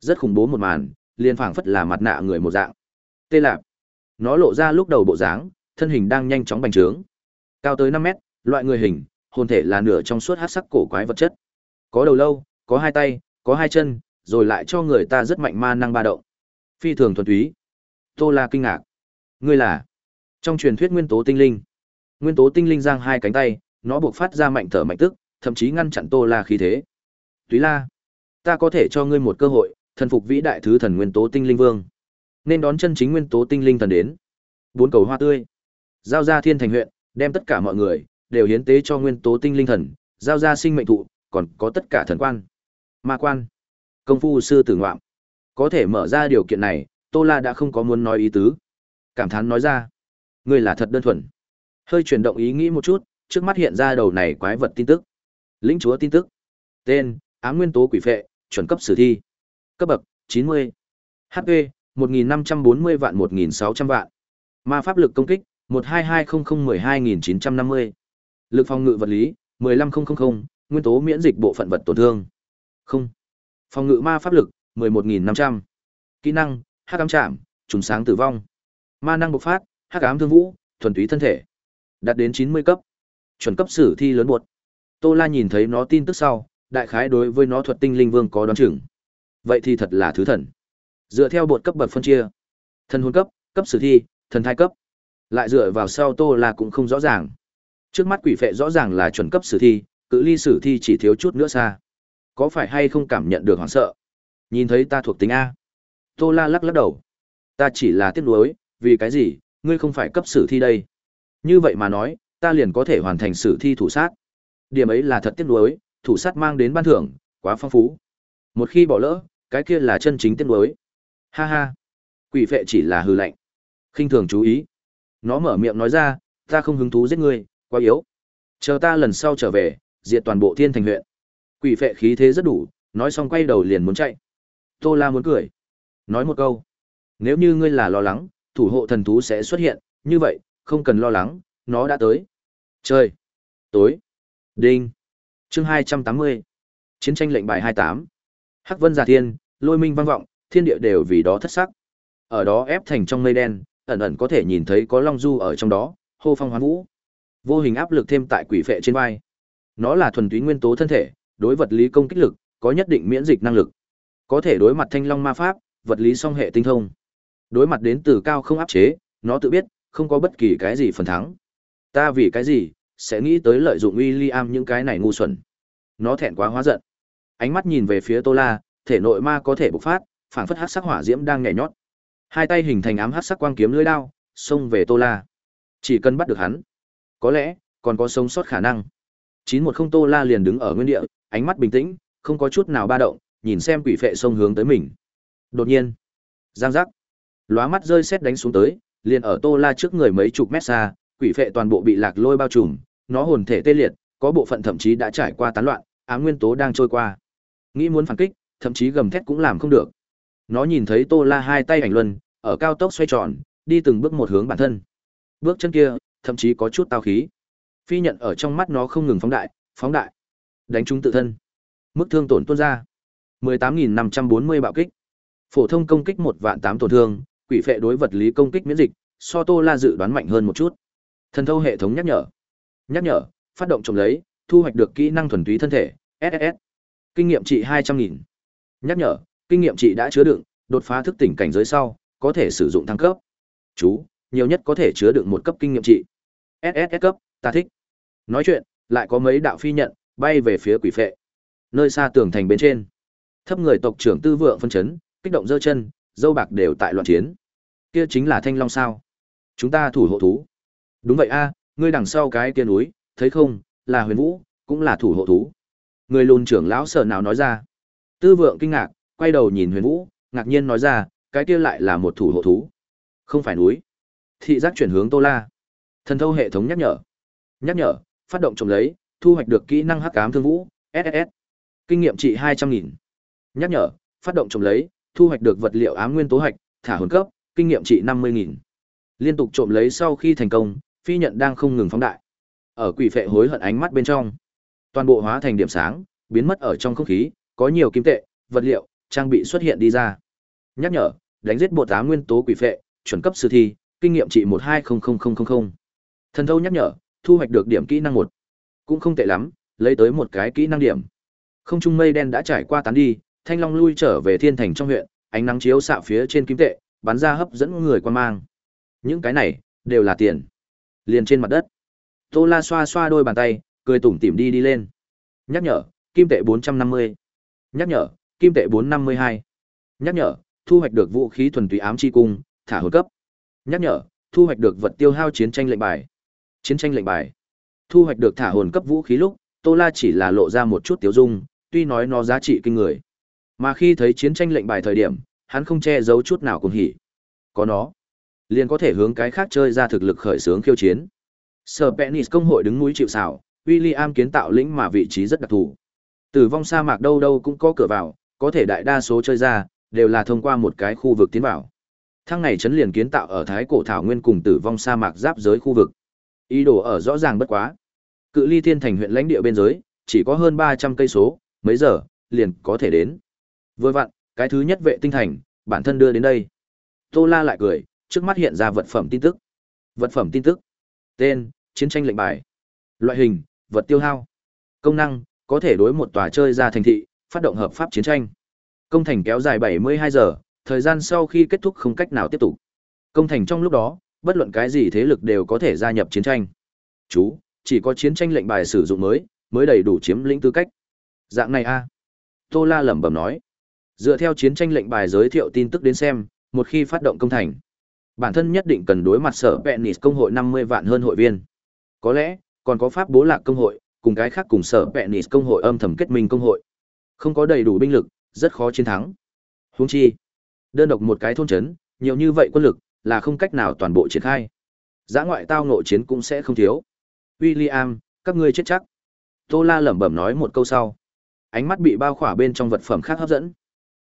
Rất khủng bố một màn, liền phảng phất là mặt nạ người một dạng. Tê lạp. Nó lộ ra lúc đầu bộ dáng, thân hình đang nhanh chóng bành trướng. Cao tới năm mét, loại người hình, hồn thể là nửa trong suốt hắc sắc cổ quái vật chất. Có đầu lâu, có hai tay, có hai chân, rồi lại cho người ta rất mạnh ma năng ba động. Phi thường thuần túy. Tô La kinh ngạc. Ngươi là? Trong truyền thuyết nguyên tố tinh linh. Nguyên tố tinh linh giang hai cánh tay, nó buộc phát ra mạnh thở mạnh tức, thậm chí ngăn chặn Tô La khí thế. Túy La, ta có thể cho ngươi một cơ hội, thần phục vĩ đại thứ thần nguyên tố tinh linh vương. Nên đón chân chính nguyên tố tinh linh thần đến. Bốn cầu hoa tươi. Giao ra thiên thành huyện, đem tất cả mọi người đều hiến tế cho nguyên tố tinh linh thần, giao ra sinh mệnh thụ, còn có tất cả thần quan. Ma quan, công phu sư tử ngoạm. Có thể mở ra điều kiện này, Tô La đã không có muốn nói ý tứ. Cảm thán nói ra, ngươi là thật đơn thuần. Hơi chuyển động ý nghĩ một chút, trước mắt hiện ra đầu này quái vật tin tức. Lĩnh chúa tin tức. Tên, ám nguyên tố quỷ phệ, chuẩn cấp sử thi. Cấp bậc, 90. HP, 1540 vạn 1600 vạn. Ma pháp lực công kích, 12200-12950. Lực phòng ngự vật lý, 15000, nguyên tố miễn dịch bộ phận vật tổn thương. Không. Phòng ngự ma pháp lực, 11500. Kỹ năng, Hắc ám chạm, trùng sáng tử vong. Ma năng bộc phát, Hắc ám thương vũ, thuần túy thân thể. Đạt đến 90 cấp. Chuẩn cấp sử thi lớn buộc. Tô La nhìn thấy nó tin tức sau, đại khái đối với nó thuật tinh linh vương có đoán chừng. Vậy thì thật là thứ thần. Dựa theo bột cấp bậc phân chia, thần hồn cấp, cấp sử thi, thần thai cấp. Lại dựa vào sau Tô La cũng không rõ ràng. Trước mắt quỷ phệ rõ ràng là chuẩn cấp sử thi, cự ly sử thi chỉ thiếu chút nữa xa. Có phải hay không cảm nhận được hoảng sợ? Nhìn thấy ta thuộc tính A. Tô La lắc lắc đầu. Ta chỉ là tiếc nuối, vì cái gì, ngươi không phải cấp sử thi đây. Như vậy mà nói, ta liền có thể hoàn thành sử thi thủ sát. Điểm ấy là thật tiếc nuối, thủ sát mang đến ban thưởng, quá phong phú. Một khi bỏ lỡ, cái kia là chân chính tiếc nuối. Ha ha. Quỷ vệ chỉ là hư lạnh. khinh thường chú ý. Nó mở miệng nói ra, ta không hứng thú giết ngươi, quá yếu. Chờ ta lần sau trở về, diệt toàn bộ thiên thành huyện. Quỷ vệ khí thế rất đủ, nói xong quay đầu liền muốn chạy. Tô La muốn cười. Nói một câu. Nếu như ngươi là lo lắng, thủ hộ thần thú sẽ xuất hiện, như vậy, không cần lo lắng, nó đã tới. Trời, Tối. Đinh. Chương hai trăm tám mươi Chiến tranh lệnh bài hai tám Hắc Vân Giả Thiên, Lôi Minh vang vọng, thiên địa đều vì đó thất sắc. Ở đó ép thành trong mây đen, ẩn ẩn có thể nhìn thấy có long du ở trong đó, hô phong hoán vũ. Vô hình áp lực thêm tại quỷ phệ trên vai. Nó là thuần túy nguyên tố thân thể, đối vật lý công kích lực, có nhất định miễn dịch năng lực. Có thể đối mặt thanh long ma pháp, vật lý song hệ tinh thông. Đối mặt đến từ cao không áp chế, nó tự biết, không có bất kỳ cái gì phần thắng. Ta vì cái gì, sẽ nghĩ tới lợi dụng William những cái này ngu xuẩn. Nó thẹn quá hóa giận. Ánh mắt nhìn về phía Tô La, thể nội ma có thể bộc phát, phảng phất hắc sắc hỏa diễm đang nhảy nhót. Hai tay hình thành ám hắc sắc quang kiếm lưỡi đao, xông về Tô La. Chỉ cần bắt được hắn, có lẽ còn có sống sót khả năng. 910 Tô La liền đứng ở nguyên địa, ánh mắt bình tĩnh, không có chút nào ba động, nhìn xem quỷ phệ xông hướng tới mình. Đột nhiên, giang giác, lóa mắt rơi xét đánh xuống tới, liền ở Tô La trước người mấy chục mét xa, quỷ phệ toàn bộ bị lạc lôi bao trùm, nó hồn thể tê liệt, có bộ phận thậm chí đã trải qua tán loạn, ám nguyên tố đang trôi qua. Nghĩ muốn phản kích, thậm chí gầm thét cũng làm không được. Nó nhìn thấy Tô La hai tay ảnh luân, ở cao tốc xoay tròn, đi từng bước một hướng bản thân. Bước chân kia, thậm chí có chút tao khí. Phi nhận ở trong mắt nó không ngừng phóng đại, phóng đại. Đánh trúng tự thân. Mức thương tổn tuôn ra. 18.540 bạo kích. Phổ thông công kích một vạn tám tổn thương, quỷ phệ đối vật lý công kích miễn dịch, so Tô La dự đoán mạnh hơn một chút. Thần thâu hệ thống nhắc nhở. Nhắc nhở, phát động trồng lấy, thu hoạch được kỹ năng thuần túy thân thể, SSS. Kinh nghiệm trị 200.000. Nhắc nhở, kinh nghiệm chị đã chứa đựng, đột phá thức tỉnh cảnh giới sau, có thể sử dụng thăng cấp. Chú, nhiều nhất có thể chứa đựng một cấp kinh nghiệm trị. SSS cấp, ta thích. Nói chuyện, lại có mấy đạo phi nhận bay về phía quỷ phệ. Nơi xa tường thành bên trên, thấp người tộc trưởng Tư Vượng phân chấn, kích động giơ chân, dâu bạc đều tại loạn chiến. Kia chính là Thanh Long sao? Chúng ta thủ hộ thú. Đúng vậy a, ngươi đằng sau cái kia núi, thấy không, là Huyền Vũ, cũng là thủ hộ thú. Người lùn trưởng lão sợ nào nói ra. Tư Vượng kinh ngạc, quay đầu nhìn Huyền Vũ, ngạc nhiên nói ra, cái kia lại là một thủ hộ thú. Không phải núi. Thị giác chuyển hướng Tô La. Thần thâu hệ thống nhắc nhở. Nhắc nhở, phát động trồng lấy, thu hoạch được kỹ năng hắc ám thương vũ, ss Kinh nghiệm trị 200.000. Nhắc nhở, phát động trồng lấy, thu hoạch được vật liệu ám nguyên tố hạch, thả hồn cấp, kinh nghiệm trị 50.000. Liên tục trộm lấy sau khi thành công, phi nhận đang không ngừng phóng đại. Ở quỷ phệ hối hận ánh mắt bên trong, toàn bộ hóa thành điểm sáng, biến mất ở trong không khí, có nhiều kim tệ, vật liệu, trang bị xuất hiện đi ra. Nhắc nhở, đánh giết bộ tá nguyên tố quỷ phệ, chuẩn cấp sư thi, kinh nghiệm trị 120000. Thần thâu nhắc nhở, thu hoạch được điểm kỹ năng một Cũng không tệ lắm, lấy tới một cái kỹ năng điểm. Không trung mây đen đã trải qua tán đi, thanh long lui trở về thiên thành trong huyện, ánh nắng chiếu xạ phía trên kim tệ, bắn ra hấp dẫn người quan mang. Những cái này đều là tiền. Liền trên mặt đất. Tô La xoa xoa đôi bàn tay, cười tủm tỉm đi đi lên. Nhắc nhở, kim tệ 450. Nhắc nhở, kim tệ 452. Nhắc nhở, thu hoạch được vũ khí thuần túy ám chi cung, thả hồi cấp. Nhắc nhở, thu hoạch được vật tiêu hao chiến tranh lệnh bài. Chiến tranh lệnh bài. Thu hoạch được thả hồn cấp vũ khí lúc, Tô La chỉ là lộ ra một chút tiêu dung, tuy nói nó giá trị kinh người. Mà khi thấy chiến tranh lệnh bài thời điểm, hắn không che giấu chút nào cùng hỉ. Có nó, liền có thể hướng cái khác chơi ra thực lực khởi sướng khiêu chiến. Sở Penis công hội đứng núi chịu sào, William kiến tạo lĩnh mà vị trí rất đặc thù. Tử vong sa mạc đâu đâu cũng có cửa vào, có thể đại đa số chơi ra đều là thông qua một cái khu vực tiến vào. Thang này chấn liền kiến tạo ở Thái Cổ Thảo Nguyên cùng tử vong sa mạc giáp giới khu vực. Ý đồ ở rõ ràng bất quá. Cự ly thiên thành huyện lãnh địa biên giới, chỉ có hơn 300 cây số, mấy giờ, liền có thể đến. Vừa vặn, cái thứ nhất vệ tinh thành, bản thân đưa đến đây. Tô La lại cười, trước mắt hiện ra vật phẩm tin tức. Vật phẩm tin tức. Tên, chiến tranh lệnh bài. Loại hình, vật tiêu hao. Công năng, có thể đối một tòa chơi ra thành thị, phát động hợp pháp chiến tranh. Công thành kéo dài 72 giờ, thời gian sau khi kết thúc không cách nào tiếp tục. Công thành trong lúc đó, bất luận cái gì thế lực đều có thể gia nhập chiến tranh. Chú, chỉ có chiến tranh lệnh bài sử dụng mới, mới đầy đủ chiếm lĩnh tư cách. Dạng này a Tô La lẩm bẩm nói. Dựa theo chiến tranh lệnh bài giới thiệu tin tức đến xem, một khi phát động công thành, bản thân nhất định cần đối mặt sở Penis công hội 50 vạn hơn hội viên. Có lẽ, còn có pháp bố lạc công hội, cùng cái khác cùng sở Penis công hội âm thầm kết minh công hội. Không có đầy đủ binh lực, rất khó chiến thắng. Huống chi, đơn độc một cái thôn trấn, nhiều như vậy quân lực, là không cách nào toàn bộ triển khai. Giã ngoại tao nội chiến cũng sẽ không thiếu. William, các ngươi chết chắc. Tô La lẩm bẩm nói một câu sau. Ánh mắt bị bao khỏa bên trong vật phẩm khác hấp dẫn.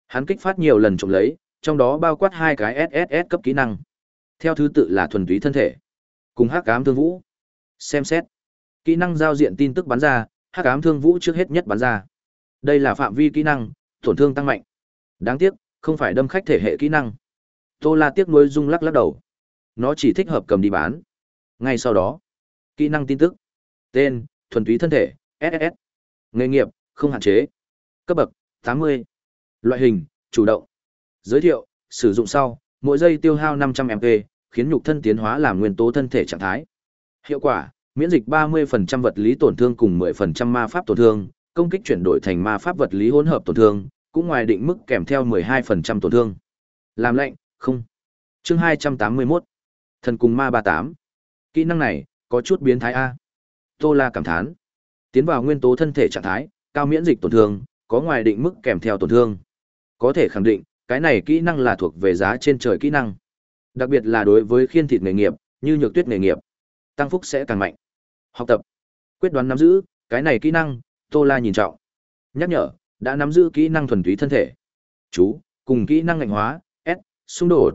Hắn kích phát nhiều lần trộm lấy, trong đó bao quát hai cái SSS cấp kỹ năng. Theo thứ tự là thuần túy thân thể, cùng hắc ám thương vũ. Xem xét. Kỹ năng giao diện tin tức bắn ra, hắc ám thương vũ trước hết nhất bắn ra. Đây là phạm vi kỹ năng, tổn thương tăng mạnh. Đáng tiếc, không phải đâm khách thể hệ kỹ năng. Tô La tiếc nuối rung lắc lắc đầu. Nó chỉ thích hợp cầm đi bán. Ngay sau đó, kỹ năng tin tức. Tên, thuần túy thân thể, ss Nghề nghiệp, không hạn chế. Cấp bậc, 80. Loại hình, chủ động. Giới thiệu, sử dụng sau, mỗi giây tiêu hao 500 MP, khiến nhục thân tiến hóa làm nguyên tố thân thể trạng thái. Hiệu quả, miễn dịch 30% vật lý tổn thương cùng 10% ma pháp tổn thương, công kích chuyển đổi thành ma pháp vật lý hỗn hợp tổn thương, cũng ngoài định mức kèm theo 12% tổn thương. Làm lệnh, không. Chương 281. Thần cùng ma 38. Kỹ năng này, có chút biến thái A. Tô La cảm thán. Tiến vào nguyên tố thân thể trạng thái, cao miễn dịch tổn thương, có ngoài định mức kèm theo tổn thương. Có thể khẳng định, cái này kỹ năng là thuộc về giá trên trời kỹ năng. Đặc biệt là đối với khiên thịt nghề nghiệp, như nhược tuyết nghề nghiệp, tăng phúc sẽ càng mạnh. Học tập, quyết đoán nắm giữ, cái này kỹ năng, Tô La nhìn trọng. Nhắc nhở, đã nắm giữ kỹ năng thuần túy thân thể. Chú, cùng kỹ năng ngạnh hóa, S, xung đột.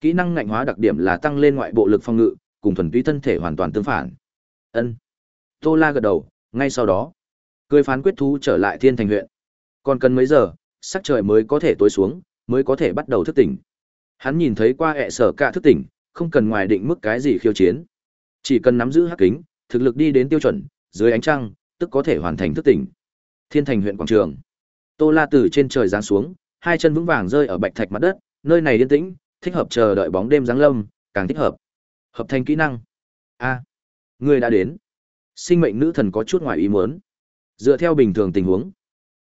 Kỹ năng ngạnh hóa đặc điểm là tăng lên ngoại bộ lực phòng ngự, cùng thuần túy thân thể hoàn toàn tương phản. Ân. Tô La gật đầu, ngay sau đó, cười phán quyết thú trở lại Thiên Thành huyện. Còn cần mấy giờ, sắc trời mới có thể tối xuống, mới có thể bắt đầu thức tỉnh. Hắn nhìn thấy qua hệ sở cả thức tỉnh, không cần ngoài định mức cái gì khiêu chiến. Chỉ cần nắm giữ hắc kính, thực lực đi đến tiêu chuẩn, dưới ánh trăng, tức có thể hoàn thành thức tỉnh. Thiên Thành huyện quảng trường. Tô La từ trên trời giáng xuống, hai chân vững vàng rơi ở bạch thạch mặt đất, nơi này yên tĩnh, thích hợp chờ đợi bóng đêm giáng lâm, càng thích hợp. Hợp thành kỹ năng. A. người đã đến. Sinh mệnh nữ thần có chút ngoài ý muốn. Dựa theo bình thường tình huống,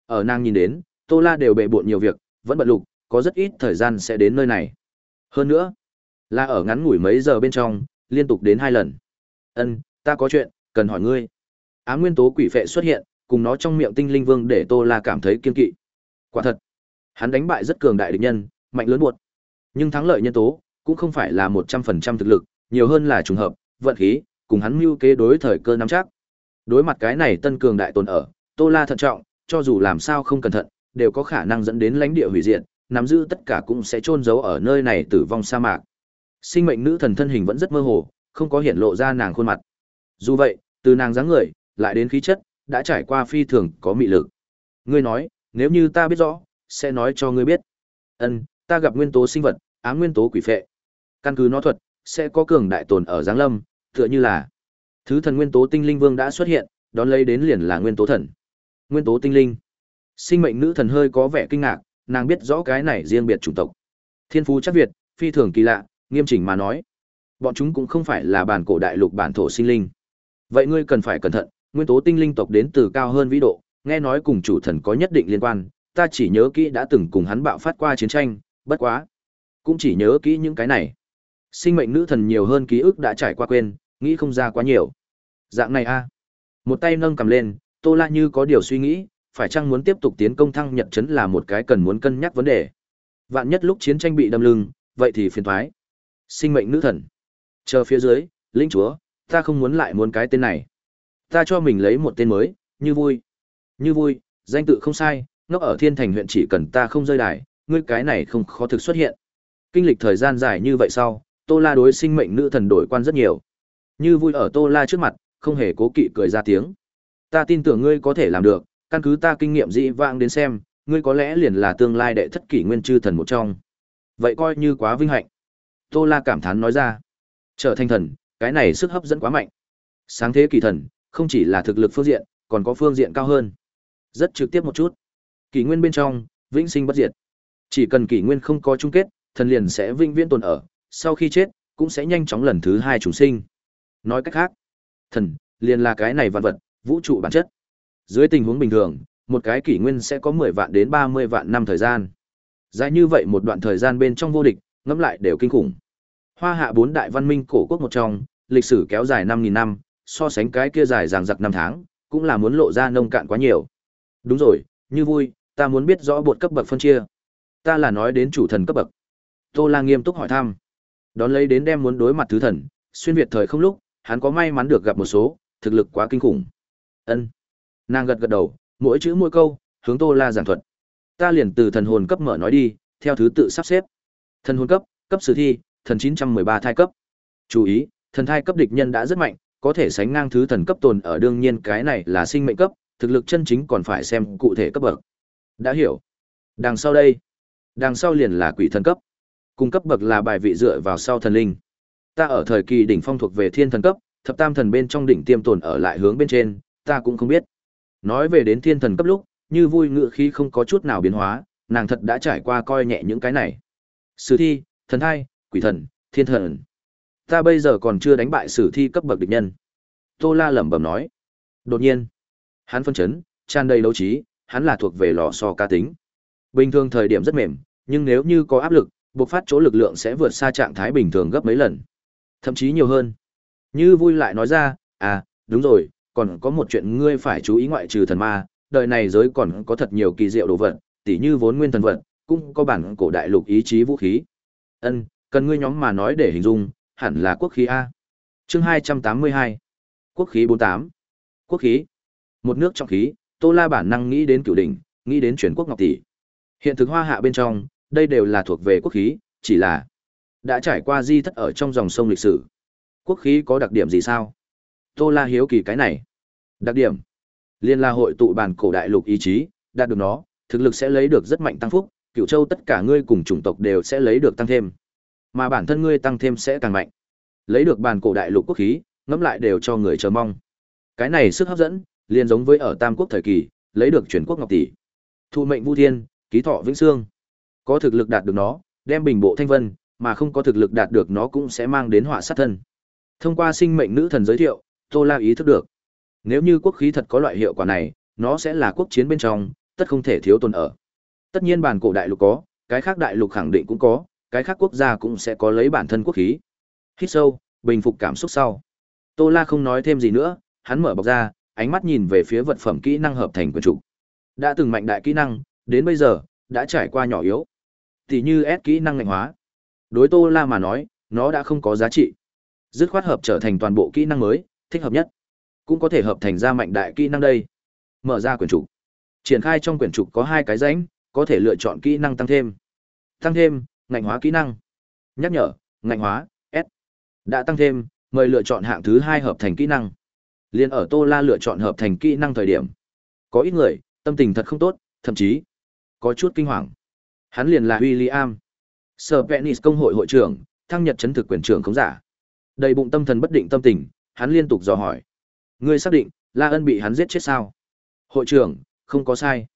ở nàng nhìn đến, Tô La đều bệ bội nhiều việc, vẫn bận lục, có rất ít thời gian sẽ đến nơi này. Hơn nữa, là ở ngắn ngủi mấy giờ bên trong, liên tục đến hai lần. Ân, ta có chuyện, cần hỏi ngươi. Á nguyên tố quỷ phệ xuất hiện, cùng nó trong miệng tinh linh vương để Tô La cảm thấy kiên kỵ. Quả thật, hắn đánh bại rất cường đại địch nhân, mạnh lớn buột. Nhưng thắng lợi nhân tố cũng không phải là một trăm phần trăm thực lực, nhiều hơn là trùng hợp, vận khí, cùng hắn mưu kế đối thời cơ nắm chắc. Đối mặt cái này tân cường đại tồn ở, Tô La thận trọng, cho dù làm sao không cẩn thận, đều có khả năng dẫn đến lãnh địa hủy diệt, nắm giữ tất cả cũng sẽ chôn giấu ở nơi này tử vong sa mạc. Sinh mệnh nữ thần thân hình vẫn rất mơ hồ, không có hiện lộ ra nàng khuôn mặt. Dù vậy, từ nàng dáng người, lại đến khí chất, đã trải qua phi thường có mị lực. Ngươi nói, nếu như ta biết rõ, sẽ nói cho ngươi biết. Ân, ta gặp nguyên tố sinh vật, ám nguyên tố quỷ phệ. Căn cứ nó thuật, sẽ có cường đại tồn ở giáng lâm, tựa như là thứ thần nguyên tố tinh linh vương đã xuất hiện, đón lấy đến liền là nguyên tố thần. Nguyên tố tinh linh. Sinh mệnh nữ thần hơi có vẻ kinh ngạc, nàng biết rõ cái này riêng biệt chủng tộc. Thiên phú chắc Việt, phi thường kỳ lạ, nghiêm chỉnh mà nói. Bọn chúng cũng không phải là bản cổ đại lục bản thổ sinh linh. Vậy ngươi cần phải cẩn thận, nguyên tố tinh linh tộc đến từ cao hơn vĩ độ, nghe nói cùng chủ thần có nhất định liên quan, ta chỉ nhớ kỹ đã từng cùng hắn bạo phát qua chiến tranh, bất quá, cũng chỉ nhớ kỹ những cái này. Sinh mệnh nữ thần nhiều hơn ký ức đã trải qua quên, nghĩ không ra quá nhiều. Dạng này a. Một tay nâng cầm lên, Tô La như có điều suy nghĩ, phải chăng muốn tiếp tục tiến công thăng Nhật chấn là một cái cần muốn cân nhắc vấn đề. Vạn nhất lúc chiến tranh bị đâm lưng, vậy thì phiền toái. Sinh mệnh nữ thần. Chờ phía dưới, linh chúa, ta không muốn lại muốn cái tên này. Ta cho mình lấy một tên mới, như vui. Như vui, danh tự không sai, nó ở thiên thành huyện chỉ cần ta không rơi đài, ngươi cái này không khó thực xuất hiện. Kinh lịch thời gian dài như vậy sau, Tô La đối sinh mệnh nữ thần đổi quan rất nhiều. Như vui ở Tô La trước mặt, không hề cố kỵ cười ra tiếng. Ta tin tưởng ngươi có thể làm được, căn cứ ta kinh nghiệm dĩ vãng đến xem, ngươi có lẽ liền là tương lai đệ thất kỷ nguyên chư thần một trong. Vậy coi như quá vinh hạnh. Tô La cảm thán nói ra. Trở thành thần, cái này sức hấp dẫn quá mạnh. Sáng thế kỳ thần, không chỉ là thực lực phương diện, còn có phương diện cao hơn. Rất trực tiếp một chút. Kỷ nguyên bên trong, vĩnh sinh bất diệt. Chỉ cần kỷ nguyên không có chung kết, thần liền sẽ vĩnh viễn tồn ở, sau khi chết, cũng sẽ nhanh chóng lần thứ hai trùng sinh. Nói cách khác, thần, liền là cái này vạn vật, vũ trụ bản chất. Dưới tình huống bình thường, một cái kỷ nguyên sẽ có 10 vạn đến 30 vạn năm thời gian. Dài như vậy một đoạn thời gian bên trong vô địch, ngẫm lại đều kinh khủng. Hoa hạ bốn đại văn minh cổ quốc một trong, lịch sử kéo dài 5000 năm, so sánh cái kia dài dằng dặc năm tháng, cũng là muốn lộ ra nông cạn quá nhiều. Đúng rồi, như vui, ta muốn biết rõ bột cấp bậc phân chia. Ta là nói đến chủ thần cấp bậc. Tô La nghiêm túc hỏi thăm. Đón lấy đến đem muốn đối mặt thứ thần, xuyên việt thời không lúc, hắn có may mắn được gặp một số, thực lực quá kinh khủng. Ân. Nàng gật gật đầu, mỗi chữ mỗi câu, hướng Tô La giảng thuật. Ta liền từ thần hồn cấp mở nói đi, theo thứ tự sắp xếp. Thần hồn cấp, cấp sử thi, thần 913 thai cấp. Chú ý, thần thai cấp địch nhân đã rất mạnh, có thể sánh ngang thứ thần cấp tồn ở đương nhiên cái này là sinh mệnh cấp, thực lực chân chính còn phải xem cụ thể cấp bậc. Đã hiểu. Đằng sau đây, đằng sau liền là quỷ thần cấp. Cung cấp bậc là bài vị dựa vào sau thần linh. Ta ở thời kỳ đỉnh phong thuộc về thiên thần cấp, thập tam thần bên trong đỉnh tiêm tồn ở lại hướng bên trên, ta cũng không biết. Nói về đến thiên thần cấp lúc, như vui ngựa khí không có chút nào biến hóa, nàng thật đã trải qua coi nhẹ những cái này. Sử thi, thần thai, quỷ thần, thiên thần. Ta bây giờ còn chưa đánh bại sử thi cấp bậc địch nhân. Tô La lẩm bẩm nói. Đột nhiên, hắn phân chấn, tràn đầy đấu trí, hắn là thuộc về lò xo ca tính. Bình thường thời điểm rất mềm, nhưng nếu như có áp lực, bộc phát chỗ lực lượng sẽ vượt xa trạng thái bình thường gấp mấy lần. Thậm chí nhiều hơn. Như vui lại nói ra, à, đúng rồi, còn có một chuyện ngươi phải chú ý ngoại trừ thần ma, đời này giới còn có thật nhiều kỳ diệu đồ vật, tỉ như vốn nguyên thần vật, cũng có bản cổ đại lục ý chí vũ khí. Ân, cần ngươi nhóm mà nói để hình dung, hẳn là quốc khí a. Chương 282. Quốc khí 48. Quốc khí. Một nước trong khí, Tô La bản năng nghĩ đến cửu đỉnh, nghĩ đến chuyển quốc ngọc tỷ. Hiện thực hoa hạ bên trong, đây đều là thuộc về quốc khí, chỉ là đã trải qua di thất ở trong dòng sông lịch sử. Quốc khí có đặc điểm gì sao? Tô La hiếu kỳ cái này. Đặc điểm. Liên la hội tụ bản cổ đại lục ý chí, đạt được nó, thực lực sẽ lấy được rất mạnh tăng phúc, cửu châu tất cả ngươi cùng chủng tộc đều sẽ lấy được tăng thêm. Mà bản thân ngươi tăng thêm sẽ càng mạnh. Lấy được bản cổ đại lục quốc khí, ngẫm lại đều cho người chờ mong. Cái này sức hấp dẫn, liền giống với ở Tam Quốc thời kỳ, lấy được chuyển quốc ngọc tỷ. Thu mệnh Vu Thiên, ký thọ vĩnh xương. Có thực lực đạt được nó, đem bình bộ thanh vân, mà không có thực lực đạt được nó cũng sẽ mang đến họa sát thân. Thông qua sinh mệnh nữ thần giới thiệu, Tô La ý thức được. Nếu như quốc khí thật có loại hiệu quả này, nó sẽ là quốc chiến bên trong, tất không thể thiếu tồn ở. Tất nhiên bản cổ đại lục có, cái khác đại lục khẳng định cũng có, cái khác quốc gia cũng sẽ có lấy bản thân quốc khí. Hít sâu, bình phục cảm xúc sau. Tô La không nói thêm gì nữa, hắn mở bọc ra, ánh mắt nhìn về phía vật phẩm kỹ năng hợp thành quyền chủ. Đã từng mạnh đại kỹ năng, đến bây giờ đã trải qua nhỏ yếu. Tỷ như S kỹ năng ngạnh hóa. Đối Tô La mà nói, nó đã không có giá trị. Dứt khoát hợp trở thành toàn bộ kỹ năng mới, thích hợp nhất. Cũng có thể hợp thành ra mạnh đại kỹ năng đây. Mở ra quyển trục. Triển khai trong quyển trục có hai cái rãnh, có thể lựa chọn kỹ năng tăng thêm. Tăng thêm, ngạnh hóa kỹ năng. Nhắc nhở, ngành hóa, S. Đã tăng thêm, mời lựa chọn hạng thứ hai hợp thành kỹ năng. liền ở Tô La lựa chọn hợp thành kỹ năng thời điểm. Có ít người, tâm tình thật không tốt, thậm chí có chút kinh hoàng. Hắn liền là William, Sở Penis công hội hội trưởng, thăng nhật chấn thực quyền trưởng khống giả. Đầy bụng tâm thần bất định tâm tình, hắn liên tục dò hỏi. Ngươi xác định, La Ân bị hắn giết chết sao? Hội trưởng, không có sai.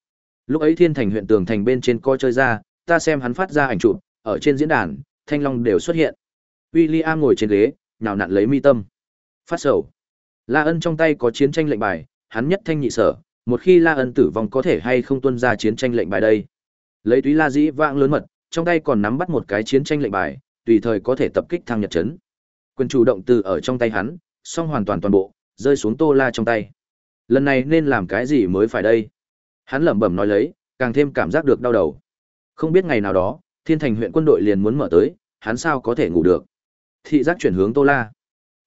Lúc ấy Thiên Thành huyện tường thành bên trên coi chơi ra, ta xem hắn phát ra ảnh chụp, ở trên diễn đàn, thanh long đều xuất hiện. William ngồi trên ghế, nhào nặn lấy mi tâm. Phát sầu. La Ân trong tay có chiến tranh lệnh bài, hắn nhất thanh nhị sở, một khi La Ân tử vong có thể hay không tuân ra chiến tranh lệnh bài đây. Lấy túy La Dĩ vãng lớn mật, trong tay còn nắm bắt một cái chiến tranh lệnh bài, tùy thời có thể tập kích thăng nhật chấn. Quyền chủ động từ ở trong tay hắn, song hoàn toàn toàn bộ, rơi xuống Tô La trong tay. Lần này nên làm cái gì mới phải đây? Hắn lẩm bẩm nói lấy, càng thêm cảm giác được đau đầu. Không biết ngày nào đó, Thiên Thành huyện quân đội liền muốn mở tới, hắn sao có thể ngủ được? Thị giác chuyển hướng Tô La.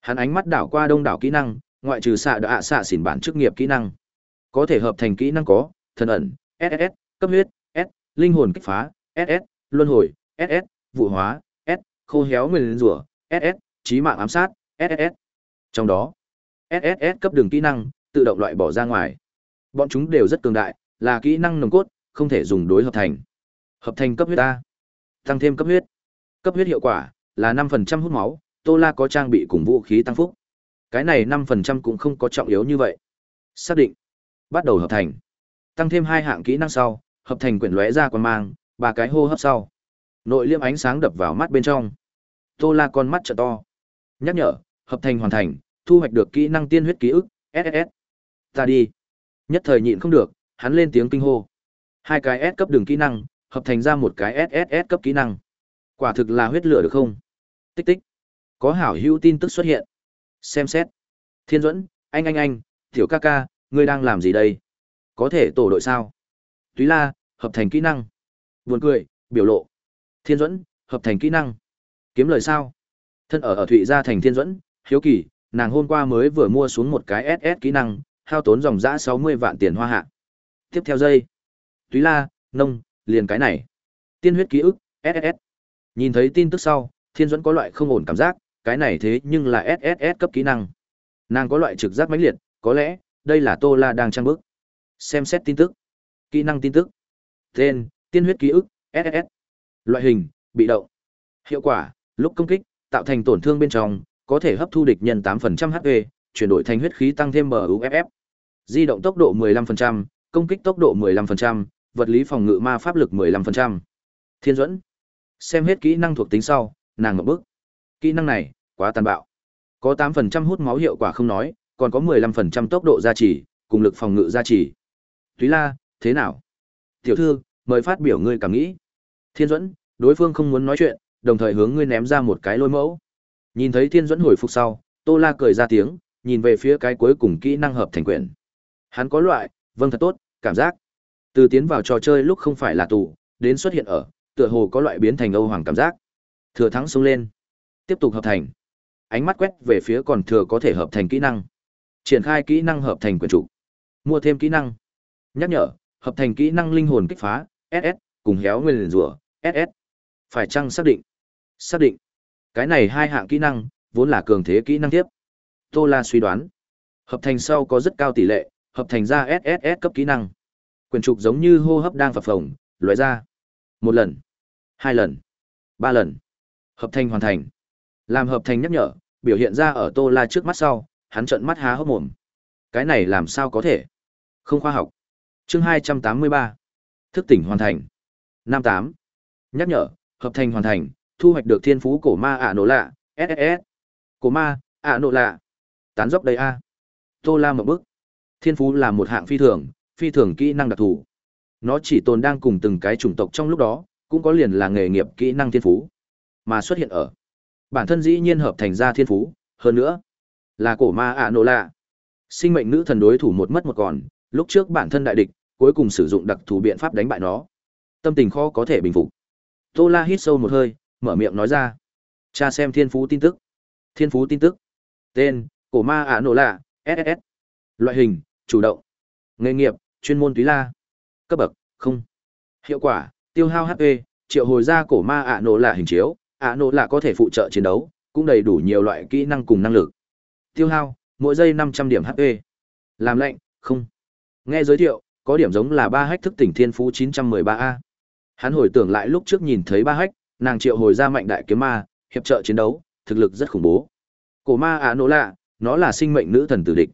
Hắn ánh mắt đảo qua đông đảo kỹ năng, ngoại trừ xạ đạ xạ xỉn bản chức nghiệp kỹ năng. Có thể hợp thành kỹ năng có, thần ẩn, SS, cấp huyết, S, linh hồn kích phá, SS, luân hồi, SS, vụ hóa, S, khô héo nguyên rủa, SS, trí mạng ám sát, SSS. Trong đó, SSS cấp đường kỹ năng, tự động loại bỏ ra ngoài. Bọn chúng đều rất cường đại, là kỹ năng nồng cốt, không thể dùng đối hợp thành. Hợp thành cấp huyết A. Tăng thêm cấp huyết. Cấp huyết hiệu quả là 5% hút máu, Tô La có trang bị cùng vũ khí tăng phúc. Cái này 5% cũng không có trọng yếu như vậy. Xác định. Bắt đầu hợp thành. Tăng thêm hai hạng kỹ năng sau, hợp thành quyển lóe ra quan mang, ba cái hô hấp sau. Nội liêm ánh sáng đập vào mắt bên trong. Tô La con mắt trợ to. Nhắc nhở, hợp thành hoàn thành, thu hoạch được kỹ năng tiên huyết ký ức, SSS. Ta đi. Nhất thời nhịn không được, hắn lên tiếng kinh hô. Hai cái S cấp đường kỹ năng, hợp thành ra một cái SSS cấp kỹ năng. Quả thực là huyết lửa được không? Tích tích. Có hảo hữu tin tức xuất hiện. Xem xét. Thiên Duẫn, anh anh anh, tiểu ca ca, ngươi đang làm gì đây? Có thể tổ đội sao? Túy La, hợp thành kỹ năng. Buồn cười, biểu lộ. Thiên Duẫn, hợp thành kỹ năng. Kiếm lời sao? Thân ở ở Thụy Gia thành Thiên Duẫn, hiếu kỳ, nàng hôm qua mới vừa mua xuống một cái SS kỹ năng, hao tốn dòng dã 60 vạn tiền hoa hạ. Tiếp theo dây. Túy La, nông, liền cái này. Tiên huyết ký ức, ss Nhìn thấy tin tức sau, Thiên Duẫn có loại không ổn cảm giác, cái này thế nhưng là SSS cấp kỹ năng. Nàng có loại trực giác mãnh liệt, có lẽ đây là Tô La đang trang bức. Xem xét tin tức. Kỹ năng tin tức. Tên: Tiên huyết ký ức, ss Loại hình: Bị động. Hiệu quả: Lúc công kích, tạo thành tổn thương bên trong, có thể hấp thu địch nhân 8% HP, chuyển đổi thành huyết khí tăng thêm MUFF. Di động tốc độ 15%, công kích tốc độ 15%, vật lý phòng ngự ma pháp lực 15%. Thiên Duẫn. Xem hết kỹ năng thuộc tính sau, nàng ngậm bức. Kỹ năng này, quá tàn bạo. Có 8% hút máu hiệu quả không nói, còn có 15% tốc độ gia trì, cùng lực phòng ngự gia trì. Túy La, thế nào? Tiểu thư, mời phát biểu ngươi cảm nghĩ. Thiên Duẫn, đối phương không muốn nói chuyện, đồng thời hướng ngươi ném ra một cái lôi mẫu. Nhìn thấy Thiên Duẫn hồi phục sau, Tô La cười ra tiếng, nhìn về phía cái cuối cùng kỹ năng hợp thành quyển. Hắn có loại, vâng thật tốt, cảm giác. Từ tiến vào trò chơi lúc không phải là tù, đến xuất hiện ở, tựa hồ có loại biến thành Âu Hoàng cảm giác. Thừa thắng xông lên. Tiếp tục hợp thành. Ánh mắt quét về phía còn thừa có thể hợp thành kỹ năng. Triển khai kỹ năng hợp thành quyền chủ. Mua thêm kỹ năng. Nhắc nhở, hợp thành kỹ năng linh hồn kích phá, SS, cùng héo nguyên liền rủa, SS. Phải chăng xác định? Xác định. Cái này hai hạng kỹ năng, vốn là cường thế kỹ năng tiếp. Tô La suy đoán. Hợp thành sau có rất cao tỷ lệ, hợp thành ra SSS cấp kỹ năng. Quyền trục giống như hô hấp đang phập phồng, loại ra. Một lần, hai lần, ba lần. Hợp thành hoàn thành. Làm hợp thành nhắc nhở, biểu hiện ra ở Tô La trước mắt sau, hắn trợn mắt há hốc mồm. Cái này làm sao có thể? Không khoa học. Chương hai trăm tám mươi ba Thức tỉnh hoàn thành. năm tám Nhắc nhở, hợp thành hoàn thành, thu hoạch được thiên phú cổ ma ạ nổ lạ, SSS. Cổ ma, ạ nổ lạ. tán dốc đầy a tô la một bức thiên phú là một hạng phi thường phi thường kỹ năng đặc thù. Nó chỉ tồn đang cùng từng cái chủng tộc trong lúc đó, cũng có liền là nghề nghiệp kỹ năng thiên phú mà xuất hiện ở. Bản thân dĩ nhiên hợp thành ra thiên phú, hơn nữa là cổ ma ạ nô lạ. Sinh mệnh nữ thần đối thủ một mất một còn, lúc trước bản thân đại địch, cuối cùng sử dụng đặc thù biện pháp đánh bại nó. Tâm tình khó có thể bình phục. Tô la hít sâu một hơi, mở miệng nói ra. Cha xem thiên phú tin tức. Thiên phú tin tức. Tên, cổ ma ạ nổ lạ ss loại hình, chủ động. Nghề nghiệp chuyên môn túy la. Cấp bậc, không. Hiệu quả, tiêu hao hp triệu hồi ra cổ ma ạ nổ lạ hình chiếu. Ạ nổ lạ có thể phụ trợ chiến đấu, cũng đầy đủ nhiều loại kỹ năng cùng năng lực. Tiêu hao, mỗi giây năm trăm điểm hp làm lạnh, không. Nghe giới thiệu, có điểm giống là ba hách thức tỉnh thiên phú chín trăm mười ba a. Hắn hồi tưởng lại lúc trước nhìn thấy ba hách, nàng triệu hồi ra mạnh đại kiếm ma, hiệp trợ chiến đấu, thực lực rất khủng bố. Cổ ma ạ nổ lạ, nó là sinh mệnh nữ thần tử địch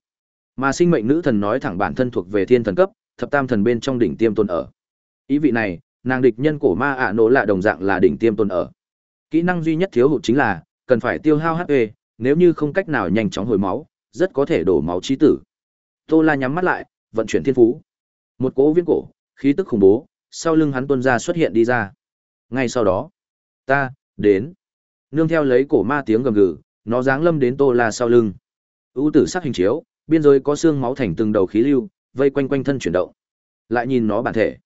mà sinh mệnh nữ thần nói thẳng bản thân thuộc về thiên thần cấp, thập tam thần bên trong đỉnh tiêm tôn ở. Ý vị này, nàng địch nhân cổ ma ạ nổ là đồng dạng là đỉnh tiêm tôn ở. Kỹ năng duy nhất thiếu hụt chính là, cần phải tiêu hao hp nếu như không cách nào nhanh chóng hồi máu, rất có thể đổ máu trí tử. Tô la nhắm mắt lại, vận chuyển thiên phú. Một cỗ viên cổ, khí tức khủng bố, sau lưng hắn tuân ra xuất hiện đi ra. Ngay sau đó, ta, đến. Nương theo lấy cổ ma tiếng gầm gừ, nó giáng lâm đến tô la sau lưng. Ưu tử sắc hình chiếu biên giới có xương máu thành từng đầu khí lưu, vây quanh quanh thân chuyển động. Lại nhìn nó bản thể.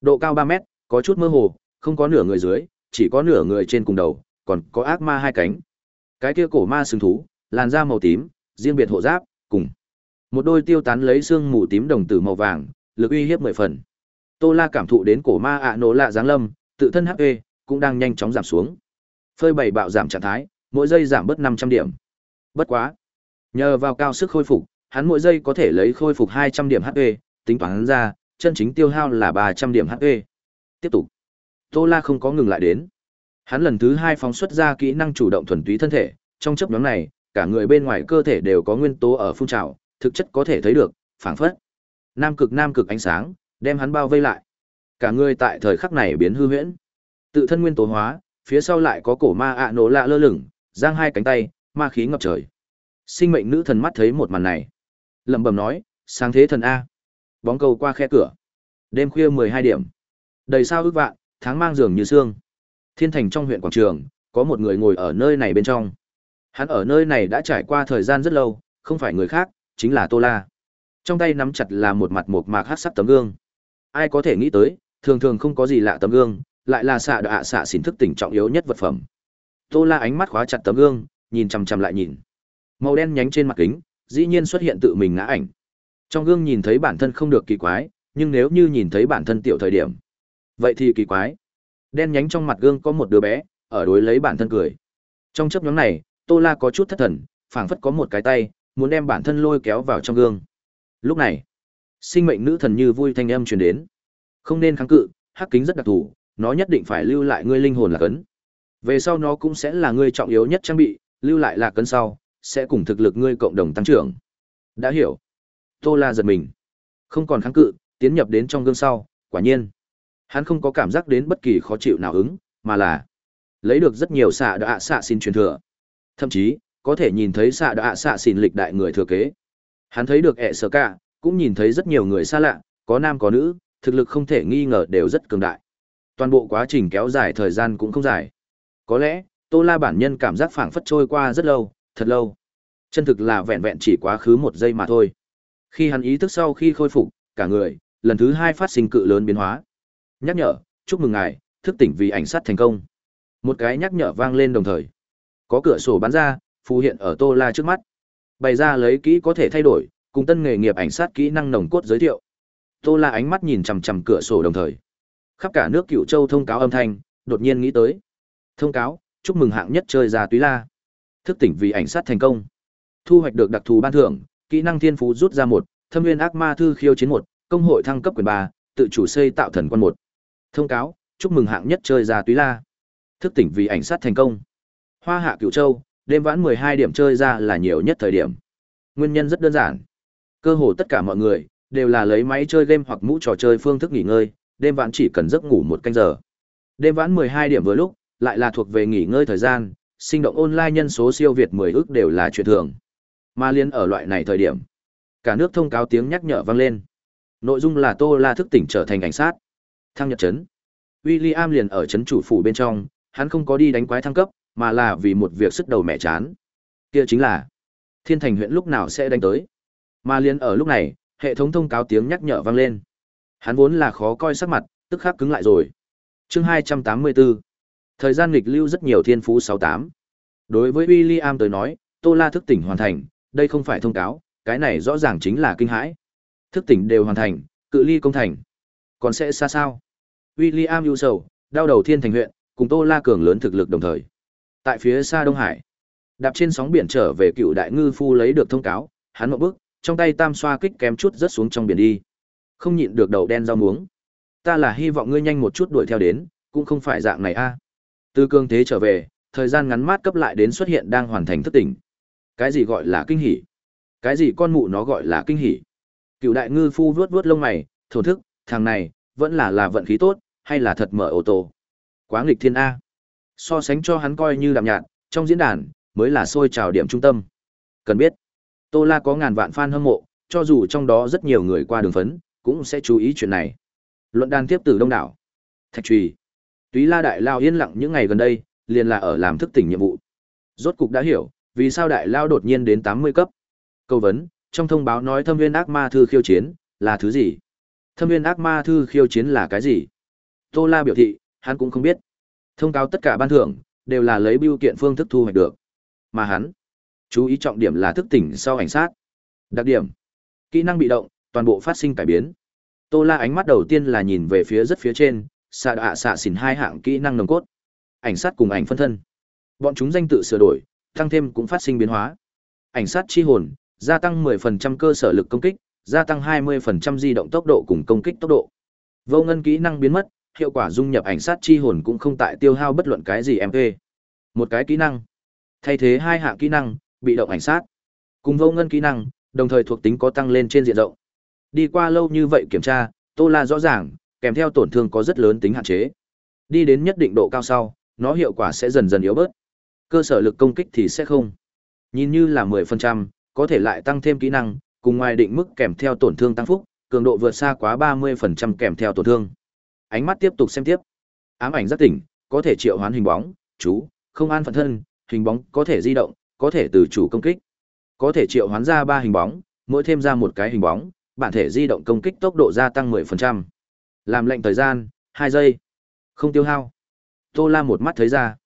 Độ cao ba mét, có chút mơ hồ, không có nửa người dưới, chỉ có nửa người trên cùng đầu, còn có ác ma hai cánh. Cái kia cổ ma sừng thú, làn da màu tím, riêng biệt hộ giáp, cùng. Một đôi tiêu tán lấy xương mù tím đồng tử màu vàng, lực uy hiếp mười phần. Tô la cảm thụ đến cổ ma ạ nổ lạ giáng lâm, tự thân hp cũng đang nhanh chóng giảm xuống. Phơi bảy bạo giảm trạng thái, mỗi giây giảm bớt năm trăm điểm. Bất quá, nhờ vào cao sức khôi phục hắn mỗi giây có thể lấy khôi phục hai trăm điểm hp tính toán ra, chân chính tiêu hao là ba trăm điểm hp tiếp tục. Tô la không có ngừng lại đến. Hắn lần thứ hai phóng xuất ra kỹ năng chủ động thuần túy thân thể, trong chấp nhóm này, cả người bên ngoài cơ thể đều có nguyên tố ở phun trào, thực chất có thể thấy được, phảng phất. Nam cực nam cực ánh sáng, đem hắn bao vây lại. Cả người tại thời khắc này biến hư huyễn. Tự thân nguyên tố hóa, phía sau lại có cổ ma ạ nổ lạ lơ lửng, giang hai cánh tay, ma khí ngập trời. Sinh mệnh nữ thần mắt thấy một màn này lẩm bẩm nói, sáng thế thần a. Bóng cầu qua khe cửa. Đêm khuya mười hai điểm. Đầy sao ước vạn, tháng mang giường như xương thiên thành trong huyện quảng trường, có một người ngồi ở nơi này bên trong. Hắn ở nơi này đã trải qua thời gian rất lâu, không phải người khác, chính là tô la. Trong tay nắm chặt là một mặt một mạc hát sắc tấm gương. Ai có thể nghĩ tới, thường thường không có gì lạ tấm gương, lại là xạ đạ xạ xỉn thức tỉnh trọng yếu nhất vật phẩm. Tô la ánh mắt khóa chặt tấm gương, nhìn chằm chằm lại nhìn. Màu đen nhánh trên mặt kính dĩ nhiên xuất hiện tự mình ngã ảnh. Trong gương nhìn thấy bản thân không được kỳ quái, nhưng nếu như nhìn thấy bản thân tiểu thời điểm, vậy thì kỳ quái. Đen nhánh trong mặt gương có một đứa bé, ở đối lấy bản thân cười. Trong chấp nhóm này, tô la có chút thất thần, phảng phất có một cái tay, muốn đem bản thân lôi kéo vào trong gương. Lúc này, sinh mệnh nữ thần như vui thanh âm truyền đến. Không nên kháng cự, hắc kính rất đặc thù, nó nhất định phải lưu lại ngươi linh hồn là cấn. Về sau nó cũng sẽ là ngươi trọng yếu nhất trang bị, lưu lại là cấn sau sẽ cùng thực lực ngươi cộng đồng tăng trưởng. Đã hiểu. Tô la giật mình. Không còn kháng cự, tiến nhập đến trong gương sau, quả nhiên. Hắn không có cảm giác đến bất kỳ khó chịu nào ứng, mà là lấy được rất nhiều xạ đạ xạ xin truyền thừa. Thậm chí, có thể nhìn thấy xạ đạ xạ xin lịch đại người thừa kế. Hắn thấy được ẹ sở cả cũng nhìn thấy rất nhiều người xa lạ, có nam có nữ, thực lực không thể nghi ngờ đều rất cường đại. Toàn bộ quá trình kéo dài thời gian cũng không dài. Có lẽ, tô la bản nhân cảm giác phảng phất trôi qua rất lâu thật lâu. Chân thực là vẹn vẹn chỉ quá khứ một giây mà thôi. Khi hắn ý thức sau khi khôi phục, cả người, lần thứ hai phát sinh cự lớn biến hóa. Nhắc nhở, chúc mừng ngài, thức tỉnh vì ảnh sát thành công. Một cái nhắc nhở vang lên đồng thời. Có cửa sổ bắn ra, phù hiện ở tô la trước mắt. Bày ra lấy kỹ có thể thay đổi, cùng tân nghề nghiệp ảnh sát kỹ năng nồng cốt giới thiệu. Tô la ánh mắt nhìn chằm chằm cửa sổ đồng thời. Khắp cả nước cựu châu thông cáo âm thanh, đột nhiên nghĩ tới. Thông cáo, chúc mừng hạng nhất chơi ra túy la thức tỉnh vì ảnh sát thành công. Thu hoạch được đặc thù ban thưởng, kỹ năng thiên phú rút ra một, thâm viên ác ma thư khiêu chiến một, công hội thăng cấp quyền ba, tự chủ xây tạo thần quan một. Thông cáo, chúc mừng hạng nhất chơi ra túy la. Thức tỉnh vì ảnh sát thành công. Hoa hạ cựu châu, đêm vãn mười hai điểm chơi ra là nhiều nhất thời điểm. Nguyên nhân rất đơn giản. Cơ hồ tất cả mọi người đều là lấy máy chơi game hoặc mũ trò chơi phương thức nghỉ ngơi, đêm vãn chỉ cần giấc ngủ một canh giờ. Đêm vãn mười hai điểm vừa lúc, lại là thuộc về nghỉ ngơi thời gian sinh động online nhân số siêu việt mười ước đều là chuyện thường Mà liên ở loại này thời điểm, cả nước thông cáo tiếng nhắc nhở vang lên. Nội dung là Tô La thức tỉnh trở thành cảnh sát. Thăng nhật trấn. William liền ở trấn chủ phủ bên trong, hắn không có đi đánh quái thăng cấp, mà là vì một việc sức đầu mẹ chán. Kia chính là Thiên Thành huyện lúc nào sẽ đánh tới. Mà liên ở lúc này, hệ thống thông cáo tiếng nhắc nhở vang lên. Hắn vốn là khó coi sắc mặt, tức khắc cứng lại rồi. Chương 284. Thời gian nghịch lưu rất nhiều thiên phú 68. Đối với William tới nói, Tô La thức tỉnh hoàn thành, đây không phải thông cáo, cái này rõ ràng chính là kinh hãi. Thức tỉnh đều hoàn thành, cự ly công thành. Còn sẽ xa sao? William ưu sầu, đau đầu thiên thành huyện, cùng Tô La cường lớn thực lực đồng thời. Tại phía xa Đông Hải, đạp trên sóng biển trở về cựu đại ngư phu lấy được thông cáo, hắn một bước, trong tay tam xoa kích kém chút rớt xuống trong biển đi. Không nhịn được đầu đen rau muống. Ta là hy vọng ngươi nhanh một chút đuổi theo đến, cũng không phải dạng này a. Từ cương thế trở về, thời gian ngắn mát cấp lại đến xuất hiện đang hoàn thành thức tỉnh. Cái gì gọi là kinh hỉ? Cái gì con mụ nó gọi là kinh hỉ? Cựu đại ngư phu vuốt vuốt lông mày, thổ thức, thằng này, vẫn là là vận khí tốt, hay là thật mở ô tô? Quá nghịch thiên A. So sánh cho hắn coi như đạm nhạt, trong diễn đàn, mới là sôi trào điểm trung tâm. Cần biết, Tô La có ngàn vạn fan hâm mộ, cho dù trong đó rất nhiều người qua đường phấn, cũng sẽ chú ý chuyện này. Luận đàn tiếp từ đông đảo. Thạch trùy. Túy La Đại Lao yên lặng những ngày gần đây, liền là ở làm thức tỉnh nhiệm vụ. Rốt cục đã hiểu, vì sao Đại Lao đột nhiên đến 80 cấp. Câu vấn, trong thông báo nói thâm viên ác ma thư khiêu chiến, là thứ gì? Thâm viên ác ma thư khiêu chiến là cái gì? Tô La biểu thị, hắn cũng không biết. Thông cáo tất cả ban thưởng, đều là lấy biêu kiện phương thức thu hoạch được. Mà hắn, chú ý trọng điểm là thức tỉnh sau ảnh sát. Đặc điểm, kỹ năng bị động, toàn bộ phát sinh cải biến. Tô La ánh mắt đầu tiên là nhìn về phía rất phía trên, xạ đạ xạ xỉn hai hạng kỹ năng nồng cốt. Ảnh sát cùng ảnh phân thân. Bọn chúng danh tự sửa đổi, tăng thêm cũng phát sinh biến hóa. Ảnh sát chi hồn, gia tăng 10% cơ sở lực công kích, gia tăng 20% di động tốc độ cùng công kích tốc độ. Vô ngân kỹ năng biến mất, hiệu quả dung nhập ảnh sát chi hồn cũng không tại tiêu hao bất luận cái gì MP. Một cái kỹ năng. Thay thế hai hạng kỹ năng, bị động ảnh sát. Cùng vô ngân kỹ năng, đồng thời thuộc tính có tăng lên trên diện rộng. Đi qua lâu như vậy kiểm tra, Tô La rõ ràng, kèm theo tổn thương có rất lớn tính hạn chế. Đi đến nhất định độ cao sau, nó hiệu quả sẽ dần dần yếu bớt. Cơ sở lực công kích thì sẽ không. Nhìn như là 10%, có thể lại tăng thêm kỹ năng, cùng ngoài định mức kèm theo tổn thương tăng phúc, cường độ vượt xa quá 30% kèm theo tổn thương. Ánh mắt tiếp tục xem tiếp. Ám ảnh rất tỉnh, có thể triệu hoán hình bóng, chú, không an phận thân, hình bóng có thể di động, có thể từ chủ công kích. Có thể triệu hoán ra 3 hình bóng, mỗi thêm ra một cái hình bóng, bản thể di động công kích tốc độ gia tăng 10%. Làm lệnh thời gian, 2 giây. Không tiêu hao. Tô La một mắt thấy ra.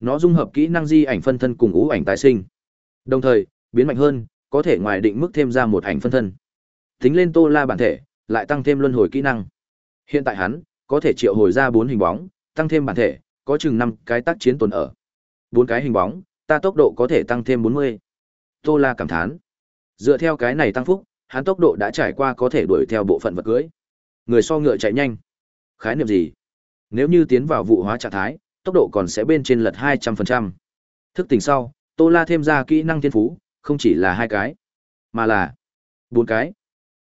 Nó dung hợp kỹ năng di ảnh phân thân cùng ú ảnh tái sinh. Đồng thời, biến mạnh hơn, có thể ngoài định mức thêm ra một ảnh phân thân. Tính lên Tô La bản thể, lại tăng thêm luân hồi kỹ năng. Hiện tại hắn có thể triệu hồi ra 4 hình bóng, tăng thêm bản thể, có chừng 5 cái tác chiến tồn ở. 4 cái hình bóng, ta tốc độ có thể tăng thêm 40. Tô La cảm thán. Dựa theo cái này tăng phúc, hắn tốc độ đã trải qua có thể đuổi theo bộ phận vật cưới. Người so ngựa chạy nhanh. Khái niệm gì? Nếu như tiến vào vụ hóa trạng thái, tốc độ còn sẽ bên trên lật 200%. Thức tỉnh sau, Tô La thêm ra kỹ năng thiên phú, không chỉ là hai cái, mà là bốn cái.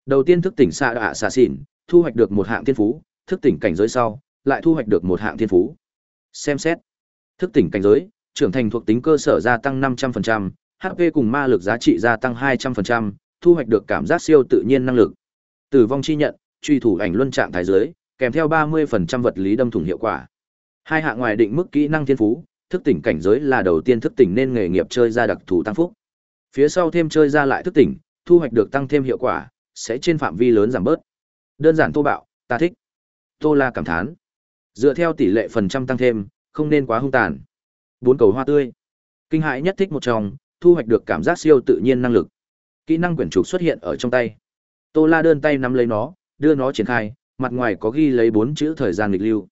Đầu tiên thức tỉnh xạ đạ xạ xỉn, thu hoạch được một hạng thiên phú, thức tỉnh cảnh giới sau, lại thu hoạch được một hạng thiên phú. Xem xét. Thức tỉnh cảnh giới, trưởng thành thuộc tính cơ sở gia tăng 500%, HP cùng ma lực giá trị gia tăng 200%, thu hoạch được cảm giác siêu tự nhiên năng lực. Tử vong chi nhận, truy thủ ảnh luân trạng thái giới, kèm theo 30% vật lý đâm thủng hiệu quả. Hai hạng ngoài định mức kỹ năng thiên phú, thức tỉnh cảnh giới là đầu tiên thức tỉnh nên nghề nghiệp chơi ra đặc thù tăng phúc. Phía sau thêm chơi ra lại thức tỉnh, thu hoạch được tăng thêm hiệu quả, sẽ trên phạm vi lớn giảm bớt. Đơn giản thô bạo, ta thích. Tô La cảm thán. Dựa theo tỷ lệ phần trăm tăng thêm, không nên quá hung tàn. Bốn cầu hoa tươi. Kinh hãi nhất thích một trong, thu hoạch được cảm giác siêu tự nhiên năng lực. Kỹ năng quyển trục xuất hiện ở trong tay. Tô La đơn tay nắm lấy nó, đưa nó triển khai, mặt ngoài có ghi lấy bốn chữ thời gian nghịch lưu.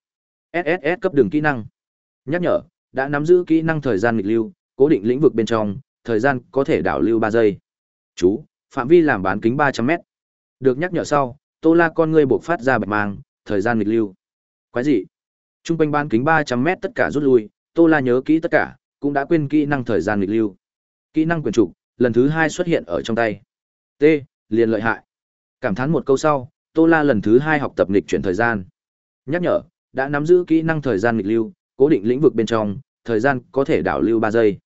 SSS cấp đường kỹ năng. Nhắc nhở, đã nắm giữ kỹ năng thời gian nghịch lưu, cố định lĩnh vực bên trong, thời gian có thể đảo lưu ba giây. Chú, phạm vi làm bán kính 300m. Được nhắc nhở sau, Tô La con ngươi buộc phát ra bạch mang, thời gian nghịch lưu. Quái gì? Trung quanh bán kính 300m tất cả rút lui, Tô La nhớ kỹ tất cả, cũng đã quên kỹ năng thời gian nghịch lưu. Kỹ năng quyền trục, lần thứ hai xuất hiện ở trong tay. T, liền lợi hại. Cảm thán một câu sau, Tô La lần thứ hai học tập nghịch chuyển thời gian. Nhắc nhở, đã nắm giữ kỹ năng thời gian nghịch lưu, cố định lĩnh vực bên trong, thời gian có thể đảo lưu 3 giây.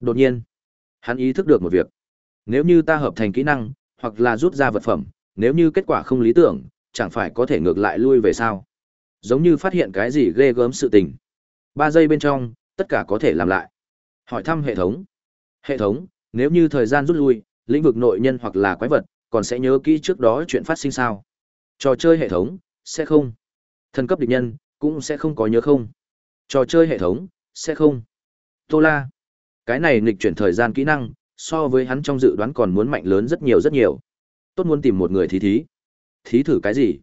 Đột nhiên, hắn ý thức được một việc. Nếu như ta hợp thành kỹ năng, hoặc là rút ra vật phẩm, nếu như kết quả không lý tưởng, chẳng phải có thể ngược lại lui về sao? Giống như phát hiện cái gì ghê gớm sự tình. Ba giây bên trong, tất cả có thể làm lại. Hỏi thăm hệ thống. Hệ thống, nếu như thời gian rút lui, lĩnh vực nội nhân hoặc là quái vật, còn sẽ nhớ kỹ trước đó chuyện phát sinh sao? Trò chơi hệ thống, sẽ không. Thần cấp địch nhân, cũng sẽ không có nhớ không. Trò chơi hệ thống, sẽ không. Tô La. Cái này nghịch chuyển thời gian kỹ năng, so với hắn trong dự đoán còn muốn mạnh lớn rất nhiều rất nhiều. Tốt muốn tìm một người thí thí. Thí thử cái gì?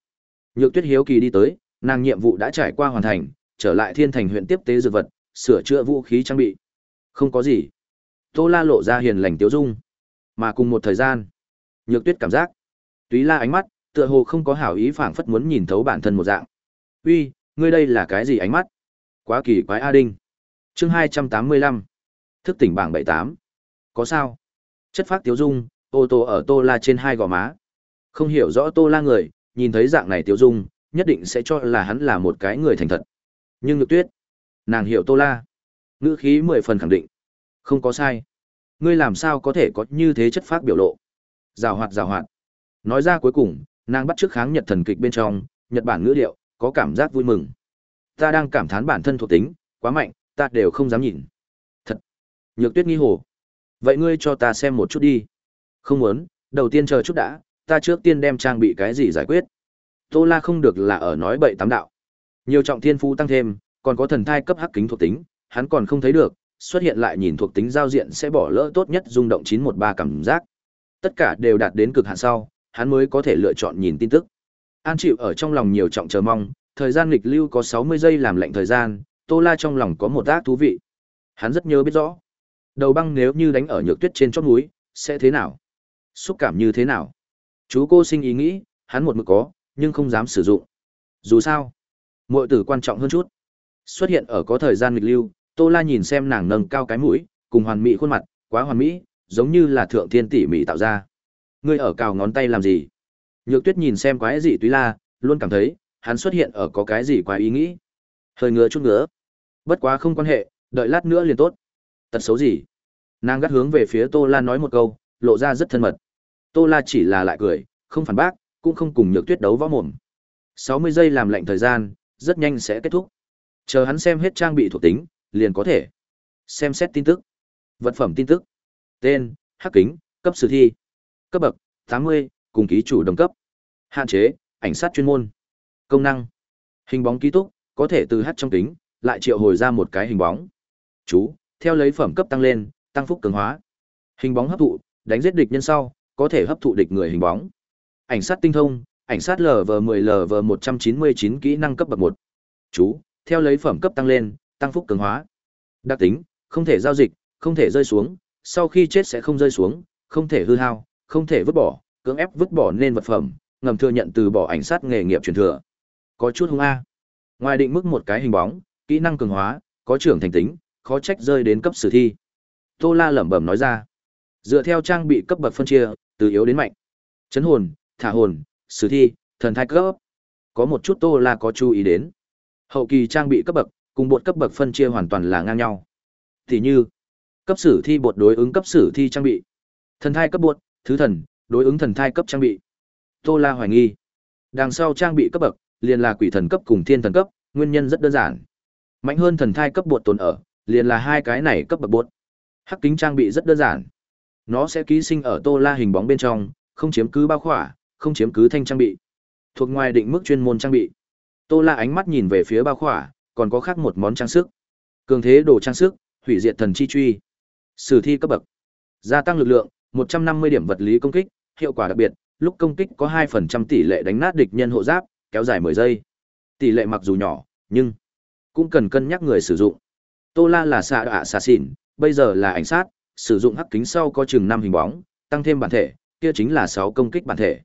Nhược Tuyết hiếu kỳ đi tới, nàng nhiệm vụ đã trải qua hoàn thành, trở lại Thiên Thành huyện tiếp tế dược vật, sửa chữa vũ khí trang bị. Không có gì. Tô La lộ ra hiền lành tiếu dung. Mà cùng một thời gian, Nhược Tuyết cảm giác, Túy La ánh mắt, tựa hồ không có hảo ý phảng phất muốn nhìn thấu bản thân một dạng. "Uy, ngươi đây là cái gì ánh mắt?" Quá kỳ quái A Đinh. Chương hai trăm tám mươi lăm Thức tỉnh bảng bảy tám Có sao? Chất phát tiếu dung, ô tô ở Tô La trên hai gò má. Không hiểu rõ Tô La người, nhìn thấy dạng này tiếu dung, nhất định sẽ cho là hắn là một cái người thành thật. Nhưng Nhược Tuyết, nàng hiểu Tô La, ngữ khí mười phần khẳng định. Không có sai. Ngươi làm sao có thể có như thế chất phát biểu lộ? Giảo hoạt giảo hoạt. Nói ra cuối cùng, nàng bắt trước kháng Nhật thần kịch bên trong, Nhật Bản ngữ điệu, có cảm giác vui mừng. Ta đang cảm thán bản thân thuộc tính, quá mạnh, ta đều không dám nhìn. Thật. Nhược Tuyết nghi hồ. Vậy ngươi cho ta xem một chút đi. Không muốn, đầu tiên chờ chút đã, ta trước tiên đem trang bị cái gì giải quyết. Tô La không được là ở nói bậy tám đạo. Nhiều trọng thiên phú tăng thêm, còn có thần thai cấp hắc kính thuộc tính, hắn còn không thấy được, xuất hiện lại nhìn thuộc tính giao diện sẽ bỏ lỡ tốt nhất rung động 913 cảm giác. Tất cả đều đạt đến cực hạn sau, hắn mới có thể lựa chọn nhìn tin tức. An chịu ở trong lòng nhiều trọng chờ mong, thời gian nghịch lưu có 60 giây làm lệnh thời gian, Tô La trong lòng có một ác thú vị. Hắn rất nhớ biết rõ. Đầu băng nếu như đánh ở nhược tuyết trên chót núi, sẽ thế nào? Xúc cảm như thế nào? Chú cô sinh ý nghĩ, hắn một mực có, nhưng không dám sử dụng. Dù sao, muội tử quan trọng hơn chút. Xuất hiện ở có thời gian nghịch lưu, Tô La nhìn xem nàng nâng cao cái mũi, cùng hoàn mỹ khuôn mặt, quá hoàn mỹ, giống như là thượng thiên tỷ mỹ tạo ra. Ngươi ở cào ngón tay làm gì? Nhược Tuyết nhìn xem quái gì Túy La, luôn cảm thấy hắn xuất hiện ở có cái gì quá ý nghĩ. Hơi ngứa chút ngứa. Bất quá không quan hệ, đợi lát nữa liền tốt. Tật xấu gì? Nàng gắt hướng về phía Tô La nói một câu, lộ ra rất thân mật. Tô La chỉ là lại cười, không phản bác, cũng không cùng Nhược Tuyết đấu võ mồm. 60 giây làm lệnh thời gian, rất nhanh sẽ kết thúc. Chờ hắn xem hết trang bị thuộc tính, liền có thể xem xét tin tức. Vật phẩm tin tức. Tên: Hắc kính, cấp sử thi. Cấp bậc: 80, cùng ký chủ đồng cấp. Hạn chế: Ảnh sát chuyên môn. Công năng: Hình bóng ký túc, có thể từ hát trong kính, lại triệu hồi ra một cái hình bóng. Chú: Theo lấy phẩm cấp tăng lên, tăng phúc cường hóa. Hình bóng hấp thụ, đánh giết địch nhân sau, có thể hấp thụ địch người hình bóng. Ảnh sát tinh thông, ảnh sát LV10 LV199 kỹ năng cấp bậc 1. Chú: Theo lấy phẩm cấp tăng lên, tăng phúc cường hóa. Đặc tính: Không thể giao dịch, không thể rơi xuống, sau khi chết sẽ không rơi xuống, không thể hư hao, không thể vứt bỏ, cưỡng ép vứt bỏ nên vật phẩm, ngầm thừa nhận từ bỏ ảnh sát nghề nghiệp truyền thừa. Có chút hung a. Ngoài định mức một cái hình bóng, kỹ năng cường hóa, có trưởng thành tính, khó trách rơi đến cấp sử thi. Tô La lẩm bẩm nói ra. Dựa theo trang bị cấp bậc phân chia, từ yếu đến mạnh. Chấn hồn, thả hồn, sử thi, thần thai cấp. Có một chút Tô La có chú ý đến. Hậu kỳ trang bị cấp bậc, cùng bột cấp bậc phân chia hoàn toàn là ngang nhau. thì như, cấp sử thi bột đối ứng cấp sử thi trang bị. Thần thai cấp bột, thứ thần, đối ứng thần thai cấp trang bị. Tô La hoài nghi. Đằng sau trang bị cấp bậc, liền là quỷ thần cấp cùng thiên thần cấp, nguyên nhân rất đơn giản. Mạnh hơn thần thai cấp bột tồn ở, liền là hai cái này cấp bậc bột. Hắc kính trang bị rất đơn giản. Nó sẽ ký sinh ở Tô La hình bóng bên trong, không chiếm cứ bao khỏa, không chiếm cứ thanh trang bị. Thuộc ngoài định mức chuyên môn trang bị. Tô La ánh mắt nhìn về phía bao khỏa, còn có khác một món trang sức. Cường thế đồ trang sức, hủy diệt thần chi truy. Sử thi cấp bậc. Gia tăng lực lượng, 150 điểm vật lý công kích, hiệu quả đặc biệt, lúc công kích có 2% tỷ lệ đánh nát địch nhân hộ giáp, kéo dài 10 giây. Tỷ lệ mặc dù nhỏ, nhưng cũng cần cân nhắc người sử dụng. Tô La là xạ đạ xạ xỉn, bây giờ là ảnh sát, sử dụng hắc kính sau có chừng 5 hình bóng, tăng thêm bản thể, kia chính là 6 công kích bản thể.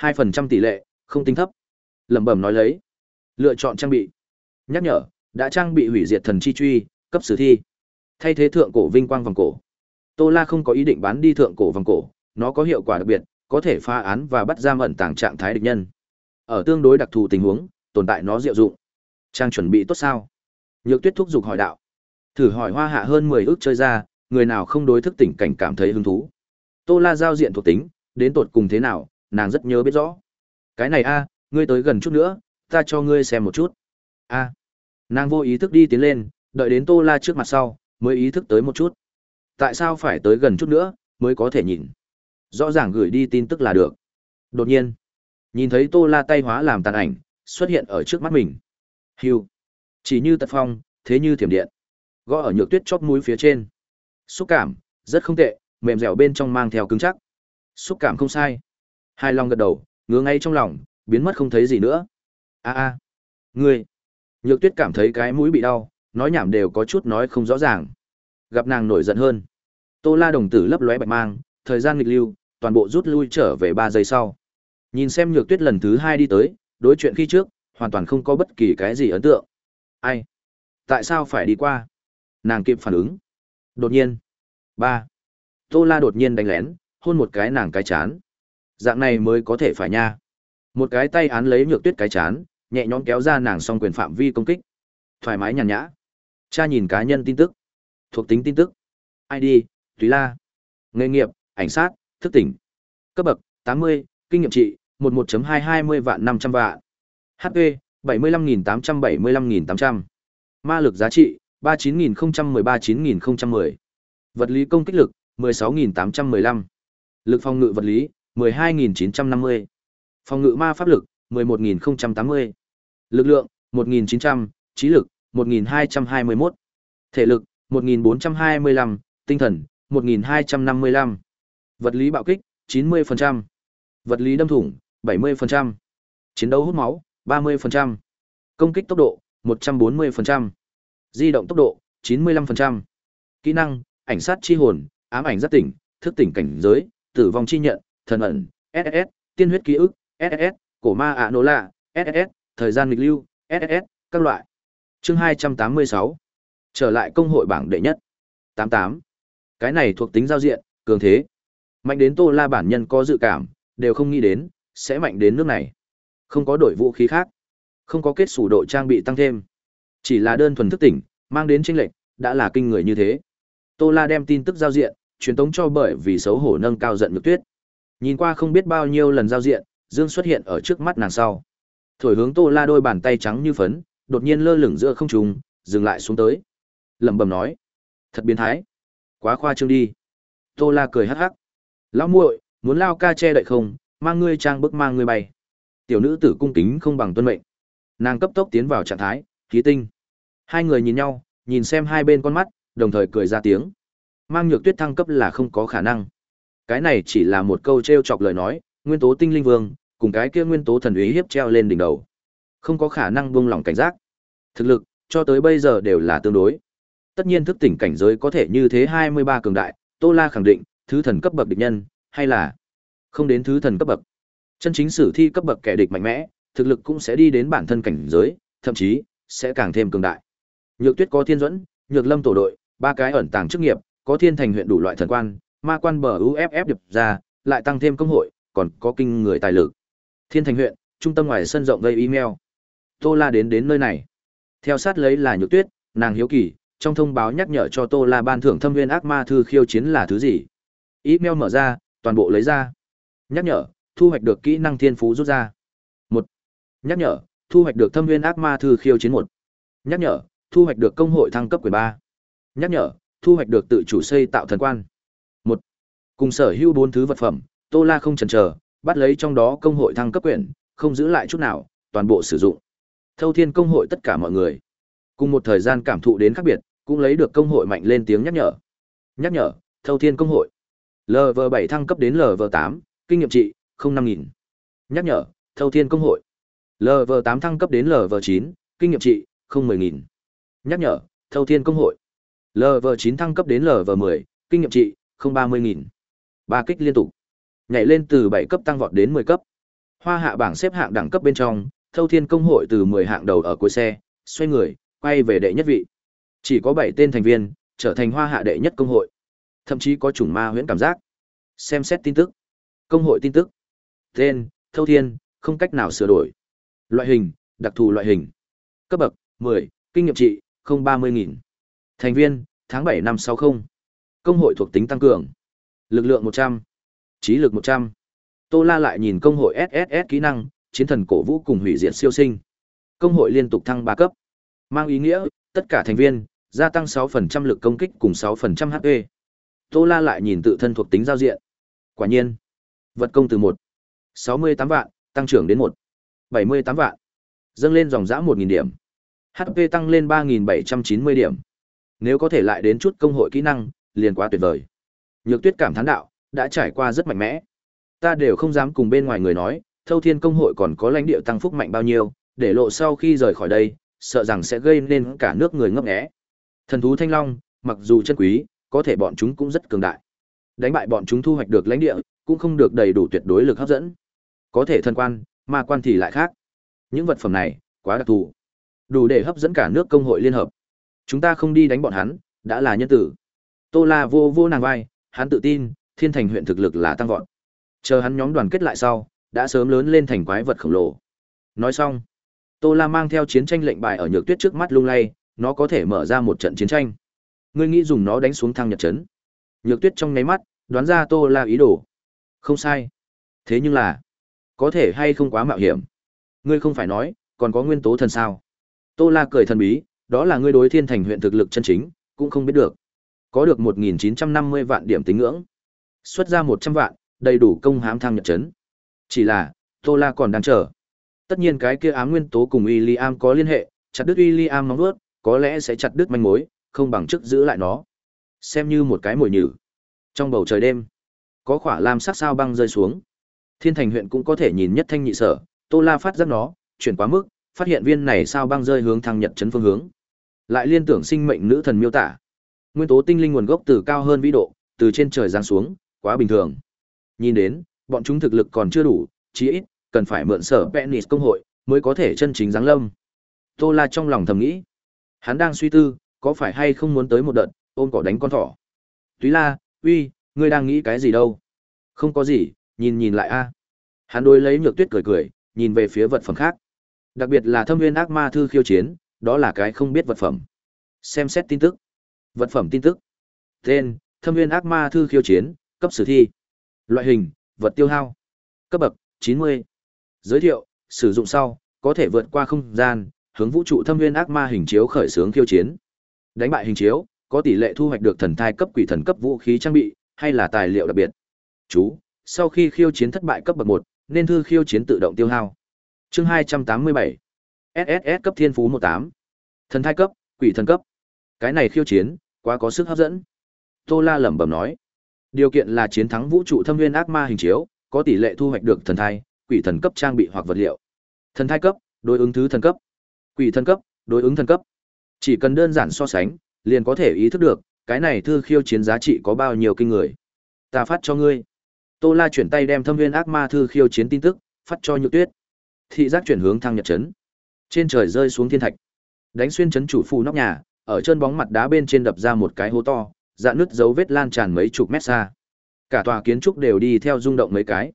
2% tỷ lệ, không tính thấp. Lẩm bẩm nói lấy. Lựa chọn trang bị. Nhắc nhở, đã trang bị hủy diệt thần chi truy, cấp sử thi. Thay thế thượng cổ vinh quang vòng cổ. Tô La không có ý định bán đi thượng cổ vòng cổ, nó có hiệu quả đặc biệt, có thể phá án và bắt giam ẩn tàng trạng thái địch nhân. Ở tương đối đặc thù tình huống, tồn tại nó diệu dụng. Trang chuẩn bị tốt sao? Nhược Tuyết thúc giục hỏi đạo. Thử hỏi Hoa Hạ hơn 10 ước chơi ra, người nào không đối thức tỉnh cảnh cảm thấy hứng thú. Tô La giao diện thuộc tính, đến tột cùng thế nào, nàng rất nhớ biết rõ. Cái này a, ngươi tới gần chút nữa, ta cho ngươi xem một chút. A. Nàng vô ý thức đi tiến lên, đợi đến Tô La trước mặt sau, mới ý thức tới một chút. Tại sao phải tới gần chút nữa, mới có thể nhìn? Rõ ràng gửi đi tin tức là được. Đột nhiên, nhìn thấy Tô La tay hóa làm tàn ảnh, xuất hiện ở trước mắt mình. Hiu, Chỉ như tật phong, thế như thiểm điện. Gõ ở nhược tuyết chóp mũi phía trên. Xúc cảm, rất không tệ, mềm dẻo bên trong mang theo cứng chắc. Xúc cảm không sai. Hai lòng gật đầu, ngứa ngay trong lòng, biến mất không thấy gì nữa. A a, ngươi. Nhược Tuyết cảm thấy cái mũi bị đau, nói nhảm đều có chút nói không rõ ràng. Gặp nàng nổi giận hơn. Tô La đồng tử lấp lóe bạch mang, thời gian nghịch lưu, toàn bộ rút lui trở về 3 giây sau. Nhìn xem Nhược Tuyết lần thứ 2 đi tới, đối chuyện khi trước, hoàn toàn không có bất kỳ cái gì ấn tượng. Ai? Tại sao phải đi qua? Nàng kịp phản ứng. Đột nhiên. ba Tô La đột nhiên đánh lén, hôn một cái nàng cái chán. Dạng này mới có thể phải nha. Một cái tay án lấy nhược tuyết cái chán, nhẹ nhõm kéo ra nàng song quyền phạm vi công kích. Thoải mái nhàn nhã. Cha nhìn cá nhân tin tức. Thuộc tính tin tức. ID, Tùy La. Nghề nghiệp, ảnh sát, thức tỉnh. Cấp bậc, 80, kinh nghiệm trị, 11.220 vạn 500 vạn. HP, 75.875.800. Ma lực giá trị, 39.013-9010. Vật lý công kích lực, 16.815. Lực phòng ngự vật lý, 12.950. Phòng ngự ma pháp lực, 11.080. Lực lượng, 1.900. Trí lực, 1.221. Thể lực, 1.425. Tinh thần, 1.255. Vật lý bạo kích, 90%. Vật lý đâm thủng, 70%. Chiến đấu hút máu, 30%. Công kích tốc độ, 140%. Di động tốc độ, 95%. Kỹ năng, ảnh sát chi hồn, ám ảnh giác tỉnh, thức tỉnh cảnh giới, tử vong chi nhận, thần ẩn, SS, tiên huyết ký ức, SS, cổ ma ạ nô lạ, SS, thời gian nghịch lưu, SS, các loại. Chương 286. Trở lại công hội bảng đệ nhất. 88. Cái này thuộc tính giao diện, cường thế. Mạnh đến Tô La bản nhân có dự cảm, đều không nghĩ đến, sẽ mạnh đến nước này. Không có đổi vũ khí khác, không có kết sủ độ trang bị tăng thêm. Chỉ là đơn thuần thức tỉnh, mang đến chênh lệch, đã là kinh người như thế. Tô La đem tin tức giao diện, truyền tống cho bởi vì xấu hổ nâng cao giận nhược tuyết. Nhìn qua không biết bao nhiêu lần giao diện, Dương xuất hiện ở trước mắt nàng sau. Thổi hướng Tô La đôi bàn tay trắng như phấn, đột nhiên lơ lửng giữa không trung, dừng lại xuống tới. Lẩm bẩm nói: "Thật biến thái, quá khoa trương đi." Tô La cười hắc hắc. "Lão muội, muốn lao ca che đậy không, mang ngươi trang bức mang ngươi bay." Tiểu nữ tử cung kính không bằng tuân mệnh. Nàng cấp tốc tiến vào trạng thái, khí tinh. Hai người nhìn nhau, nhìn xem hai bên con mắt, đồng thời cười ra tiếng. Mang nhược tuyết thăng cấp là không có khả năng. Cái này chỉ là một câu trêu chọc lời nói, nguyên tố tinh linh vương, cùng cái kia nguyên tố thần ý hiếp treo lên đỉnh đầu. Không có khả năng buông lỏng cảnh giác. Thực lực, cho tới bây giờ đều là tương đối. Tất nhiên thức tỉnh cảnh giới có thể như thế 23 cường đại, Tô La khẳng định, thứ thần cấp bậc địch nhân, hay là không đến thứ thần cấp bậc. Chân chính sử thi cấp bậc kẻ địch mạnh mẽ, thực lực cũng sẽ đi đến bản thân cảnh giới, thậm chí sẽ càng thêm cường đại. Nhược Tuyết có thiên dẫn, Nhược Lâm tổ đội, ba cái ẩn tàng chức nghiệp, có thiên thành huyện đủ loại thần quan, ma quan bờ UFF điệp ra, lại tăng thêm công hội, còn có kinh người tài lực. Thiên thành huyện, trung tâm ngoài sân rộng gây email. Tô La đến đến nơi này. Theo sát lấy là Nhược Tuyết, nàng hiếu kỳ, trong thông báo nhắc nhở cho Tô La ban thưởng thâm viên ác ma thư khiêu chiến là thứ gì. Email mở ra, toàn bộ lấy ra. Nhắc nhở, thu hoạch được kỹ năng thiên phú rút ra. một Nhắc nhở, thu hoạch được thâm viên ác ma thư khiêu chiến một Nhắc nhở, thu hoạch được công hội thăng cấp quyền ba Nhắc nhở, thu hoạch được tự chủ xây tạo thần quan. một Cùng sở hữu bốn thứ vật phẩm, Tô La không chần chờ, bắt lấy trong đó công hội thăng cấp quyền, không giữ lại chút nào, toàn bộ sử dụng. Thâu Thiên công hội tất cả mọi người, cùng một thời gian cảm thụ đến khác biệt, cũng lấy được công hội mạnh lên tiếng nhắc nhở. Nhắc nhở, Thâu Thiên công hội. LV7 thăng cấp đến LV8, kinh nghiệm trị, không năm nghìn. Nhắc nhở, Thâu Thiên công hội. LV8 thăng cấp đến LV9, kinh nghiệm trị, không mười nghìn. Nhắc nhở, Thâu Thiên công hội. LV9 thăng cấp đến LV10, kinh nghiệm trị, không ba mươi nghìn. Ba kích liên tục. Nhảy lên từ 7 cấp tăng vọt đến 10 cấp. Hoa hạ bảng xếp hạng đẳng cấp bên trong, Thâu Thiên công hội từ 10 hạng đầu ở cuối xe, xoay người, quay về đệ nhất vị. Chỉ có 7 tên thành viên, trở thành hoa hạ đệ nhất công hội. Thậm chí có chủng ma huyễn cảm giác. Xem xét tin tức. Công hội tin tức. Tên, Thâu Thiên, không cách nào sửa đổi. Loại hình, đặc thù loại hình. Cấp bậc, 10, kinh nghiệm trị, không ba mươi nghìn. Thành viên, tháng 7 năm 60. Công hội thuộc tính tăng cường. Lực lượng 100, Trí lực 100. Tô La lại nhìn công hội SSS kỹ năng, chiến thần cổ vũ cùng hủy diệt siêu sinh. Công hội liên tục thăng 3 cấp. Mang ý nghĩa, tất cả thành viên gia tăng 6% lực công kích cùng 6% HP. Tô La lại nhìn tự thân thuộc tính giao diện. Quả nhiên, vật công từ 1 68 vạn tăng trưởng đến 1 78 vạn. Dâng lên dòng dã 1000 điểm. HP tăng lên 3.790 điểm. Nếu có thể lại đến chút công hội kỹ năng, liền quá tuyệt vời. Nhược Tuyết cảm thán đạo, đã trải qua rất mạnh mẽ. Ta đều không dám cùng bên ngoài người nói, Thâu Thiên công hội còn có lãnh địa tăng phúc mạnh bao nhiêu, để lộ sau khi rời khỏi đây, sợ rằng sẽ gây nên cả nước người ngấp nghé. Thần thú Thanh Long, mặc dù chân quý, có thể bọn chúng cũng rất cường đại. Đánh bại bọn chúng thu hoạch được lãnh địa, cũng không được đầy đủ tuyệt đối lực hấp dẫn. Có thể thần quan, ma quan thì lại khác. Những vật phẩm này, quá đặc thù. Đủ để hấp dẫn cả nước công hội liên hợp. Chúng ta không đi đánh bọn hắn, đã là nhân tử. Tô La vô vô nàng vai, hắn tự tin, Thiên Thành huyện thực lực là tăng vọt. Chờ hắn nhóm đoàn kết lại sau, đã sớm lớn lên thành quái vật khổng lồ. Nói xong, Tô La mang theo chiến tranh lệnh bài ở nhược tuyết trước mắt lung lay, nó có thể mở ra một trận chiến tranh. Ngươi nghĩ dùng nó đánh xuống thăng nhật trấn? Nhược tuyết trong ngáy mắt, đoán ra Tô La ý đồ. Không sai. Thế nhưng là, có thể hay không quá mạo hiểm. Ngươi không phải nói, còn có nguyên tố thần sao? Tô La cười thần bí, đó là ngươi đối thiên thành huyện thực lực chân chính, cũng không biết được. Có được 1.950 vạn điểm tính ngưỡng. Xuất ra 100 vạn, đầy đủ công hám thăng nhật chấn. Chỉ là, Tô La còn đang chờ. Tất nhiên cái kia ám nguyên tố cùng William có liên hệ, chặt đứt William nóng nuốt, có lẽ sẽ chặt đứt manh mối, không bằng chức giữ lại nó. Xem như một cái mồi nhử. Trong bầu trời đêm, có khỏa lam sắc sao băng rơi xuống. Thiên thành huyện cũng có thể nhìn nhất thanh nhị sở, Tô La phát giác nó, chuyển quá mức, phát hiện viên này sao băng rơi hướng thăng nhật chấn phương hướng. Lại liên tưởng sinh mệnh nữ thần miêu tả. Nguyên tố tinh linh nguồn gốc từ cao hơn vĩ độ, từ trên trời giáng xuống, quá bình thường. Nhìn đến, bọn chúng thực lực còn chưa đủ, chí ít cần phải mượn sở Penis công hội mới có thể chân chính giáng lâm. Tô La trong lòng thầm nghĩ, hắn đang suy tư, có phải hay không muốn tới một đợt ôm cỏ đánh con thỏ. Túy La, uy, ngươi đang nghĩ cái gì đâu? Không có gì, nhìn nhìn lại a. À. Hắn đối lấy Nhược Tuyết cười cười, nhìn về phía vật phẩm khác. Đặc biệt là Thâm Nguyên Ác Ma thư khiêu chiến, đó là cái không biết vật phẩm. Xem xét tin tức. Vật phẩm tin tức. Tên: Thâm Nguyên Ác Ma thư khiêu chiến, cấp sử thi. Loại hình: vật tiêu hao. Cấp bậc: 90. Giới thiệu: Sử dụng sau, có thể vượt qua không gian, hướng vũ trụ Thâm Nguyên Ác Ma hình chiếu khởi xướng khiêu chiến. Đánh bại hình chiếu, có tỷ lệ thu hoạch được thần thai cấp quỷ thần cấp vũ khí trang bị, hay là tài liệu đặc biệt. Chú: Sau khi khiêu chiến thất bại cấp bậc 1, nên thư khiêu chiến tự động tiêu hao. Chương 287. SSS cấp thiên phú 18. Thần thai cấp, quỷ thần cấp. Cái này khiêu chiến, quá có sức hấp dẫn. Tô La lẩm bẩm nói. Điều kiện là chiến thắng vũ trụ thâm nguyên ác ma hình chiếu, có tỷ lệ thu hoạch được thần thai, quỷ thần cấp trang bị hoặc vật liệu. Thần thai cấp, đối ứng thứ thần cấp. Quỷ thần cấp, đối ứng thần cấp. Chỉ cần đơn giản so sánh, liền có thể ý thức được, cái này thư khiêu chiến giá trị có bao nhiêu kinh người. Ta phát cho ngươi. Tô La chuyển tay đem thâm viên ác ma thư khiêu chiến tin tức, phát cho Nhược Tuyết. Thị giác chuyển hướng thăng nhật chấn. Trên trời rơi xuống thiên thạch, đánh xuyên chấn chủ phù nóc nhà, ở chân bóng mặt đá bên trên đập ra một cái hố to, dạn nứt dấu vết lan tràn mấy chục mét xa. Cả tòa kiến trúc đều đi theo rung động mấy cái.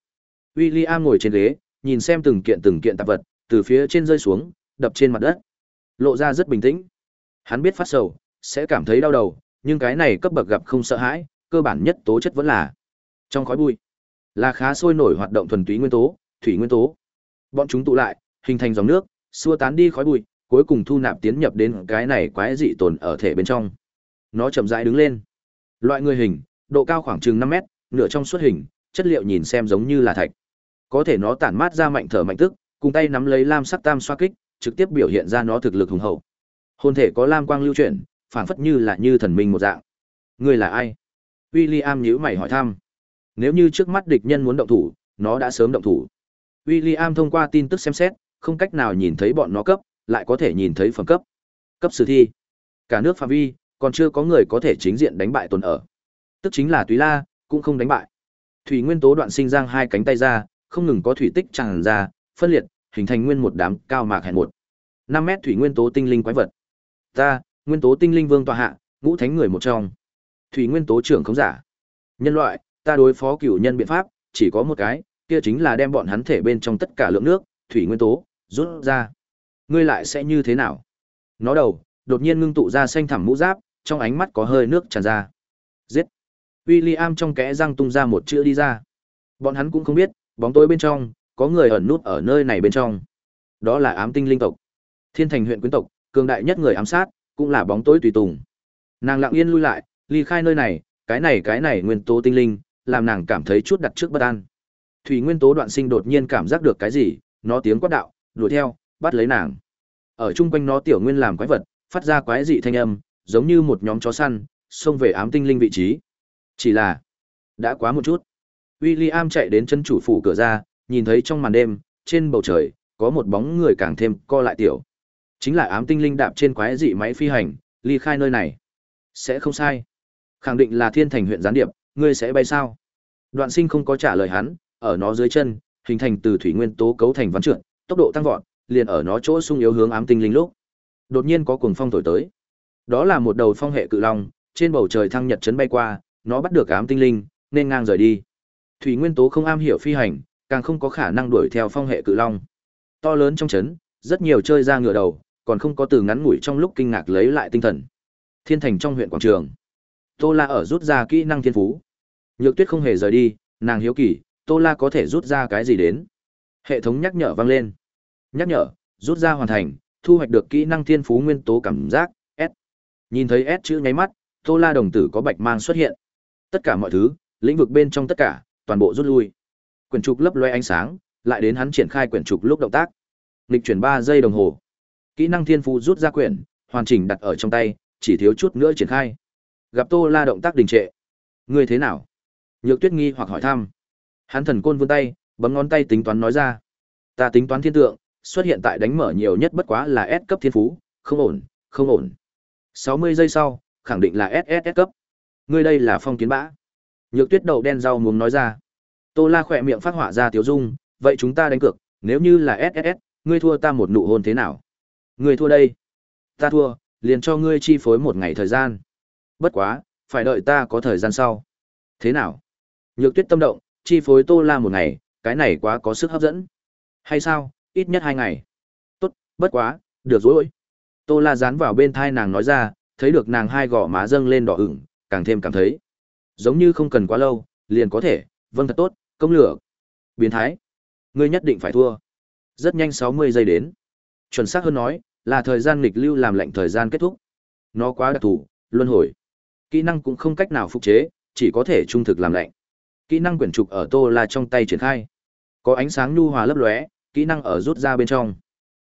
William ngồi trên ghế, nhìn xem từng kiện từng kiện tạp vật từ phía trên rơi xuống, đập trên mặt đất. Lộ ra rất bình tĩnh. Hắn biết phát sầu, sẽ cảm thấy đau đầu, nhưng cái này cấp bậc gặp không sợ hãi, cơ bản nhất tố chất vẫn là trong khói bụi. Là khá sôi nổi hoạt động thuần túy nguyên tố, thủy nguyên tố. Bọn chúng tụ lại, hình thành dòng nước, xua tán đi khói bụi, cuối cùng thu nạp tiến nhập đến cái này quái dị tồn ở thể bên trong. Nó chậm rãi đứng lên. Loại người hình, độ cao khoảng chừng năm mét, nửa trong suốt hình, chất liệu nhìn xem giống như là thạch. Có thể nó tản mát ra mạnh thở mạnh tức, cùng tay nắm lấy lam sắc tam xoa kích, trực tiếp biểu hiện ra nó thực lực hùng hậu. Hồn thể có lam quang lưu chuyển, phảng phất như là như thần minh một dạng. Ngươi là ai? William nhíu mày hỏi thăm. Nếu như trước mắt địch nhân muốn động thủ, nó đã sớm động thủ. William thông qua tin tức xem xét, không cách nào nhìn thấy bọn nó cấp, lại có thể nhìn thấy phẩm cấp. Cấp sử thi. Cả nước phạm vi, còn chưa có người có thể chính diện đánh bại tồn ở. Tức chính là Túy La, cũng không đánh bại. Thủy nguyên tố đoạn sinh giang hai cánh tay ra, không ngừng có thủy tích tràn ra, phân liệt, hình thành nguyên một đám cao mạc hẹn một. 5 mét thủy nguyên tố tinh linh quái vật. Ta, nguyên tố tinh linh vương tọa hạ, ngũ thánh người một trong. Thủy nguyên tố trưởng không giả. Nhân loại, ta đối phó cửu nhân biện pháp, chỉ có một cái, kia chính là đem bọn hắn thể bên trong tất cả lượng nước, thủy nguyên tố, rút ra. Ngươi lại sẽ như thế nào? Nó đầu, đột nhiên ngưng tụ ra xanh thẳm mũ giáp, trong ánh mắt có hơi nước tràn ra. Giết! William trong kẽ răng tung ra một chữ đi ra. Bọn hắn cũng không biết, bóng tối bên trong, có người ẩn nút ở nơi này bên trong. Đó là ám tinh linh tộc. Thiên thành huyện quyến tộc, cường đại nhất người ám sát, cũng là bóng tối tùy tùng. Nàng lặng yên lui lại, ly khai nơi này, cái này cái này nguyên tố tinh linh, làm nàng cảm thấy chút đặt trước bất an. Thủy nguyên tố đoạn sinh đột nhiên cảm giác được cái gì, nó tiếng quát đạo, đuổi theo, bắt lấy nàng. Ở chung quanh nó tiểu nguyên làm quái vật, phát ra quái dị thanh âm, giống như một nhóm chó săn, xông về ám tinh linh vị trí. Chỉ là, đã quá một chút. William chạy đến chân chủ phủ cửa ra, nhìn thấy trong màn đêm, trên bầu trời, có một bóng người càng thêm co lại tiểu. Chính là ám tinh linh đạp trên quái dị máy phi hành, ly khai nơi này. Sẽ không sai. Khẳng định là thiên thành huyện gián điệp, ngươi sẽ bay sao? Đoạn sinh không có trả lời hắn, ở nó dưới chân, hình thành từ thủy nguyên tố cấu thành ván trượt, tốc độ tăng vọt, liền ở nó chỗ sung yếu hướng ám tinh linh lúc. Đột nhiên có cuồng phong thổi tới. Đó là một đầu phong hệ cự long, trên bầu trời thăng nhật chấn bay qua, nó bắt được ám tinh linh, nên ngang rời đi. Thủy nguyên tố không am hiểu phi hành, càng không có khả năng đuổi theo phong hệ cự long. To lớn trong chấn, rất nhiều chơi ra ngựa đầu, còn không có từ ngắn ngủi trong lúc kinh ngạc lấy lại tinh thần. Thiên thành trong huyện quảng trường. Tô La ở rút ra kỹ năng thiên phú. Nhược Tuyết không hề rời đi, nàng hiếu kỳ, Tô La có thể rút ra cái gì đến? Hệ thống nhắc nhở vang lên. Nhắc nhở, rút ra hoàn thành, thu hoạch được kỹ năng thiên phú nguyên tố cảm giác, S. Nhìn thấy S chữ nháy mắt, Tô La đồng tử có bạch mang xuất hiện. Tất cả mọi thứ, lĩnh vực bên trong tất cả, toàn bộ rút lui. Quyển trục lấp loe ánh sáng, lại đến hắn triển khai quyển trục lúc động tác. Lịch chuyển 3 giây đồng hồ. Kỹ năng thiên phú rút ra quyển, hoàn chỉnh đặt ở trong tay, chỉ thiếu chút nữa triển khai. Gặp Tô La động tác đình trệ. Ngươi thế nào? Nhược Tuyết nghi hoặc hỏi thăm. Hắn thần côn vươn tay, bấm ngón tay tính toán nói ra. Ta tính toán thiên tượng, xuất hiện tại đánh mở nhiều nhất bất quá là S cấp thiên phú, không ổn, không ổn. 60 giây sau, khẳng định là SSS cấp. Ngươi đây là phong kiến bã. Nhược Tuyết đầu đen rau muốn nói ra. Tô La khỏe miệng phát họa ra tiểu dung, vậy chúng ta đánh cược, nếu như là SSS, ngươi thua ta một nụ hôn thế nào? Ngươi thua đây. Ta thua, liền cho ngươi chi phối một ngày thời gian. Bất quá, phải đợi ta có thời gian sau. Thế nào? Nhược Tuyết tâm động, chi phối Tô La một ngày, cái này quá có sức hấp dẫn. Hay sao, ít nhất hai ngày. Tốt, bất quá, được rồi. Tô La dán vào bên thai nàng nói ra, thấy được nàng hai gò má dâng lên đỏ ửng, càng thêm cảm thấy. Giống như không cần quá lâu, liền có thể, vâng thật tốt, công lửa. Biến thái. Ngươi nhất định phải thua. Rất nhanh 60 giây đến. Chuẩn xác hơn nói, là thời gian nghịch lưu làm lệnh thời gian kết thúc. Nó quá đặc thù, luân hồi. Kỹ năng cũng không cách nào phục chế, chỉ có thể trung thực làm lệnh. Kỹ năng quyển trục ở Tô La trong tay triển khai. Có ánh sáng nhu hòa lấp lóe, kỹ năng ở rút ra bên trong.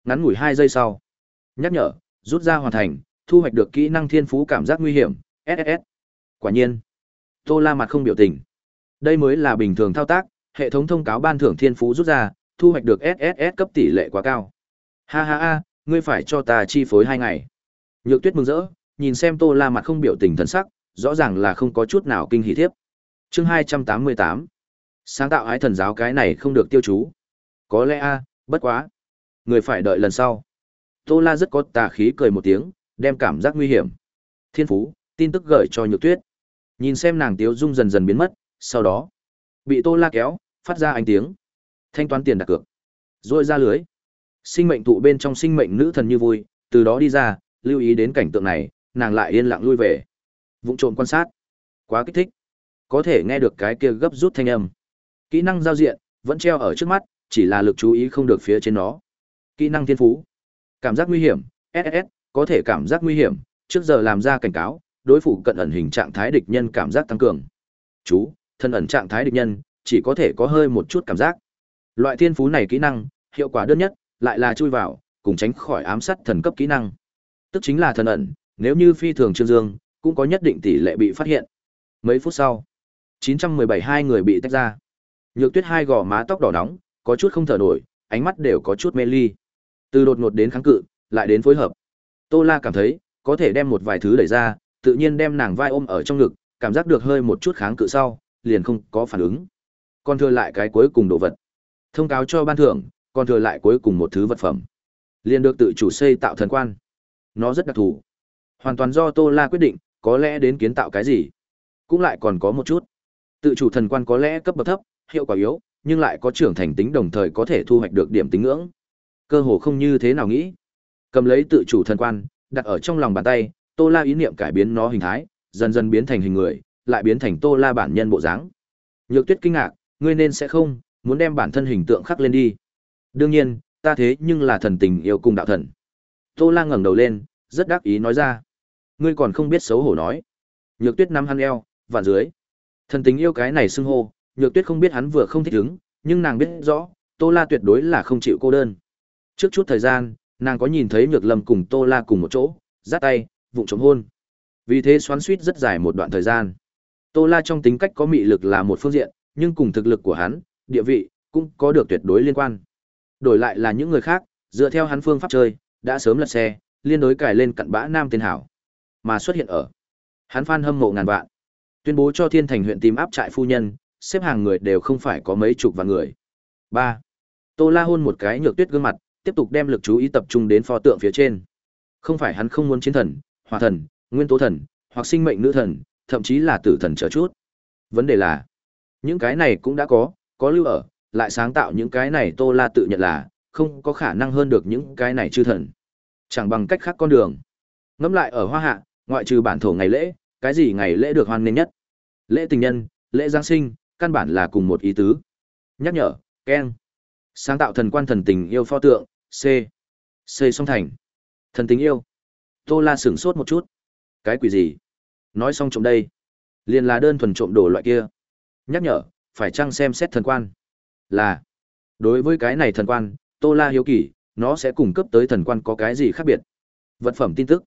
Ngắn ngủi 2 giây sau. Nhắc nhở, rút ra hoàn thành, thu hoạch được kỹ năng thiên phú cảm giác nguy hiểm, SSS. Quả nhiên. Tô La mặt không biểu tình. Đây mới là bình thường thao tác, hệ thống thông cáo ban thưởng thiên phú rút ra, thu hoạch được SSS cấp tỷ lệ quá cao. Ha ha ha, ngươi phải cho ta chi phối hai ngày. Nhược Tuyết mừng rỡ, nhìn xem Tô La mặt không biểu tình thần sắc, rõ ràng là không có chút nào kinh hỉ thiếp. Chương 288. Sáng tạo ái thần giáo cái này không được tiêu chú. Có lẽ a, bất quá. Người phải đợi lần sau. Tô La rất có tà khí cười một tiếng, đem cảm giác nguy hiểm. Thiên phú, tin tức gửi cho Nhược Tuyết. Nhìn xem nàng tiếu dung dần dần biến mất, sau đó bị Tô La kéo, phát ra ánh tiếng. Thanh toán tiền đặt cược. Rồi ra lưới. Sinh mệnh tụ bên trong sinh mệnh nữ thần như vui, từ đó đi ra, lưu ý đến cảnh tượng này, nàng lại yên lặng lui về. Vụng trộm quan sát. Quá kích thích. Có thể nghe được cái kia gấp rút thanh âm. Kỹ năng giao diện vẫn treo ở trước mắt, chỉ là lực chú ý không được phía trên nó. Kỹ năng thiên phú. Cảm giác nguy hiểm, ss có thể cảm giác nguy hiểm, trước giờ làm ra cảnh cáo, đối phủ cận ẩn hình trạng thái địch nhân cảm giác tăng cường. Chú, thân ẩn trạng thái địch nhân, chỉ có thể có hơi một chút cảm giác. Loại thiên phú này kỹ năng, hiệu quả đơn nhất, lại là chui vào, cùng tránh khỏi ám sát thần cấp kỹ năng. Tức chính là thần ẩn, nếu như phi thường trương dương, cũng có nhất định tỷ lệ bị phát hiện. Mấy phút sau, 917 hai người bị tách ra. Nhược Tuyết hai gò má tóc đỏ nóng, có chút không thở nổi, ánh mắt đều có chút mê ly. Từ đột ngột đến kháng cự, lại đến phối hợp. Tô La cảm thấy, có thể đem một vài thứ đẩy ra, tự nhiên đem nàng vai ôm ở trong ngực, cảm giác được hơi một chút kháng cự sau, liền không có phản ứng. Còn thừa lại cái cuối cùng đồ vật. Thông cáo cho ban thưởng, còn thừa lại cuối cùng một thứ vật phẩm. Liền được tự chủ xây tạo thần quan. Nó rất đặc thù. Hoàn toàn do Tô La quyết định, có lẽ đến kiến tạo cái gì. Cũng lại còn có một chút. Tự chủ thần quan có lẽ cấp bậc thấp, hiệu quả yếu, nhưng lại có trưởng thành tính đồng thời có thể thu hoạch được điểm tính ngưỡng. Cơ hồ không như thế nào nghĩ. Cầm lấy tự chủ thần quan, đặt ở trong lòng bàn tay, Tô La ý niệm cải biến nó hình thái, dần dần biến thành hình người, lại biến thành Tô La bản nhân bộ dáng. Nhược Tuyết kinh ngạc, Ngươi nên sẽ không, muốn đem bản thân hình tượng khắc lên đi. Đương nhiên, ta thế nhưng là thần tình yêu cùng đạo thần. Tô La ngẩng đầu lên, rất đắc ý nói ra. Ngươi còn không biết xấu hổ nói. Nhược tuyết năm hắn eo, vạn dưới. Thần tình yêu cái này xưng hô, nhược tuyết không biết hắn vừa không thích ứng, nhưng nàng biết rõ, Tô La tuyệt đối là không chịu cô đơn. Trước chút thời gian, nàng có nhìn thấy nhược lâm cùng Tô La cùng một chỗ, giắt tay, vụng chống hôn. Vì thế xoắn suýt rất dài một đoạn thời gian. Tô La trong tính cách có mị lực là một phương diện, nhưng cùng thực lực của hắn, địa vị, cũng có được tuyệt đối liên quan. Đổi lại là những người khác, dựa theo hắn phương pháp chơi, đã sớm lật xe, liên đối cài lên cặn bã nam tên hảo. Mà xuất hiện ở. Hắn fan hâm mộ ngàn vạn. Tuyên bố cho Thiên Thành huyện tìm áp trại phu nhân, xếp hàng người đều không phải có mấy chục vạn người. 3. Tô La hôn một cái nhược tuyết gương mặt, tiếp tục đem lực chú ý tập trung đến pho tượng phía trên. Không phải hắn không muốn chiến thần, hỏa thần, nguyên tố thần, hoặc sinh mệnh nữ thần, thậm chí là tử thần trở chút. Vấn đề là, những cái này cũng đã có, có lưu ở, lại sáng tạo những cái này Tô La tự nhận là, không có khả năng hơn được những cái này chư thần. Chẳng bằng cách khác con đường. Ngẫm lại ở Hoa Hạ, ngoại trừ bản thổ ngày lễ, cái gì ngày lễ được hoan nghênh nhất? Lễ tình nhân, lễ Giáng sinh, căn bản là cùng một ý tứ. Nhắc nhở, keng. Sáng tạo thần quan thần tình yêu pho tượng, C. C song thành. Thần tình yêu. Tô La sửng sốt một chút. Cái quỷ gì? Nói xong trộm đây. Liền là đơn thuần trộm đồ loại kia. Nhắc nhở, phải chăng xem xét thần quan? Là. Đối với cái này thần quan, Tô La hiếu kỳ, nó sẽ cung cấp tới thần quan có cái gì khác biệt? Vật phẩm tin tức.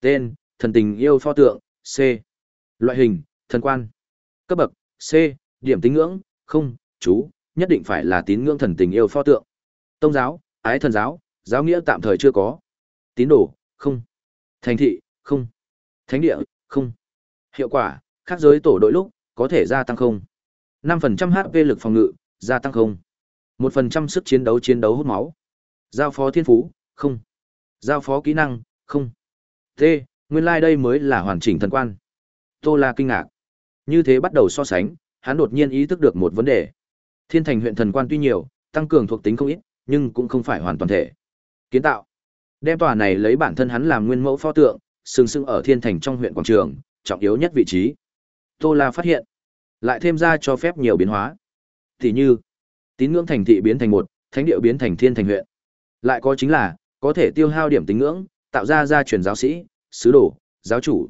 Tên, thần tình yêu pho tượng, C. Loại hình, thần quan. Cấp bậc, C, điểm tín ngưỡng, không, chú, nhất định phải là tín ngưỡng thần tình yêu pho tượng. Tông giáo, ái thần giáo, giáo nghĩa tạm thời chưa có. Tín đồ, không. Thành thị, không. Thánh địa, không. Hiệu quả, khác giới tổ đội lúc, có thể gia tăng không. 5% HP lực phòng ngự, gia tăng không. 1% sức chiến đấu chiến đấu hút máu. Giao phó thiên phú, không. Giao phó kỹ năng, không. T, nguyên lai like đây mới là hoàn chỉnh thần quan. Tô La kinh ngạc. Như thế bắt đầu so sánh, hắn đột nhiên ý thức được một vấn đề. Thiên thành huyện thần quan tuy nhiều, tăng cường thuộc tính không ít, nhưng cũng không phải hoàn toàn thể. Kiến tạo. Đem tòa này lấy bản thân hắn làm nguyên mẫu pho tượng, sừng sững ở thiên thành trong huyện quảng trường, trọng yếu nhất vị trí. Tô La phát hiện, lại thêm ra cho phép nhiều biến hóa. Thì như, tín ngưỡng thành thị biến thành một, thánh địa biến thành thiên thành huyện. Lại có chính là, có thể tiêu hao điểm tín ngưỡng, tạo ra gia truyền giáo sĩ, sứ đồ, giáo chủ.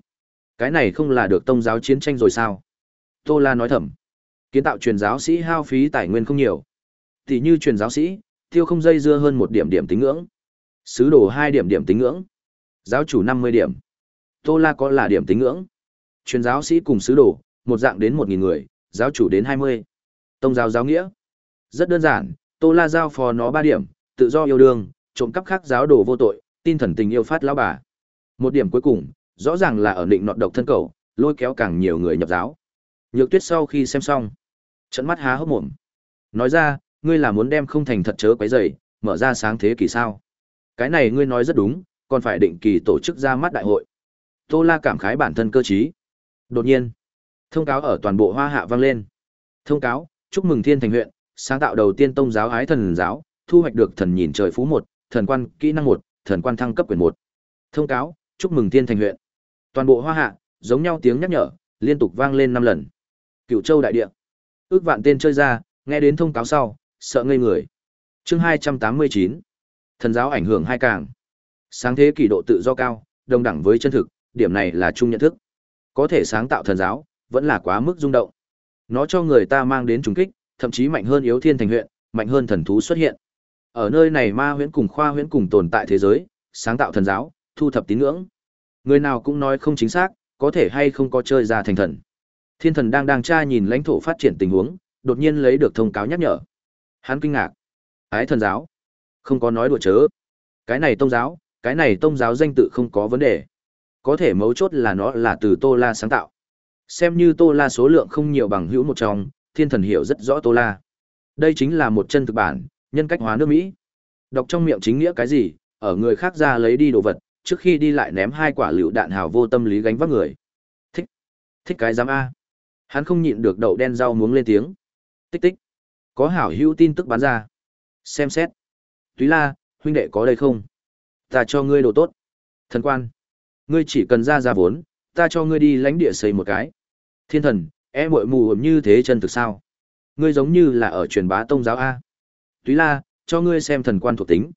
Cái này không là được tông giáo chiến tranh rồi sao? Tô La nói thầm. Kiến tạo truyền giáo sĩ hao phí tài nguyên không nhiều. Tỷ như truyền giáo sĩ, tiêu không dây dưa hơn một điểm điểm tín ngưỡng. Sứ đồ hai điểm điểm tín ngưỡng. Giáo chủ năm mươi điểm. Tô La có là điểm tín ngưỡng. Truyền giáo sĩ cùng sứ đồ, một dạng đến một nghìn người, giáo chủ đến hai mươi. Tông giáo giáo nghĩa. Rất đơn giản, Tô La giao phó nó ba điểm, tự do yêu đương, trộm cắp khác giáo đồ vô tội, tin thần tình yêu phát lão bà. Một điểm cuối cùng, rõ ràng là ở định nọt độc thân cầu, lôi kéo càng nhiều người nhập giáo. Nhược Tuyết sau khi xem xong, trận mắt há hốc mồm. Nói ra, ngươi là muốn đem không thành thật chớ quấy rầy, mở ra sáng thế kỷ sao? Cái này ngươi nói rất đúng, còn phải định kỳ tổ chức ra mắt đại hội. Tô La cảm khái bản thân cơ trí. Đột nhiên, thông cáo ở toàn bộ Hoa Hạ vang lên. Thông cáo, chúc mừng Thiên Thành huyện, sáng tạo đầu tiên tông giáo ái thần giáo, thu hoạch được thần nhìn trời phú một, thần quan kỹ năng một, thần quan thăng cấp quyền một. Thông cáo, chúc mừng Thiên Thành huyện. Toàn bộ Hoa Hạ, giống nhau tiếng nhắc nhở, liên tục vang lên năm lần. Cựu Châu đại địa. Ước vạn tên chơi ra, nghe đến thông cáo sau, sợ ngây người. Chương 289. Thần giáo ảnh hưởng hai càng. Sáng thế kỷ độ tự do cao, đồng đẳng với chân thực, điểm này là chung nhận thức. Có thể sáng tạo thần giáo, vẫn là quá mức rung động. Nó cho người ta mang đến trùng kích, thậm chí mạnh hơn yếu thiên thành huyện, mạnh hơn thần thú xuất hiện. Ở nơi này ma huyễn cùng khoa huyễn cùng tồn tại thế giới, sáng tạo thần giáo, thu thập tín ngưỡng. Người nào cũng nói không chính xác, có thể hay không có chơi ra thành thần. Thiên thần đang đang tra nhìn lãnh thổ phát triển tình huống, đột nhiên lấy được thông cáo nhắc nhở. Hắn kinh ngạc. Ái thần giáo. Không có nói đùa chớ. Cái này tông giáo, cái này tông giáo danh tự không có vấn đề. Có thể mấu chốt là nó là từ Tô La sáng tạo. Xem như Tô La số lượng không nhiều bằng hữu một trong, thiên thần hiểu rất rõ Tô La. Đây chính là một chân thực bản, nhân cách hóa nước Mỹ. Đọc trong miệng chính nghĩa cái gì, ở người khác ra lấy đi đồ vật, trước khi đi lại ném hai quả lựu đạn hào vô tâm lý gánh vác người. Thích. Thích cái giám A. Hắn không nhịn được đậu đen rau muống lên tiếng. Tích tích. Có hảo hữu tin tức bán ra. Xem xét. Túy la, huynh đệ có đây không? Ta cho ngươi đồ tốt. Thần quan. Ngươi chỉ cần ra ra vốn, ta cho ngươi đi lãnh địa xây một cái. Thiên thần, e muội mù như thế chân thực sao? Ngươi giống như là ở truyền bá tông giáo A. Túy la, cho ngươi xem thần quan thuộc tính.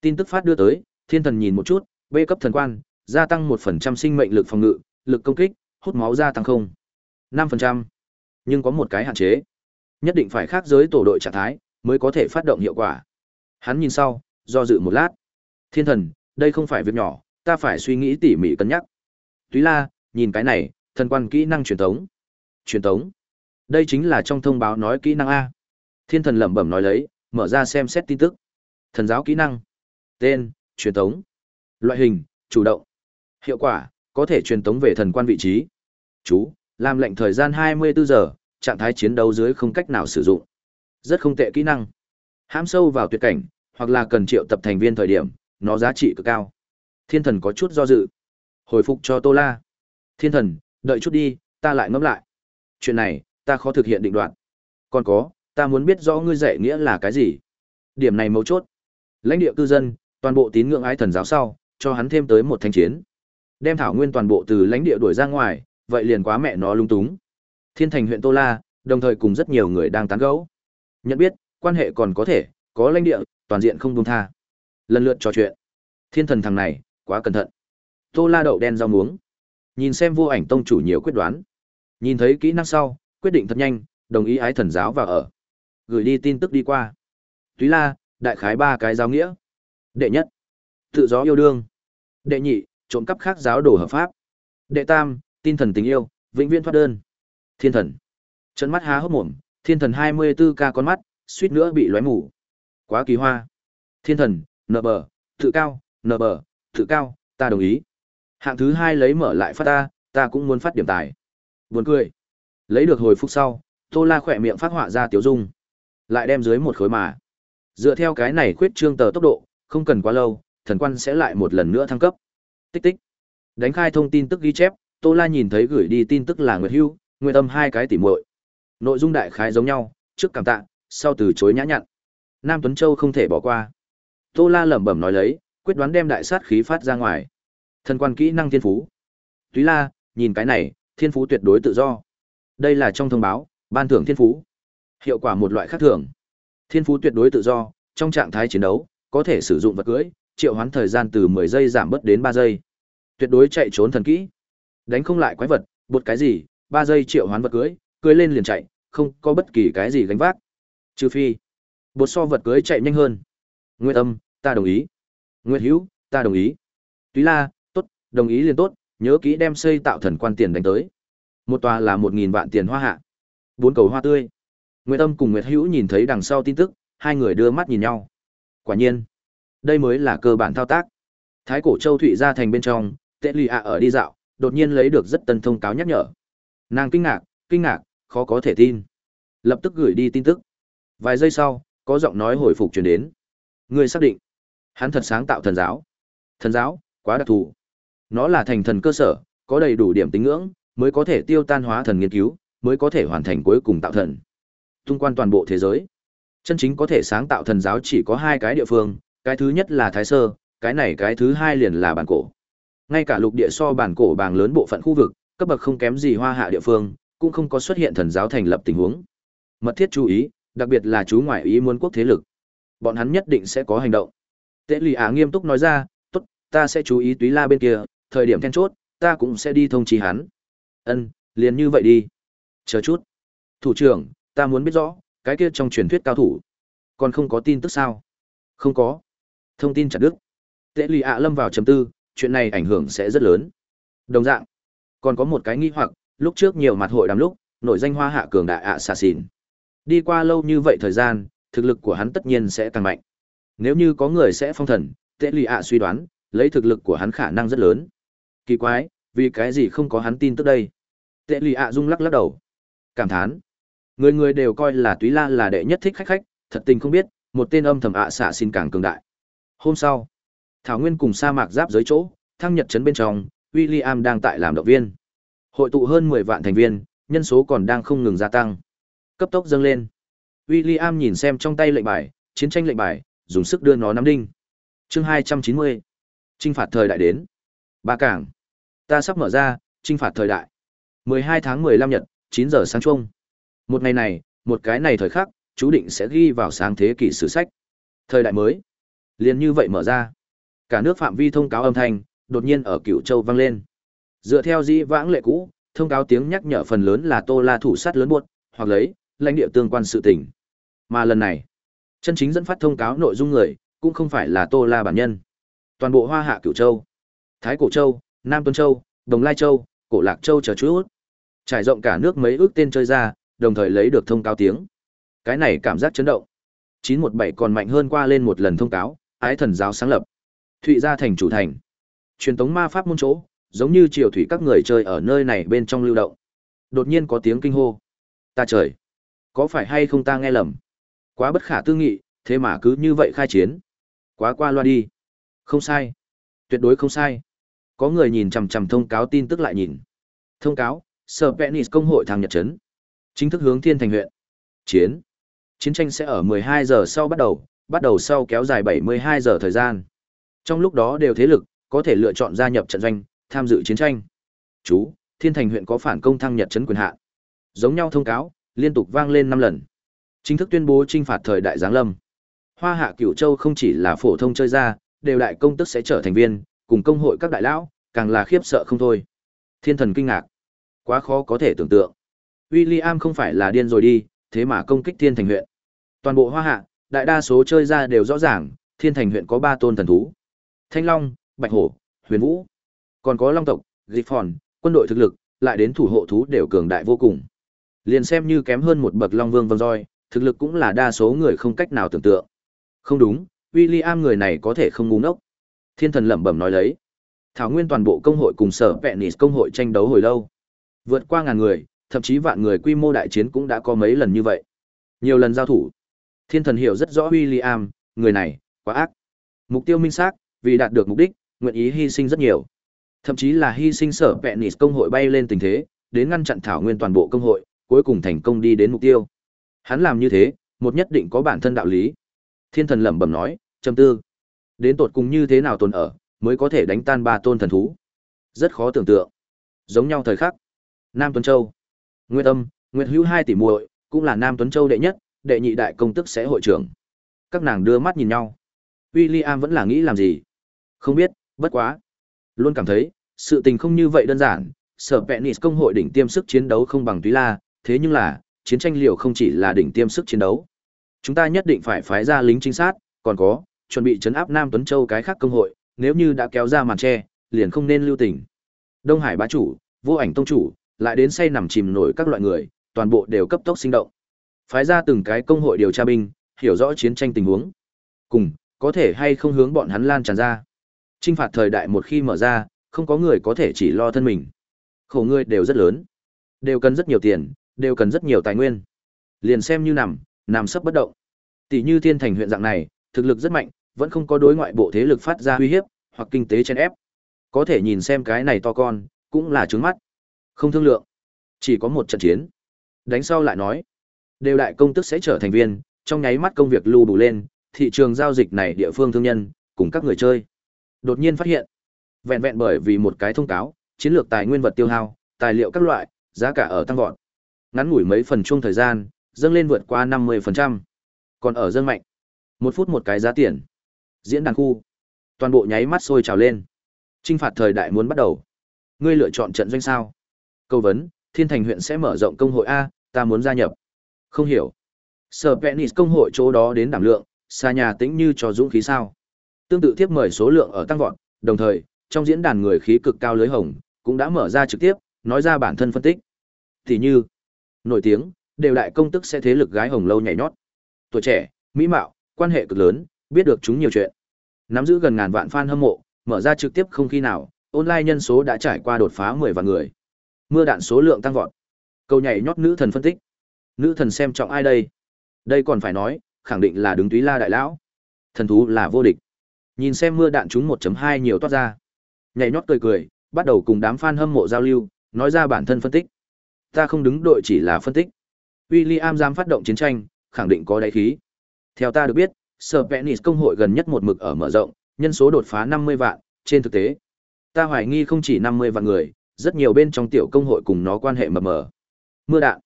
Tin tức phát đưa tới, thiên thần nhìn một chút, B cấp thần quan, gia tăng một phần trăm sinh mệnh lực phòng ngự, lực công kích, hút máu gia tăng không. Năm phần trăm. Nhưng có một cái hạn chế. Nhất định phải khác giới tổ đội trạng thái, mới có thể phát động hiệu quả. Hắn nhìn sau, do dự một lát. Thiên thần, đây không phải việc nhỏ, ta phải suy nghĩ tỉ mỉ cân nhắc. Túy la, nhìn cái này, thần quan kỹ năng truyền tống. Truyền tống. Đây chính là trong thông báo nói kỹ năng A. Thiên thần lẩm bẩm nói lấy, mở ra xem xét tin tức. Thần giáo kỹ năng. Tên, truyền tống. Loại hình, chủ động. Hiệu quả, có thể truyền tống về thần quan vị trí. Chú, làm lệnh thời gian 24 giờ, trạng thái chiến đấu dưới không cách nào sử dụng. Rất không tệ kỹ năng. Hãm sâu vào tuyệt cảnh, hoặc là cần triệu tập thành viên thời điểm, nó giá trị cực cao. Thiên thần có chút do dự. Hồi phục cho Tô La. Thiên thần, đợi chút đi, ta lại ngẫm lại. Chuyện này, ta khó thực hiện định đoạt. Còn có, ta muốn biết rõ ngươi dạy nghĩa là cái gì. Điểm này mấu chốt. Lãnh địa cư dân, toàn bộ tín ngưỡng ái thần giáo sau, cho hắn thêm tới một thanh chiến. Đem thảo nguyên toàn bộ từ lãnh địa đuổi ra ngoài, vậy liền quá mẹ nó lung túng. Thiên thành huyện Tô La, đồng thời cùng rất nhiều người đang tán gẫu. Nhận biết, quan hệ còn có thể, có lãnh địa, toàn diện không buông tha. Lần lượt trò chuyện. Thiên thần thằng này, quá cẩn thận. Tô La đậu đen rau muống. Nhìn xem vô ảnh tông chủ nhiều quyết đoán. Nhìn thấy kỹ năng sau, quyết định thật nhanh, đồng ý ái thần giáo vào ở. Gửi đi tin tức đi qua. Túy La, đại khái ba cái giáo nghĩa. Đệ nhất, tự do yêu đương. Đệ nhị, trộm cắp khác giáo đồ hợp pháp. Đệ tam, tin thần tình yêu, vĩnh viễn thoát đơn. Thiên thần. Trận mắt há hốc mồm, thiên thần 24 ca con mắt, suýt nữa bị lóe mù. Quá kỳ hoa. Thiên thần, nợ bờ, tự cao, nợ bờ, tự cao, ta đồng ý. Hạng thứ hai lấy mở lại phát ta, ta cũng muốn phát điểm tài. Buồn cười. Lấy được hồi phục sau, Tô La khỏe miệng phát họa ra tiểu dung. Lại đem dưới một khối mà. Dựa theo cái này khuyết trương tờ tốc độ, không cần quá lâu, thần quan sẽ lại một lần nữa thăng cấp. Tích tích. Đánh khai thông tin tức ghi chép, Tô La nhìn thấy gửi đi tin tức là Nguyệt Hưu, Nguyệt Âm hai cái tỉ muội. Nội dung đại khái giống nhau, trước cảm tạ, sau từ chối nhã nhặn. Nam Tuấn Châu không thể bỏ qua. Tô La lẩm bẩm nói lấy, quyết đoán đem đại sát khí phát ra ngoài. Thần quan kỹ năng thiên phú. Túy La, nhìn cái này, thiên phú tuyệt đối tự do. Đây là trong thông báo, ban thưởng thiên phú. Hiệu quả một loại khác thường. Thiên phú tuyệt đối tự do, trong trạng thái chiến đấu, có thể sử dụng vật cưỡi, triệu hoán thời gian từ 10 giây giảm bớt đến 3 giây. Tuyệt đối chạy trốn thần kỹ. Đánh không lại quái vật, bột cái gì, 3 giây triệu hoán vật cưỡi, cưỡi lên liền chạy, không có bất kỳ cái gì gánh vác. Trừ phi, bột so vật cưới chạy nhanh hơn. Nguyệt Âm, ta đồng ý. Nguyệt Hữu, ta đồng ý. Túy La, tốt, đồng ý liền tốt, nhớ kỹ đem xây tạo thần quan tiền đánh tới. Một tòa là 1000 vạn tiền hoa hạ. Bốn cầu hoa tươi. Nguyệt Âm cùng Nguyệt Hữu nhìn thấy đằng sau tin tức, hai người đưa mắt nhìn nhau. Quả nhiên, đây mới là cơ bản thao tác. Thái cổ Châu Thụy ra thành bên trong, Tệ Lì ạ ở đi dạo, đột nhiên lấy được rất tân thông cáo nhắc nhở. Nàng kinh ngạc, kinh ngạc, khó có thể tin. Lập tức gửi đi tin tức. Vài giây sau, có giọng nói hồi phục truyền đến. Ngươi xác định, hắn thật sáng tạo thần giáo. Thần giáo, quá đặc thù. Nó là thành thần cơ sở, có đầy đủ điểm tính ngưỡng, mới có thể tiêu tan hóa thần nghiên cứu, mới có thể hoàn thành cuối cùng tạo thần. Tung quan toàn bộ thế giới. Chân chính có thể sáng tạo thần giáo chỉ có hai cái địa phương, cái thứ nhất là Thái Sơ, cái này cái thứ hai liền là bản cổ. Ngay cả lục địa so bản cổ bàng lớn bộ phận khu vực, cấp bậc không kém gì hoa hạ địa phương, cũng không có xuất hiện thần giáo thành lập tình huống. Mật thiết chú ý, đặc biệt là chú ngoại ý muốn quốc thế lực. Bọn hắn nhất định sẽ có hành động. Tế Lì Á nghiêm túc nói ra, "Tốt, ta sẽ chú ý Túy La bên kia, thời điểm then chốt, ta cũng sẽ đi thông trí hắn." Ân, liền như vậy đi. Chờ chút. Thủ trưởng, ta muốn biết rõ, cái kia trong truyền thuyết cao thủ, còn không có tin tức sao? Không có. Thông tin chặt đức. Tệ lì ạ lâm vào chấm tư, chuyện này ảnh hưởng sẽ rất lớn. Đồng dạng, còn có một cái nghi hoặc, lúc trước nhiều mặt hội đàm lúc, nổi danh hoa hạ cường đại ạ xà xỉn. Đi qua lâu như vậy thời gian, thực lực của hắn tất nhiên sẽ tăng mạnh. Nếu như có người sẽ phong thần, tệ lì ạ suy đoán, lấy thực lực của hắn khả năng rất lớn. Kỳ quái, vì cái gì không có hắn tin tức đây? Tệ lì ạ rung lắc lắc đầu. Cảm thán. Người người đều coi là Túy La là đệ nhất thích khách khách, thật tình không biết, một tên âm thầm ạ xạ xin càng cường đại. Hôm sau, Thảo Nguyên cùng sa mạc giáp giới chỗ, thăng nhật trấn bên trong, William đang tại làm động viên. Hội tụ hơn 10 vạn thành viên, nhân số còn đang không ngừng gia tăng. Cấp tốc dâng lên. William nhìn xem trong tay lệnh bài, chiến tranh lệnh bài, dùng sức đưa nó nắm đinh. Chương 290. Trinh phạt thời đại đến. Ba cảng. Ta sắp mở ra, trinh phạt thời đại. 12 tháng 15 nhật, 9 giờ sáng chung. Một ngày này, một cái này thời khắc, chú định sẽ ghi vào sáng thế kỷ sử sách. Thời đại mới, liền như vậy mở ra. Cả nước phạm vi thông cáo âm thanh, đột nhiên ở Cửu Châu vang lên. Dựa theo dĩ vãng lệ cũ, thông cáo tiếng nhắc nhở phần lớn là Tô La thủ sát lớn buột, hoặc lấy lãnh địa tương quan sự tình. Mà lần này, chân chính dẫn phát thông cáo nội dung người, cũng không phải là Tô La bản nhân. Toàn bộ Hoa Hạ Cửu Châu, Thái Cổ Châu, Nam Tuấn Châu, Đồng Lai Châu, Cổ Lạc Châu chờ chút. Trải rộng cả nước mấy ước tên chơi ra, đồng thời lấy được thông cáo tiếng. Cái này cảm giác chấn động. 917 còn mạnh hơn qua lên một lần thông cáo, ái thần giáo sáng lập. Thụy gia thành chủ thành. Truyền tống ma pháp môn chỗ, giống như triều thủy các người chơi ở nơi này bên trong lưu động. Đột nhiên có tiếng kinh hô. Ta trời! Có phải hay không ta nghe lầm? Quá bất khả tư nghị, thế mà cứ như vậy khai chiến. Quá qua loa đi. Không sai. Tuyệt đối không sai. Có người nhìn chằm chằm thông cáo tin tức lại nhìn. Thông cáo, Sở Penis công hội thằng Nhật Trấn. Chính thức hướng Thiên Thành huyện. Chiến. Chiến tranh sẽ ở 12 giờ sau bắt đầu, bắt đầu sau kéo dài 72 giờ thời gian. Trong lúc đó đều thế lực, có thể lựa chọn gia nhập trận doanh, tham dự chiến tranh. Chú, Thiên Thành huyện có phản công thăng Nhật Trấn quyền hạn. Giống nhau thông cáo, liên tục vang lên 5 lần. Chính thức tuyên bố trinh phạt thời đại giáng lâm. Hoa Hạ Cửu Châu không chỉ là phổ thông chơi ra, đều đại công tức sẽ trở thành viên, cùng công hội các đại lão, càng là khiếp sợ không thôi. Thiên thần kinh ngạc. Quá khó có thể tưởng tượng. William không phải là điên rồi đi, thế mà công kích Thiên Thành huyện. Toàn bộ Hoa Hạ, đại đa số chơi ra đều rõ ràng, Thiên Thành huyện có ba tôn thần thú. Thanh Long, Bạch Hổ, Huyền Vũ. Còn có Long tộc, Griffon, quân đội thực lực, lại đến thủ hộ thú đều cường đại vô cùng. Liền xem như kém hơn một bậc Long Vương Vân roi, thực lực cũng là đa số người không cách nào tưởng tượng. Không đúng, William người này có thể không ngu ngốc. Thiên thần lẩm bẩm nói lấy. Thảo nguyên toàn bộ công hội cùng sở Penis công hội tranh đấu hồi lâu. Vượt qua ngàn người, thậm chí vạn người quy mô đại chiến cũng đã có mấy lần như vậy. Nhiều lần giao thủ. Thiên thần hiểu rất rõ William, người này, quá ác. Mục tiêu minh xác, vì đạt được mục đích, nguyện ý hy sinh rất nhiều. Thậm chí là hy sinh sở Penis công hội bay lên tình thế, đến ngăn chặn thảo nguyên toàn bộ công hội, cuối cùng thành công đi đến mục tiêu. Hắn làm như thế, một nhất định có bản thân đạo lý. Thiên thần lẩm bẩm nói, trầm tư. Đến tột cùng như thế nào tồn ở, mới có thể đánh tan ba tôn thần thú. Rất khó tưởng tượng. Giống nhau thời khắc. Nam Tuấn Châu. Nguyệt Âm, Nguyệt Hữu hai tỷ muội, cũng là Nam Tuấn Châu đệ nhất, đệ nhị đại công tức sẽ hội trưởng. Các nàng đưa mắt nhìn nhau. William vẫn là nghĩ làm gì? Không biết, bất quá. Luôn cảm thấy, sự tình không như vậy đơn giản, sở Penis công hội đỉnh tiêm sức chiến đấu không bằng Túy La, thế nhưng là, chiến tranh liều không chỉ là đỉnh tiêm sức chiến đấu. Chúng ta nhất định phải phái ra lính trinh sát, còn có, chuẩn bị chấn áp Nam Tuấn Châu cái khác công hội, nếu như đã kéo ra màn che, liền không nên lưu tình. Đông Hải bá chủ, vô ảnh tông chủ, lại đến say nằm chìm nổi các loại người, toàn bộ đều cấp tốc sinh động. Phái ra từng cái công hội điều tra binh, hiểu rõ chiến tranh tình huống. Cùng, có thể hay không hướng bọn hắn lan tràn ra. Trinh phạt thời đại một khi mở ra, không có người có thể chỉ lo thân mình. Khổ người đều rất lớn, đều cần rất nhiều tiền, đều cần rất nhiều tài nguyên. Liền xem như nằm, nằm sấp bất động. Tỷ như Thiên Thành huyện dạng này, thực lực rất mạnh, vẫn không có đối ngoại bộ thế lực phát ra uy hiếp hoặc kinh tế chen ép. Có thể nhìn xem cái này to con, cũng là trướng mắt. Không thương lượng, chỉ có một trận chiến. Đánh sau lại nói, đều đại công tức sẽ trở thành viên, trong nháy mắt công việc lưu đủ lên, thị trường giao dịch này địa phương thương nhân, cùng các người chơi. Đột nhiên phát hiện, vẹn vẹn bởi vì một cái thông cáo, chiến lược tài nguyên vật tiêu hao, tài liệu các loại, giá cả ở tăng vọt. Ngắn ngủi mấy phần chung thời gian, dâng lên vượt qua 50%. Còn ở dâng mạnh, một phút một cái giá tiền. Diễn đàn khu, toàn bộ nháy mắt sôi trào lên. Trinh phạt thời đại muốn bắt đầu. Ngươi lựa chọn trận doanh sao? Câu vấn, Thiên Thành huyện sẽ mở rộng công hội a, ta muốn gia nhập. Không hiểu. Sở Penis công hội chỗ đó đến đảm lượng, xa nhà tĩnh như cho dũng khí sao? Tương tự tiếp mời số lượng ở tăng vọt, đồng thời, trong diễn đàn người khí cực cao lưới hồng cũng đã mở ra trực tiếp, nói ra bản thân phân tích. Thì như, nổi tiếng, đều đại công tức sẽ thế lực gái hồng lâu nhảy nhót. Tuổi trẻ, mỹ mạo, quan hệ cực lớn, biết được chúng nhiều chuyện. Nắm giữ gần ngàn vạn fan hâm mộ, mở ra trực tiếp không khi nào, online nhân số đã trải qua đột phá 10 vạn người. Mưa đạn số lượng tăng vọt. Câu nhảy nhót nữ thần phân tích. Nữ thần xem trọng ai đây? Đây còn phải nói, khẳng định là đứng túy la đại lão. Thần thú là vô địch. Nhìn xem mưa đạn chúng 1.2 nhiều toát ra. Nhảy nhót cười cười, bắt đầu cùng đám fan hâm mộ giao lưu, nói ra bản thân phân tích. Ta không đứng đội chỉ là phân tích. William dám phát động chiến tranh, khẳng định có đáy khí. Theo ta được biết, Sở Penis công hội gần nhất một mực ở mở rộng, nhân số đột phá 50 vạn, trên thực tế, ta hoài nghi không chỉ 50 vạn người, rất nhiều bên trong tiểu công hội cùng nó quan hệ mờ mờ. Mưa đạn.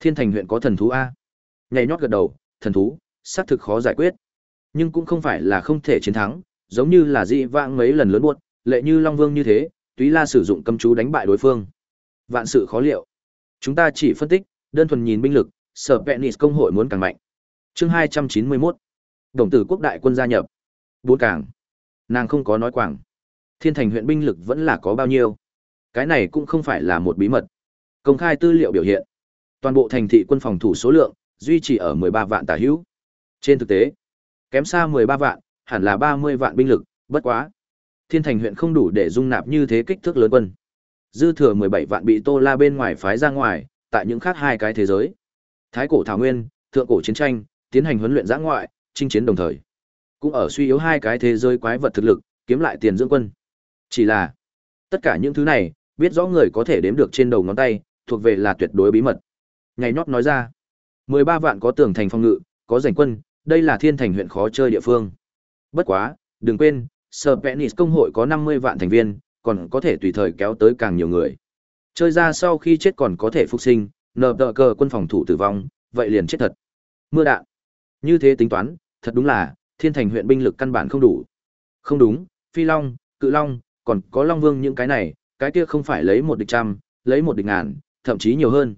Thiên Thành huyện có thần thú a. Nhảy nhót gật đầu, thần thú, xác thực khó giải quyết. Nhưng cũng không phải là không thể chiến thắng, giống như là dị vãng mấy lần lớn buốt, lệ như Long Vương như thế, Túy La sử dụng cấm chú đánh bại đối phương. Vạn sự khó liệu. Chúng ta chỉ phân tích, đơn thuần nhìn binh lực, sở Penis công hội muốn càng mạnh. Chương 291. Đồng tử quốc đại quân gia nhập. Bốn càng. Nàng không có nói quảng. Thiên thành huyện binh lực vẫn là có bao nhiêu. Cái này cũng không phải là một bí mật. Công khai tư liệu biểu hiện. Toàn bộ thành thị quân phòng thủ số lượng, duy trì ở 13 vạn tả hữu. Trên thực tế, kém xa 13 vạn, hẳn là 30 vạn binh lực, bất quá. Thiên thành huyện không đủ để dung nạp như thế kích thước lớn quân. Dư thừa 17 vạn bị Tô La bên ngoài phái ra ngoài, tại những khác hai cái thế giới. Thái cổ thảo nguyên, thượng cổ chiến tranh, tiến hành huấn luyện giã ngoại, chinh chiến đồng thời. Cũng ở suy yếu hai cái thế giới quái vật thực lực, kiếm lại tiền dưỡng quân. Chỉ là, tất cả những thứ này, biết rõ người có thể đếm được trên đầu ngón tay, thuộc về là tuyệt đối bí mật. Ngày nhót nói ra, 13 vạn có tường thành phòng ngự, có giành quân, đây là thiên thành huyện khó chơi địa phương. Bất quá, đừng quên, Sở Penis công hội có 50 vạn thành viên, còn có thể tùy thời kéo tới càng nhiều người. Chơi ra sau khi chết còn có thể phục sinh, nờ tờ cờ quân phòng thủ tử vong, vậy liền chết thật. Mưa đạn. Như thế tính toán, thật đúng là, thiên thành huyện binh lực căn bản không đủ. Không đúng, Phi Long, Cự Long, còn có Long Vương những cái này, cái kia không phải lấy một địch trăm, lấy một địch ngàn, thậm chí nhiều hơn.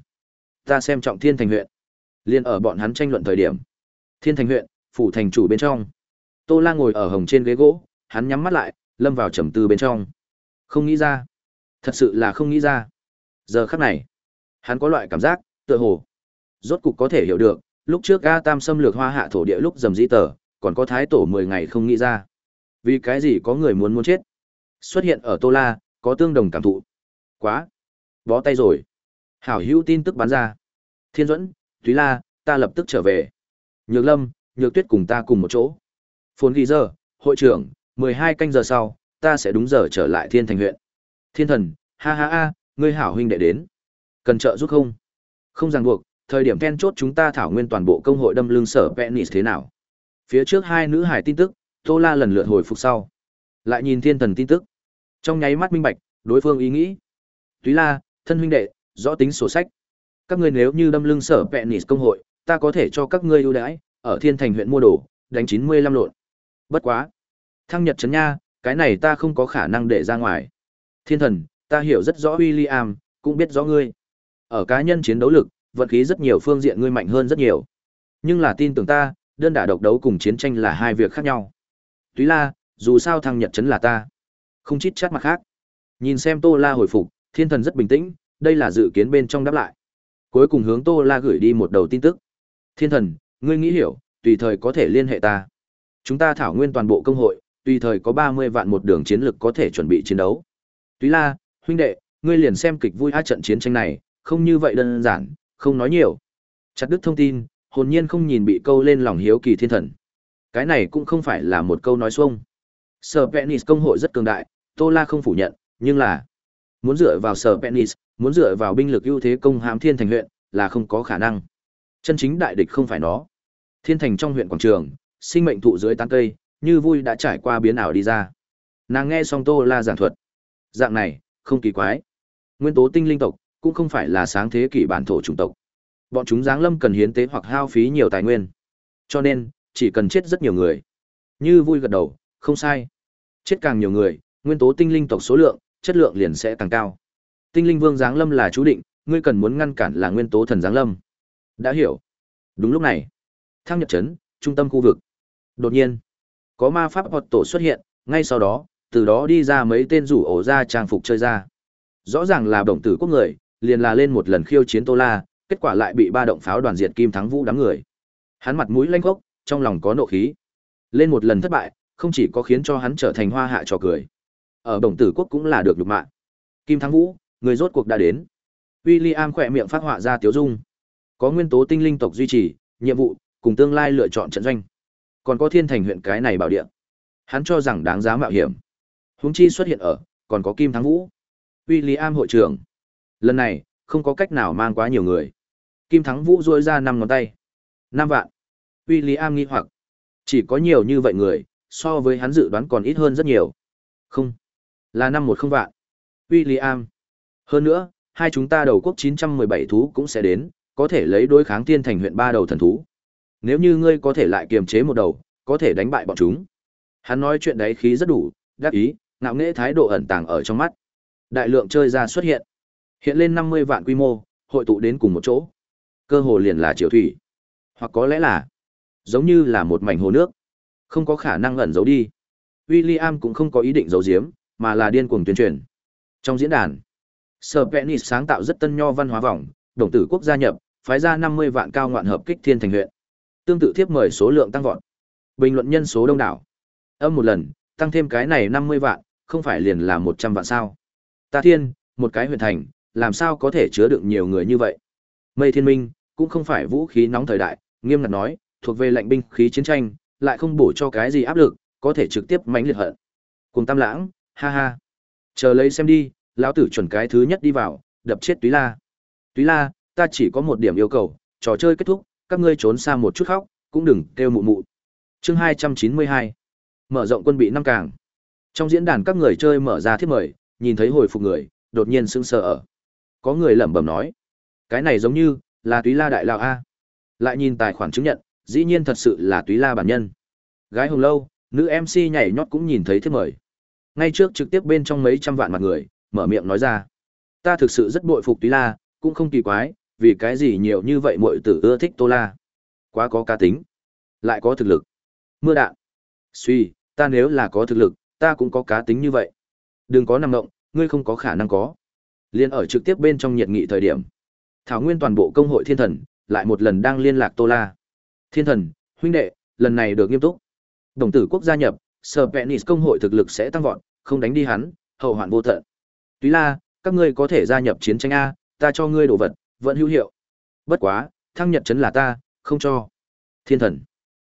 Ta xem trọng thiên thành huyện. Liên ở bọn hắn tranh luận thời điểm. Thiên thành huyện, phủ thành chủ bên trong. Tô La ngồi ở hồng trên ghế gỗ, hắn nhắm mắt lại, lâm vào trầm tư bên trong. Không nghĩ ra. Thật sự là không nghĩ ra. Giờ khắc này, hắn có loại cảm giác, tựa hồ. Rốt cục có thể hiểu được, lúc trước A Tam xâm lược hoa hạ thổ địa lúc dầm dĩ tờ, còn có thái tổ 10 ngày không nghĩ ra. Vì cái gì có người muốn muốn chết? Xuất hiện ở Tô La, có tương đồng cảm thụ. Quá. Bó tay rồi. Hảo hữu tin tức bắn ra. Thiên Duẫn, Thúy La, ta lập tức trở về. Nhược Lâm, Nhược Tuyết cùng ta cùng một chỗ. Phồn ghi giờ, hội trưởng, 12 canh giờ sau, ta sẽ đúng giờ trở lại Thiên Thành huyện. Thiên Thần, ha ha ha, ngươi hảo huynh đệ đến. Cần trợ giúp không? Không ràng buộc, thời điểm then chốt chúng ta thảo nguyên toàn bộ công hội đâm lưng sở Penis thế nào? Phía trước hai nữ hải tin tức, Tô La lần lượt hồi phục sau. Lại nhìn Thiên Thần tin tức. Trong nháy mắt minh bạch, đối phương ý nghĩ. Túy La, thân huynh đệ, rõ tính sổ sách. Các ngươi nếu như đâm lưng sở Penis công hội, ta có thể cho các ngươi ưu đãi, ở Thiên Thành huyện mua đồ, đánh 95 lộn. Bất quá, thăng nhật trấn nha, cái này ta không có khả năng để ra ngoài. Thiên thần, ta hiểu rất rõ William, cũng biết rõ ngươi. Ở cá nhân chiến đấu lực, vận khí rất nhiều phương diện ngươi mạnh hơn rất nhiều. Nhưng là tin tưởng ta, đơn đả độc đấu cùng chiến tranh là hai việc khác nhau. Túy La, dù sao thằng nhật trấn là ta. Không chít chát mặt khác. Nhìn xem Tô La hồi phục, thiên thần rất bình tĩnh, đây là dự kiến bên trong đáp lại. Cuối cùng hướng Tô La gửi đi một đầu tin tức. Thiên thần, ngươi nghĩ hiểu, tùy thời có thể liên hệ ta. Chúng ta thảo nguyên toàn bộ công hội, tùy thời có 30 vạn một đường chiến lực có thể chuẩn bị chiến đấu. Túy La, huynh đệ, ngươi liền xem kịch vui a trận chiến tranh này, không như vậy đơn giản, không nói nhiều. Chặt đứt thông tin, hồn nhiên không nhìn bị câu lên lòng hiếu kỳ thiên thần. Cái này cũng không phải là một câu nói xuông. Sở Penis công hội rất cường đại, Tô La không phủ nhận, nhưng là muốn dựa vào Sở Penis, muốn dựa vào binh lực ưu thế công hãm thiên thành huyện, là không có khả năng. Chân chính đại địch không phải nó. Thiên thành trong huyện quảng trường, sinh mệnh thụ dưới tán cây, như vui đã trải qua biến ảo đi ra. Nàng nghe xong Tô La giảng thuật. Dạng này, không kỳ quái. Nguyên tố tinh linh tộc cũng không phải là sáng thế kỷ bản thổ chủng tộc. Bọn chúng giáng lâm cần hiến tế hoặc hao phí nhiều tài nguyên. Cho nên, chỉ cần chết rất nhiều người. Như vui gật đầu, không sai. Chết càng nhiều người, nguyên tố tinh linh tộc số lượng, chất lượng liền sẽ càng cao. Tinh linh vương giáng lâm là chú định, ngươi cần muốn ngăn cản là nguyên tố thần giáng lâm. Đã hiểu. Đúng lúc này, thang nhật trấn, trung tâm khu vực. Đột nhiên, có ma pháp hoạt tổ xuất hiện, ngay sau đó, từ đó đi ra mấy tên rủ ổ ra trang phục chơi ra. Rõ ràng là đồng tử quốc người, liền là lên một lần khiêu chiến Tô La, kết quả lại bị ba động pháo đoàn diệt kim thắng vũ đám người. Hắn mặt mũi lanh khốc, trong lòng có nộ khí. Lên một lần thất bại, không chỉ có khiến cho hắn trở thành hoa hạ trò cười. Ở đồng tử quốc cũng là được nhục mạ. Kim thắng vũ, người rốt cuộc đã đến. William khỏe miệng phát họa ra tiếu dung. Có nguyên tố tinh linh tộc duy trì, nhiệm vụ, cùng tương lai lựa chọn trận doanh. Còn có thiên thành huyện cái này bảo địa. Hắn cho rằng đáng giá mạo hiểm. húng chi xuất hiện ở, còn có Kim Thắng Vũ. William hội trưởng. Lần này, không có cách nào mang quá nhiều người. Kim Thắng Vũ dôi ra năm ngón tay. năm vạn. William nghi hoặc. Chỉ có nhiều như vậy người, so với hắn dự đoán còn ít hơn rất nhiều. Không. Là năm một không vạn. William. Hơn nữa, hai chúng ta đầu quốc 917 thú cũng sẽ đến, có thể lấy đối kháng thiên thành huyện ba đầu thần thú. Nếu như ngươi có thể lại kiềm chế một đầu, có thể đánh bại bọn chúng. Hắn nói chuyện đấy khí rất đủ, đắc ý, ngạo nghễ thái độ ẩn tàng ở trong mắt. Đại lượng chơi ra xuất hiện. Hiện lên 50 vạn quy mô, hội tụ đến cùng một chỗ. Cơ hồ liền là triều thủy. Hoặc có lẽ là giống như là một mảnh hồ nước. Không có khả năng ẩn giấu đi. William cũng không có ý định giấu giếm, mà là điên cuồng tuyên truyền. Trong diễn đàn, Sở penny sáng tạo rất tân nho văn hóa vòng, đồng tử quốc gia nhập, phái ra 50 vạn cao ngoạn hợp kích thiên thành huyện. Tương tự tiếp mời số lượng tăng vọt. Bình luận nhân số đông đảo. Âm một lần, tăng thêm cái này 50 vạn, không phải liền là 100 vạn sao? Ta thiên, một cái huyện thành, làm sao có thể chứa đựng nhiều người như vậy? Mây Thiên Minh cũng không phải vũ khí nóng thời đại, nghiêm ngặt nói, thuộc về lệnh binh khí chiến tranh, lại không bổ cho cái gì áp lực, có thể trực tiếp mãnh liệt hận. Cùng Tam Lãng, ha ha. Chờ lấy xem đi, lão tử chuẩn cái thứ nhất đi vào, đập chết Túy La. Túy La, ta chỉ có một điểm yêu cầu, trò chơi kết thúc, các ngươi trốn xa một chút khóc, cũng đừng kêu mụ mụ. Chương 292. Mở rộng quân bị năm càng. Trong diễn đàn các người chơi mở ra thiết mời, nhìn thấy hồi phục người, đột nhiên sững sờ ở. Có người lẩm bẩm nói, cái này giống như là Túy La đại lão a. Lại nhìn tài khoản chứng nhận, dĩ nhiên thật sự là Túy La bản nhân. Gái Hồng Lâu, nữ MC nhảy nhót cũng nhìn thấy thiết mời. Ngay trước trực tiếp bên trong mấy trăm vạn mặt người, mở miệng nói ra. Ta thực sự rất bội phục Túy La, cũng không kỳ quái, vì cái gì nhiều như vậy muội tử ưa thích Tô La. Quá có cá tính, lại có thực lực. Mưa đạn. Suy, ta nếu là có thực lực, ta cũng có cá tính như vậy. Đừng có nằm động, ngươi không có khả năng có. Liên ở trực tiếp bên trong nhiệt nghị thời điểm. Thảo Nguyên toàn bộ công hội thiên thần, lại một lần đang liên lạc Tô La. Thiên thần, huynh đệ, lần này được nghiêm túc. Đồng tử quốc gia nhập, Sở Penis công hội thực lực sẽ tăng vọt, không đánh đi hắn, hậu hoạn vô tận. Túy La, các ngươi có thể gia nhập chiến tranh a, ta cho ngươi đồ vật, vẫn hữu hiệu. Bất quá, thăng nhật chấn là ta, không cho. Thiên thần,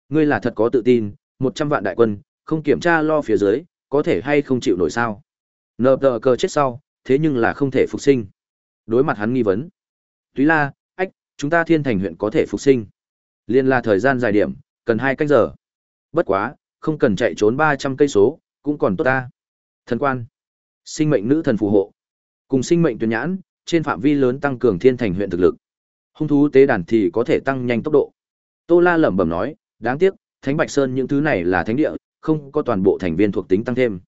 ngươi là thật có tự tin, một trăm vạn đại quân, không kiểm tra lo phía dưới, có thể hay không chịu nổi sao? Nợ tờ cờ chết sau, thế nhưng là không thể phục sinh. Đối mặt hắn nghi vấn. Túy La, ách, chúng ta thiên thành huyện có thể phục sinh. Liên là thời gian dài điểm, cần hai canh giờ. Bất quá, không cần chạy trốn ba trăm cây số, cũng còn tốt ta. Thần quan, sinh mệnh nữ thần phù hộ, cùng sinh mệnh tuyển nhãn, trên phạm vi lớn tăng cường thiên thành huyện thực lực. Hung thú tế đàn thì có thể tăng nhanh tốc độ. Tô La lẩm bẩm nói, đáng tiếc, Thánh Bạch Sơn những thứ này là thánh địa, không có toàn bộ thành viên thuộc tính tăng thêm.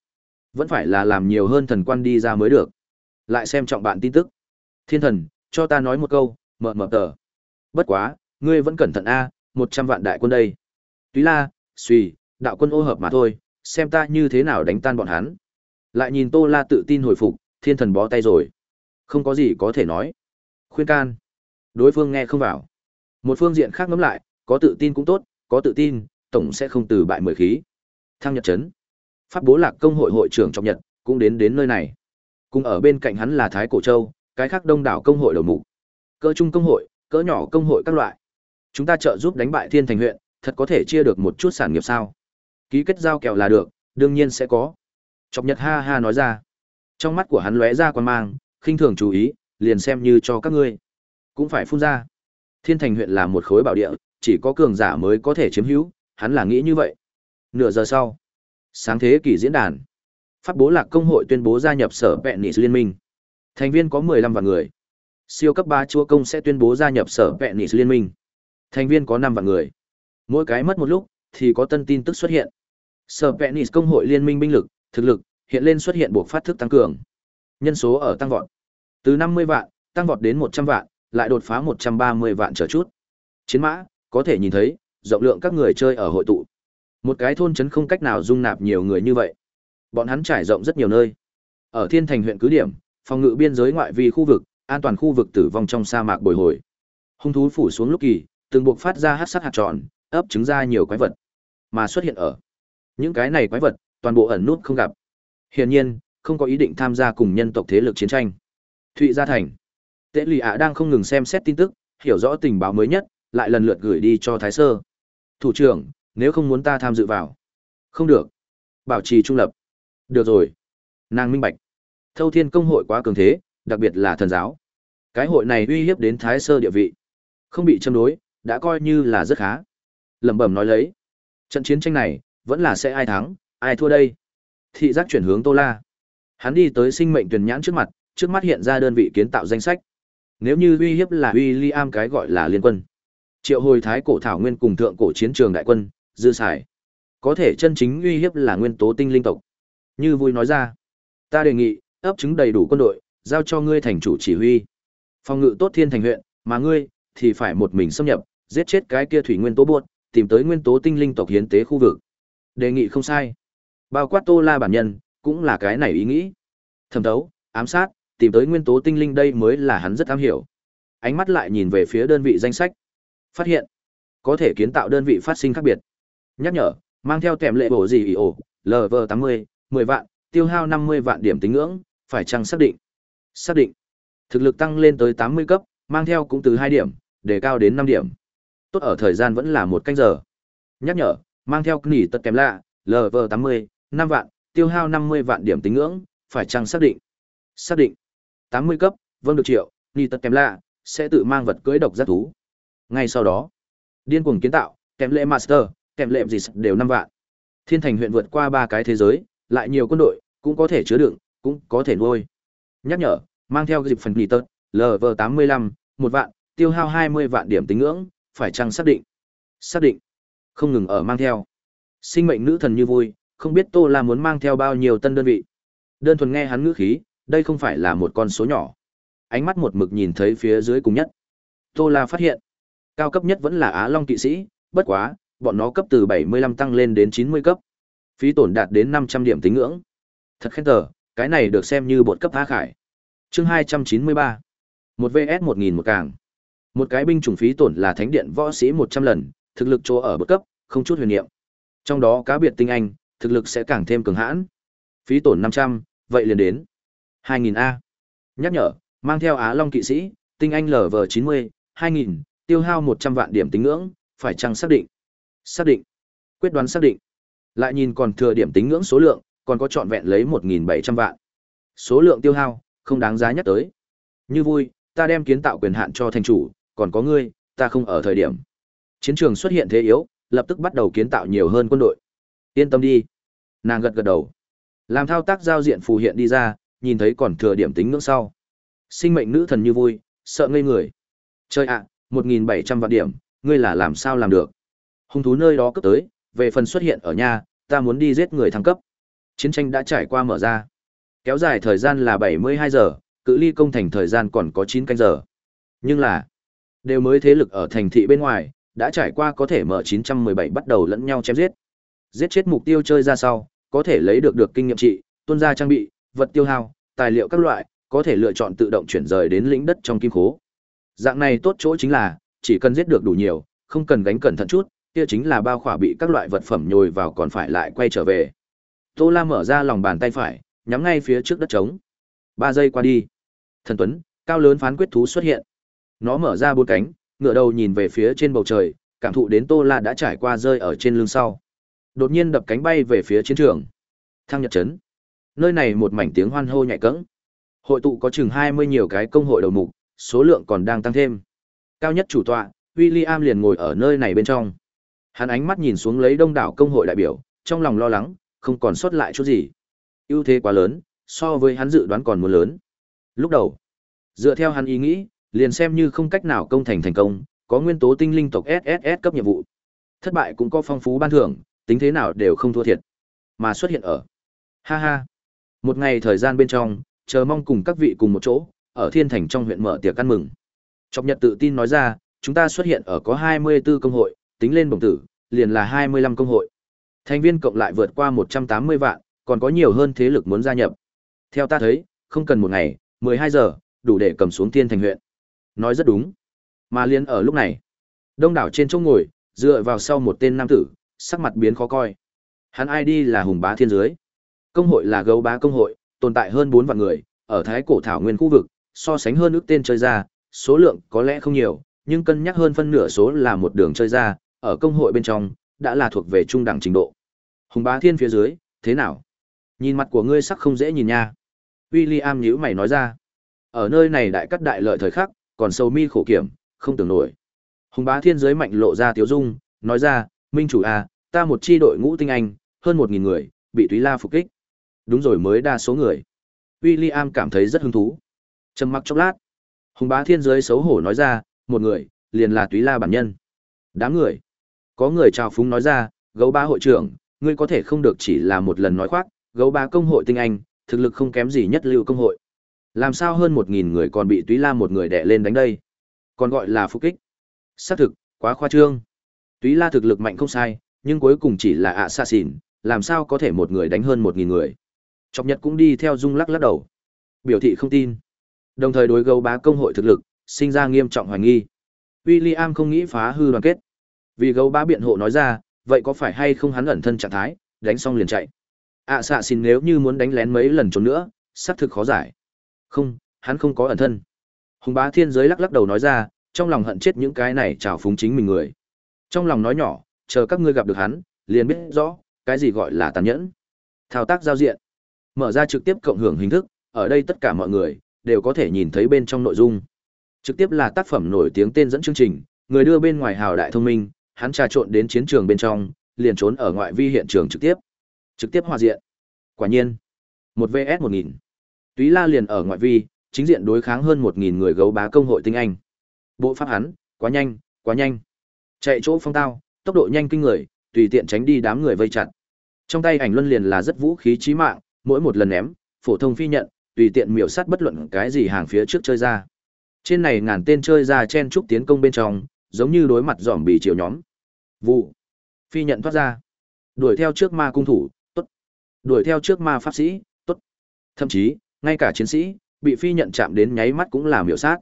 Vẫn phải là làm nhiều hơn thần quan đi ra mới được. Lại xem trọng bạn tin tức. Thiên thần, cho ta nói một câu, mờ mờ tờ. Bất quá, ngươi vẫn cẩn thận a, một trăm vạn đại quân đây. Túy La, suy, đạo quân ô hợp mà thôi, xem ta như thế nào đánh tan bọn hắn. Lại nhìn Tô La tự tin hồi phục, thiên thần bó tay rồi. Không có gì có thể nói. Khuyên can. Đối phương nghe không vào. Một phương diện khác ngẫm lại, có tự tin cũng tốt, có tự tin, tổng sẽ không từ bại mười khí. Thăng Nhật Trấn. Pháp bố lạc công hội hội trưởng trọng Nhật, cũng đến đến nơi này. Cùng ở bên cạnh hắn là Thái Cổ Châu, cái khác đông đảo công hội đầu mục. Cỡ trung công hội, cỡ nhỏ công hội các loại. Chúng ta trợ giúp đánh bại Thiên Thành huyện, thật có thể chia được một chút sản nghiệp sao? Ký kết giao kèo là được, đương nhiên sẽ có. Trọng Nhật ha ha nói ra. Trong mắt của hắn lóe ra quan mang, khinh thường chú ý, liền xem như cho các ngươi. Cũng phải phun ra. Thiên Thành huyện là một khối bảo địa, chỉ có cường giả mới có thể chiếm hữu, hắn là nghĩ như vậy. Nửa giờ sau, sáng thế kỷ diễn đàn. Pháp bố lạc công hội tuyên bố gia nhập sở vẹn nị liên minh. Thành viên có 15 vạn người. Siêu cấp ba chúa công sẽ tuyên bố gia nhập sở vẹn nị liên minh. Thành viên có 5 vạn người. Mỗi cái mất một lúc, thì có tân tin tức xuất hiện. Sở vẹn nị công hội liên minh binh lực, thực lực, hiện lên xuất hiện buộc phát thức tăng cường. Nhân số ở tăng vọt. Từ 50 vạn, tăng vọt đến 100 vạn, lại đột phá 130 vạn trở chút. Chiến mã, có thể nhìn thấy, rộng lượng các người chơi ở hội tụ. Một cái thôn trấn không cách nào dung nạp nhiều người như vậy. Bọn hắn trải rộng rất nhiều nơi. Ở Thiên Thành huyện cứ điểm, phòng ngự biên giới ngoại vi khu vực, an toàn khu vực tử vong trong sa mạc bồi hồi. Hung thú phủ xuống lúc kỳ, từng buộc phát ra hắc sát hạt tròn, ấp trứng ra nhiều quái vật. Mà xuất hiện ở những cái này quái vật, toàn bộ ẩn nút không gặp. Hiển nhiên, không có ý định tham gia cùng nhân tộc thế lực chiến tranh. Thụy Gia Thành. Tế Lì ạ đang không ngừng xem xét tin tức, hiểu rõ tình báo mới nhất, lại lần lượt gửi đi cho Thái Sơ. Thủ trưởng, nếu không muốn ta tham dự vào. Không được. Bảo trì trung lập. Được rồi. Nàng minh bạch. Thâu Thiên công hội quá cường thế, đặc biệt là thần giáo. Cái hội này uy hiếp đến Thái Sơ địa vị. Không bị châm đối, đã coi như là rất khá. Lẩm bẩm nói lấy. Trận chiến tranh này, vẫn là sẽ ai thắng, ai thua đây. Thị giác chuyển hướng Tô La. Hắn đi tới sinh mệnh tuyển nhãn trước mặt, trước mắt hiện ra đơn vị kiến tạo danh sách. Nếu như uy hiếp là William cái gọi là liên quân. Triệu hồi thái cổ thảo nguyên cùng thượng cổ chiến trường đại quân, dư xài. Có thể chân chính uy hiếp là nguyên tố tinh linh tộc. Như vui nói ra, ta đề nghị, ấp trứng đầy đủ quân đội, giao cho ngươi thành chủ chỉ huy. Phòng ngự tốt thiên thành huyện, mà ngươi thì phải một mình xâm nhập, giết chết cái kia thủy nguyên tố buốt, tìm tới nguyên tố tinh linh tộc hiến tế khu vực. Đề nghị không sai. Bao quát Tô La bản nhân, cũng là cái này ý nghĩ. Thẩm thấu, ám sát, tìm tới nguyên tố tinh linh đây mới là hắn rất am hiểu. Ánh mắt lại nhìn về phía đơn vị danh sách. Phát hiện, có thể kiến tạo đơn vị phát sinh khác biệt. Nhắc nhở, mang theo kèm lệ bổ gì ý ổ, LV80, 10 vạn, tiêu hao 50 vạn điểm tính ngưỡng, phải chăng xác định? Xác định. Thực lực tăng lên tới 80 cấp, mang theo cũng từ 2 điểm, để cao đến 5 điểm. Tốt ở thời gian vẫn là một canh giờ. Nhắc nhở, mang theo nỉ tật kèm lạ, LV80, 5 vạn, tiêu hao 50 vạn điểm tính ngưỡng, phải chăng xác định? Xác định. 80 cấp, vâng được triệu, ni tật kèm lạ, sẽ tự mang vật cưới độc giác thú. Ngay sau đó, điên cuồng kiến tạo, kèm lệ master, kèm lệ gì đều 5 vạn. Thiên thành huyện vượt qua ba cái thế giới, lại nhiều quân đội, cũng có thể chứa đựng, cũng có thể nuôi. Nhắc nhở, mang theo dịp phần ni tật, LV85, một vạn, tiêu hao 20 vạn điểm tính ngưỡng, phải chăng xác định? Xác định. Không ngừng ở mang theo. Sinh mệnh nữ thần như vui, không biết Tô La muốn mang theo bao nhiêu tân đơn vị. Đơn thuần nghe hắn ngữ khí, đây không phải là một con số nhỏ. Ánh mắt một mực nhìn thấy phía dưới cùng nhất. Tô La phát hiện, cao cấp nhất vẫn là Á Long kỵ sĩ, bất quá, bọn nó cấp từ 75 tăng lên đến 90 cấp. Phí tổn đạt đến 500 điểm tính ngưỡng. Thật khen tờ, cái này được xem như bột cấp phá khải. Chương 293. Một VS 1000 một càng. Một cái binh chủng phí tổn là thánh điện võ sĩ 100 lần, thực lực chỗ ở bậc cấp, không chút huyền niệm. Trong đó cá biệt tinh anh, thực lực sẽ càng thêm cường hãn. Phí tổn 500, vậy liền đến 2000 A. Nhắc nhở, mang theo Á Long kỵ sĩ, tinh anh LV90, 2000, tiêu hao 100 vạn điểm tính ngưỡng, phải chăng xác định? Xác định. Quyết đoán xác định. Lại nhìn còn thừa điểm tính ngưỡng số lượng, còn có trọn vẹn lấy 1700 vạn. Số lượng tiêu hao, không đáng giá nhắc tới. Như vui, ta đem kiến tạo quyền hạn cho thành chủ, còn có ngươi, ta không ở thời điểm. Chiến trường xuất hiện thế yếu, lập tức bắt đầu kiến tạo nhiều hơn quân đội. Yên tâm đi. Nàng gật gật đầu. Làm thao tác giao diện phù hiện đi ra, nhìn thấy còn thừa điểm tính ngưỡng sau. Sinh mệnh nữ thần như vui, sợ ngây người. Chơi ạ, à, 1.700 vạn điểm, ngươi là làm sao làm được? Hung thú nơi đó cấp tới, về phần xuất hiện ở nhà, ta muốn đi giết người thăng cấp. Chiến tranh đã trải qua mở ra. Kéo dài thời gian là 72 giờ, cự ly công thành thời gian còn có 9 canh giờ. Nhưng là, đều mới thế lực ở thành thị bên ngoài, đã trải qua có thể mở 917 bắt đầu lẫn nhau chém giết. Giết chết mục tiêu chơi ra sau, có thể lấy được được kinh nghiệm trị, tuân ra trang bị, vật tiêu hao, tài liệu các loại, có thể lựa chọn tự động chuyển rời đến lĩnh đất trong kim khố. Dạng này tốt chỗ chính là, chỉ cần giết được đủ nhiều, không cần gánh cẩn thận chút, kia chính là bao khỏa bị các loại vật phẩm nhồi vào còn phải lại quay trở về. Tô La mở ra lòng bàn tay phải, nhắm ngay phía trước đất trống. Ba giây qua đi. Thần Tuấn, cao lớn phán quyết thú xuất hiện. Nó mở ra bốn cánh, ngửa đầu nhìn về phía trên bầu trời, cảm thụ đến Tô La đã trải qua rơi ở trên lưng sau. Đột nhiên đập cánh bay về phía chiến trường. Thăng Nhật trấn. Nơi này một mảnh tiếng hoan hô nhạy cẫng. Hội tụ có chừng 20 nhiều cái công hội đầu mục, số lượng còn đang tăng thêm. Cao nhất chủ tọa, William liền ngồi ở nơi này bên trong. Hắn ánh mắt nhìn xuống lấy đông đảo công hội đại biểu, trong lòng lo lắng, không còn sót lại chút gì. ưu thế quá lớn, so với hắn dự đoán còn muốn lớn. Lúc đầu, dựa theo hắn ý nghĩ, liền xem như không cách nào công thành thành công, có nguyên tố tinh linh tộc SSS cấp nhiệm vụ. Thất bại cũng có phong phú ban thưởng, tính thế nào đều không thua thiệt. Mà xuất hiện ở. Ha ha. Một ngày thời gian bên trong, chờ mong cùng các vị cùng một chỗ, ở Thiên Thành trong huyện mở tiệc ăn mừng. Trọc Nhật tự tin nói ra, chúng ta xuất hiện ở có 24 công hội, tính lên bổng tử, liền là 25 công hội. Thành viên cộng lại vượt qua 180 vạn, còn có nhiều hơn thế lực muốn gia nhập. Theo ta thấy, không cần một ngày, 12 giờ, đủ để cầm xuống Thiên Thành huyện. Nói rất đúng. Mà liên ở lúc này, đông đảo trên chỗ ngồi, dựa vào sau một tên nam tử, sắc mặt biến khó coi. Hắn ID là Hùng Bá Thiên Dưới. Công hội là Gấu Bá Công hội, tồn tại hơn 4 vạn người, ở Thái Cổ Thảo Nguyên khu vực, so sánh hơn ước tên chơi ra, số lượng có lẽ không nhiều, nhưng cân nhắc hơn phân nửa số là một đường chơi ra, ở công hội bên trong, đã là thuộc về trung đẳng trình độ. Hùng Bá Thiên phía dưới, thế nào? Nhìn mặt của ngươi sắc không dễ nhìn nha. William nhíu mày nói ra. Ở nơi này đại cắt đại lợi thời khắc, còn sâu mi khổ kiểm, không tưởng nổi. Hùng Bá Thiên dưới mạnh lộ ra tiếu dung, nói ra, Minh chủ à, ta một chi đội ngũ tinh anh, hơn một nghìn người, bị Túy La phục kích. Đúng rồi mới đa số người. William cảm thấy rất hứng thú. Trầm mặc chốc lát. Hùng bá thiên giới xấu hổ nói ra, một người, liền là túy la bản nhân. Đám người. Có người chào phúng nói ra, gấu ba hội trưởng, ngươi có thể không được chỉ là một lần nói khoác, gấu ba công hội tinh anh, thực lực không kém gì nhất lưu công hội. Làm sao hơn một nghìn người còn bị túy la một người đè lên đánh đây? Còn gọi là phục kích. Xác thực, quá khoa trương. Túy la thực lực mạnh không sai, nhưng cuối cùng chỉ là ạ xa xỉn, làm sao có thể một người đánh hơn một nghìn người. Chọc Nhật cũng đi theo rung lắc lắc đầu. Biểu thị không tin. Đồng thời đối gấu bá công hội thực lực, sinh ra nghiêm trọng hoài nghi. William không nghĩ phá hư đoàn kết. Vì gấu bá biện hộ nói ra, vậy có phải hay không hắn ẩn thân trạng thái, đánh xong liền chạy. ạ xạ xin nếu như muốn đánh lén mấy lần trốn nữa, xác thực khó giải. Không, hắn không có ẩn thân. Hùng bá thiên giới lắc lắc đầu nói ra, trong lòng hận chết những cái này trào phúng chính mình người. Trong lòng nói nhỏ, chờ các ngươi gặp được hắn, liền biết rõ, cái gì gọi là tàn nhẫn. Thao tác giao diện. Mở ra trực tiếp cộng hưởng hình thức, ở đây tất cả mọi người, đều có thể nhìn thấy bên trong nội dung. Trực tiếp là tác phẩm nổi tiếng tên dẫn chương trình, người đưa bên ngoài hào đại thông minh, hắn trà trộn đến chiến trường bên trong, liền trốn ở ngoại vi hiện trường trực tiếp. Trực tiếp hòa diện. Quả nhiên, một VS 1000. Túy La liền ở ngoại vi, chính diện đối kháng hơn 1000 người gấu bá công hội tinh anh. Bộ pháp hắn, quá nhanh, quá nhanh. Chạy chỗ phong tao, tốc độ nhanh kinh người, tùy tiện tránh đi đám người vây chặt. Trong tay ảnh luân liền là rất vũ khí chí mạng, mỗi một lần ném, phổ thông phi nhận, tùy tiện miểu sát bất luận cái gì hàng phía trước chơi ra. Trên này ngàn tên chơi ra chen trúc tiến công bên trong, giống như đối mặt dòm bì chiều nhóm. Vụ. Phi nhận thoát ra. Đuổi theo trước ma cung thủ, tốt. Đuổi theo trước ma pháp sĩ, tốt. Thậm chí, ngay cả chiến sĩ, bị phi nhận chạm đến nháy mắt cũng là miểu sát.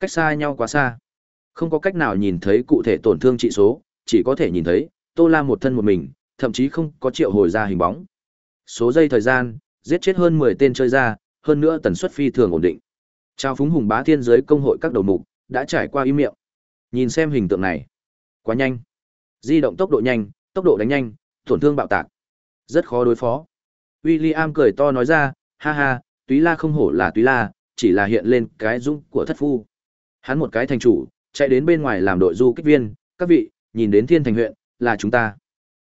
Cách xa nhau quá xa. Không có cách nào nhìn thấy cụ thể tổn thương trị số, chỉ có thể nhìn thấy, Tô La một thân một mình, thậm chí không có triệu hồi ra hình bóng. Số giây thời gian, giết chết hơn 10 tên chơi ra, hơn nữa tần suất phi thường ổn định. Trao phúng hùng bá thiên giới công hội các đầu mục, đã trải qua ý miệng. Nhìn xem hình tượng này. Quá nhanh. Di động tốc độ nhanh, tốc độ đánh nhanh, tổn thương bạo tạc. Rất khó đối phó. William cười to nói ra, ha ha, túy la không hổ là túy la, chỉ là hiện lên cái dũng của thất phu. Hắn một cái thành chủ, chạy đến bên ngoài làm đội du kích viên, các vị, nhìn đến thiên thành huyện, là chúng ta.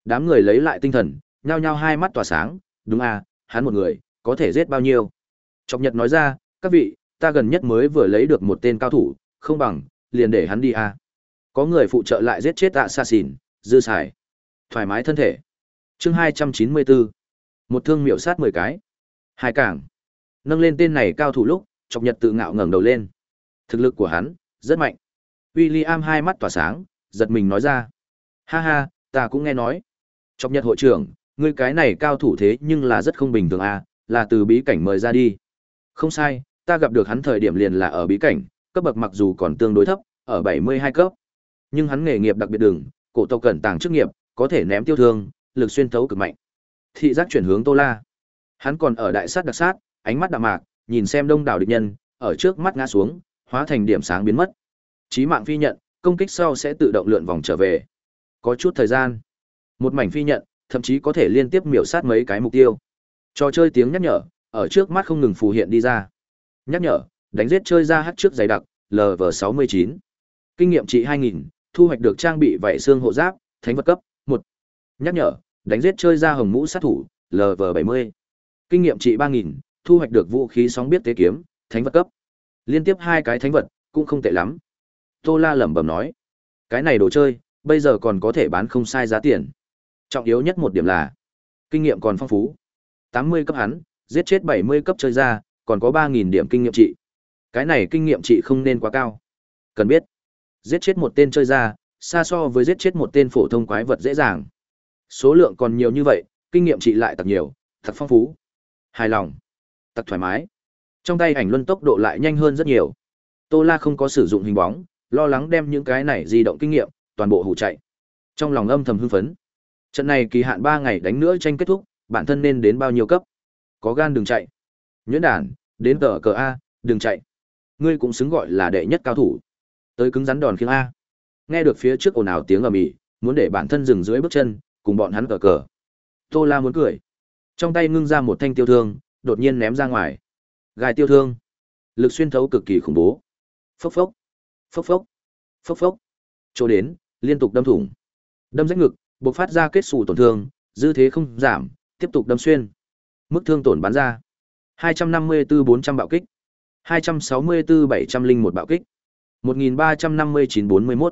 Đám người lấy lại tinh thần, nhao nhao hai mắt tỏa sáng, đúng à, hắn một người, có thể giết bao nhiêu. Chọc Nhật nói ra, các vị, ta gần nhất mới vừa lấy được một tên cao thủ, không bằng, liền để hắn đi à. Có người phụ trợ lại giết chết tạ xa xỉn, dư xài. Thoải mái thân thể. chương 294. Một thương miểu sát 10 cái. Hai cảng. Nâng lên tên này cao thủ lúc, Chọc Nhật tự ngạo ngẩng đầu lên. Thực lực của hắn, rất mạnh. William hai mắt tỏa sáng, giật mình nói ra. Ha ha, ta cũng nghe nói. Chọc Nhật hội trưởng, ngươi cái này cao thủ thế nhưng là rất không bình thường à, là từ bí cảnh mời ra đi. Không sai, ta gặp được hắn thời điểm liền là ở bí cảnh, cấp bậc mặc dù còn tương đối thấp, ở 72 cấp. Nhưng hắn nghề nghiệp đặc biệt đường, cổ tộc cẩn tàng chức nghiệp, có thể ném tiêu thương, lực xuyên thấu cực mạnh. Thị giác chuyển hướng Tô La. Hắn còn ở đại sát đặc sát, ánh mắt đạm mạc, nhìn xem đông đảo địch nhân, ở trước mắt ngã xuống, hóa thành điểm sáng biến mất. Chí mạng phi nhận, công kích sau sẽ tự động lượn vòng trở về. Có chút thời gian, một mảnh phi nhận, thậm chí có thể liên tiếp miểu sát mấy cái mục tiêu. Trò chơi tiếng nhắc nhở, ở trước mắt không ngừng phù hiện đi ra. Nhắc nhở, đánh giết chơi ra hắc trước giày đặc, LV69. Kinh nghiệm trị 2000, thu hoạch được trang bị vảy xương hộ giáp, thánh vật cấp, 1. Nhắc nhở, đánh giết chơi ra hồng mũ sát thủ, LV70. Kinh nghiệm trị 3000, thu hoạch được vũ khí sóng biết tế kiếm, thánh vật cấp. Liên tiếp hai cái thánh vật, cũng không tệ lắm. Tô La lẩm bẩm nói, cái này đồ chơi, bây giờ còn có thể bán không sai giá tiền. Trọng yếu nhất một điểm là, kinh nghiệm còn phong phú. 80 cấp hắn, giết chết 70 cấp chơi ra, còn có 3.000 điểm kinh nghiệm trị. Cái này kinh nghiệm trị không nên quá cao. Cần biết, giết chết một tên chơi ra, xa so với giết chết một tên phổ thông quái vật dễ dàng. Số lượng còn nhiều như vậy, kinh nghiệm trị lại thật nhiều, thật phong phú. Hài lòng, thật thoải mái. Trong tay ảnh luân tốc độ lại nhanh hơn rất nhiều. Tô La không có sử dụng hình bóng, lo lắng đem những cái này di động kinh nghiệm, toàn bộ hủ chạy. Trong lòng âm thầm hưng phấn. Trận này kỳ hạn ba ngày đánh nữa tranh kết thúc, bản thân nên đến bao nhiêu cấp? Có gan đừng chạy. Nhuyễn đản, đến tờ cờ A, đừng chạy. Ngươi cũng xứng gọi là đệ nhất cao thủ. Tới cứng rắn đòn khiêng A. Nghe được phía trước ồn ào tiếng ầm ĩ, muốn để bản thân dừng dưới bước chân, cùng bọn hắn cờ cờ. Tô La muốn cười. Trong tay ngưng ra một thanh tiêu thương, đột nhiên ném ra ngoài. Gai tiêu thương. Lực xuyên thấu cực kỳ khủng bố. Phốc phốc. Phốc phốc. Phốc phốc. Chỗ đến, liên tục đâm thủng. Đâm rách ngực, bộc phát ra kết xù tổn thương, dư thế không giảm, tiếp tục đâm xuyên. Mức thương tổn bắn ra. 254-400 bạo kích. 264-701 bạo kích. 1359-41.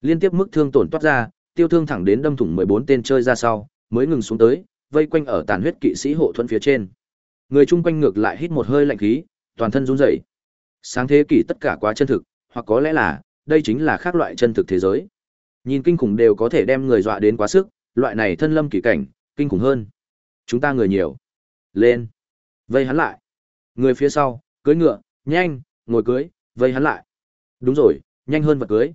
Liên tiếp mức thương tổn toát ra, tiêu thương thẳng đến đâm thủng 14 tên chơi ra sau, mới ngừng xuống tới, vây quanh ở tàn huyết kỵ sĩ hộ thuẫn phía trên. Người chung quanh ngược lại hít một hơi lạnh khí, toàn thân run rẩy. Sáng thế kỷ tất cả quá chân thực, hoặc có lẽ là, đây chính là khác loại chân thực thế giới. Nhìn kinh khủng đều có thể đem người dọa đến quá sức, loại này thân lâm kỳ cảnh, kinh khủng hơn. Chúng ta người nhiều. Lên. Vây hắn lại. Người phía sau, cưới ngựa, nhanh, ngồi cưới, vây hắn lại. Đúng rồi, nhanh hơn vật cưới.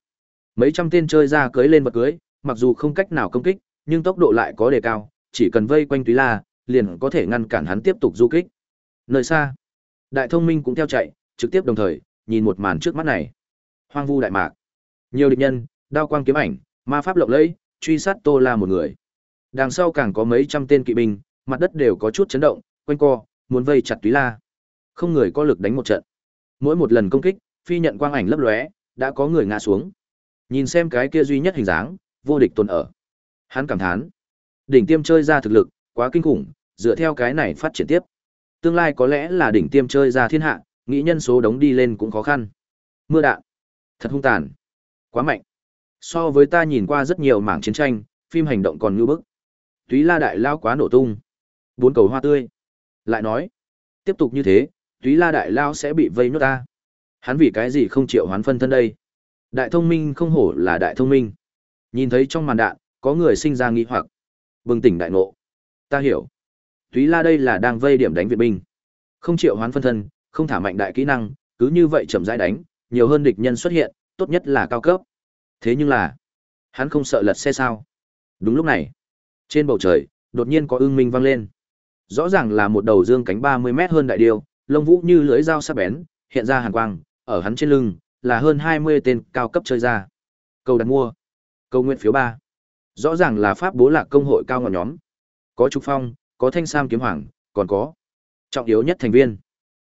Mấy trăm tên chơi ra cưới lên vật cưới, mặc dù không cách nào công kích, nhưng tốc độ lại có đề cao, chỉ cần vây quanh Túy La, liền có thể ngăn cản hắn tiếp tục du kích. Nơi xa, Đại Thông Minh cũng theo chạy, trực tiếp đồng thời, nhìn một màn trước mắt này. Hoang vu đại mạc. Nhiều địch nhân, đao quang kiếm ảnh, ma pháp lộng lẫy, truy sát Tô La một người. Đằng sau càng có mấy trăm tên kỵ binh, mặt đất đều có chút chấn động, quanh co, muốn vây chặt Túy La. Không người có lực đánh một trận. Mỗi một lần công kích, phi nhận quang ảnh lấp lóe, đã có người ngã xuống. Nhìn xem cái kia duy nhất hình dáng, vô địch tồn ở. Hắn cảm thán, đỉnh tiêm chơi ra thực lực, quá kinh khủng, dựa theo cái này phát triển tiếp. Tương lai có lẽ là đỉnh tiêm chơi ra thiên hạ, nghĩ nhân số đống đi lên cũng khó khăn. Mưa đạn, thật hung tàn, quá mạnh. So với ta nhìn qua rất nhiều mảng chiến tranh, phim hành động còn như bức. Túy La đại lao quá nổ tung. Bốn cầu hoa tươi. Lại nói, tiếp tục như thế, Túy La đại lao sẽ bị vây nhốt ta. Hắn vì cái gì không chịu hoán phân thân đây? Đại thông minh không hổ là đại thông minh. Nhìn thấy trong màn đạn, có người sinh ra nghi hoặc. Bừng tỉnh đại ngộ. Ta hiểu. Túy La đây là đang vây điểm đánh viện binh. Không chịu hoán phân thân, không thả mạnh đại kỹ năng, cứ như vậy chậm rãi đánh, nhiều hơn địch nhân xuất hiện, tốt nhất là cao cấp. Thế nhưng là, hắn không sợ lật xe sao? Đúng lúc này, trên bầu trời, đột nhiên có ưng minh vang lên. Rõ ràng là một đầu dương cánh 30 mét hơn đại điêu, lông vũ như lưỡi dao sắc bén, hiện ra hàn quang, ở hắn trên lưng là hơn 20 tên cao cấp chơi ra. Cầu đặt mua. Cầu nguyện phiếu 3. Rõ ràng là pháp bố lạc công hội cao ngọn nhóm. Có trục phong, có thanh sam kiếm hoàng, còn có trọng yếu nhất thành viên.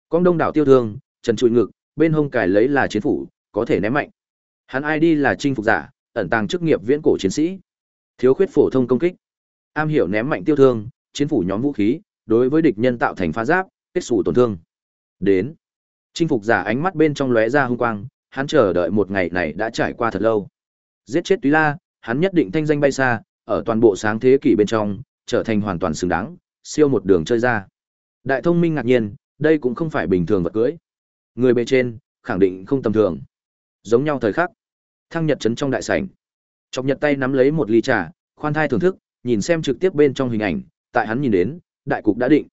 Con đông đảo tiêu thương, trần trụi ngực, bên hông cài lấy là chiến phủ, có thể ném mạnh. Hắn ID là chinh phục giả, ẩn tàng chức nghiệp viễn cổ chiến sĩ. Thiếu khuyết phổ thông công kích. Am hiểu ném mạnh tiêu thương, chiến phủ nhóm vũ khí, đối với địch nhân tạo thành phá giáp, kết xù tổn thương. Đến. Chinh phục giả ánh mắt bên trong lóe ra hung quang, hắn chờ đợi một ngày này đã trải qua thật lâu. Giết chết Túy La, hắn nhất định thanh danh bay xa, ở toàn bộ sáng thế kỷ bên trong, trở thành hoàn toàn xứng đáng, siêu một đường chơi ra. Đại thông minh ngạc nhiên, đây cũng không phải bình thường vật cưới. Người bề trên, khẳng định không tầm thường. Giống nhau thời khắc, thăng nhật chấn trong đại sảnh. Chọc nhật tay nắm lấy một ly trà, khoan thai thưởng thức, nhìn xem trực tiếp bên trong hình ảnh, tại hắn nhìn đến, đại cục đã định.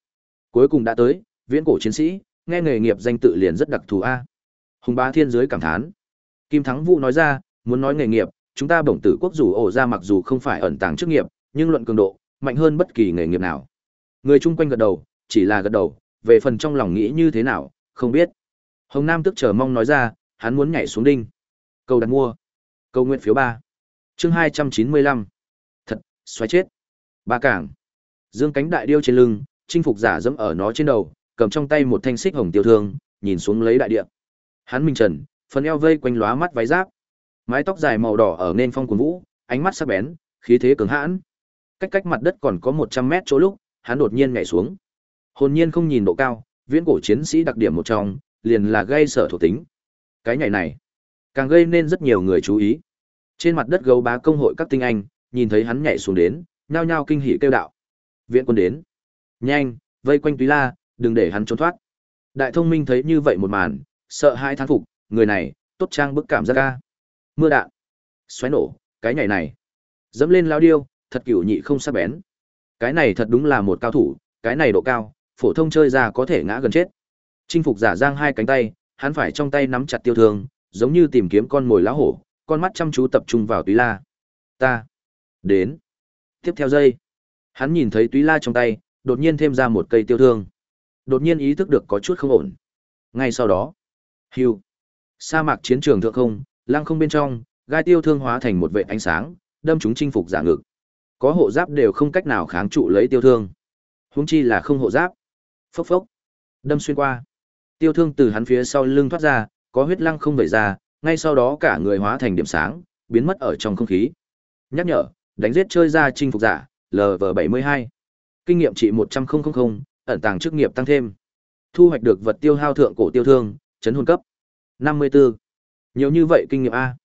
Cuối cùng đã tới, viễn cổ chiến sĩ, nghe nghề nghiệp danh tự liền rất đặc thù a. Hùng Bá Thiên giới cảm thán. Kim Thắng Vũ nói ra, muốn nói nghề nghiệp, chúng ta bổng tử quốc dù ổ ra mặc dù không phải ẩn tàng chức nghiệp, nhưng luận cường độ, mạnh hơn bất kỳ nghề nghiệp nào. Người chung quanh gật đầu, chỉ là gật đầu, về phần trong lòng nghĩ như thế nào, không biết. Hồng Nam tức chờ mong nói ra, hắn muốn nhảy xuống đinh. Cầu đặt mua. Cầu nguyện phiếu ba. Chương hai trăm chín mươi lăm. Thật, xoáy chết. Ba cảng. Dương cánh đại điêu trên lưng, chinh phục giả dẫm ở nó trên đầu, cầm trong tay một thanh xích hồng tiêu thương, nhìn xuống lấy đại địa. Hắn minh trần, phần eo vây quanh lóa mắt váy giáp, mái tóc dài màu đỏ ở nên phong cuốn vũ, ánh mắt sắc bén, khí thế cường hãn. Cách cách mặt đất còn có 100 mét chỗ lúc, hắn đột nhiên nhảy xuống. Hồn nhiên không nhìn độ cao, viễn cổ chiến sĩ đặc điểm một trong, liền là gây sở thuộc tính. Cái nhảy này, càng gây nên rất nhiều người chú ý. Trên mặt đất gấu bá công hội các tinh anh, nhìn thấy hắn nhảy xuống đến, nhao nhao kinh hỉ kêu đạo. Viện quân đến. Nhanh, vây quanh Túy La, đừng để hắn trốn thoát. Đại thông minh thấy như vậy một màn, sợ hai thán phục, người này, tốt trang bức cảm giác ca. Mưa đạn, xoáy nổ, cái nhảy này. Dẫm lên lao điêu, thật cửu nhị không sắc bén. Cái này thật đúng là một cao thủ, cái này độ cao, phổ thông chơi ra có thể ngã gần chết. Chinh phục giả giang hai cánh tay, hắn phải trong tay nắm chặt tiêu thương, giống như tìm kiếm con mồi lá hổ, con mắt chăm chú tập trung vào túy la. Ta, đến. Tiếp theo dây, hắn nhìn thấy túy la trong tay, đột nhiên thêm ra một cây tiêu thương. Đột nhiên ý thức được có chút không ổn. Ngay sau đó, hưu, sa mạc chiến trường thượng không, lăng không bên trong, gai tiêu thương hóa thành một vệ ánh sáng, đâm chúng chinh phục giả ngực. Có hộ giáp đều không cách nào kháng trụ lấy tiêu thương. Huống chi là không hộ giáp. Phốc phốc, đâm xuyên qua. Tiêu thương từ hắn phía sau lưng thoát ra, có huyết lăng không vẩy ra, ngay sau đó cả người hóa thành điểm sáng, biến mất ở trong không khí. Nhắc nhở, đánh giết chơi ra chinh phục giả, LV72. Kinh nghiệm trị 100 ẩn tàng chức nghiệp tăng thêm. Thu hoạch được vật tiêu hao thượng cổ tiêu thương, chấn hồn cấp. 54. Nhiều như vậy kinh nghiệm A.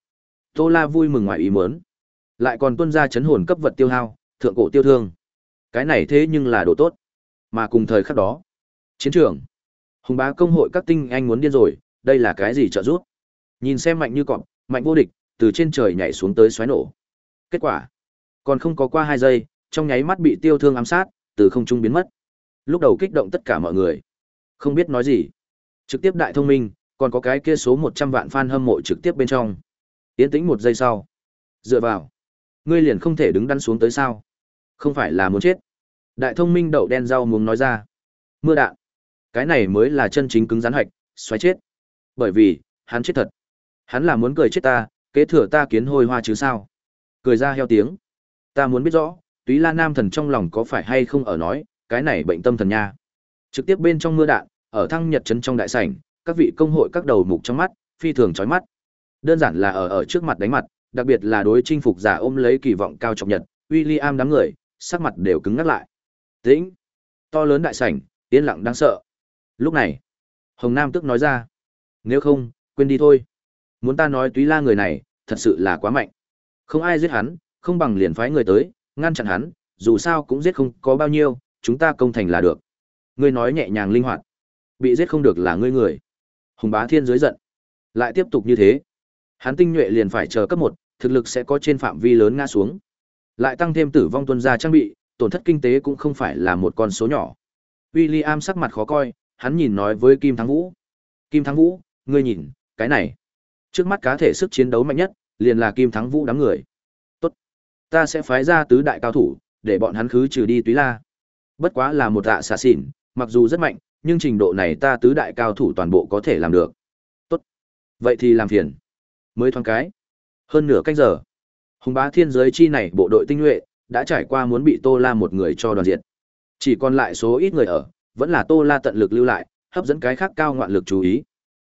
Tô La vui mừng ngoài ý muốn. Lại còn tuân ra chấn hồn cấp vật tiêu hao, thượng cổ tiêu thương. Cái này thế nhưng là đồ tốt. Mà cùng thời khắc đó, chiến trường. Hùng bá công hội các tinh anh muốn điên rồi, đây là cái gì trợ giúp? Nhìn xem mạnh như cọp, mạnh vô địch, từ trên trời nhảy xuống tới xoáy nổ. Kết quả, còn không có qua 2 giây, trong nháy mắt bị tiêu thương ám sát, từ không trung biến mất. Lúc đầu kích động tất cả mọi người, không biết nói gì. Trực tiếp đại thông minh, còn có cái kia số 100 vạn fan hâm mộ trực tiếp bên trong. yến tĩnh một giây sau. Dựa vào. Ngươi liền không thể đứng đắn xuống tới sao? Không phải là muốn chết. Đại thông minh đậu đen rau muốn nói ra. Mưa đạn. Cái này mới là chân chính cứng rắn hạch, xoáy chết. Bởi vì, hắn chết thật. Hắn là muốn cười chết ta, kế thừa ta kiến hôi hoa chứ sao? Cười ra heo tiếng. Ta muốn biết rõ, túy la nam thần trong lòng có phải hay không ở nói, cái này bệnh tâm thần nha. Trực tiếp bên trong mưa đạn, ở thăng nhật trấn trong đại sảnh, các vị công hội các đầu mục trong mắt, phi thường chói mắt. Đơn giản là ở ở trước mặt đánh mặt, đặc biệt là đối chinh phục giả ôm lấy kỳ vọng cao trọng nhật, William đám người, sắc mặt đều cứng ngắt lại. Tĩnh, to lớn đại sảnh, yên lặng đáng sợ. Lúc này, Hồng Nam tức nói ra, nếu không, quên đi thôi. Muốn ta nói túy la người này, thật sự là quá mạnh. Không ai giết hắn, không bằng liền phái người tới, ngăn chặn hắn, dù sao cũng giết không có bao nhiêu, chúng ta công thành là được. Ngươi nói nhẹ nhàng linh hoạt. Bị giết không được là ngươi người. Hùng bá thiên dưới giận. Lại tiếp tục như thế. Hắn tinh nhuệ liền phải chờ cấp một, thực lực sẽ có trên phạm vi lớn ngã xuống. Lại tăng thêm tử vong tuân gia trang bị, tổn thất kinh tế cũng không phải là một con số nhỏ. William sắc mặt khó coi, hắn nhìn nói với Kim Thắng Vũ. Kim Thắng Vũ, ngươi nhìn, cái này. Trước mắt cá thể sức chiến đấu mạnh nhất, liền là Kim Thắng Vũ đám người. Tốt. Ta sẽ phái ra tứ đại cao thủ, để bọn hắn khứ trừ đi túy la. Bất quá là một tạ xà xỉn, mặc dù rất mạnh, nhưng trình độ này ta tứ đại cao thủ toàn bộ có thể làm được. Tốt. Vậy thì làm phiền. Mới thoáng cái. Hơn nửa canh giờ. Hùng bá thiên giới chi này bộ đội tinh nhuệ, đã trải qua muốn bị Tô La một người cho đoàn diệt. Chỉ còn lại số ít người ở, vẫn là Tô La tận lực lưu lại, hấp dẫn cái khác cao ngoạn lực chú ý.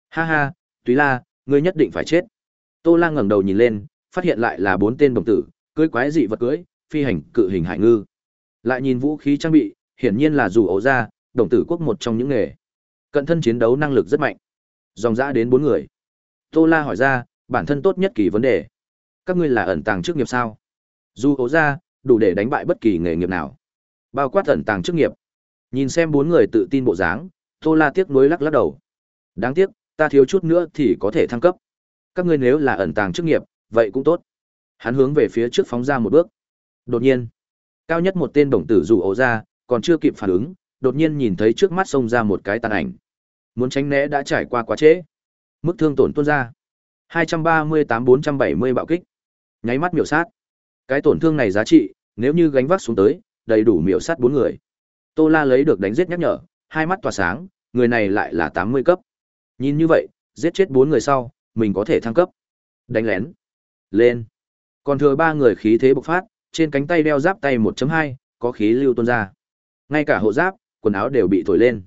Ha ha, Túy La, ngươi nhất định phải chết. Tô La ngẩng đầu nhìn lên, phát hiện lại là bốn tên đồng tử, cưỡi quái dị vật cưỡi, phi hành cự hình hải ngư. Lại nhìn vũ khí trang bị, hiển nhiên là dù ấu ra, đồng tử quốc một trong những nghề. Cận thân chiến đấu năng lực rất mạnh. Dòng dã đến bốn người. Tô La hỏi ra, bản thân tốt nhất kỳ vấn đề. Các ngươi là ẩn tàng chức nghiệp sao? Dù ấu ra, đủ để đánh bại bất kỳ nghề nghiệp nào. Bao quát ẩn tàng chức nghiệp. Nhìn xem bốn người tự tin bộ dáng, Tô La tiếc nuối lắc lắc đầu. Đáng tiếc, ta thiếu chút nữa thì có thể thăng cấp. Các ngươi nếu là ẩn tàng chức nghiệp, vậy cũng tốt. Hắn hướng về phía trước phóng ra một bước. Đột nhiên, cao nhất một tên đồng tử dù ổ ra, còn chưa kịp phản ứng, đột nhiên nhìn thấy trước mắt xông ra một cái tàn ảnh. Muốn tránh né đã trải qua quá trễ. Mức thương tổn tuôn ra. 238-470 bạo kích. Nháy mắt miểu sát. Cái tổn thương này giá trị, nếu như gánh vác xuống tới, đầy đủ miểu sát bốn người. Tô La lấy được đánh giết nhắc nhở, hai mắt tỏa sáng, người này lại là 80 cấp. Nhìn như vậy, giết chết bốn người sau, mình có thể thăng cấp. Đánh lén. Lên. Còn thừa ba người khí thế bộc phát, trên cánh tay đeo giáp tay 1.2, có khí lưu tuôn ra. Ngay cả hộ giáp, quần áo đều bị thổi lên.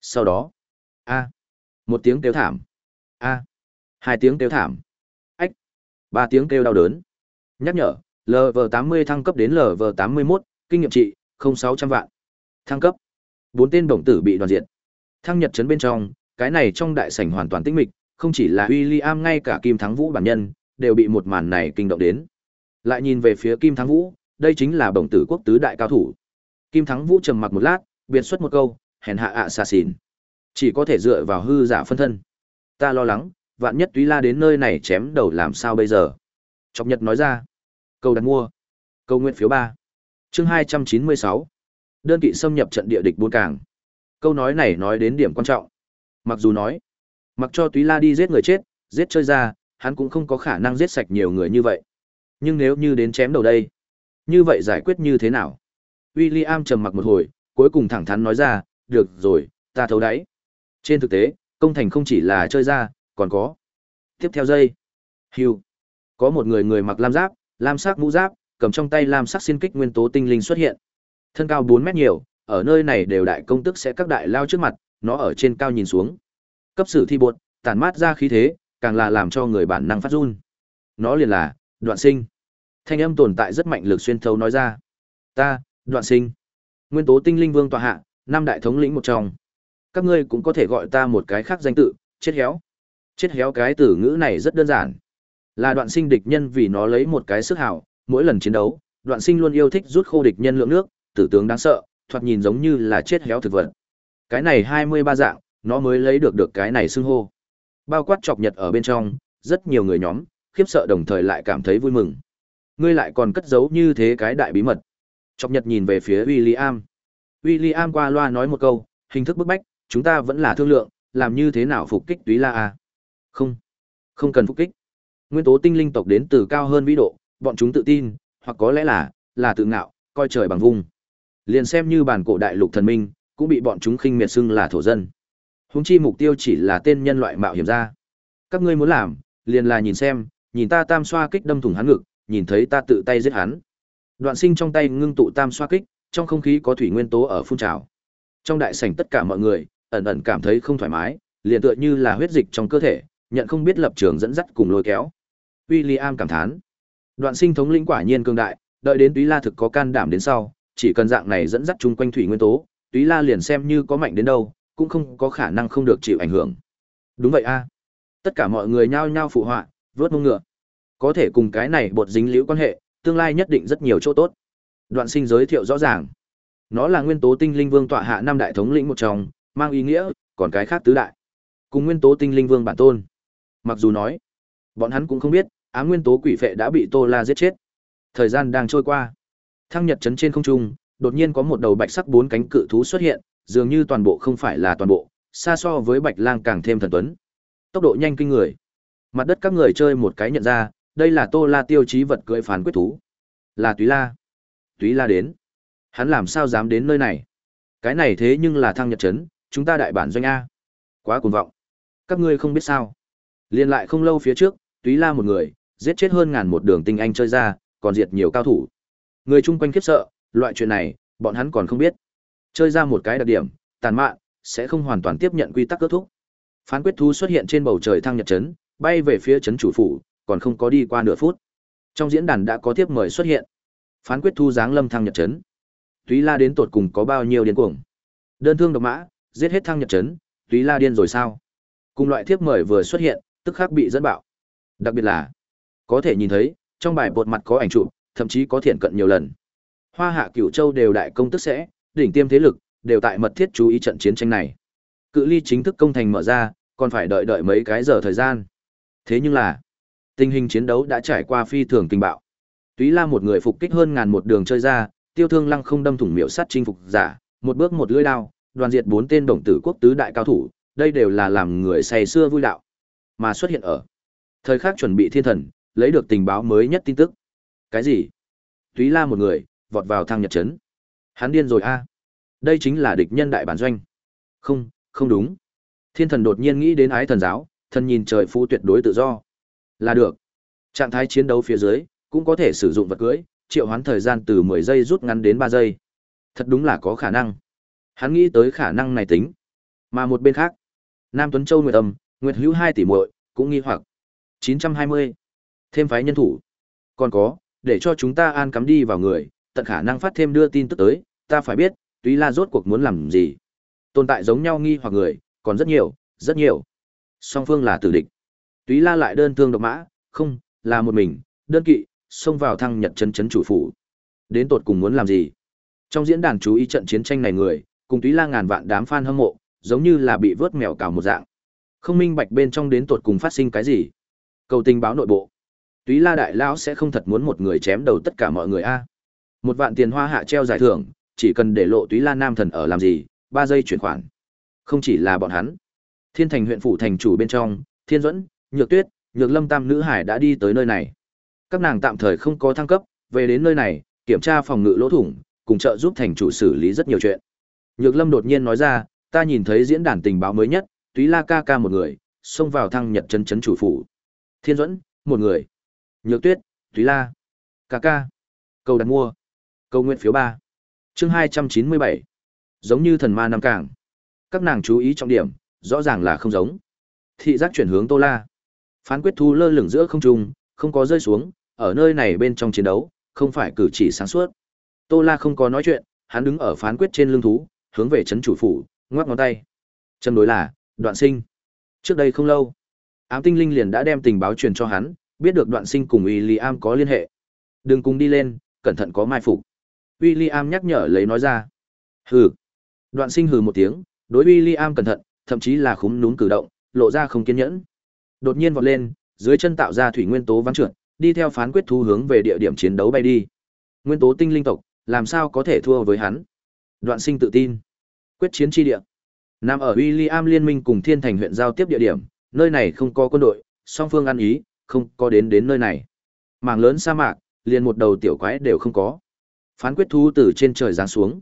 Sau đó, a, một tiếng kêu thảm. A, hai tiếng kêu thảm. Ách, ba tiếng kêu đau đớn. Nhắc nhở, LV80 thăng cấp đến LV81, kinh nghiệm trị, 0600 vạn. Thăng cấp. Bốn tên bổng tử bị đoàn diện. Thăng nhật chấn bên trong, cái này trong đại sảnh hoàn toàn tĩnh mịch, không chỉ là William ngay cả Kim Thắng Vũ bản nhân, đều bị một màn này kinh động đến. Lại nhìn về phía Kim Thắng Vũ, đây chính là bổng tử quốc tứ đại cao thủ. Kim Thắng Vũ trầm mặc một lát, biệt xuất một câu, hèn hạ ạ xa xìn Chỉ có thể dựa vào hư giả phân thân. Ta lo lắng, vạn nhất túy la đến nơi này chém đầu làm sao bây giờ. Chọc Nhật nói ra. Câu đặt mua. Câu nguyện phiếu ba. Chương hai trăm chín mươi sáu. Đơn kỵ xâm nhập trận địa địch bốn càng. Câu nói này nói đến điểm quan trọng. Mặc dù nói, mặc cho túy la đi giết người chết, giết chơi ra, hắn cũng không có khả năng giết sạch nhiều người như vậy. Nhưng nếu như đến chém đầu đây, như vậy giải quyết như thế nào? William trầm mặc một hồi, cuối cùng thẳng thắn nói ra, được rồi, ta thấu đáy. Trên thực tế, công thành không chỉ là chơi ra, còn có. Tiếp theo dây. hiu Có một người người mặc lam giáp, lam sắc mũ giáp, cầm trong tay lam sắc xin kích nguyên tố tinh linh xuất hiện. Thân cao 4 mét nhiều, ở nơi này đều đại công tức sẽ các đại lao trước mặt, nó ở trên cao nhìn xuống. Cấp sử thi bột, tản mát ra khí thế, càng là làm cho người bản năng phát run. Nó liền là, đoạn sinh. Thanh âm tồn tại rất mạnh lực xuyên thấu nói ra. Ta, đoạn sinh. Nguyên tố tinh linh vương tòa hạ, năm đại thống lĩnh một trong. Các ngươi cũng có thể gọi ta một cái khác danh tự, Chết héo. Chết héo cái từ ngữ này rất đơn giản. Là đoạn sinh địch nhân vì nó lấy một cái sức hảo, mỗi lần chiến đấu, đoạn sinh luôn yêu thích rút khô địch nhân lượng nước, tử tướng đáng sợ, thoạt nhìn giống như là chết héo thực vật. Cái này 23 dạng, nó mới lấy được được cái này xưng hô. Bao quát chọc nhật ở bên trong, rất nhiều người nhóm, khiếp sợ đồng thời lại cảm thấy vui mừng. Ngươi lại còn cất giấu như thế cái đại bí mật. Chọc nhật nhìn về phía William. William qua loa nói một câu, hình thức bức bách, chúng ta vẫn là thương lượng, làm như thế nào phục kích túy la à? không không cần phục kích nguyên tố tinh linh tộc đến từ cao hơn vĩ độ bọn chúng tự tin hoặc có lẽ là là tự ngạo coi trời bằng vùng liền xem như bản cổ đại lục thần minh cũng bị bọn chúng khinh miệt xưng là thổ dân húng chi mục tiêu chỉ là tên nhân loại mạo hiểm ra các ngươi muốn làm liền là nhìn xem nhìn ta tam xoa kích đâm thủng hắn ngực nhìn thấy ta tự tay giết hắn đoạn sinh trong tay ngưng tụ tam xoa kích trong không khí có thủy nguyên tố ở phun trào trong đại sảnh tất cả mọi người ẩn ẩn cảm thấy không thoải mái, liền tựa như là huyết dịch trong cơ thể, nhận không biết lập trường dẫn dắt cùng lôi kéo. William cảm thán. Đoạn sinh thống lĩnh quả nhiên cường đại, đợi đến Túy La thực có can đảm đến sau, chỉ cần dạng này dẫn dắt chung quanh thủy nguyên tố, Túy La liền xem như có mạnh đến đâu, cũng không có khả năng không được chịu ảnh hưởng. Đúng vậy a. Tất cả mọi người nhao nhao phụ họa, vớt mông ngựa. Có thể cùng cái này bột dính liễu quan hệ, tương lai nhất định rất nhiều chỗ tốt. Đoạn sinh giới thiệu rõ ràng. Nó là nguyên tố tinh linh vương tọa hạ năm đại thống lĩnh một trong, mang ý nghĩa, còn cái khác tứ đại. Cùng nguyên tố tinh linh vương bản tôn. Mặc dù nói, bọn hắn cũng không biết, ám nguyên tố quỷ phệ đã bị Tô La giết chết. Thời gian đang trôi qua. Thăng Nhật trấn trên không trung, đột nhiên có một đầu bạch sắc bốn cánh cự thú xuất hiện, dường như toàn bộ không phải là toàn bộ, xa so với Bạch Lang càng thêm thần tuấn. Tốc độ nhanh kinh người. Mặt đất các người chơi một cái nhận ra, đây là Tô La tiêu chí vật cưỡi phán quyết thú. Là Túy La. Túy La đến. Hắn làm sao dám đến nơi này? Cái này thế nhưng là Thăng Nhật trấn, chúng ta đại bản doanh a quá cuồng vọng các ngươi không biết sao liền lại không lâu phía trước túy la một người giết chết hơn ngàn một đường tinh anh chơi ra còn diệt nhiều cao thủ người chung quanh khiếp sợ loại chuyện này bọn hắn còn không biết. Chơi ra một cái đặc điểm tàn mạn sẽ không hoàn toàn tiếp nhận quy tắc kết thúc. Phán quyết thú xuất hiện trên bầu trời thăng nhật trấn bay về phía trấn chủ phủ còn không có đi qua nửa phút. Trong diễn đàn đã có tiếp mời xuất hiện. Phán quyết thu giáng lâm thăng nhật trấn túy la đến tột cùng có bao nhiêu điên cuồng? Đơn thương độc mã giết hết thăng nhật chấn, túy la điên rồi sao? Cùng loại thiếp mời vừa xuất hiện, tức khắc bị dẫn bạo. Đặc biệt là, có thể nhìn thấy, trong bài bột mặt có ảnh chụp, thậm chí có thiện cận nhiều lần. Hoa Hạ Cửu Châu đều đại công tức sẽ, đỉnh tiêm thế lực, đều tại mật thiết chú ý trận chiến tranh này. Cự ly chính thức công thành mở ra, còn phải đợi đợi mấy cái giờ thời gian. Thế nhưng là, tình hình chiến đấu đã trải qua phi thường kinh bạo. Túy La một người phục kích hơn ngàn một đường chơi ra, tiêu thương lăng không đâm thủng miểu sát chinh phục giả, một bước một lưỡi đao, đoàn diệt bốn tên đồng tử quốc tứ đại cao thủ, đây đều là làm người say xưa vui đạo. Mà xuất hiện ở thời khắc chuẩn bị thiên thần, lấy được tình báo mới nhất tin tức. Cái gì? Túy La một người, vọt vào thang nhật chấn. Hắn điên rồi a. Đây chính là địch nhân đại bản doanh. Không, không đúng. Thiên thần đột nhiên nghĩ đến ái thần giáo, thần nhìn trời phú tuyệt đối tự do. Là được. Trạng thái chiến đấu phía dưới, cũng có thể sử dụng vật cưỡi, triệu hoán thời gian từ 10 giây rút ngắn đến 3 giây. Thật đúng là có khả năng. Hắn nghĩ tới khả năng này tính. Mà một bên khác, Nam Tuấn Châu Nguyệt Âm, Nguyệt Hữu hai tỷ muội cũng nghi hoặc. 920. Thêm phái nhân thủ. Còn có, để cho chúng ta an cắm đi vào người, tận khả năng phát thêm đưa tin tức tới, ta phải biết, Túy La rốt cuộc muốn làm gì. Tồn tại giống nhau nghi hoặc người, còn rất nhiều, rất nhiều. Song phương là tử địch. Túy La lại đơn thương độc mã, không, là một mình, đơn kỵ, xông vào thăng nhật chân chấn chủ phủ. Đến tột cùng muốn làm gì? Trong diễn đàn chú ý trận chiến tranh này người, cùng túy la ngàn vạn đám fan hâm mộ, giống như là bị vớt mèo cào một dạng. Không minh bạch bên trong đến tột cùng phát sinh cái gì. Cầu tình báo nội bộ. Túy la đại lão sẽ không thật muốn một người chém đầu tất cả mọi người a. Một vạn tiền hoa hạ treo giải thưởng, chỉ cần để lộ túy la nam thần ở làm gì, ba giây chuyển khoản. Không chỉ là bọn hắn. Thiên thành huyện phủ thành chủ bên trong, Thiên Duẫn, Nhược Tuyết, Nhược Lâm tam nữ hải đã đi tới nơi này. Các nàng tạm thời không có thăng cấp, về đến nơi này, kiểm tra phòng ngự lỗ thủng, cùng trợ giúp thành chủ xử lý rất nhiều chuyện. Nhược Lâm đột nhiên nói ra, ta nhìn thấy diễn đàn tình báo mới nhất, Túy La ca ca một người, xông vào thăng Nhật chân chấn chủ phủ. Thiên Duẫn, một người. Nhược Tuyết, Túy La, ca ca. Cầu đặt mua. Cầu nguyện phiếu ba. Chương hai trăm chín mươi bảy. Giống như thần ma năm cảng. Các nàng chú ý trọng điểm, rõ ràng là không giống. Thị giác chuyển hướng Tô La. Phán quyết thu lơ lửng giữa không trung, không có rơi xuống, ở nơi này bên trong chiến đấu, không phải cử chỉ sáng suốt. Tô La không có nói chuyện, hắn đứng ở phán quyết trên lưng thú, hướng về trấn chủ phủ, ngoắc ngón tay. Châm đối là, đoạn sinh. Trước đây không lâu, ám tinh linh liền đã đem tình báo truyền cho hắn, biết được đoạn sinh cùng William có liên hệ. Đừng cùng đi lên, cẩn thận có mai phục. William nhắc nhở lấy nói ra. Hừ. Đoạn sinh hừ một tiếng, đối William cẩn thận, thậm chí là khúm núm cử động, lộ ra không kiên nhẫn. Đột nhiên vọt lên, dưới chân tạo ra thủy nguyên tố vắng trượt, đi theo phán quyết thu hướng về địa điểm chiến đấu bay đi. Nguyên tố tinh linh tộc, làm sao có thể thua với hắn? Đoạn sinh tự tin. Quyết chiến chi địa. Nằm ở William liên minh cùng Thiên Thành huyện giao tiếp địa điểm, nơi này không có quân đội, song phương ăn ý, không có đến đến nơi này. Mảng lớn sa mạc, liền một đầu tiểu quái đều không có. Phán quyết thu từ trên trời giáng xuống,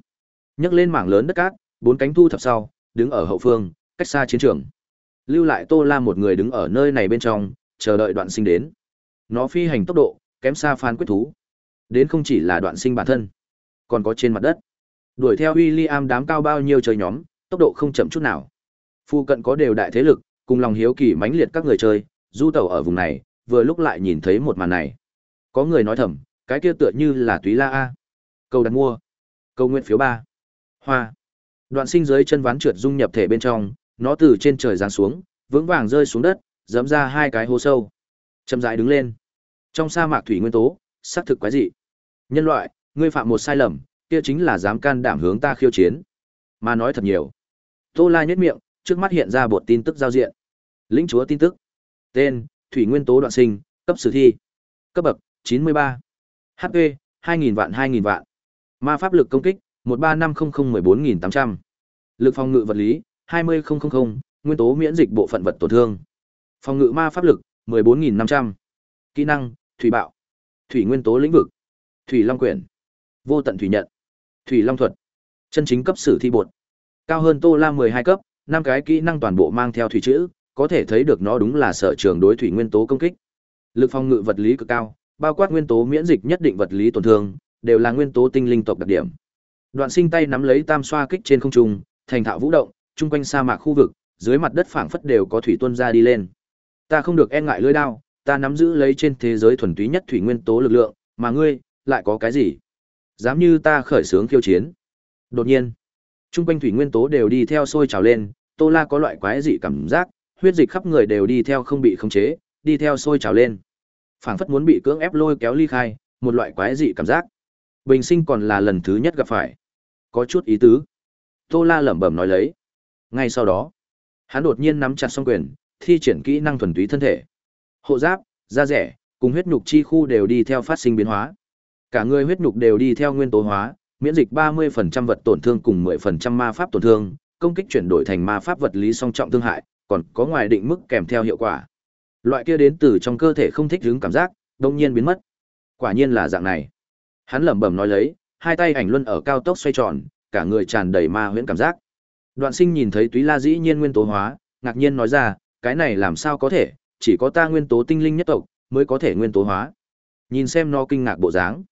nhấc lên mảng lớn đất cát, bốn cánh thu thập sau, đứng ở hậu phương, cách xa chiến trường. Lưu lại Tô La một người đứng ở nơi này bên trong, chờ đợi đoạn sinh đến. Nó phi hành tốc độ, kém xa phán quyết thú. Đến không chỉ là đoạn sinh bản thân, còn có trên mặt đất. Đuổi theo William đám cao bao nhiêu chơi nhóm, tốc độ không chậm chút nào. Phu cận có đều đại thế lực, cùng lòng hiếu kỳ mãnh liệt các người chơi, du tẩu ở vùng này, vừa lúc lại nhìn thấy một màn này. Có người nói thầm, cái kia tựa như là túy la a. Câu đặt mua. Câu nguyện phiếu ba. Hoa. Đoạn sinh dưới chân ván trượt dung nhập thể bên trong, nó từ trên trời giáng xuống, vững vàng rơi xuống đất, dẫm ra hai cái hố sâu. Chậm rãi đứng lên. Trong sa mạc thủy nguyên tố, xác thực quái dị. Nhân loại, ngươi phạm một sai lầm, kia chính là dám can đảm hướng ta khiêu chiến. Mà nói thật nhiều. Tô La nhất miệng, trước mắt hiện ra bộ tin tức giao diện. Lĩnh chúa tin tức. Tên: Thủy Nguyên Tố Đoạn Sinh, cấp sử thi. Cấp bậc: 93. HP: 2000 vạn 2000 vạn. Ma pháp lực công kích: 13500-14800. Lực phòng ngự vật lý: 20000, nguyên tố miễn dịch bộ phận vật tổn thương. Phòng ngự ma pháp lực: 14500. Kỹ năng: Thủy bạo. Thủy nguyên tố lĩnh vực. Thủy long quyển. Vô tận thủy nhận. Thủy long thuật. Chân chính cấp sử thi bột. Cao hơn Tô La 12 cấp, năm cái kỹ năng toàn bộ mang theo thủy chữ, có thể thấy được nó đúng là sở trường đối thủy nguyên tố công kích. Lực phòng ngự vật lý cực cao, bao quát nguyên tố miễn dịch nhất định vật lý tổn thương, đều là nguyên tố tinh linh tộc đặc điểm. Đoạn Sinh tay nắm lấy tam xoa kích trên không trung, thành thạo vũ động, trung quanh sa mạc khu vực, dưới mặt đất phảng phất đều có thủy tuôn ra đi lên. Ta không được e ngại lưỡi đao, ta nắm giữ lấy trên thế giới thuần túy nhất thủy nguyên tố lực lượng, mà ngươi lại có cái gì? Dám như ta khởi sướng khiêu chiến? Đột nhiên, trung quanh thủy nguyên tố đều đi theo sôi trào lên, Tô La có loại quái dị cảm giác, huyết dịch khắp người đều đi theo không bị khống chế, đi theo sôi trào lên. Phảng phất muốn bị cưỡng ép lôi kéo ly khai, một loại quái dị cảm giác. Bình sinh còn là lần thứ nhất gặp phải. Có chút ý tứ. Tô La lẩm bẩm nói lấy. Ngay sau đó, hắn đột nhiên nắm chặt song quyền, thi triển kỹ năng thuần túy thân thể. Hộ giáp, da rẻ, cùng huyết nhục chi khu đều đi theo phát sinh biến hóa. Cả người huyết nhục đều đi theo nguyên tố hóa, miễn dịch 30% vật tổn thương cùng 10% ma pháp tổn thương, công kích chuyển đổi thành ma pháp vật lý song trọng thương hại, còn có ngoài định mức kèm theo hiệu quả. Loại kia đến từ trong cơ thể không thích hứng cảm giác, đột nhiên biến mất. Quả nhiên là dạng này. Hắn lẩm bẩm nói lấy, hai tay ảnh luân ở cao tốc xoay tròn, cả người tràn đầy ma huyễn cảm giác. Đoạn Sinh nhìn thấy Túy La dĩ nhiên nguyên tố hóa, ngạc nhiên nói ra, cái này làm sao có thể, chỉ có ta nguyên tố tinh linh nhất tộc mới có thể nguyên tố hóa. Nhìn xem nó kinh ngạc bộ dáng.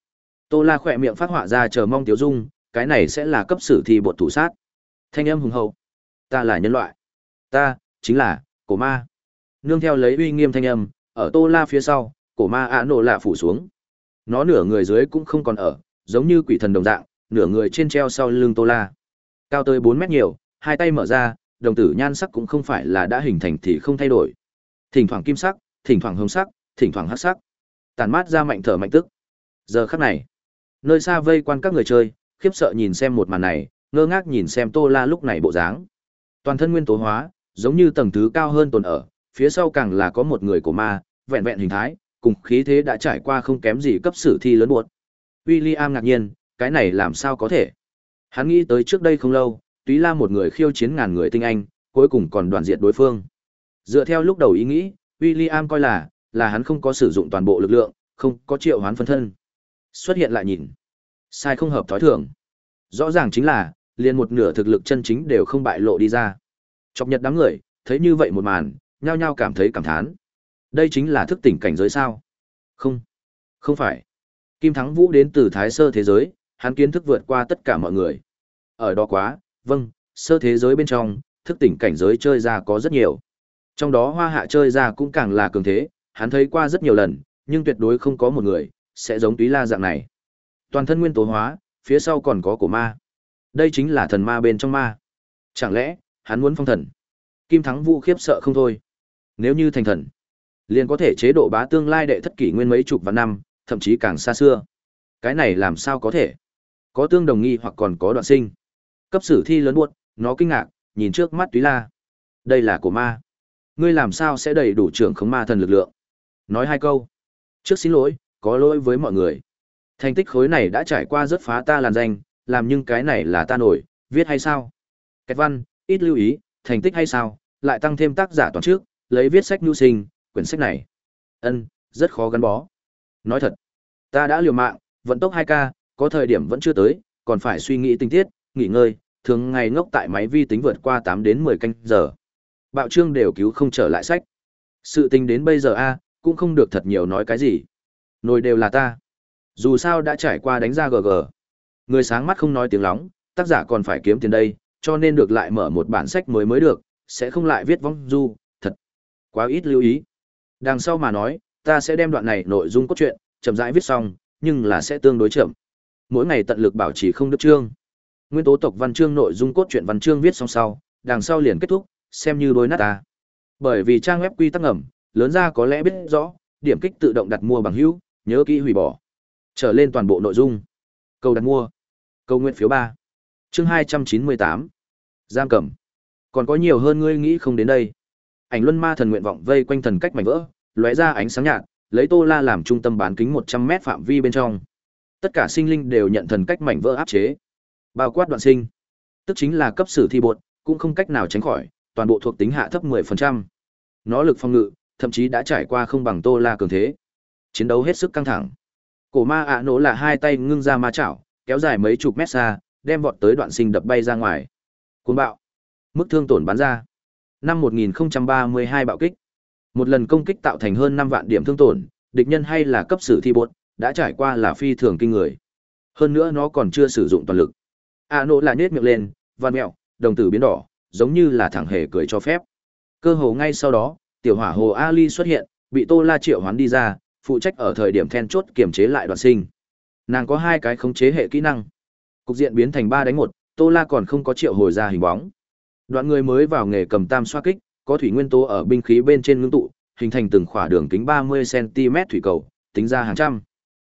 Tô La khỏe miệng phát họa ra chờ mong tiểu dung, cái này sẽ là cấp sử thi bột thủ sát. Thanh âm hùng hậu. Ta là nhân loại. Ta, chính là, cổ ma. Nương theo lấy uy nghiêm thanh âm, ở Tô La phía sau, cổ ma ạ nổ lạ phủ xuống. Nó nửa người dưới cũng không còn ở, giống như quỷ thần đồng dạng, nửa người trên treo sau lưng Tô La. Cao tới 4 mét nhiều, hai tay mở ra, đồng tử nhan sắc cũng không phải là đã hình thành thì không thay đổi. Thỉnh thoảng kim sắc, thỉnh thoảng hồng sắc, thỉnh thoảng hắc sắc. Tàn mát ra mạnh thở mạnh tức. Giờ khắc này, nơi xa vây quan các người chơi, khiếp sợ nhìn xem một màn này, ngơ ngác nhìn xem Tô La lúc này bộ dáng. Toàn thân nguyên tố hóa, giống như tầng thứ cao hơn tồn ở, phía sau càng là có một người của ma, vẹn vẹn hình thái, cùng khí thế đã trải qua không kém gì cấp sử thi lớn buộc. William ngạc nhiên, cái này làm sao có thể? Hắn nghĩ tới trước đây không lâu, Túy La một người khiêu chiến ngàn người tinh anh, cuối cùng còn đoàn diệt đối phương. Dựa theo lúc đầu ý nghĩ, William coi là là hắn không có sử dụng toàn bộ lực lượng, không có triệu hoán phân thân. Xuất hiện lại nhìn, sai không hợp thói thường. Rõ ràng chính là, liền một nửa thực lực chân chính đều không bại lộ đi ra. Chọc nhật đám người, thấy như vậy một màn, nhao nhao cảm thấy cảm thán. Đây chính là thức tỉnh cảnh giới sao? Không, không phải. Kim Thắng Vũ đến từ Thái Sơ thế giới, hắn kiến thức vượt qua tất cả mọi người. Ở đó quá, vâng, sơ thế giới bên trong, thức tỉnh cảnh giới chơi ra có rất nhiều. Trong đó hoa hạ chơi ra cũng càng là cường thế, hắn thấy qua rất nhiều lần, nhưng tuyệt đối không có một người, sẽ giống túy la dạng này. Toàn thân nguyên tố hóa, phía sau còn có cổ ma. Đây chính là thần ma bên trong ma. Chẳng lẽ, hắn muốn phong thần? Kim Thắng Vũ khiếp sợ không thôi. Nếu như thành thần, liền có thể chế độ bá tương lai đệ thất kỷ nguyên mấy chục vạn năm, thậm chí càng xa xưa. Cái này làm sao có thể? Có tương đồng nghi hoặc còn có đoạn sinh. Cấp sử thi lớn buốt, nó kinh ngạc, nhìn trước mắt Túy La. Đây là của ma. Ngươi làm sao sẽ đầy đủ trưởng khống ma thần lực lượng? Nói hai câu. Trước xin lỗi, có lỗi với mọi người. Thành tích khối này đã trải qua rất phá ta làn danh, làm nhưng cái này là ta nổi, viết hay sao? Kẹt văn, ít lưu ý, thành tích hay sao, lại tăng thêm tác giả toàn trước, lấy viết sách nhu sinh, quyển sách này. Ân, rất khó gắn bó. Nói thật, ta đã liều mạng, vận tốc 2K, có thời điểm vẫn chưa tới, còn phải suy nghĩ tinh tiết, nghỉ ngơi, thường ngày ngốc tại máy vi tính vượt qua 8 đến 10 canh giờ. Bạo trương đều cứu không trở lại sách. Sự tình đến bây giờ a, cũng không được thật nhiều nói cái gì. Nồi đều là ta. Dù sao đã trải qua đánh ra GG. Người sáng mắt không nói tiếng lóng, tác giả còn phải kiếm tiền đây, cho nên được lại mở một bản sách mới mới được, sẽ không lại viết vong du, thật. Quá ít lưu ý. Đằng sau mà nói, ta sẽ đem đoạn này nội dung cốt truyện, chậm rãi viết xong, nhưng là sẽ tương đối chậm. Mỗi ngày tận lực bảo trì không đứt chương. Nguyên tố tộc văn chương nội dung cốt truyện văn chương viết xong sau, đằng sau liền kết thúc, xem như đối nát ta. Bởi vì trang web quy tắc ngầm, lớn ra có lẽ biết rõ, điểm kích tự động đặt mua bằng hữu, nhớ kỹ hủy bỏ. Trở lên toàn bộ nội dung. Câu đặt mua. Câu nguyện phiếu ba Chương hai trăm chín mươi tám Giam cầm. Còn có nhiều hơn ngươi nghĩ không đến đây. Ảnh Luân Ma thần nguyện vọng vây quanh thần cách mảnh vỡ, lóe ra ánh sáng nhạt, lấy Tô La làm trung tâm bán kính một trăm mét phạm vi bên trong. Tất cả sinh linh đều nhận thần cách mảnh vỡ áp chế. Bao quát đoạn sinh, tức chính là cấp sử thi bột, cũng không cách nào tránh khỏi, toàn bộ thuộc tính hạ thấp 10%. Nó lực phòng ngự, thậm chí đã trải qua không bằng Tô La cường thế. Chiến đấu hết sức căng thẳng. Cổ ma ạ nổ là hai tay ngưng ra ma chảo, kéo dài mấy chục mét xa, đem vọt tới đoạn sinh đập bay ra ngoài. Cuồng bạo. Mức thương tổn bắn ra. Năm 1032 bạo kích. Một lần công kích tạo thành hơn 5 vạn điểm thương tổn, địch nhân hay là cấp sử thi bột, đã trải qua là phi thường kinh người. Hơn nữa nó còn chưa sử dụng toàn lực. A nỗ là nết miệng lên, văn mẹo, đồng tử biến đỏ, giống như là thẳng hề cười cho phép. Cơ hồ ngay sau đó, tiểu hỏa hồ Ali xuất hiện, bị Tô La triệu hoán đi ra, phụ trách ở thời điểm then chốt kiểm chế lại đoạn sinh. Nàng có hai cái khống chế hệ kỹ năng. Cục diện biến thành ba đánh một, Tô La còn không có triệu hồi ra hình bóng. Đoạn người mới vào nghề cầm tam xoa kích, có thủy nguyên tố ở binh khí bên trên ngưng tụ, hình thành từng khỏa đường kính 30 cm thủy cầu, tính ra hàng trăm.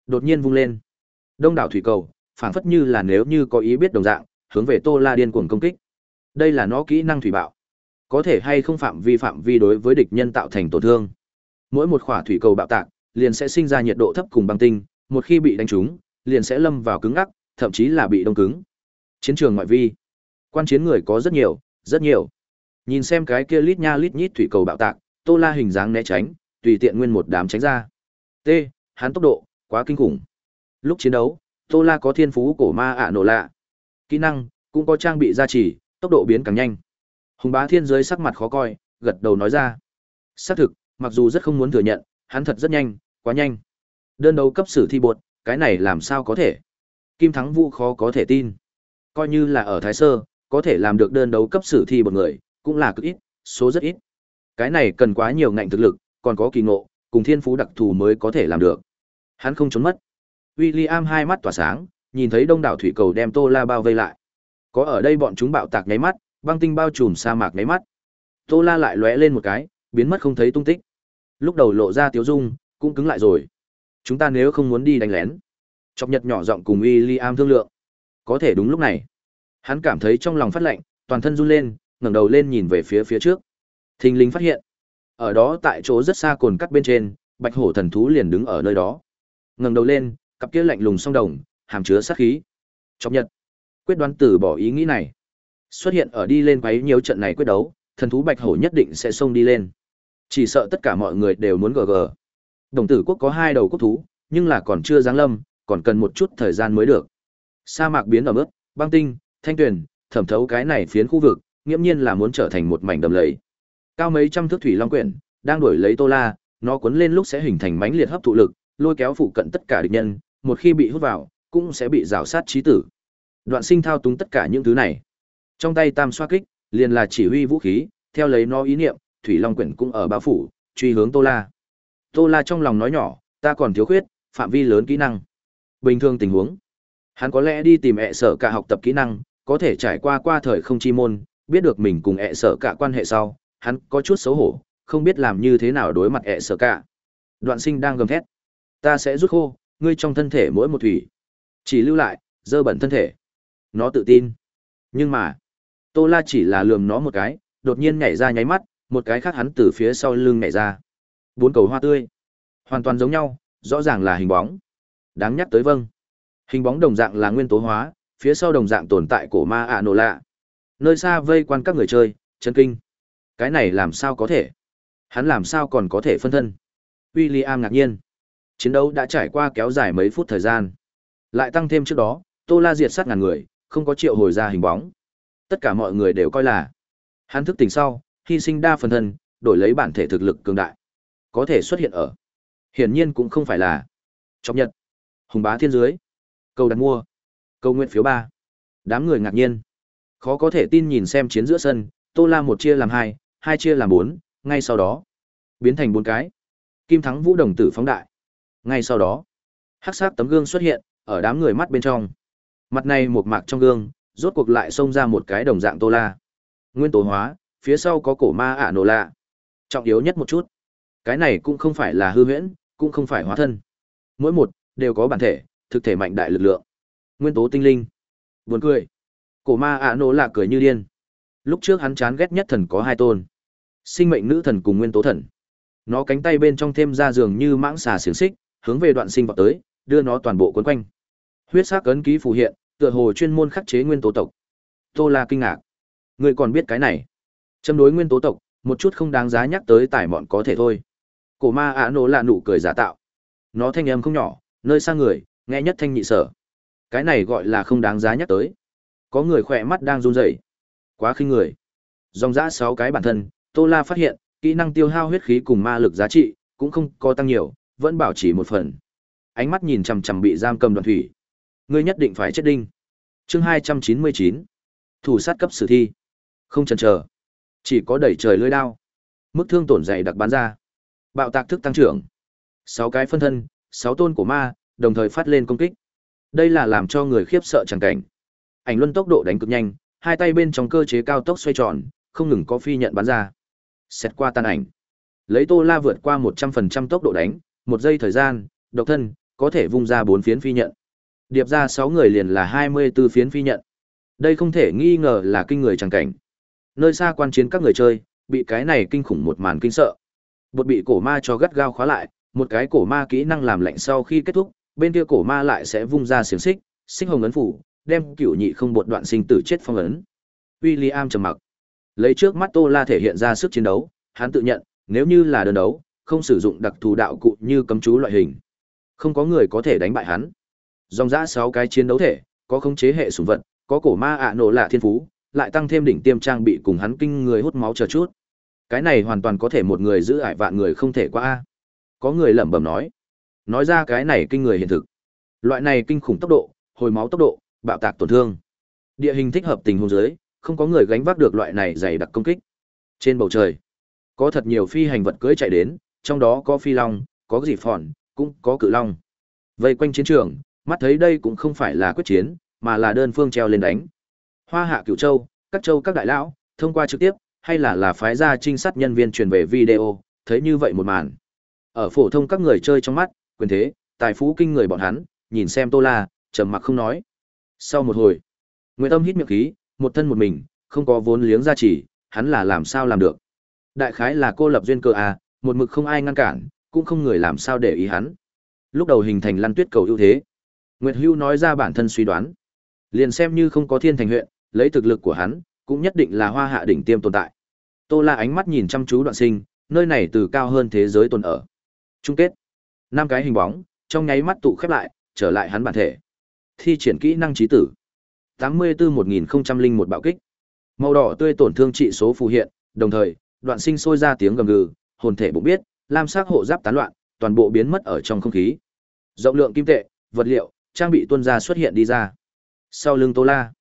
Đột nhiên vung lên. Đông đảo thủy cầu, phản phất như là nếu như có ý biết đồng dạng, hướng về Tô La điên cuồng công kích. Đây là nó kỹ năng thủy bạo. Có thể hay không phạm vi phạm vi đối với địch nhân tạo thành tổn thương. Mỗi một khỏa thủy cầu bạo tạc, liền sẽ sinh ra nhiệt độ thấp cùng băng tinh, một khi bị đánh trúng, liền sẽ lâm vào cứng ngắc, thậm chí là bị đông cứng. Chiến trường ngoại vi, quan chiến người có rất nhiều, rất nhiều. Nhìn xem cái kia lít nha lít nhít thủy cầu bạo tạc, Tô La hình dáng né tránh, tùy tiện nguyên một đám tránh ra. T, hắn tốc độ quá kinh khủng. Lúc chiến đấu, Tô La có thiên phú cổ ma ạ nổ lạ. Kỹ năng cũng có trang bị gia trì, tốc độ biến càng nhanh. Hùng Bá Thiên dưới sắc mặt khó coi, gật đầu nói ra. Xác thực, mặc dù rất không muốn thừa nhận, hắn thật rất nhanh, quá nhanh. Đơn đấu cấp sử thi bột, cái này làm sao có thể? Kim Thắng Vũ khó có thể tin. Coi như là ở Thái Sơ, có thể làm được đơn đấu cấp sử thi một người, cũng là cực ít, số rất ít. Cái này cần quá nhiều ngạnh thực lực, còn có kỳ ngộ, cùng thiên phú đặc thù mới có thể làm được. Hắn không trốn mất. William hai mắt tỏa sáng, nhìn thấy đông đảo thủy cầu đem Tô La bao vây lại. Có ở đây bọn chúng bạo tạc nháy mắt, băng tinh bao trùm sa mạc nháy mắt. Tô La lại lóe lên một cái, biến mất không thấy tung tích. Lúc đầu lộ ra tiếu dung, cũng cứng lại rồi. Chúng ta nếu không muốn đi đánh lén, Chọc Nhật nhỏ giọng cùng William thương lượng. Có thể đúng lúc này, hắn cảm thấy trong lòng phát lạnh, toàn thân run lên, ngẩng đầu lên nhìn về phía phía trước. Thình lình phát hiện, ở đó tại chỗ rất xa cồn cắt bên trên, Bạch Hổ thần thú liền đứng ở nơi đó. Ngẩng đầu lên, cặp kia lạnh lùng song đồng, hàm chứa sát khí. Chọc Nhật quyết đoán từ bỏ ý nghĩ này. Xuất hiện ở đi lên quấy nhiều trận này quyết đấu, thần thú Bạch Hổ nhất định sẽ xông đi lên. Chỉ sợ tất cả mọi người đều muốn gờ gờ. Đồng tử quốc có hai đầu quốc thú, nhưng là còn chưa giáng lâm, còn cần một chút thời gian mới được. Sa mạc biến ở mức, băng tinh, thanh tuyền, thẩm thấu cái này phiến khu vực, nghiễm nhiên là muốn trở thành một mảnh đầm lầy. Cao mấy trăm thước thủy long quyển, đang đuổi lấy Tô La, nó cuốn lên lúc sẽ hình thành mãnh liệt hấp thụ lực, lôi kéo phụ cận tất cả địch nhân, một khi bị hút vào, cũng sẽ bị rào sát chí tử. Đoạn Sinh thao túng tất cả những thứ này. Trong tay tam xoa kích, liền là chỉ huy vũ khí, theo lấy nó ý niệm, thủy long quyển cũng ở bao phủ, truy hướng Tô La. Tô La trong lòng nói nhỏ, ta còn thiếu khuyết, phạm vi lớn kỹ năng. Bình thường tình huống, hắn có lẽ đi tìm ẹ sở cả học tập kỹ năng, có thể trải qua qua thời không chi môn, biết được mình cùng ẹ sở cả quan hệ sau, hắn có chút xấu hổ, không biết làm như thế nào đối mặt ẹ sở cả. Đoạn sinh đang gầm thét. Ta sẽ rút khô, ngươi trong thân thể mỗi một thủy. Chỉ lưu lại, dơ bẩn thân thể. Nó tự tin. Nhưng mà, Tô La chỉ là lườm nó một cái, đột nhiên nhảy ra nháy mắt, một cái khác hắn từ phía sau lưng nhảy ra. Bốn cầu hoa tươi. Hoàn toàn giống nhau, rõ ràng là hình bóng. Đáng nhắc tới vâng. Hình bóng đồng dạng là nguyên tố hóa, phía sau đồng dạng tồn tại cổ ma ạ nổ lạ. Nơi xa vây quan các người chơi, chân kinh. Cái này làm sao có thể? Hắn làm sao còn có thể phân thân? William ngạc nhiên. Chiến đấu đã trải qua kéo dài mấy phút thời gian. Lại tăng thêm trước đó, Tô La diệt sát ngàn người, không có triệu hồi ra hình bóng. Tất cả mọi người đều coi là hắn thức tỉnh sau, hy sinh đa phần thân, đổi lấy bản thể thực lực cường đại. Có thể xuất hiện ở. Hiển nhiên cũng không phải là Chọc Nhật, Hùng Bá Thiên dưới. Cầu đặt mua. Câu nguyện phiếu ba Đám người ngạc nhiên. Khó có thể tin nhìn xem chiến giữa sân, Tô La một chia làm hai, hai chia làm bốn, ngay sau đó biến thành bốn cái. Kim thắng Vũ đồng tử phóng đại. Ngay sau đó, hắc sắc tấm gương xuất hiện ở đám người mắt bên trong. Mặt này một mạc trong gương, rốt cuộc lại xông ra một cái đồng dạng Tô La. Nguyên tố hóa, phía sau có cổ ma ả nổ lạ. Trọng yếu nhất một chút, cái này cũng không phải là hư huyễn, cũng không phải hóa thân. Mỗi một đều có bản thể, thực thể mạnh đại lực lượng. Nguyên tố tinh linh. Buồn cười. Cổ ma ả nổ lạ cười như điên. Lúc trước hắn chán ghét nhất thần có hai tôn. Sinh mệnh nữ thần cùng nguyên tố thần. Nó cánh tay bên trong thêm ra giường như mãng xà xiềng xích, hướng về đoạn sinh vào tới, đưa nó toàn bộ quấn quanh. Huyết xác ấn ký phù hiện, tựa hồ chuyên môn khắc chế nguyên tố tộc. Tô La kinh ngạc. Người còn biết cái này? Châm đối nguyên tố tộc, một chút không đáng giá nhắc tới tài mọn có thể thôi. Cổ ma ả nổ lạ nụ cười giả tạo. Nó thanh âm không nhỏ, nơi xa người, nghe nhất thanh nhị sở. Cái này gọi là không đáng giá nhắc tới. Có người khỏe mắt đang run rẩy. Quá khinh người. Dòng dã sáu cái bản thân, Tô La phát hiện, kỹ năng tiêu hao huyết khí cùng ma lực giá trị, cũng không có tăng nhiều, vẫn bảo trì một phần. Ánh mắt nhìn chằm chằm bị giam cầm đoàn thủy. Ngươi nhất định phải chết đinh. Chương hai trăm chín mươi chín Thủ sát cấp sử thi. Không chần chờ, chỉ có đẩy trời lưỡi đao. Mức thương tổn dày đặc bán ra. Bạo tạc thức tăng trưởng. Sáu cái phân thân, sáu tôn của ma, đồng thời phát lên công kích. Đây là làm cho người khiếp sợ chẳng cảnh. Ảnh luân tốc độ đánh cực nhanh, hai tay bên trong cơ chế cao tốc xoay tròn, không ngừng có phi nhận bắn ra. Xét qua tan ảnh. Lấy Tô La vượt qua 100% tốc độ đánh, một giây thời gian, độc thân, có thể vung ra bốn phiến phi nhận. Điệp ra sáu người liền là 24 phiến phi nhận. Đây không thể nghi ngờ là kinh người chẳng cảnh. Nơi xa quan chiến các người chơi, bị cái này kinh khủng một màn kinh sợ. Bột bị cổ ma cho gắt gao khóa lại, một cái cổ ma kỹ năng làm lạnh sau khi kết thúc, bên kia cổ ma lại sẽ vung ra xiềng xích, xích hồng ấn phủ, đem cửu nhị không bột đoạn sinh tử chết phong ấn. William trầm mặc. Lấy trước mắt Tô La thể hiện ra sức chiến đấu, hắn tự nhận, nếu như là đơn đấu, không sử dụng đặc thù đạo cụ như cấm chú loại hình, không có người có thể đánh bại hắn. Dòng dã sáu cái chiến đấu thể, có khống chế hệ sủng vật, có cổ ma ạ nổ lạ thiên phú, lại tăng thêm đỉnh tiêm trang bị cùng hắn kinh người hút máu chờ chút. Cái này hoàn toàn có thể một người giữ ải vạn người không thể qua a. Có người lẩm bẩm nói. Nói ra cái này kinh người hiện thực. Loại này kinh khủng tốc độ, hồi máu tốc độ, bạo tạc tổn thương. Địa hình thích hợp tình huống dưới, không có người gánh vác được loại này dày đặc công kích. Trên bầu trời, có thật nhiều phi hành vật cưỡi chạy đến, trong đó có phi long, có dị phòn, cũng có cự long. Vây quanh chiến trường, mắt thấy đây cũng không phải là quyết chiến, mà là đơn phương treo lên đánh. Hoa hạ cửu châu, các châu các đại lão, thông qua trực tiếp, hay là là phái ra trinh sát nhân viên truyền về video, thấy như vậy một màn. Ở phổ thông các người chơi trong mắt, quyền thế, tài phú kinh người bọn hắn, nhìn xem Tô La, trầm mặc không nói. Sau một hồi, Nguyệt Tâm hít miệng khí, một thân một mình, không có vốn liếng gia trì, hắn là làm sao làm được. Đại khái là cô lập duyên cơ à, một mực không ai ngăn cản, cũng không người làm sao để ý hắn. Lúc đầu hình thành lăn tuyết cầu ưu thế. Nguyệt Hưu nói ra bản thân suy đoán. Liền xem như không có thiên thành huyện, lấy thực lực của hắn, cũng nhất định là hoa hạ đỉnh tiêm tồn tại. Tô La ánh mắt nhìn chăm chú đoạn sinh, nơi này từ cao hơn thế giới tồn ở. Chung kết. năm cái hình bóng, trong nháy mắt tụ khép lại, trở lại hắn bản thể. Thi triển kỹ năng trí tử. 84-1001 bạo kích. Màu đỏ tươi tổn thương trị số phù hiện, đồng thời, đoạn sinh sôi ra tiếng gầm gừ, hồn thể bụng biết, lam sắc hộ giáp tán loạn, toàn bộ biến mất ở trong không khí. Rộng lượng kim tệ, vật liệu, trang bị tuân ra xuất hiện đi ra. Sau lưng Tô La,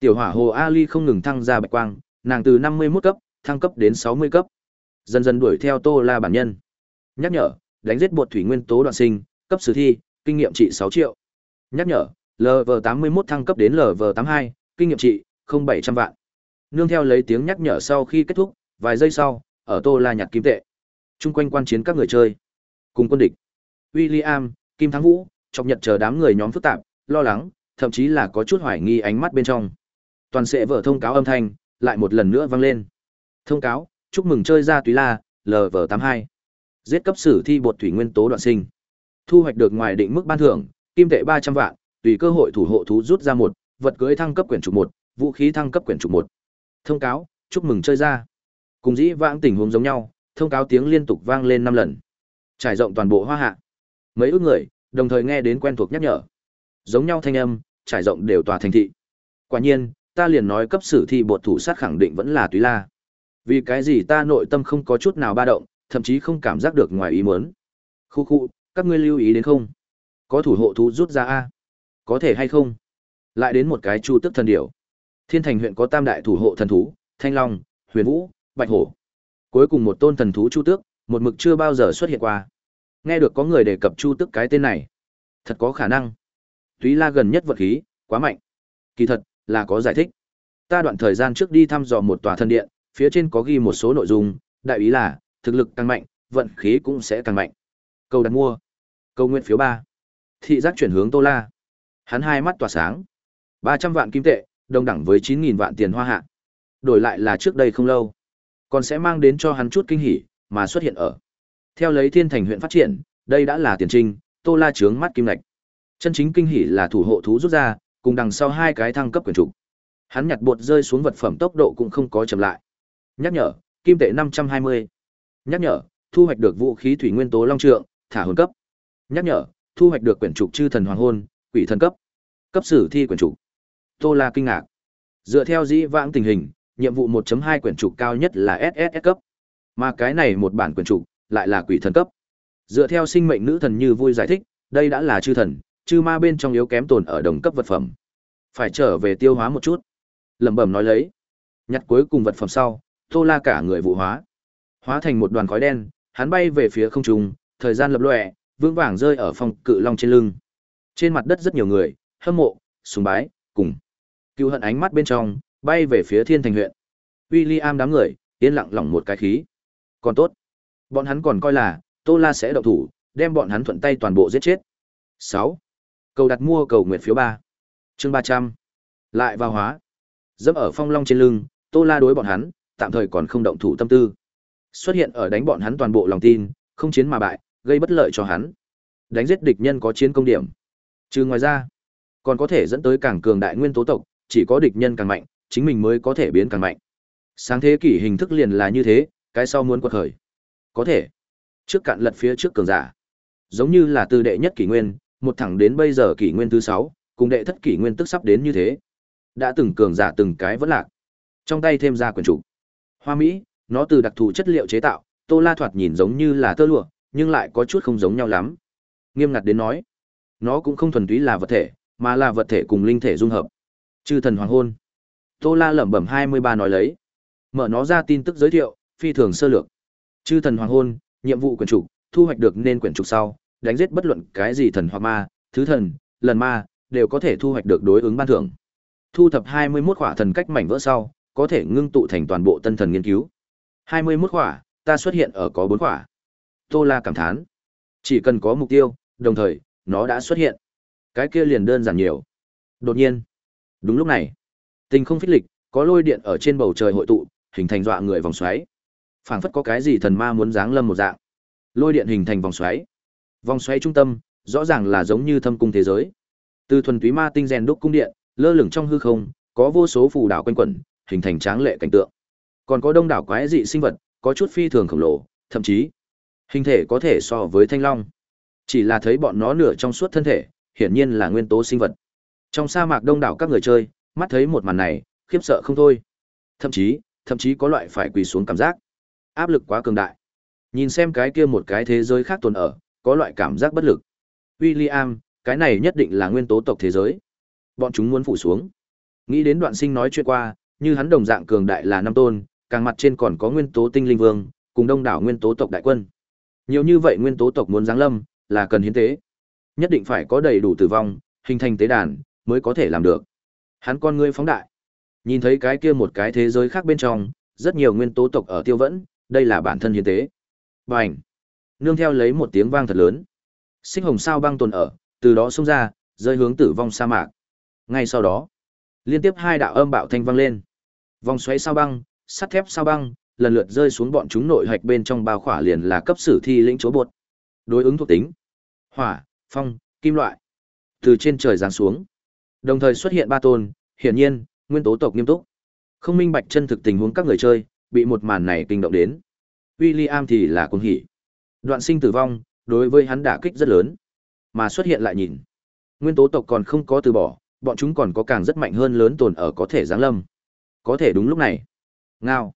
tiểu hỏa hồ Ali không ngừng thăng ra bạch quang, nàng từ 51 cấp thăng cấp đến 60 cấp. Dần dần đuổi theo Tô La bản nhân. Nhắc nhở, đánh giết bột thủy nguyên tố đoạn sinh, cấp sử thi, kinh nghiệm trị 6 triệu. Nhắc nhở, LV81 thăng cấp đến LV82, kinh nghiệm trị 0700 vạn. Nương theo lấy tiếng nhắc nhở sau khi kết thúc, vài giây sau, ở Tô La nhặt kim tệ. Trung quanh quan chiến các người chơi, cùng quân địch. William, Kim Thắng Vũ, chọc nhật chờ đám người nhóm phức tạp, lo lắng, thậm chí là có chút hoài nghi ánh mắt bên trong. Toàn sẽ vở thông cáo âm thanh, lại một lần nữa vang lên. Thông cáo, chúc mừng chơi ra túy la, LV82. Giết cấp sử thi bột thủy nguyên tố đoạn sinh. Thu hoạch được ngoài định mức ban thưởng, kim tệ 300 vạn, tùy cơ hội thủ hộ thú rút ra một, vật cưới thăng cấp quyển trục một, vũ khí thăng cấp quyển trục một. Thông cáo, chúc mừng chơi ra. Cùng dĩ vãng tình huống giống nhau, thông cáo tiếng liên tục vang lên năm lần. Trải rộng toàn bộ hoa hạ. Mấy ước người, đồng thời nghe đến quen thuộc nhắc nhở. Giống nhau thanh âm, trải rộng đều tòa thành thị. Quả nhiên, ta liền nói cấp sử thi bột thủ sát khẳng định vẫn là Túy La. Vì cái gì ta nội tâm không có chút nào ba động, thậm chí không cảm giác được ngoài ý muốn. Khu khu, các ngươi lưu ý đến không? Có thủ hộ thú rút ra a? Có thể hay không? Lại đến một cái chu tức thần điểu. Thiên Thành huyện có tam đại thủ hộ thần thú, Thanh Long, Huyền Vũ, Bạch Hổ. Cuối cùng một tôn thần thú chu tước, một mực chưa bao giờ xuất hiện qua. Nghe được có người đề cập chu tước cái tên này, thật có khả năng. Túy La gần nhất vật khí, quá mạnh. Kỳ thật, là có giải thích. Ta đoạn thời gian trước đi thăm dò một tòa thần điện, phía trên có ghi một số nội dung, đại ý là, thực lực càng mạnh, vận khí cũng sẽ càng mạnh. Câu đặt mua. Câu nguyện phiếu ba Thị giác chuyển hướng Tô La. Hắn hai mắt tỏa sáng. ba trăm vạn kim tệ, đồng đẳng với chín nghìn vạn tiền hoa hạ. Đổi lại là trước đây không lâu, còn sẽ mang đến cho hắn chút kinh hỉ, mà xuất hiện ở. Theo lấy Thiên Thành huyện phát triển, đây đã là tiền trinh, Tô La chướng mắt kim lạch. Chân chính kinh hỉ là thủ hộ thú rút ra, cùng đằng sau hai cái thăng cấp quyền trục. Hắn nhặt bột rơi xuống vật phẩm tốc độ cũng không có chậm lại. Nhắc nhở, kim tệ 520. Nhắc nhở, thu hoạch được vũ khí thủy nguyên tố long trượng, thả hồn cấp. Nhắc nhở, thu hoạch được quyển trục chư thần hoàng hôn, quỷ thần cấp. Cấp sử thi quyển trục. Tô La kinh ngạc. Dựa theo dĩ vãng tình hình, nhiệm vụ 1.2 quyển trục cao nhất là SSS cấp. Mà cái này một bản quyển trục lại là quỷ thần cấp. Dựa theo sinh mệnh nữ thần như vui giải thích, đây đã là chư thần, chư ma bên trong yếu kém tồn ở đồng cấp vật phẩm. Phải trở về tiêu hóa một chút. Lẩm bẩm nói lấy. Nhặt cuối cùng vật phẩm sau, Tô La cả người vụ hóa. Hóa thành một đoàn khói đen, hắn bay về phía không trung, thời gian lập lòe, vững vàng rơi ở phòng cự long trên lưng. Trên mặt đất rất nhiều người, hâm mộ, sùng bái, cùng. cứu hận ánh mắt bên trong, bay về phía thiên thành huyện. William đám người, yên lặng lỏng một cái khí. Còn tốt. Bọn hắn còn coi là, Tô La sẽ động thủ, đem bọn hắn thuận tay toàn bộ giết chết. 6. Cầu đặt mua cầu nguyện phiếu 3. Chương 300. Lại vào hóa. Dẫm ở phong long trên lưng, Tô La đối bọn hắn, tạm thời còn không động thủ tâm tư. Xuất hiện ở đánh bọn hắn toàn bộ lòng tin, không chiến mà bại, gây bất lợi cho hắn. Đánh giết địch nhân có chiến công điểm. Trừ ngoài ra, còn có thể dẫn tới càng cường đại nguyên tố tộc, chỉ có địch nhân càng mạnh, chính mình mới có thể biến càng mạnh. Sáng thế kỷ hình thức liền là như thế, cái sau muốn quật khởi. Có thể. Trước cạn lật phía trước cường giả. Giống như là từ đệ nhất kỷ nguyên, một thẳng đến bây giờ kỷ nguyên thứ sáu, cùng đệ thất kỷ nguyên tức sắp đến như thế. Đã từng cường giả từng cái vẫn lạc. Trong tay thêm ra quyển chủ. Hoa Mỹ, nó từ đặc thù chất liệu chế tạo, Tô La thoạt nhìn giống như là tơ lụa, nhưng lại có chút không giống nhau lắm. Nghiêm ngặt đến nói, nó cũng không thuần túy là vật thể, mà là vật thể cùng linh thể dung hợp. Chư thần hoàng hôn. Tô La lẩm bẩm 23 nói lấy. Mở nó ra tin tức giới thiệu, phi thường sơ lược. Chư thần hoàng hôn, nhiệm vụ quyển trục, thu hoạch được nên quyển trục sau, đánh giết bất luận cái gì thần hoặc ma, thứ thần, lần ma, đều có thể thu hoạch được đối ứng ban thưởng. Thu thập 21 khỏa thần cách mảnh vỡ sau, có thể ngưng tụ thành toàn bộ tân thần nghiên cứu. 21 khỏa, ta xuất hiện ở có 4 khỏa. Tô La cảm thán. Chỉ cần có mục tiêu, đồng thời, nó đã xuất hiện. Cái kia liền đơn giản nhiều. Đột nhiên, đúng lúc này, tình không phích lịch, có lôi điện ở trên bầu trời hội tụ, hình thành dọa người vòng xoáy. Phảng phất có cái gì thần ma muốn giáng lâm một dạng. Lôi điện hình thành vòng xoáy. Vòng xoáy trung tâm, rõ ràng là giống như thâm cung thế giới. Từ thuần túy ma tinh rèn đúc cung điện, lơ lửng trong hư không, có vô số phù đảo quanh quẩn, hình thành tráng lệ cảnh tượng. Còn có đông đảo quái dị sinh vật, có chút phi thường khổng lồ, thậm chí hình thể có thể so với thanh long. Chỉ là thấy bọn nó nửa trong suốt thân thể, hiển nhiên là nguyên tố sinh vật. Trong sa mạc đông đảo các người chơi, mắt thấy một màn này, khiếp sợ không thôi. Thậm chí, thậm chí có loại phải quỳ xuống cảm giác. Áp lực quá cường đại. Nhìn xem cái kia một cái thế giới khác tồn ở, có loại cảm giác bất lực. William, cái này nhất định là nguyên tố tộc thế giới. Bọn chúng muốn phủ xuống. Nghĩ đến đoạn sinh nói chuyện qua, như hắn đồng dạng cường đại là năm tôn, càng mặt trên còn có nguyên tố tinh linh vương, cùng đông đảo nguyên tố tộc đại quân. Nhiều như vậy nguyên tố tộc muốn giáng lâm, là cần hiến tế. Nhất định phải có đầy đủ tử vong, hình thành tế đàn, mới có thể làm được. Hắn con ngươi phóng đại. Nhìn thấy cái kia một cái thế giới khác bên trong, rất nhiều nguyên tố tộc ở tiêu vẫn, đây là bản thân hiến tế. Bành! Nương theo lấy một tiếng vang thật lớn. Xích hồng sao băng tồn ở, từ đó xông ra, rơi hướng tử vong sa mạc. Ngay sau đó, liên tiếp hai đạo âm bạo thanh vang lên. Vòng xoáy sao băng, sắt thép sao băng, lần lượt rơi xuống bọn chúng nội hạch bên trong bao khỏa liền là cấp sử thi lĩnh chúa bột. Đối ứng thuộc tính: Hỏa, phong, kim loại. Từ trên trời giáng xuống. Đồng thời xuất hiện ba tôn, hiển nhiên, nguyên tố tộc nghiêm túc. Không minh bạch chân thực tình huống các người chơi, bị một màn này kinh động đến. William thì là cuồng hỉ. Đoạn sinh tử vong, đối với hắn đả kích rất lớn. Mà xuất hiện lại nhìn. Nguyên tố tộc còn không có từ bỏ, bọn chúng còn có càng rất mạnh hơn lớn tồn ở có thể giáng lâm. Có thể đúng lúc này. Ngao.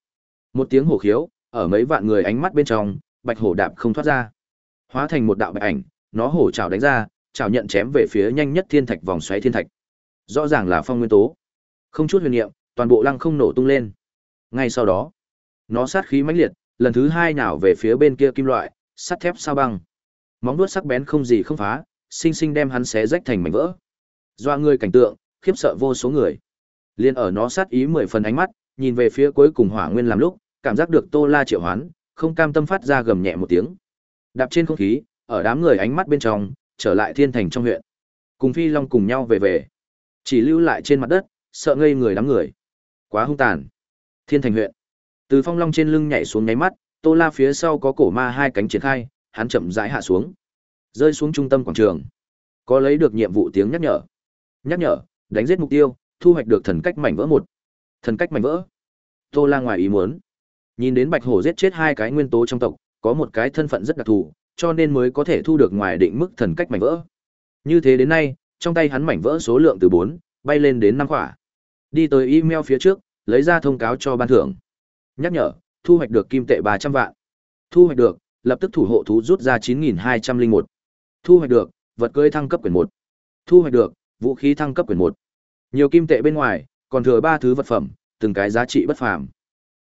Một tiếng hổ khiếu, ở mấy vạn người ánh mắt bên trong, bạch hổ đạp không thoát ra. Hóa thành một đạo bạch ảnh, nó hổ trào đánh ra, trào nhận chém về phía nhanh nhất thiên thạch vòng xoáy thiên thạch. Rõ ràng là phong nguyên tố. Không chút huyền niệm, toàn bộ lăng không nổ tung lên. Ngay sau đó, nó sát khí mãnh liệt, lần thứ hai nào về phía bên kia kim loại, sắt thép sao băng. Móng vuốt sắc bén không gì không phá, sinh sinh đem hắn xé rách thành mảnh vỡ. Doa người cảnh tượng, khiếp sợ vô số người. Liên ở nó sát ý mười phần ánh mắt, nhìn về phía cuối cùng Hỏa Nguyên làm lúc, cảm giác được Tô La triệu hoán, không cam tâm phát ra gầm nhẹ một tiếng. Đạp trên không khí, ở đám người ánh mắt bên trong, trở lại thiên thành trong huyện. Cùng Phi Long cùng nhau về về. Chỉ lưu lại trên mặt đất, sợ ngây người đám người. Quá hung tàn. Thiên thành huyện. Từ phong long trên lưng nhảy xuống nháy mắt, Tô La phía sau có cổ ma hai cánh triển khai, hắn chậm rãi hạ xuống, rơi xuống trung tâm quảng trường. Có lấy được nhiệm vụ tiếng nhắc nhở. Nhắc nhở, đánh giết mục tiêu, thu hoạch được thần cách mảnh vỡ một. Thần cách mảnh vỡ. Tô La ngoài ý muốn, nhìn đến Bạch Hổ giết chết hai cái nguyên tố trong tộc, có một cái thân phận rất đặc thù, cho nên mới có thể thu được ngoài định mức thần cách mảnh vỡ. Như thế đến nay, trong tay hắn mảnh vỡ số lượng từ 4 bay lên đến 5 quả. Đi tới email phía trước, lấy ra thông cáo cho ban thưởng. Nhắc nhở, thu hoạch được kim tệ 300 vạn. Thu hoạch được, lập tức thủ hộ thú rút ra 9201. Thu hoạch được, vật cưới thăng cấp quyển 1. Thu hoạch được, vũ khí thăng cấp quyển 1. Nhiều kim tệ bên ngoài, còn thừa ba thứ vật phẩm, từng cái giá trị bất phàm.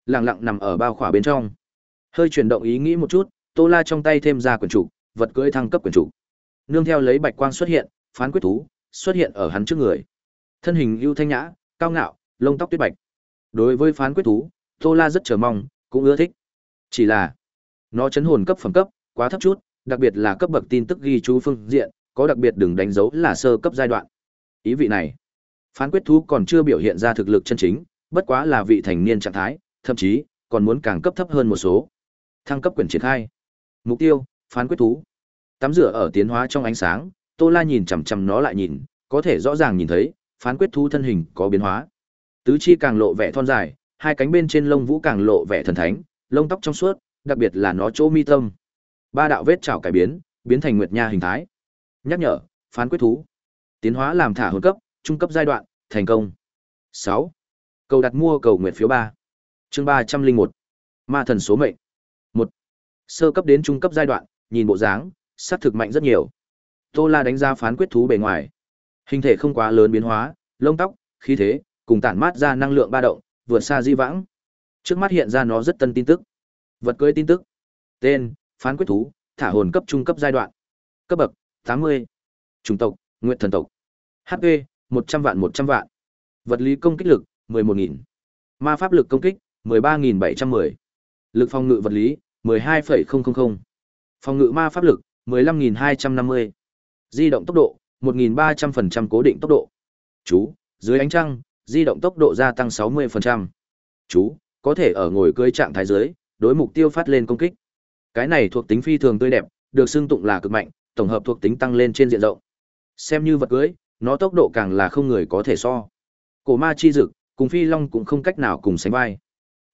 Lặng lặng nằm ở bao khỏa bên trong. Hơi chuyển động ý nghĩ một chút, Tô La trong tay thêm ra quyển trục, vật cưỡi thăng cấp quyển trục. Nương theo lấy bạch quang xuất hiện, phán quyết thú xuất hiện ở hắn trước người. Thân hình ưu thanh nhã, cao ngạo, lông tóc tuyết bạch. Đối với phán quyết thú, Tô La rất chờ mong, cũng ưa thích. Chỉ là, nó chấn hồn cấp phẩm cấp, quá thấp chút, đặc biệt là cấp bậc tin tức ghi chú phương diện, có đặc biệt đừng đánh dấu là sơ cấp giai đoạn. Ý vị này, phán quyết thú còn chưa biểu hiện ra thực lực chân chính, bất quá là vị thành niên trạng thái, thậm chí còn muốn càng cấp thấp hơn một số. Thăng cấp quyền triển khai. Mục tiêu, phán quyết thú. Tắm rửa ở tiến hóa trong ánh sáng, Tô La nhìn chằm chằm nó lại nhìn, có thể rõ ràng nhìn thấy, phán quyết thú thân hình có biến hóa. Tứ chi càng lộ vẻ thon dài, hai cánh bên trên lông vũ càng lộ vẻ thần thánh, lông tóc trong suốt, đặc biệt là nó chỗ mi tâm. Ba đạo vết chảo cải biến, biến thành nguyệt nha hình thái. Nhắc nhở, phán quyết thú. Tiến hóa làm thả hồn cấp, trung cấp giai đoạn, thành công. 6. Cầu đặt mua cầu nguyện phiếu 3. Chương 301. Ma thần số mệnh. 1. Sơ cấp đến trung cấp giai đoạn, nhìn bộ dáng, sát thực mạnh rất nhiều. Tô La đánh giá phán quyết thú bề ngoài. Hình thể không quá lớn biến hóa, lông tóc, khí thế, cùng tản mát ra năng lượng ba động, vượt xa di vãng. Trước mắt hiện ra nó rất tân tin tức. Vật cưới tin tức. Tên: Phán quyết thú, thả hồn cấp trung cấp giai đoạn. Cấp bậc: 80. Chủng tộc: nguyện thần tộc. HP: 100 vạn 100 vạn. Vật lý công kích lực: 11000. Ma pháp lực công kích: 13710. Lực phòng ngự vật lý: 12,000. Phòng ngự ma pháp lực: 15250. Di động tốc độ: 1300% cố định tốc độ. Chú: Dưới ánh trăng, di động tốc độ gia tăng 60%. Chú, có thể ở ngồi cưới trạng thái dưới, đối mục tiêu phát lên công kích. Cái này thuộc tính phi thường tươi đẹp, được xưng tụng là cực mạnh, tổng hợp thuộc tính tăng lên trên diện rộng. Xem như vật cưới, nó tốc độ càng là không người có thể so. Cổ ma chi dực, cùng phi long cũng không cách nào cùng sánh vai.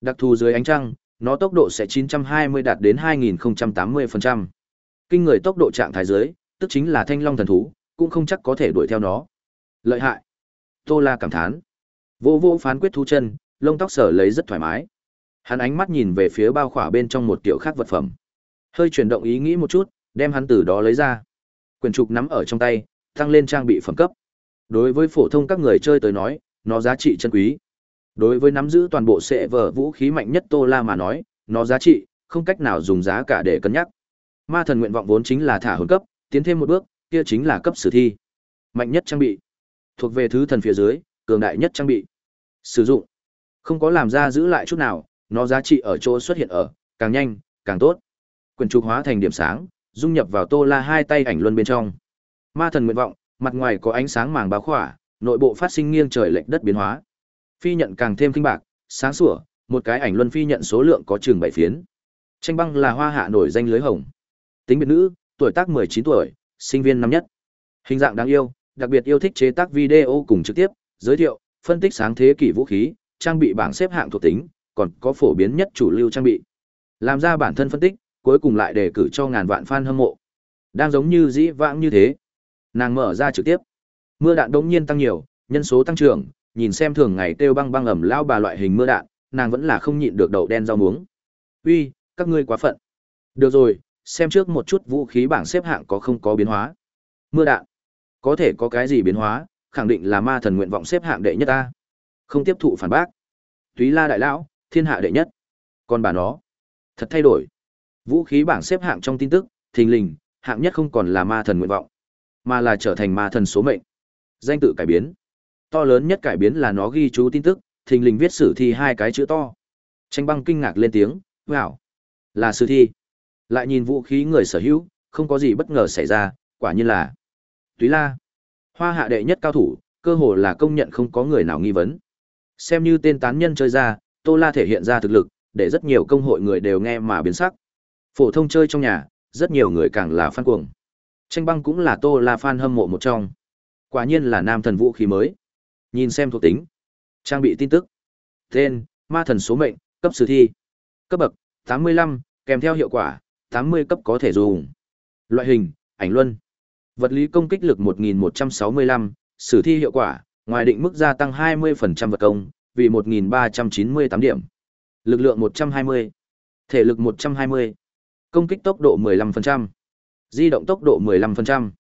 Đặc thù dưới ánh trăng, nó tốc độ sẽ 920 đạt đến 2080%. Kinh người tốc độ trạng thái dưới, tức chính là thanh long thần thú, cũng không chắc có thể đuổi theo nó. Lợi hại. Tô La cảm thán. Vô vô phán quyết thu chân, lông tóc sở lấy rất thoải mái. Hắn ánh mắt nhìn về phía bao khỏa bên trong một tiểu khác vật phẩm. Hơi chuyển động ý nghĩ một chút, đem hắn từ đó lấy ra. Quyền trục nắm ở trong tay, tăng lên trang bị phẩm cấp. Đối với phổ thông các người chơi tới nói, nó giá trị chân quý. Đối với nắm giữ toàn bộ sệ vở vũ khí mạnh nhất Tô La mà nói, nó giá trị, không cách nào dùng giá cả để cân nhắc. Ma thần nguyện vọng vốn chính là thả hồn cấp, tiến thêm một bước, kia chính là cấp sử thi. Mạnh nhất trang bị. Thuộc về thứ thần phía dưới, cường đại nhất trang bị. Sử dụng. Không có làm ra giữ lại chút nào, nó giá trị ở chỗ xuất hiện ở, càng nhanh, càng tốt. quyền trục hóa thành điểm sáng, dung nhập vào Tô La hai tay ảnh luân bên trong. Ma thần nguyện vọng, mặt ngoài có ánh sáng màng báo khỏa, nội bộ phát sinh nghiêng trời lệch đất biến hóa. Phi nhận càng thêm kinh bạc, sáng sủa, một cái ảnh luân phi nhận số lượng có chừng bảy phiến. Tranh băng là hoa hạ nổi danh lưới hồng. Tính biệt nữ, tuổi tác 19 tuổi, sinh viên năm nhất. Hình dạng đáng yêu, đặc biệt yêu thích chế tác video cùng trực tiếp, giới thiệu, phân tích sáng thế kỷ vũ khí, trang bị bảng xếp hạng thuộc tính, còn có phổ biến nhất chủ lưu trang bị. Làm ra bản thân phân tích, cuối cùng lại đề cử cho ngàn vạn fan hâm mộ. Đang giống như dĩ vãng như thế. Nàng mở ra trực tiếp. Mưa đạn đống nhiên tăng nhiều, nhân số tăng trưởng, nhìn xem thường ngày tiêu băng băng ẩm lao bà loại hình mưa đạn, nàng vẫn là không nhịn được đậu đen rau muống. Uy, các ngươi quá phận. Được rồi, xem trước một chút vũ khí bảng xếp hạng có không có biến hóa. Mưa đạn. Có thể có cái gì biến hóa, khẳng định là ma thần nguyện vọng xếp hạng đệ nhất ta. Không tiếp thụ phản bác. Túy La đại lão, thiên hạ đệ nhất. Còn bà nó, thật thay đổi. Vũ khí bảng xếp hạng trong tin tức, thình lình, hạng nhất không còn là ma thần nguyện vọng, mà là trở thành ma thần số mệnh. Danh tự cải biến. To lớn nhất cải biến là nó ghi chú tin tức, thình lình viết sử thi hai cái chữ to. Tranh băng kinh ngạc lên tiếng, wow, là sử thi. Lại nhìn vũ khí người sở hữu, không có gì bất ngờ xảy ra, quả nhiên là Túy La. Hoa hạ đệ nhất cao thủ, cơ hồ là công nhận không có người nào nghi vấn. Xem như tên tán nhân chơi ra, Tô La thể hiện ra thực lực, để rất nhiều công hội người đều nghe mà biến sắc. Phổ thông chơi trong nhà, rất nhiều người càng là fan cuồng. Tranh băng cũng là Tô La fan hâm mộ một trong. Quả nhiên là nam thần vũ khí mới. Nhìn xem thuộc tính, trang bị tin tức. Tên: Ma thần số mệnh, cấp sử thi. Cấp bậc: 85, kèm theo hiệu quả, 80 cấp có thể dùng. Loại hình: Ảnh luân. Vật lý công kích lực 1165, sử thi hiệu quả, ngoài định mức gia tăng 20% vật công, vì 1398 điểm. Lực lượng 120, thể lực 120, công kích tốc độ 15%, di động tốc độ 15%,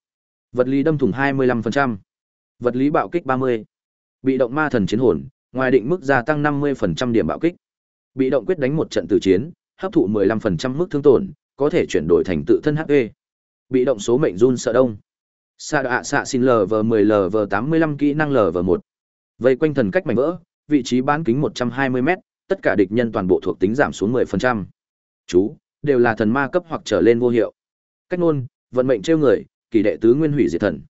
vật lý đâm thủng 25%, vật lý bạo kích 30, bị động ma thần chiến hồn, ngoài định mức gia tăng 50% điểm bạo kích. Bị động quyết đánh một trận tử chiến, hấp thụ 15% mức thương tổn, có thể chuyển đổi thành tự thân HP. Bị động số mệnh run sợ đông. Sa đạ xạ xin LV10 LV85 kỹ năng LV1. Vây quanh thần cách mảnh vỡ, vị trí bán kính 120m, tất cả địch nhân toàn bộ thuộc tính giảm xuống 10%. Chú, đều là thần ma cấp hoặc trở lên vô hiệu. Cách nôn, vận mệnh trêu người, kỳ đệ tứ nguyên hủy diệt thần.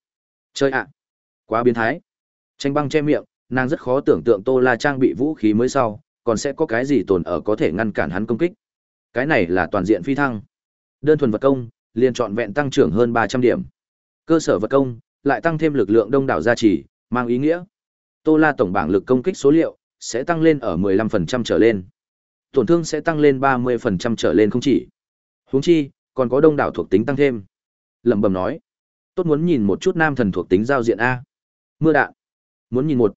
Chơi ạ, quá biến thái. Tranh băng che miệng, nàng rất khó tưởng tượng Tô La trang bị vũ khí mới sau, còn sẽ có cái gì tồn ở có thể ngăn cản hắn công kích. Cái này là toàn diện phi thăng. Đơn thuần vật công, liền chọn vẹn tăng trưởng hơn 300 điểm. Cơ sở vật công, lại tăng thêm lực lượng đông đảo gia trì, mang ý nghĩa. Tô La tổng bảng lực công kích số liệu sẽ tăng lên ở 15% trở lên. Tổn thương sẽ tăng lên 30% trở lên không chỉ. Huống chi, còn có đông đảo thuộc tính tăng thêm. Lẩm bẩm nói, tốt muốn nhìn một chút nam thần thuộc tính giao diện a. Mưa đạn. Muốn nhìn một.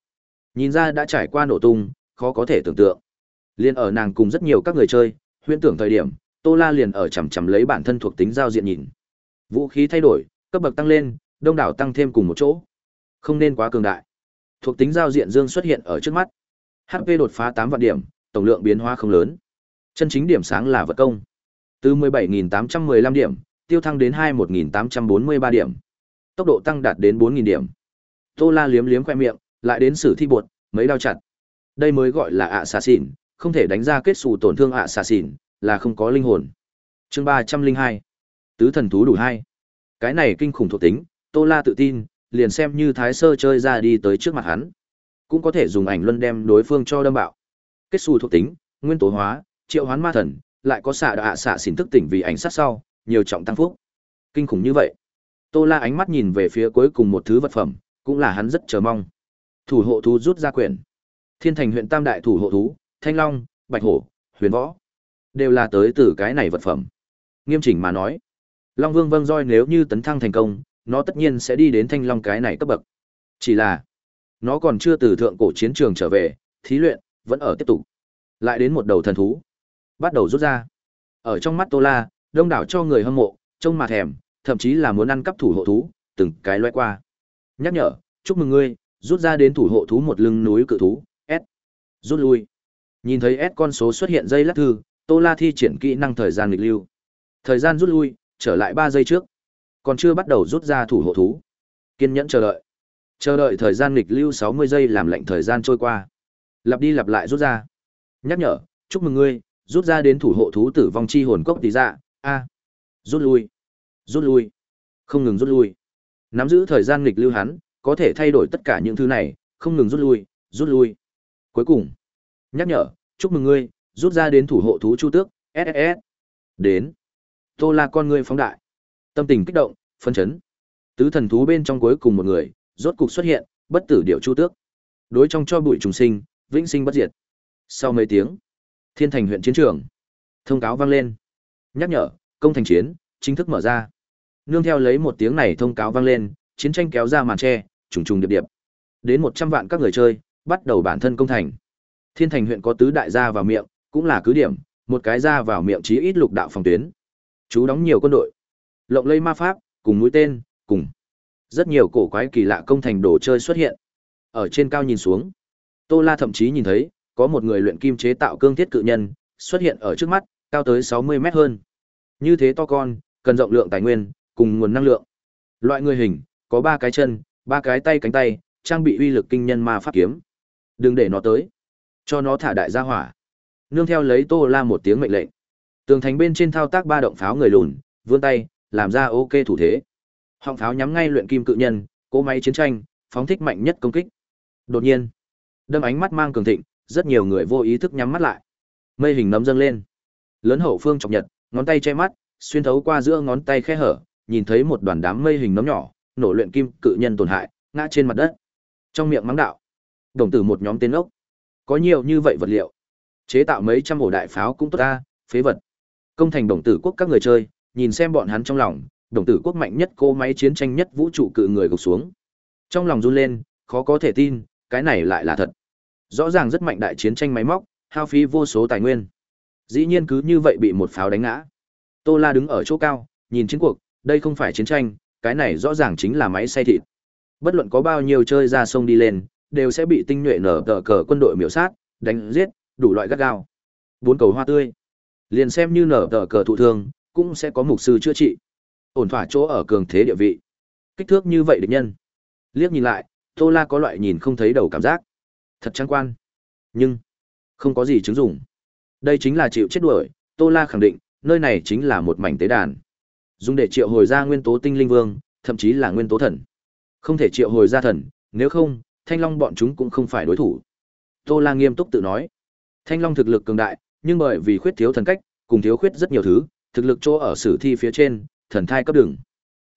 Nhìn ra đã trải qua nổ tung, khó có thể tưởng tượng. Liên ở nàng cùng rất nhiều các người chơi, huyễn tưởng thời điểm, Tô La liền ở chằm chằm lấy bản thân thuộc tính giao diện nhìn. Vũ khí thay đổi, cấp bậc tăng lên, đông đảo tăng thêm cùng một chỗ. Không nên quá cường đại. Thuộc tính giao diện dương xuất hiện ở trước mắt. HP đột phá 8 vạn điểm, tổng lượng biến hóa không lớn. Chân chính điểm sáng là vật công. Từ 17.815 điểm, tiêu thăng đến 21.843 điểm. Tốc độ tăng đạt đến 4.000 điểm. Tô La liếm liếm khoe miệng, lại đến sử thi bột, mấy đao chặt. Đây mới gọi là ạ xà xỉn, không thể đánh ra kết xù tổn thương ạ xà xỉn, là không có linh hồn. chương 302. Tứ thần thú đủ hai. Cái này kinh khủng thuộc tính, Tô La tự tin, liền xem như thái sơ chơi ra đi tới trước mặt hắn. Cũng có thể dùng ảnh luân đem đối phương cho đâm bạo. Kết xù thuộc tính, nguyên tố hóa, triệu hoán ma thần, lại có xạ đạ xạ xỉn thức tỉnh vì ảnh sát sau, nhiều trọng tăng phúc. Kinh khủng như vậy. Tô La ánh mắt nhìn về phía cuối cùng một thứ vật phẩm, cũng là hắn rất chờ mong. Thủ hộ thú rút ra quyển. Thiên thành huyện tam đại thủ hộ thú, Thanh Long, Bạch Hổ, Huyền Võ, đều là tới từ cái này vật phẩm. Nghiêm chỉnh mà nói, Long Vương Vâng Roi nếu như tấn thăng thành công, nó tất nhiên sẽ đi đến Thanh Long cái này cấp bậc. Chỉ là, nó còn chưa từ thượng cổ chiến trường trở về, thí luyện vẫn ở tiếp tục. Lại đến một đầu thần thú, bắt đầu rút ra. Ở trong mắt Tô La, đông đảo cho người hâm mộ, trông mà thèm, thậm chí là muốn ăn cắp thủ hộ thú, từng cái loe qua. Nhắc nhở, chúc mừng ngươi, rút ra đến thủ hộ thú một lưng núi cự thú, S. Rút lui. Nhìn thấy S con số xuất hiện dây lắc thư, Tô La thi triển kỹ năng thời gian nghịch lưu. Thời gian rút lui, trở lại 3 giây trước. Còn chưa bắt đầu rút ra thủ hộ thú. Kiên nhẫn chờ đợi. Chờ đợi thời gian nghịch lưu 60 giây làm lệnh thời gian trôi qua. Lặp đi lặp lại rút ra. Nhắc nhở, chúc mừng ngươi, rút ra đến thủ hộ thú tử vong chi hồn cốc tí dạ. A, rút lui rút lui, không ngừng rút lui. Nắm giữ thời gian nghịch lưu hắn, có thể thay đổi tất cả những thứ này, không ngừng rút lui rút lui. Cuối cùng, nhắc nhở, chúc mừng ngươi, rút ra đến thủ hộ thú chu tước ss đến. Tô la con ngươi phóng đại. Tâm tình kích động phân chấn. Tứ thần thú bên trong cuối cùng một người, rốt cục xuất hiện, bất tử điệu chu tước. Đối trong cho bụi trùng sinh, vĩnh sinh bất diệt. Sau mấy tiếng thiên thành huyện chiến trường. Thông cáo vang lên. Nhắc nhở, công thành chiến, chính thức mở ra. Nương theo lấy một tiếng này thông cáo vang lên, chiến tranh kéo ra màn tre, trùng trùng điệp điệp. Đến một trăm vạn các người chơi, bắt đầu bản thân công thành. Thiên thành huyện có tứ đại gia vào miệng, cũng là cứ điểm, một cái ra vào miệng chí ít lục đạo phòng tuyến. Chú đóng nhiều quân đội. Lộng lây ma pháp, cùng mũi tên, cùng. Rất nhiều cổ quái kỳ lạ công thành đồ chơi xuất hiện. Ở trên cao nhìn xuống. Tô la thậm chí nhìn thấy có một người luyện kim chế tạo cương thiết cự nhân, xuất hiện ở trước mắt, cao tới 60 mét hơn. Như thế to con, cần rộng lượng tài nguyên, cùng nguồn năng lượng. Loại người hình, có ba cái chân, ba cái tay cánh tay, trang bị uy lực kinh nhân ma pháp kiếm. Đừng để nó tới. Cho nó thả đại gia hỏa. Nương theo lấy tô la một tiếng mệnh lệnh. Tường thành bên trên thao tác ba động pháo người lùn, vươn tay, làm ra ok thủ thế. Họng pháo nhắm ngay luyện kim cự nhân, cỗ máy chiến tranh, phóng thích mạnh nhất công kích. Đột nhiên, đâm ánh mắt mang cường thịnh rất nhiều người vô ý thức nhắm mắt lại. Mây hình nấm dâng lên. Lớn hậu phương chọc nhật, ngón tay che mắt, xuyên thấu qua giữa ngón tay khe hở, nhìn thấy một đoàn đám mây hình nấm nhỏ, nổ luyện kim cự nhân tổn hại, ngã trên mặt đất. Trong miệng mắng đạo, đồng tử một nhóm tên ốc, có nhiều như vậy vật liệu, chế tạo mấy trăm ổ đại pháo cũng tốt ta, phế vật. Công thành đồng tử quốc các người chơi, nhìn xem bọn hắn trong lòng, đồng tử quốc mạnh nhất cô máy chiến tranh nhất vũ trụ cự người gục xuống. Trong lòng run lên, khó có thể tin, cái này lại là thật rõ ràng rất mạnh đại chiến tranh máy móc, hao phí vô số tài nguyên. Dĩ nhiên cứ như vậy bị một pháo đánh ngã. Tô la đứng ở chỗ cao, nhìn chiến cuộc, đây không phải chiến tranh, cái này rõ ràng chính là máy xay thịt. Bất luận có bao nhiêu chơi ra sông đi lên, đều sẽ bị tinh nhuệ nở tờ cờ quân đội miểu sát, đánh giết, đủ loại gắt gao. Bốn cầu hoa tươi. Liền xem như nở tờ cờ thụ thương, cũng sẽ có mục sư chữa trị. Ổn thỏa chỗ ở cường thế địa vị. Kích thước như vậy địch nhân. Liếc nhìn lại, tô la có loại nhìn không thấy đầu cảm giác thật trắng quan. Nhưng, không có gì chứng dụng. Đây chính là chịu chết đuổi, tô la khẳng định, nơi này chính là một mảnh tế đàn. Dùng để triệu hồi ra nguyên tố tinh linh vương, thậm chí là nguyên tố thần. Không thể triệu hồi ra thần, nếu không, thanh long bọn chúng cũng không phải đối thủ. Tô la nghiêm túc tự nói. Thanh long thực lực cường đại, nhưng bởi vì khuyết thiếu thần cách, cùng thiếu khuyết rất nhiều thứ, thực lực chỗ ở sử thi phía trên, thần thai cấp đường.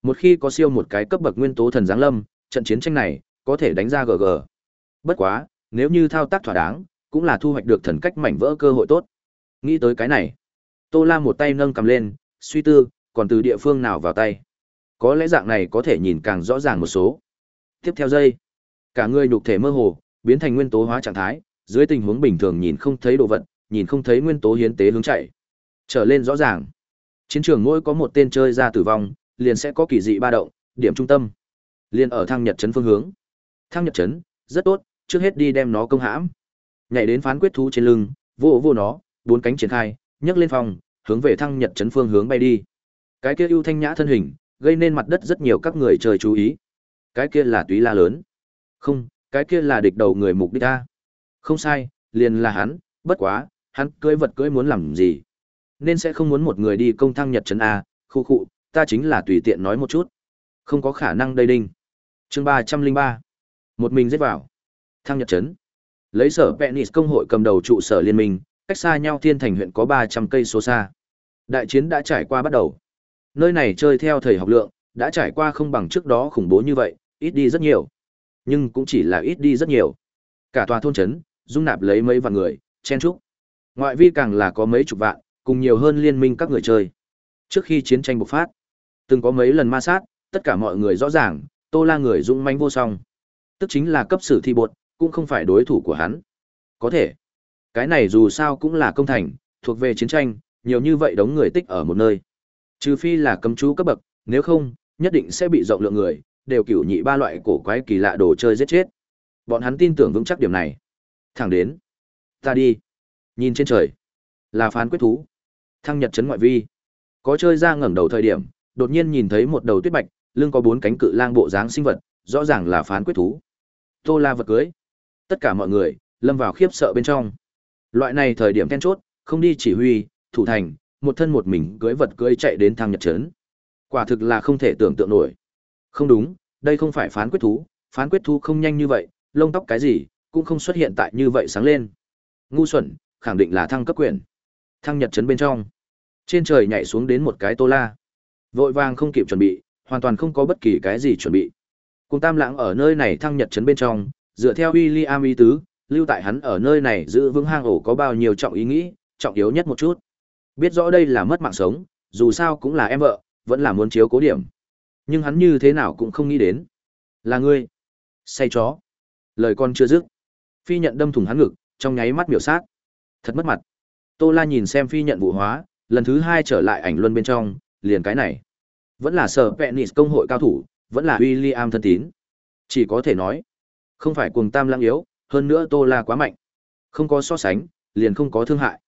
Một khi có siêu một cái cấp bậc nguyên tố thần giáng lâm, trận chiến tranh này, có thể đánh ra gg bất quá nếu như thao tác thỏa đáng, cũng là thu hoạch được thần cách mảnh vỡ cơ hội tốt. Nghĩ tới cái này, tô la một tay nâng cầm lên, suy tư, còn từ địa phương nào vào tay? Có lẽ dạng này có thể nhìn càng rõ ràng một số. Tiếp theo dây cả người nhục thể mơ hồ, biến thành nguyên tố hóa trạng thái, dưới tình huống bình thường nhìn không thấy đồ vật, nhìn không thấy nguyên tố hiến tế hướng chạy. Trở lên rõ ràng. Chiến trường mỗi có một tên chơi ra tử vong, liền sẽ có kỳ dị ba động, điểm trung tâm. Liền ở thang nhật trấn phương hướng. Thang nhật trấn, rất tốt trước hết đi đem nó công hãm. Nhảy đến phán quyết thú trên lưng, vô vô nó, bốn cánh triển khai, nhấc lên phòng, hướng về thăng nhật trấn phương hướng bay đi. Cái kia ưu thanh nhã thân hình, gây nên mặt đất rất nhiều các người trời chú ý. Cái kia là túy la lớn. Không, cái kia là địch đầu người mục đích ta không sai, liền là hắn, bất quá, hắn cưỡi vật cưỡi muốn làm gì? Nên sẽ không muốn một người đi công thăng nhật trấn a, khu khụ ta chính là tùy tiện nói một chút. Không có khả năng đây đinh. Chương ba trăm linh ba. Một mình giết vào thăng nhật trấn. Lấy sở penis công hội cầm đầu trụ sở liên minh, cách xa nhau thiên thành huyện có ba trăm cây số xa. Đại chiến đã trải qua bắt đầu. Nơi này chơi theo thầy học lượng, đã trải qua không bằng trước đó khủng bố như vậy, ít đi rất nhiều. Nhưng cũng chỉ là ít đi rất nhiều. Cả tòa thôn trấn, dung nạp lấy mấy vạn người, chen trúc ngoại vi càng là có mấy chục vạn, cùng nhiều hơn liên minh các người chơi. Trước khi chiến tranh bộc phát, từng có mấy lần ma sát, tất cả mọi người rõ ràng, tô la người dũng manh vô song. Tức chính là cấp sử thi bột cũng không phải đối thủ của hắn. Có thể. Cái này dù sao cũng là công thành, thuộc về chiến tranh, nhiều như vậy đống người tích ở một nơi. Trừ phi là cấm chú cấp bậc, nếu không, nhất định sẽ bị rộng lượng người, đều cửu nhị ba loại cổ quái kỳ lạ đồ chơi giết chết. Bọn hắn tin tưởng vững chắc điểm này. Thẳng đến. Ta đi. Nhìn trên trời. Là phán quyết thú. Thăng nhật chấn ngoại vi. Có chơi ra ngẩng đầu thời điểm, đột nhiên nhìn thấy một đầu tuyết bạch, lưng có bốn cánh cự lang bộ dáng sinh vật, rõ ràng là phán quyết thú. Tô la vật cưới tất cả mọi người lâm vào khiếp sợ bên trong loại này thời điểm then chốt không đi chỉ huy, thủ thành, một thân một mình cưỡi vật cưỡi chạy đến thang nhật trấn. Quả thực là không thể tưởng tượng nổi. Không đúng, đây không phải phán quyết thú, phán quyết thú không nhanh như vậy, lông tóc cái gì, cũng không xuất hiện tại như vậy sáng lên. Ngu xuẩn, khẳng định là thăng cấp quyền. Thăng nhật trấn bên trong. Trên trời nhảy xuống đến một cái tô la. Vội vàng không kịp chuẩn bị, hoàn toàn không có bất kỳ cái gì chuẩn bị. Cùng Tam Lãng ở nơi này thăng nhật trấn bên trong, dựa theo William ý tứ, lưu tại hắn ở nơi này giữ vững hang ổ có bao nhiêu trọng ý nghĩ, trọng yếu nhất một chút. Biết rõ đây là mất mạng sống, dù sao cũng là em vợ, vẫn là muốn chiếu cố điểm. Nhưng hắn như thế nào cũng không nghĩ đến. Là ngươi. Say chó. Lời con chưa dứt. Phi nhận đâm thủng hắn ngực, trong nháy mắt miểu sát. Thật mất mặt. Tô La nhìn xem phi nhận vụ hóa, lần thứ hai trở lại ảnh luân bên trong, liền cái này. Vẫn là sở Penis công hội cao thủ, vẫn là William thân tín. Chỉ có thể nói, không phải cuồng tam lãng yếu, hơn nữa Tô La quá mạnh. Không có so sánh, liền không có thương hại.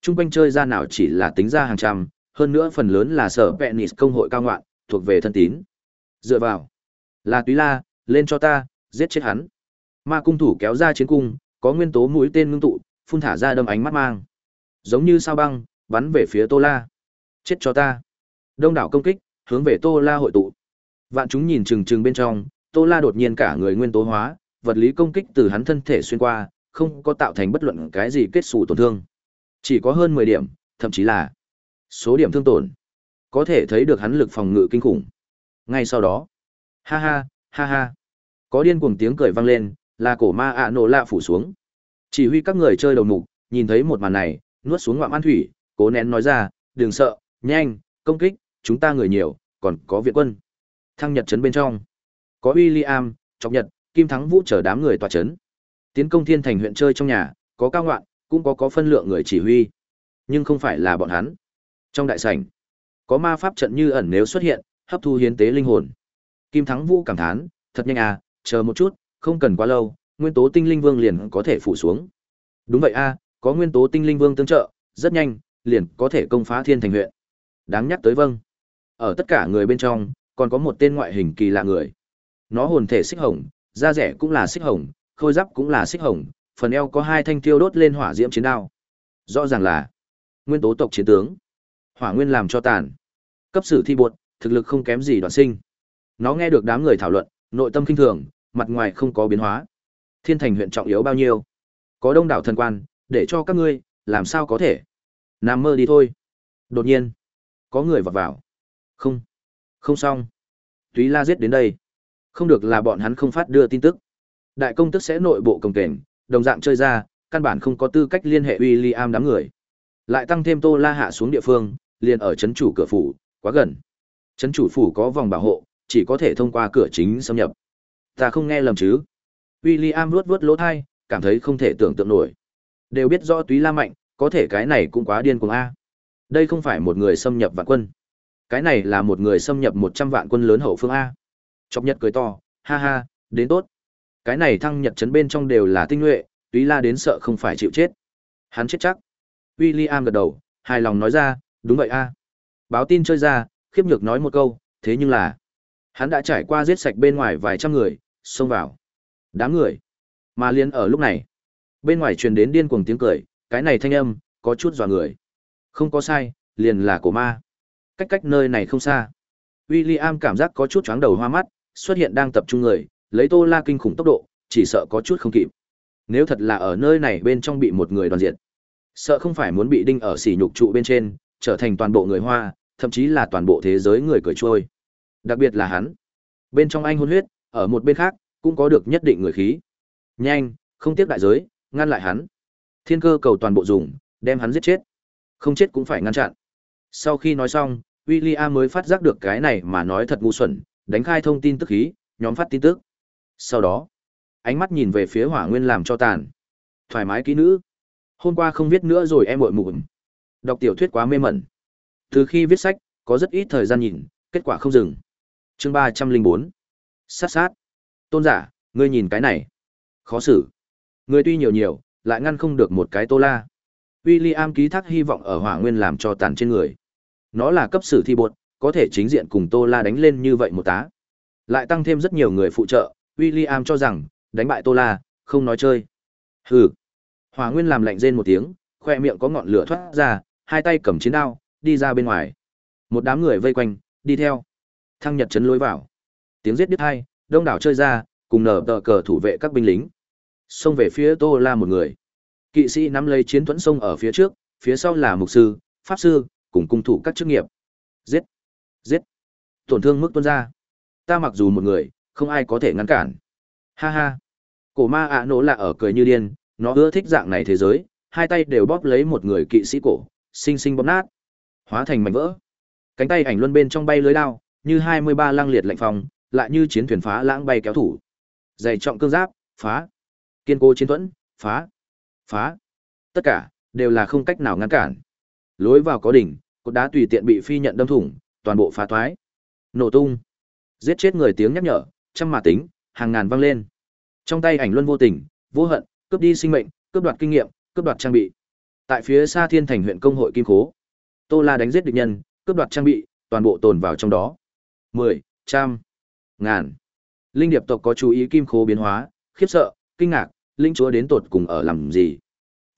Trung quanh chơi ra nào chỉ là tính ra hàng trăm, hơn nữa phần lớn là sở Penis công hội cao ngoạn, thuộc về thân tín. Dựa vào, là Túy La, lên cho ta, giết chết hắn. Ma cung thủ kéo ra chiến cung, có nguyên tố mũi tên ngưng tụ, phun thả ra đâm ánh mắt mang. Giống như sao băng, bắn về phía Tô La. Chết cho ta. Đông đảo công kích, hướng về Tô La hội tụ. Vạn chúng nhìn chừng chừng bên trong, Tô La đột nhiên cả người nguyên tố hóa, vật lý công kích từ hắn thân thể xuyên qua, không có tạo thành bất luận cái gì kết xù tổn thương. Chỉ có hơn 10 điểm, thậm chí là số điểm thương tổn. Có thể thấy được hắn lực phòng ngự kinh khủng. Ngay sau đó, ha ha, ha ha. Có điên cuồng tiếng cười vang lên, là cổ ma ạ nổ lạ phủ xuống. Chỉ huy các người chơi đầu mục, nhìn thấy một màn này, nuốt xuống ngoạm ăn thủy, cố nén nói ra, đừng sợ, nhanh, công kích, chúng ta người nhiều, còn có viện quân. Thăng Nhật trấn bên trong, có William, Trọng Nhật, Kim Thắng Vũ chở đám người tòa chấn, Tiến công Thiên Thành huyện chơi trong nhà, có cao ngoạn, cũng có có phân lượng người chỉ huy. Nhưng không phải là bọn hắn. Trong đại sảnh, có ma pháp trận như ẩn nếu xuất hiện, hấp thu hiến tế linh hồn. Kim Thắng Vũ cảm thán, thật nhanh à, chờ một chút, không cần quá lâu, nguyên tố tinh linh vương liền có thể phủ xuống. Đúng vậy a, có nguyên tố tinh linh vương tương trợ, rất nhanh, liền có thể công phá thiên thành huyện. Đáng nhắc tới vâng. Ở tất cả người bên trong, còn có một tên ngoại hình kỳ lạ người. Nó hồn thể xích hồng, da rẻ cũng là xích hồng, khôi giáp cũng là xích hồng, phần eo có hai thanh tiêu đốt lên hỏa diễm chiến đao. Rõ ràng là nguyên tố tộc chiến tướng. Hỏa nguyên làm cho tàn. Cấp sử thi buột, thực lực không kém gì đoạn sinh. Nó nghe được đám người thảo luận, nội tâm kinh thường, mặt ngoài không có biến hóa. Thiên thành huyện trọng yếu bao nhiêu? Có đông đảo thần quan, để cho các ngươi, làm sao có thể? Nằm mơ đi thôi. Đột nhiên, có người vọt vào. Không, không xong. Túy la giết đến đây. Không được là bọn hắn không phát đưa tin tức. Đại công tức sẽ nội bộ công kềnh, đồng dạng chơi ra, căn bản không có tư cách liên hệ William đám người. Lại tăng thêm Tô La hạ xuống địa phương, liền ở trấn chủ cửa phủ, quá gần. Trấn chủ phủ có vòng bảo hộ, chỉ có thể thông qua cửa chính xâm nhập. Ta không nghe lầm chứ? William vuốt vuốt lỗ tai, cảm thấy không thể tưởng tượng nổi. Đều biết rõ Túy La mạnh, có thể cái này cũng quá điên cuồng a. Đây không phải một người xâm nhập vạn quân. Cái này là một người xâm nhập 100 vạn quân lớn hậu phương a. Chọc Nhật cười to, ha ha, đến tốt. Cái này thăng Nhật trấn bên trong đều là tinh nhuệ, Túy La đến sợ không phải chịu chết. Hắn chết chắc. William gật đầu, hài lòng nói ra, đúng vậy a. Báo tin chơi ra, khiếp nhược nói một câu, thế nhưng là hắn đã trải qua giết sạch bên ngoài vài trăm người, xông vào. Đám người. Mà liên ở lúc này, bên ngoài truyền đến điên cuồng tiếng cười, cái này thanh âm, có chút dọa người. Không có sai, liền là của ma. Cách cách nơi này không xa. William cảm giác có chút chóng đầu hoa mắt, xuất hiện đang tập trung người, lấy Tô La kinh khủng tốc độ, chỉ sợ có chút không kịp. Nếu thật là ở nơi này bên trong bị một người đoàn diệt, sợ không phải muốn bị đinh ở sỉ nhục trụ bên trên, trở thành toàn bộ người Hoa, thậm chí là toàn bộ thế giới người cười trôi. Đặc biệt là hắn. Bên trong anh hôn huyết, ở một bên khác, cũng có được nhất định người khí. Nhanh, không tiếc đại giới, ngăn lại hắn. Thiên cơ cầu toàn bộ dùng, đem hắn giết chết. Không chết cũng phải ngăn chặn. Sau khi nói xong, William mới phát giác được cái này mà nói thật ngu xuẩn, đánh khai thông tin tức khí, nhóm phát tin tức. Sau đó, ánh mắt nhìn về phía hỏa nguyên làm cho tàn. Thoải mái kỹ nữ. Hôm qua không viết nữa rồi em muội mụn. Đọc tiểu thuyết quá mê mẩn. Từ khi viết sách, có rất ít thời gian nhìn, kết quả không dừng. Chương ba trăm linh bốn Sát sát. Tôn giả, ngươi nhìn cái này. Khó xử. Ngươi tuy nhiều nhiều, lại ngăn không được một cái tô la. William ký thác hy vọng ở hỏa nguyên làm cho tàn trên người. Nó là cấp sử thi bột, có thể chính diện cùng tô la đánh lên như vậy một tá. Lại tăng thêm rất nhiều người phụ trợ, William cho rằng, đánh bại tô la, không nói chơi. Hừ. Hỏa nguyên làm lạnh rên một tiếng, khoe miệng có ngọn lửa thoát ra, hai tay cầm chiến đao, đi ra bên ngoài. Một đám người vây quanh, đi theo. Thăng Nhật chấn lối vào. Tiếng giết đứt hai, đông đảo chơi ra, cùng nở tờ cờ thủ vệ các binh lính. Xông về phía Tô La một người. Kỵ sĩ nắm lấy chiến thuẫn sông ở phía trước, phía sau là mục sư, pháp sư, cùng cung thủ các chức nghiệp. Giết! Giết! Tổn thương mức tuôn ra. Ta mặc dù một người, không ai có thể ngăn cản. Ha ha! Cổ ma ạ nổ là ở cười như điên, nó ưa thích dạng này thế giới, hai tay đều bóp lấy một người kỵ sĩ cổ, xinh xinh bóp nát, hóa thành mảnh vỡ. Cánh tay ảnh luân bên trong bay lưới đao, như hai mươi ba lang liệt lạnh phòng, lại như chiến thuyền phá lãng bay kéo thủ. Dày trọng cương giáp, phá. Kiên cố chiến thuẫn, phá. Phá. Tất cả đều là không cách nào ngăn cản. Lối vào có đỉnh, cột đá tùy tiện bị phi nhận đâm thủng, toàn bộ phá toái. Nổ tung. Giết chết người tiếng nhắc nhở, trăm mà tính, hàng ngàn vang lên. Trong tay ảnh luân vô tình, vô hận, cướp đi sinh mệnh, cướp đoạt kinh nghiệm, cướp đoạt trang bị. Tại phía xa Thiên Thành huyện công hội kim khố, Tô La đánh giết địch nhân, cướp đoạt trang bị, toàn bộ tồn vào trong đó. Mười, trăm, ngàn. Linh điệp tộc có chú ý kim khố biến hóa, khiếp sợ, kinh ngạc, linh chúa đến tột cùng ở làm gì?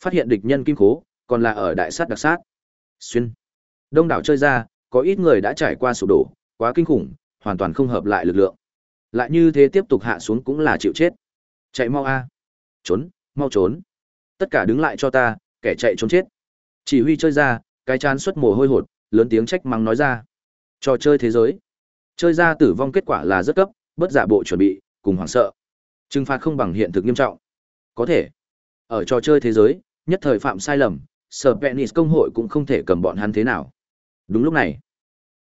Phát hiện địch nhân kim khố, còn là ở đại sát đặc sát. Xuyên. Đông đảo chơi ra, có ít người đã trải qua sụp đổ, quá kinh khủng, hoàn toàn không hợp lại lực lượng. Lại như thế tiếp tục hạ xuống cũng là chịu chết. Chạy mau a. Trốn, mau trốn. Tất cả đứng lại cho ta, kẻ chạy trốn chết. Chỉ huy chơi ra, cái chán xuất mồ hôi hột, lớn tiếng trách mắng nói ra. Trò chơi thế giới. Chơi ra tử vong kết quả là rất cấp, bất giả bộ chuẩn bị, cùng hoảng sợ. Trừng phạt không bằng hiện thực nghiêm trọng. Có thể. Ở trò chơi thế giới, nhất thời phạm sai lầm, sở Penis công hội cũng không thể cầm bọn hắn thế nào. Đúng lúc này,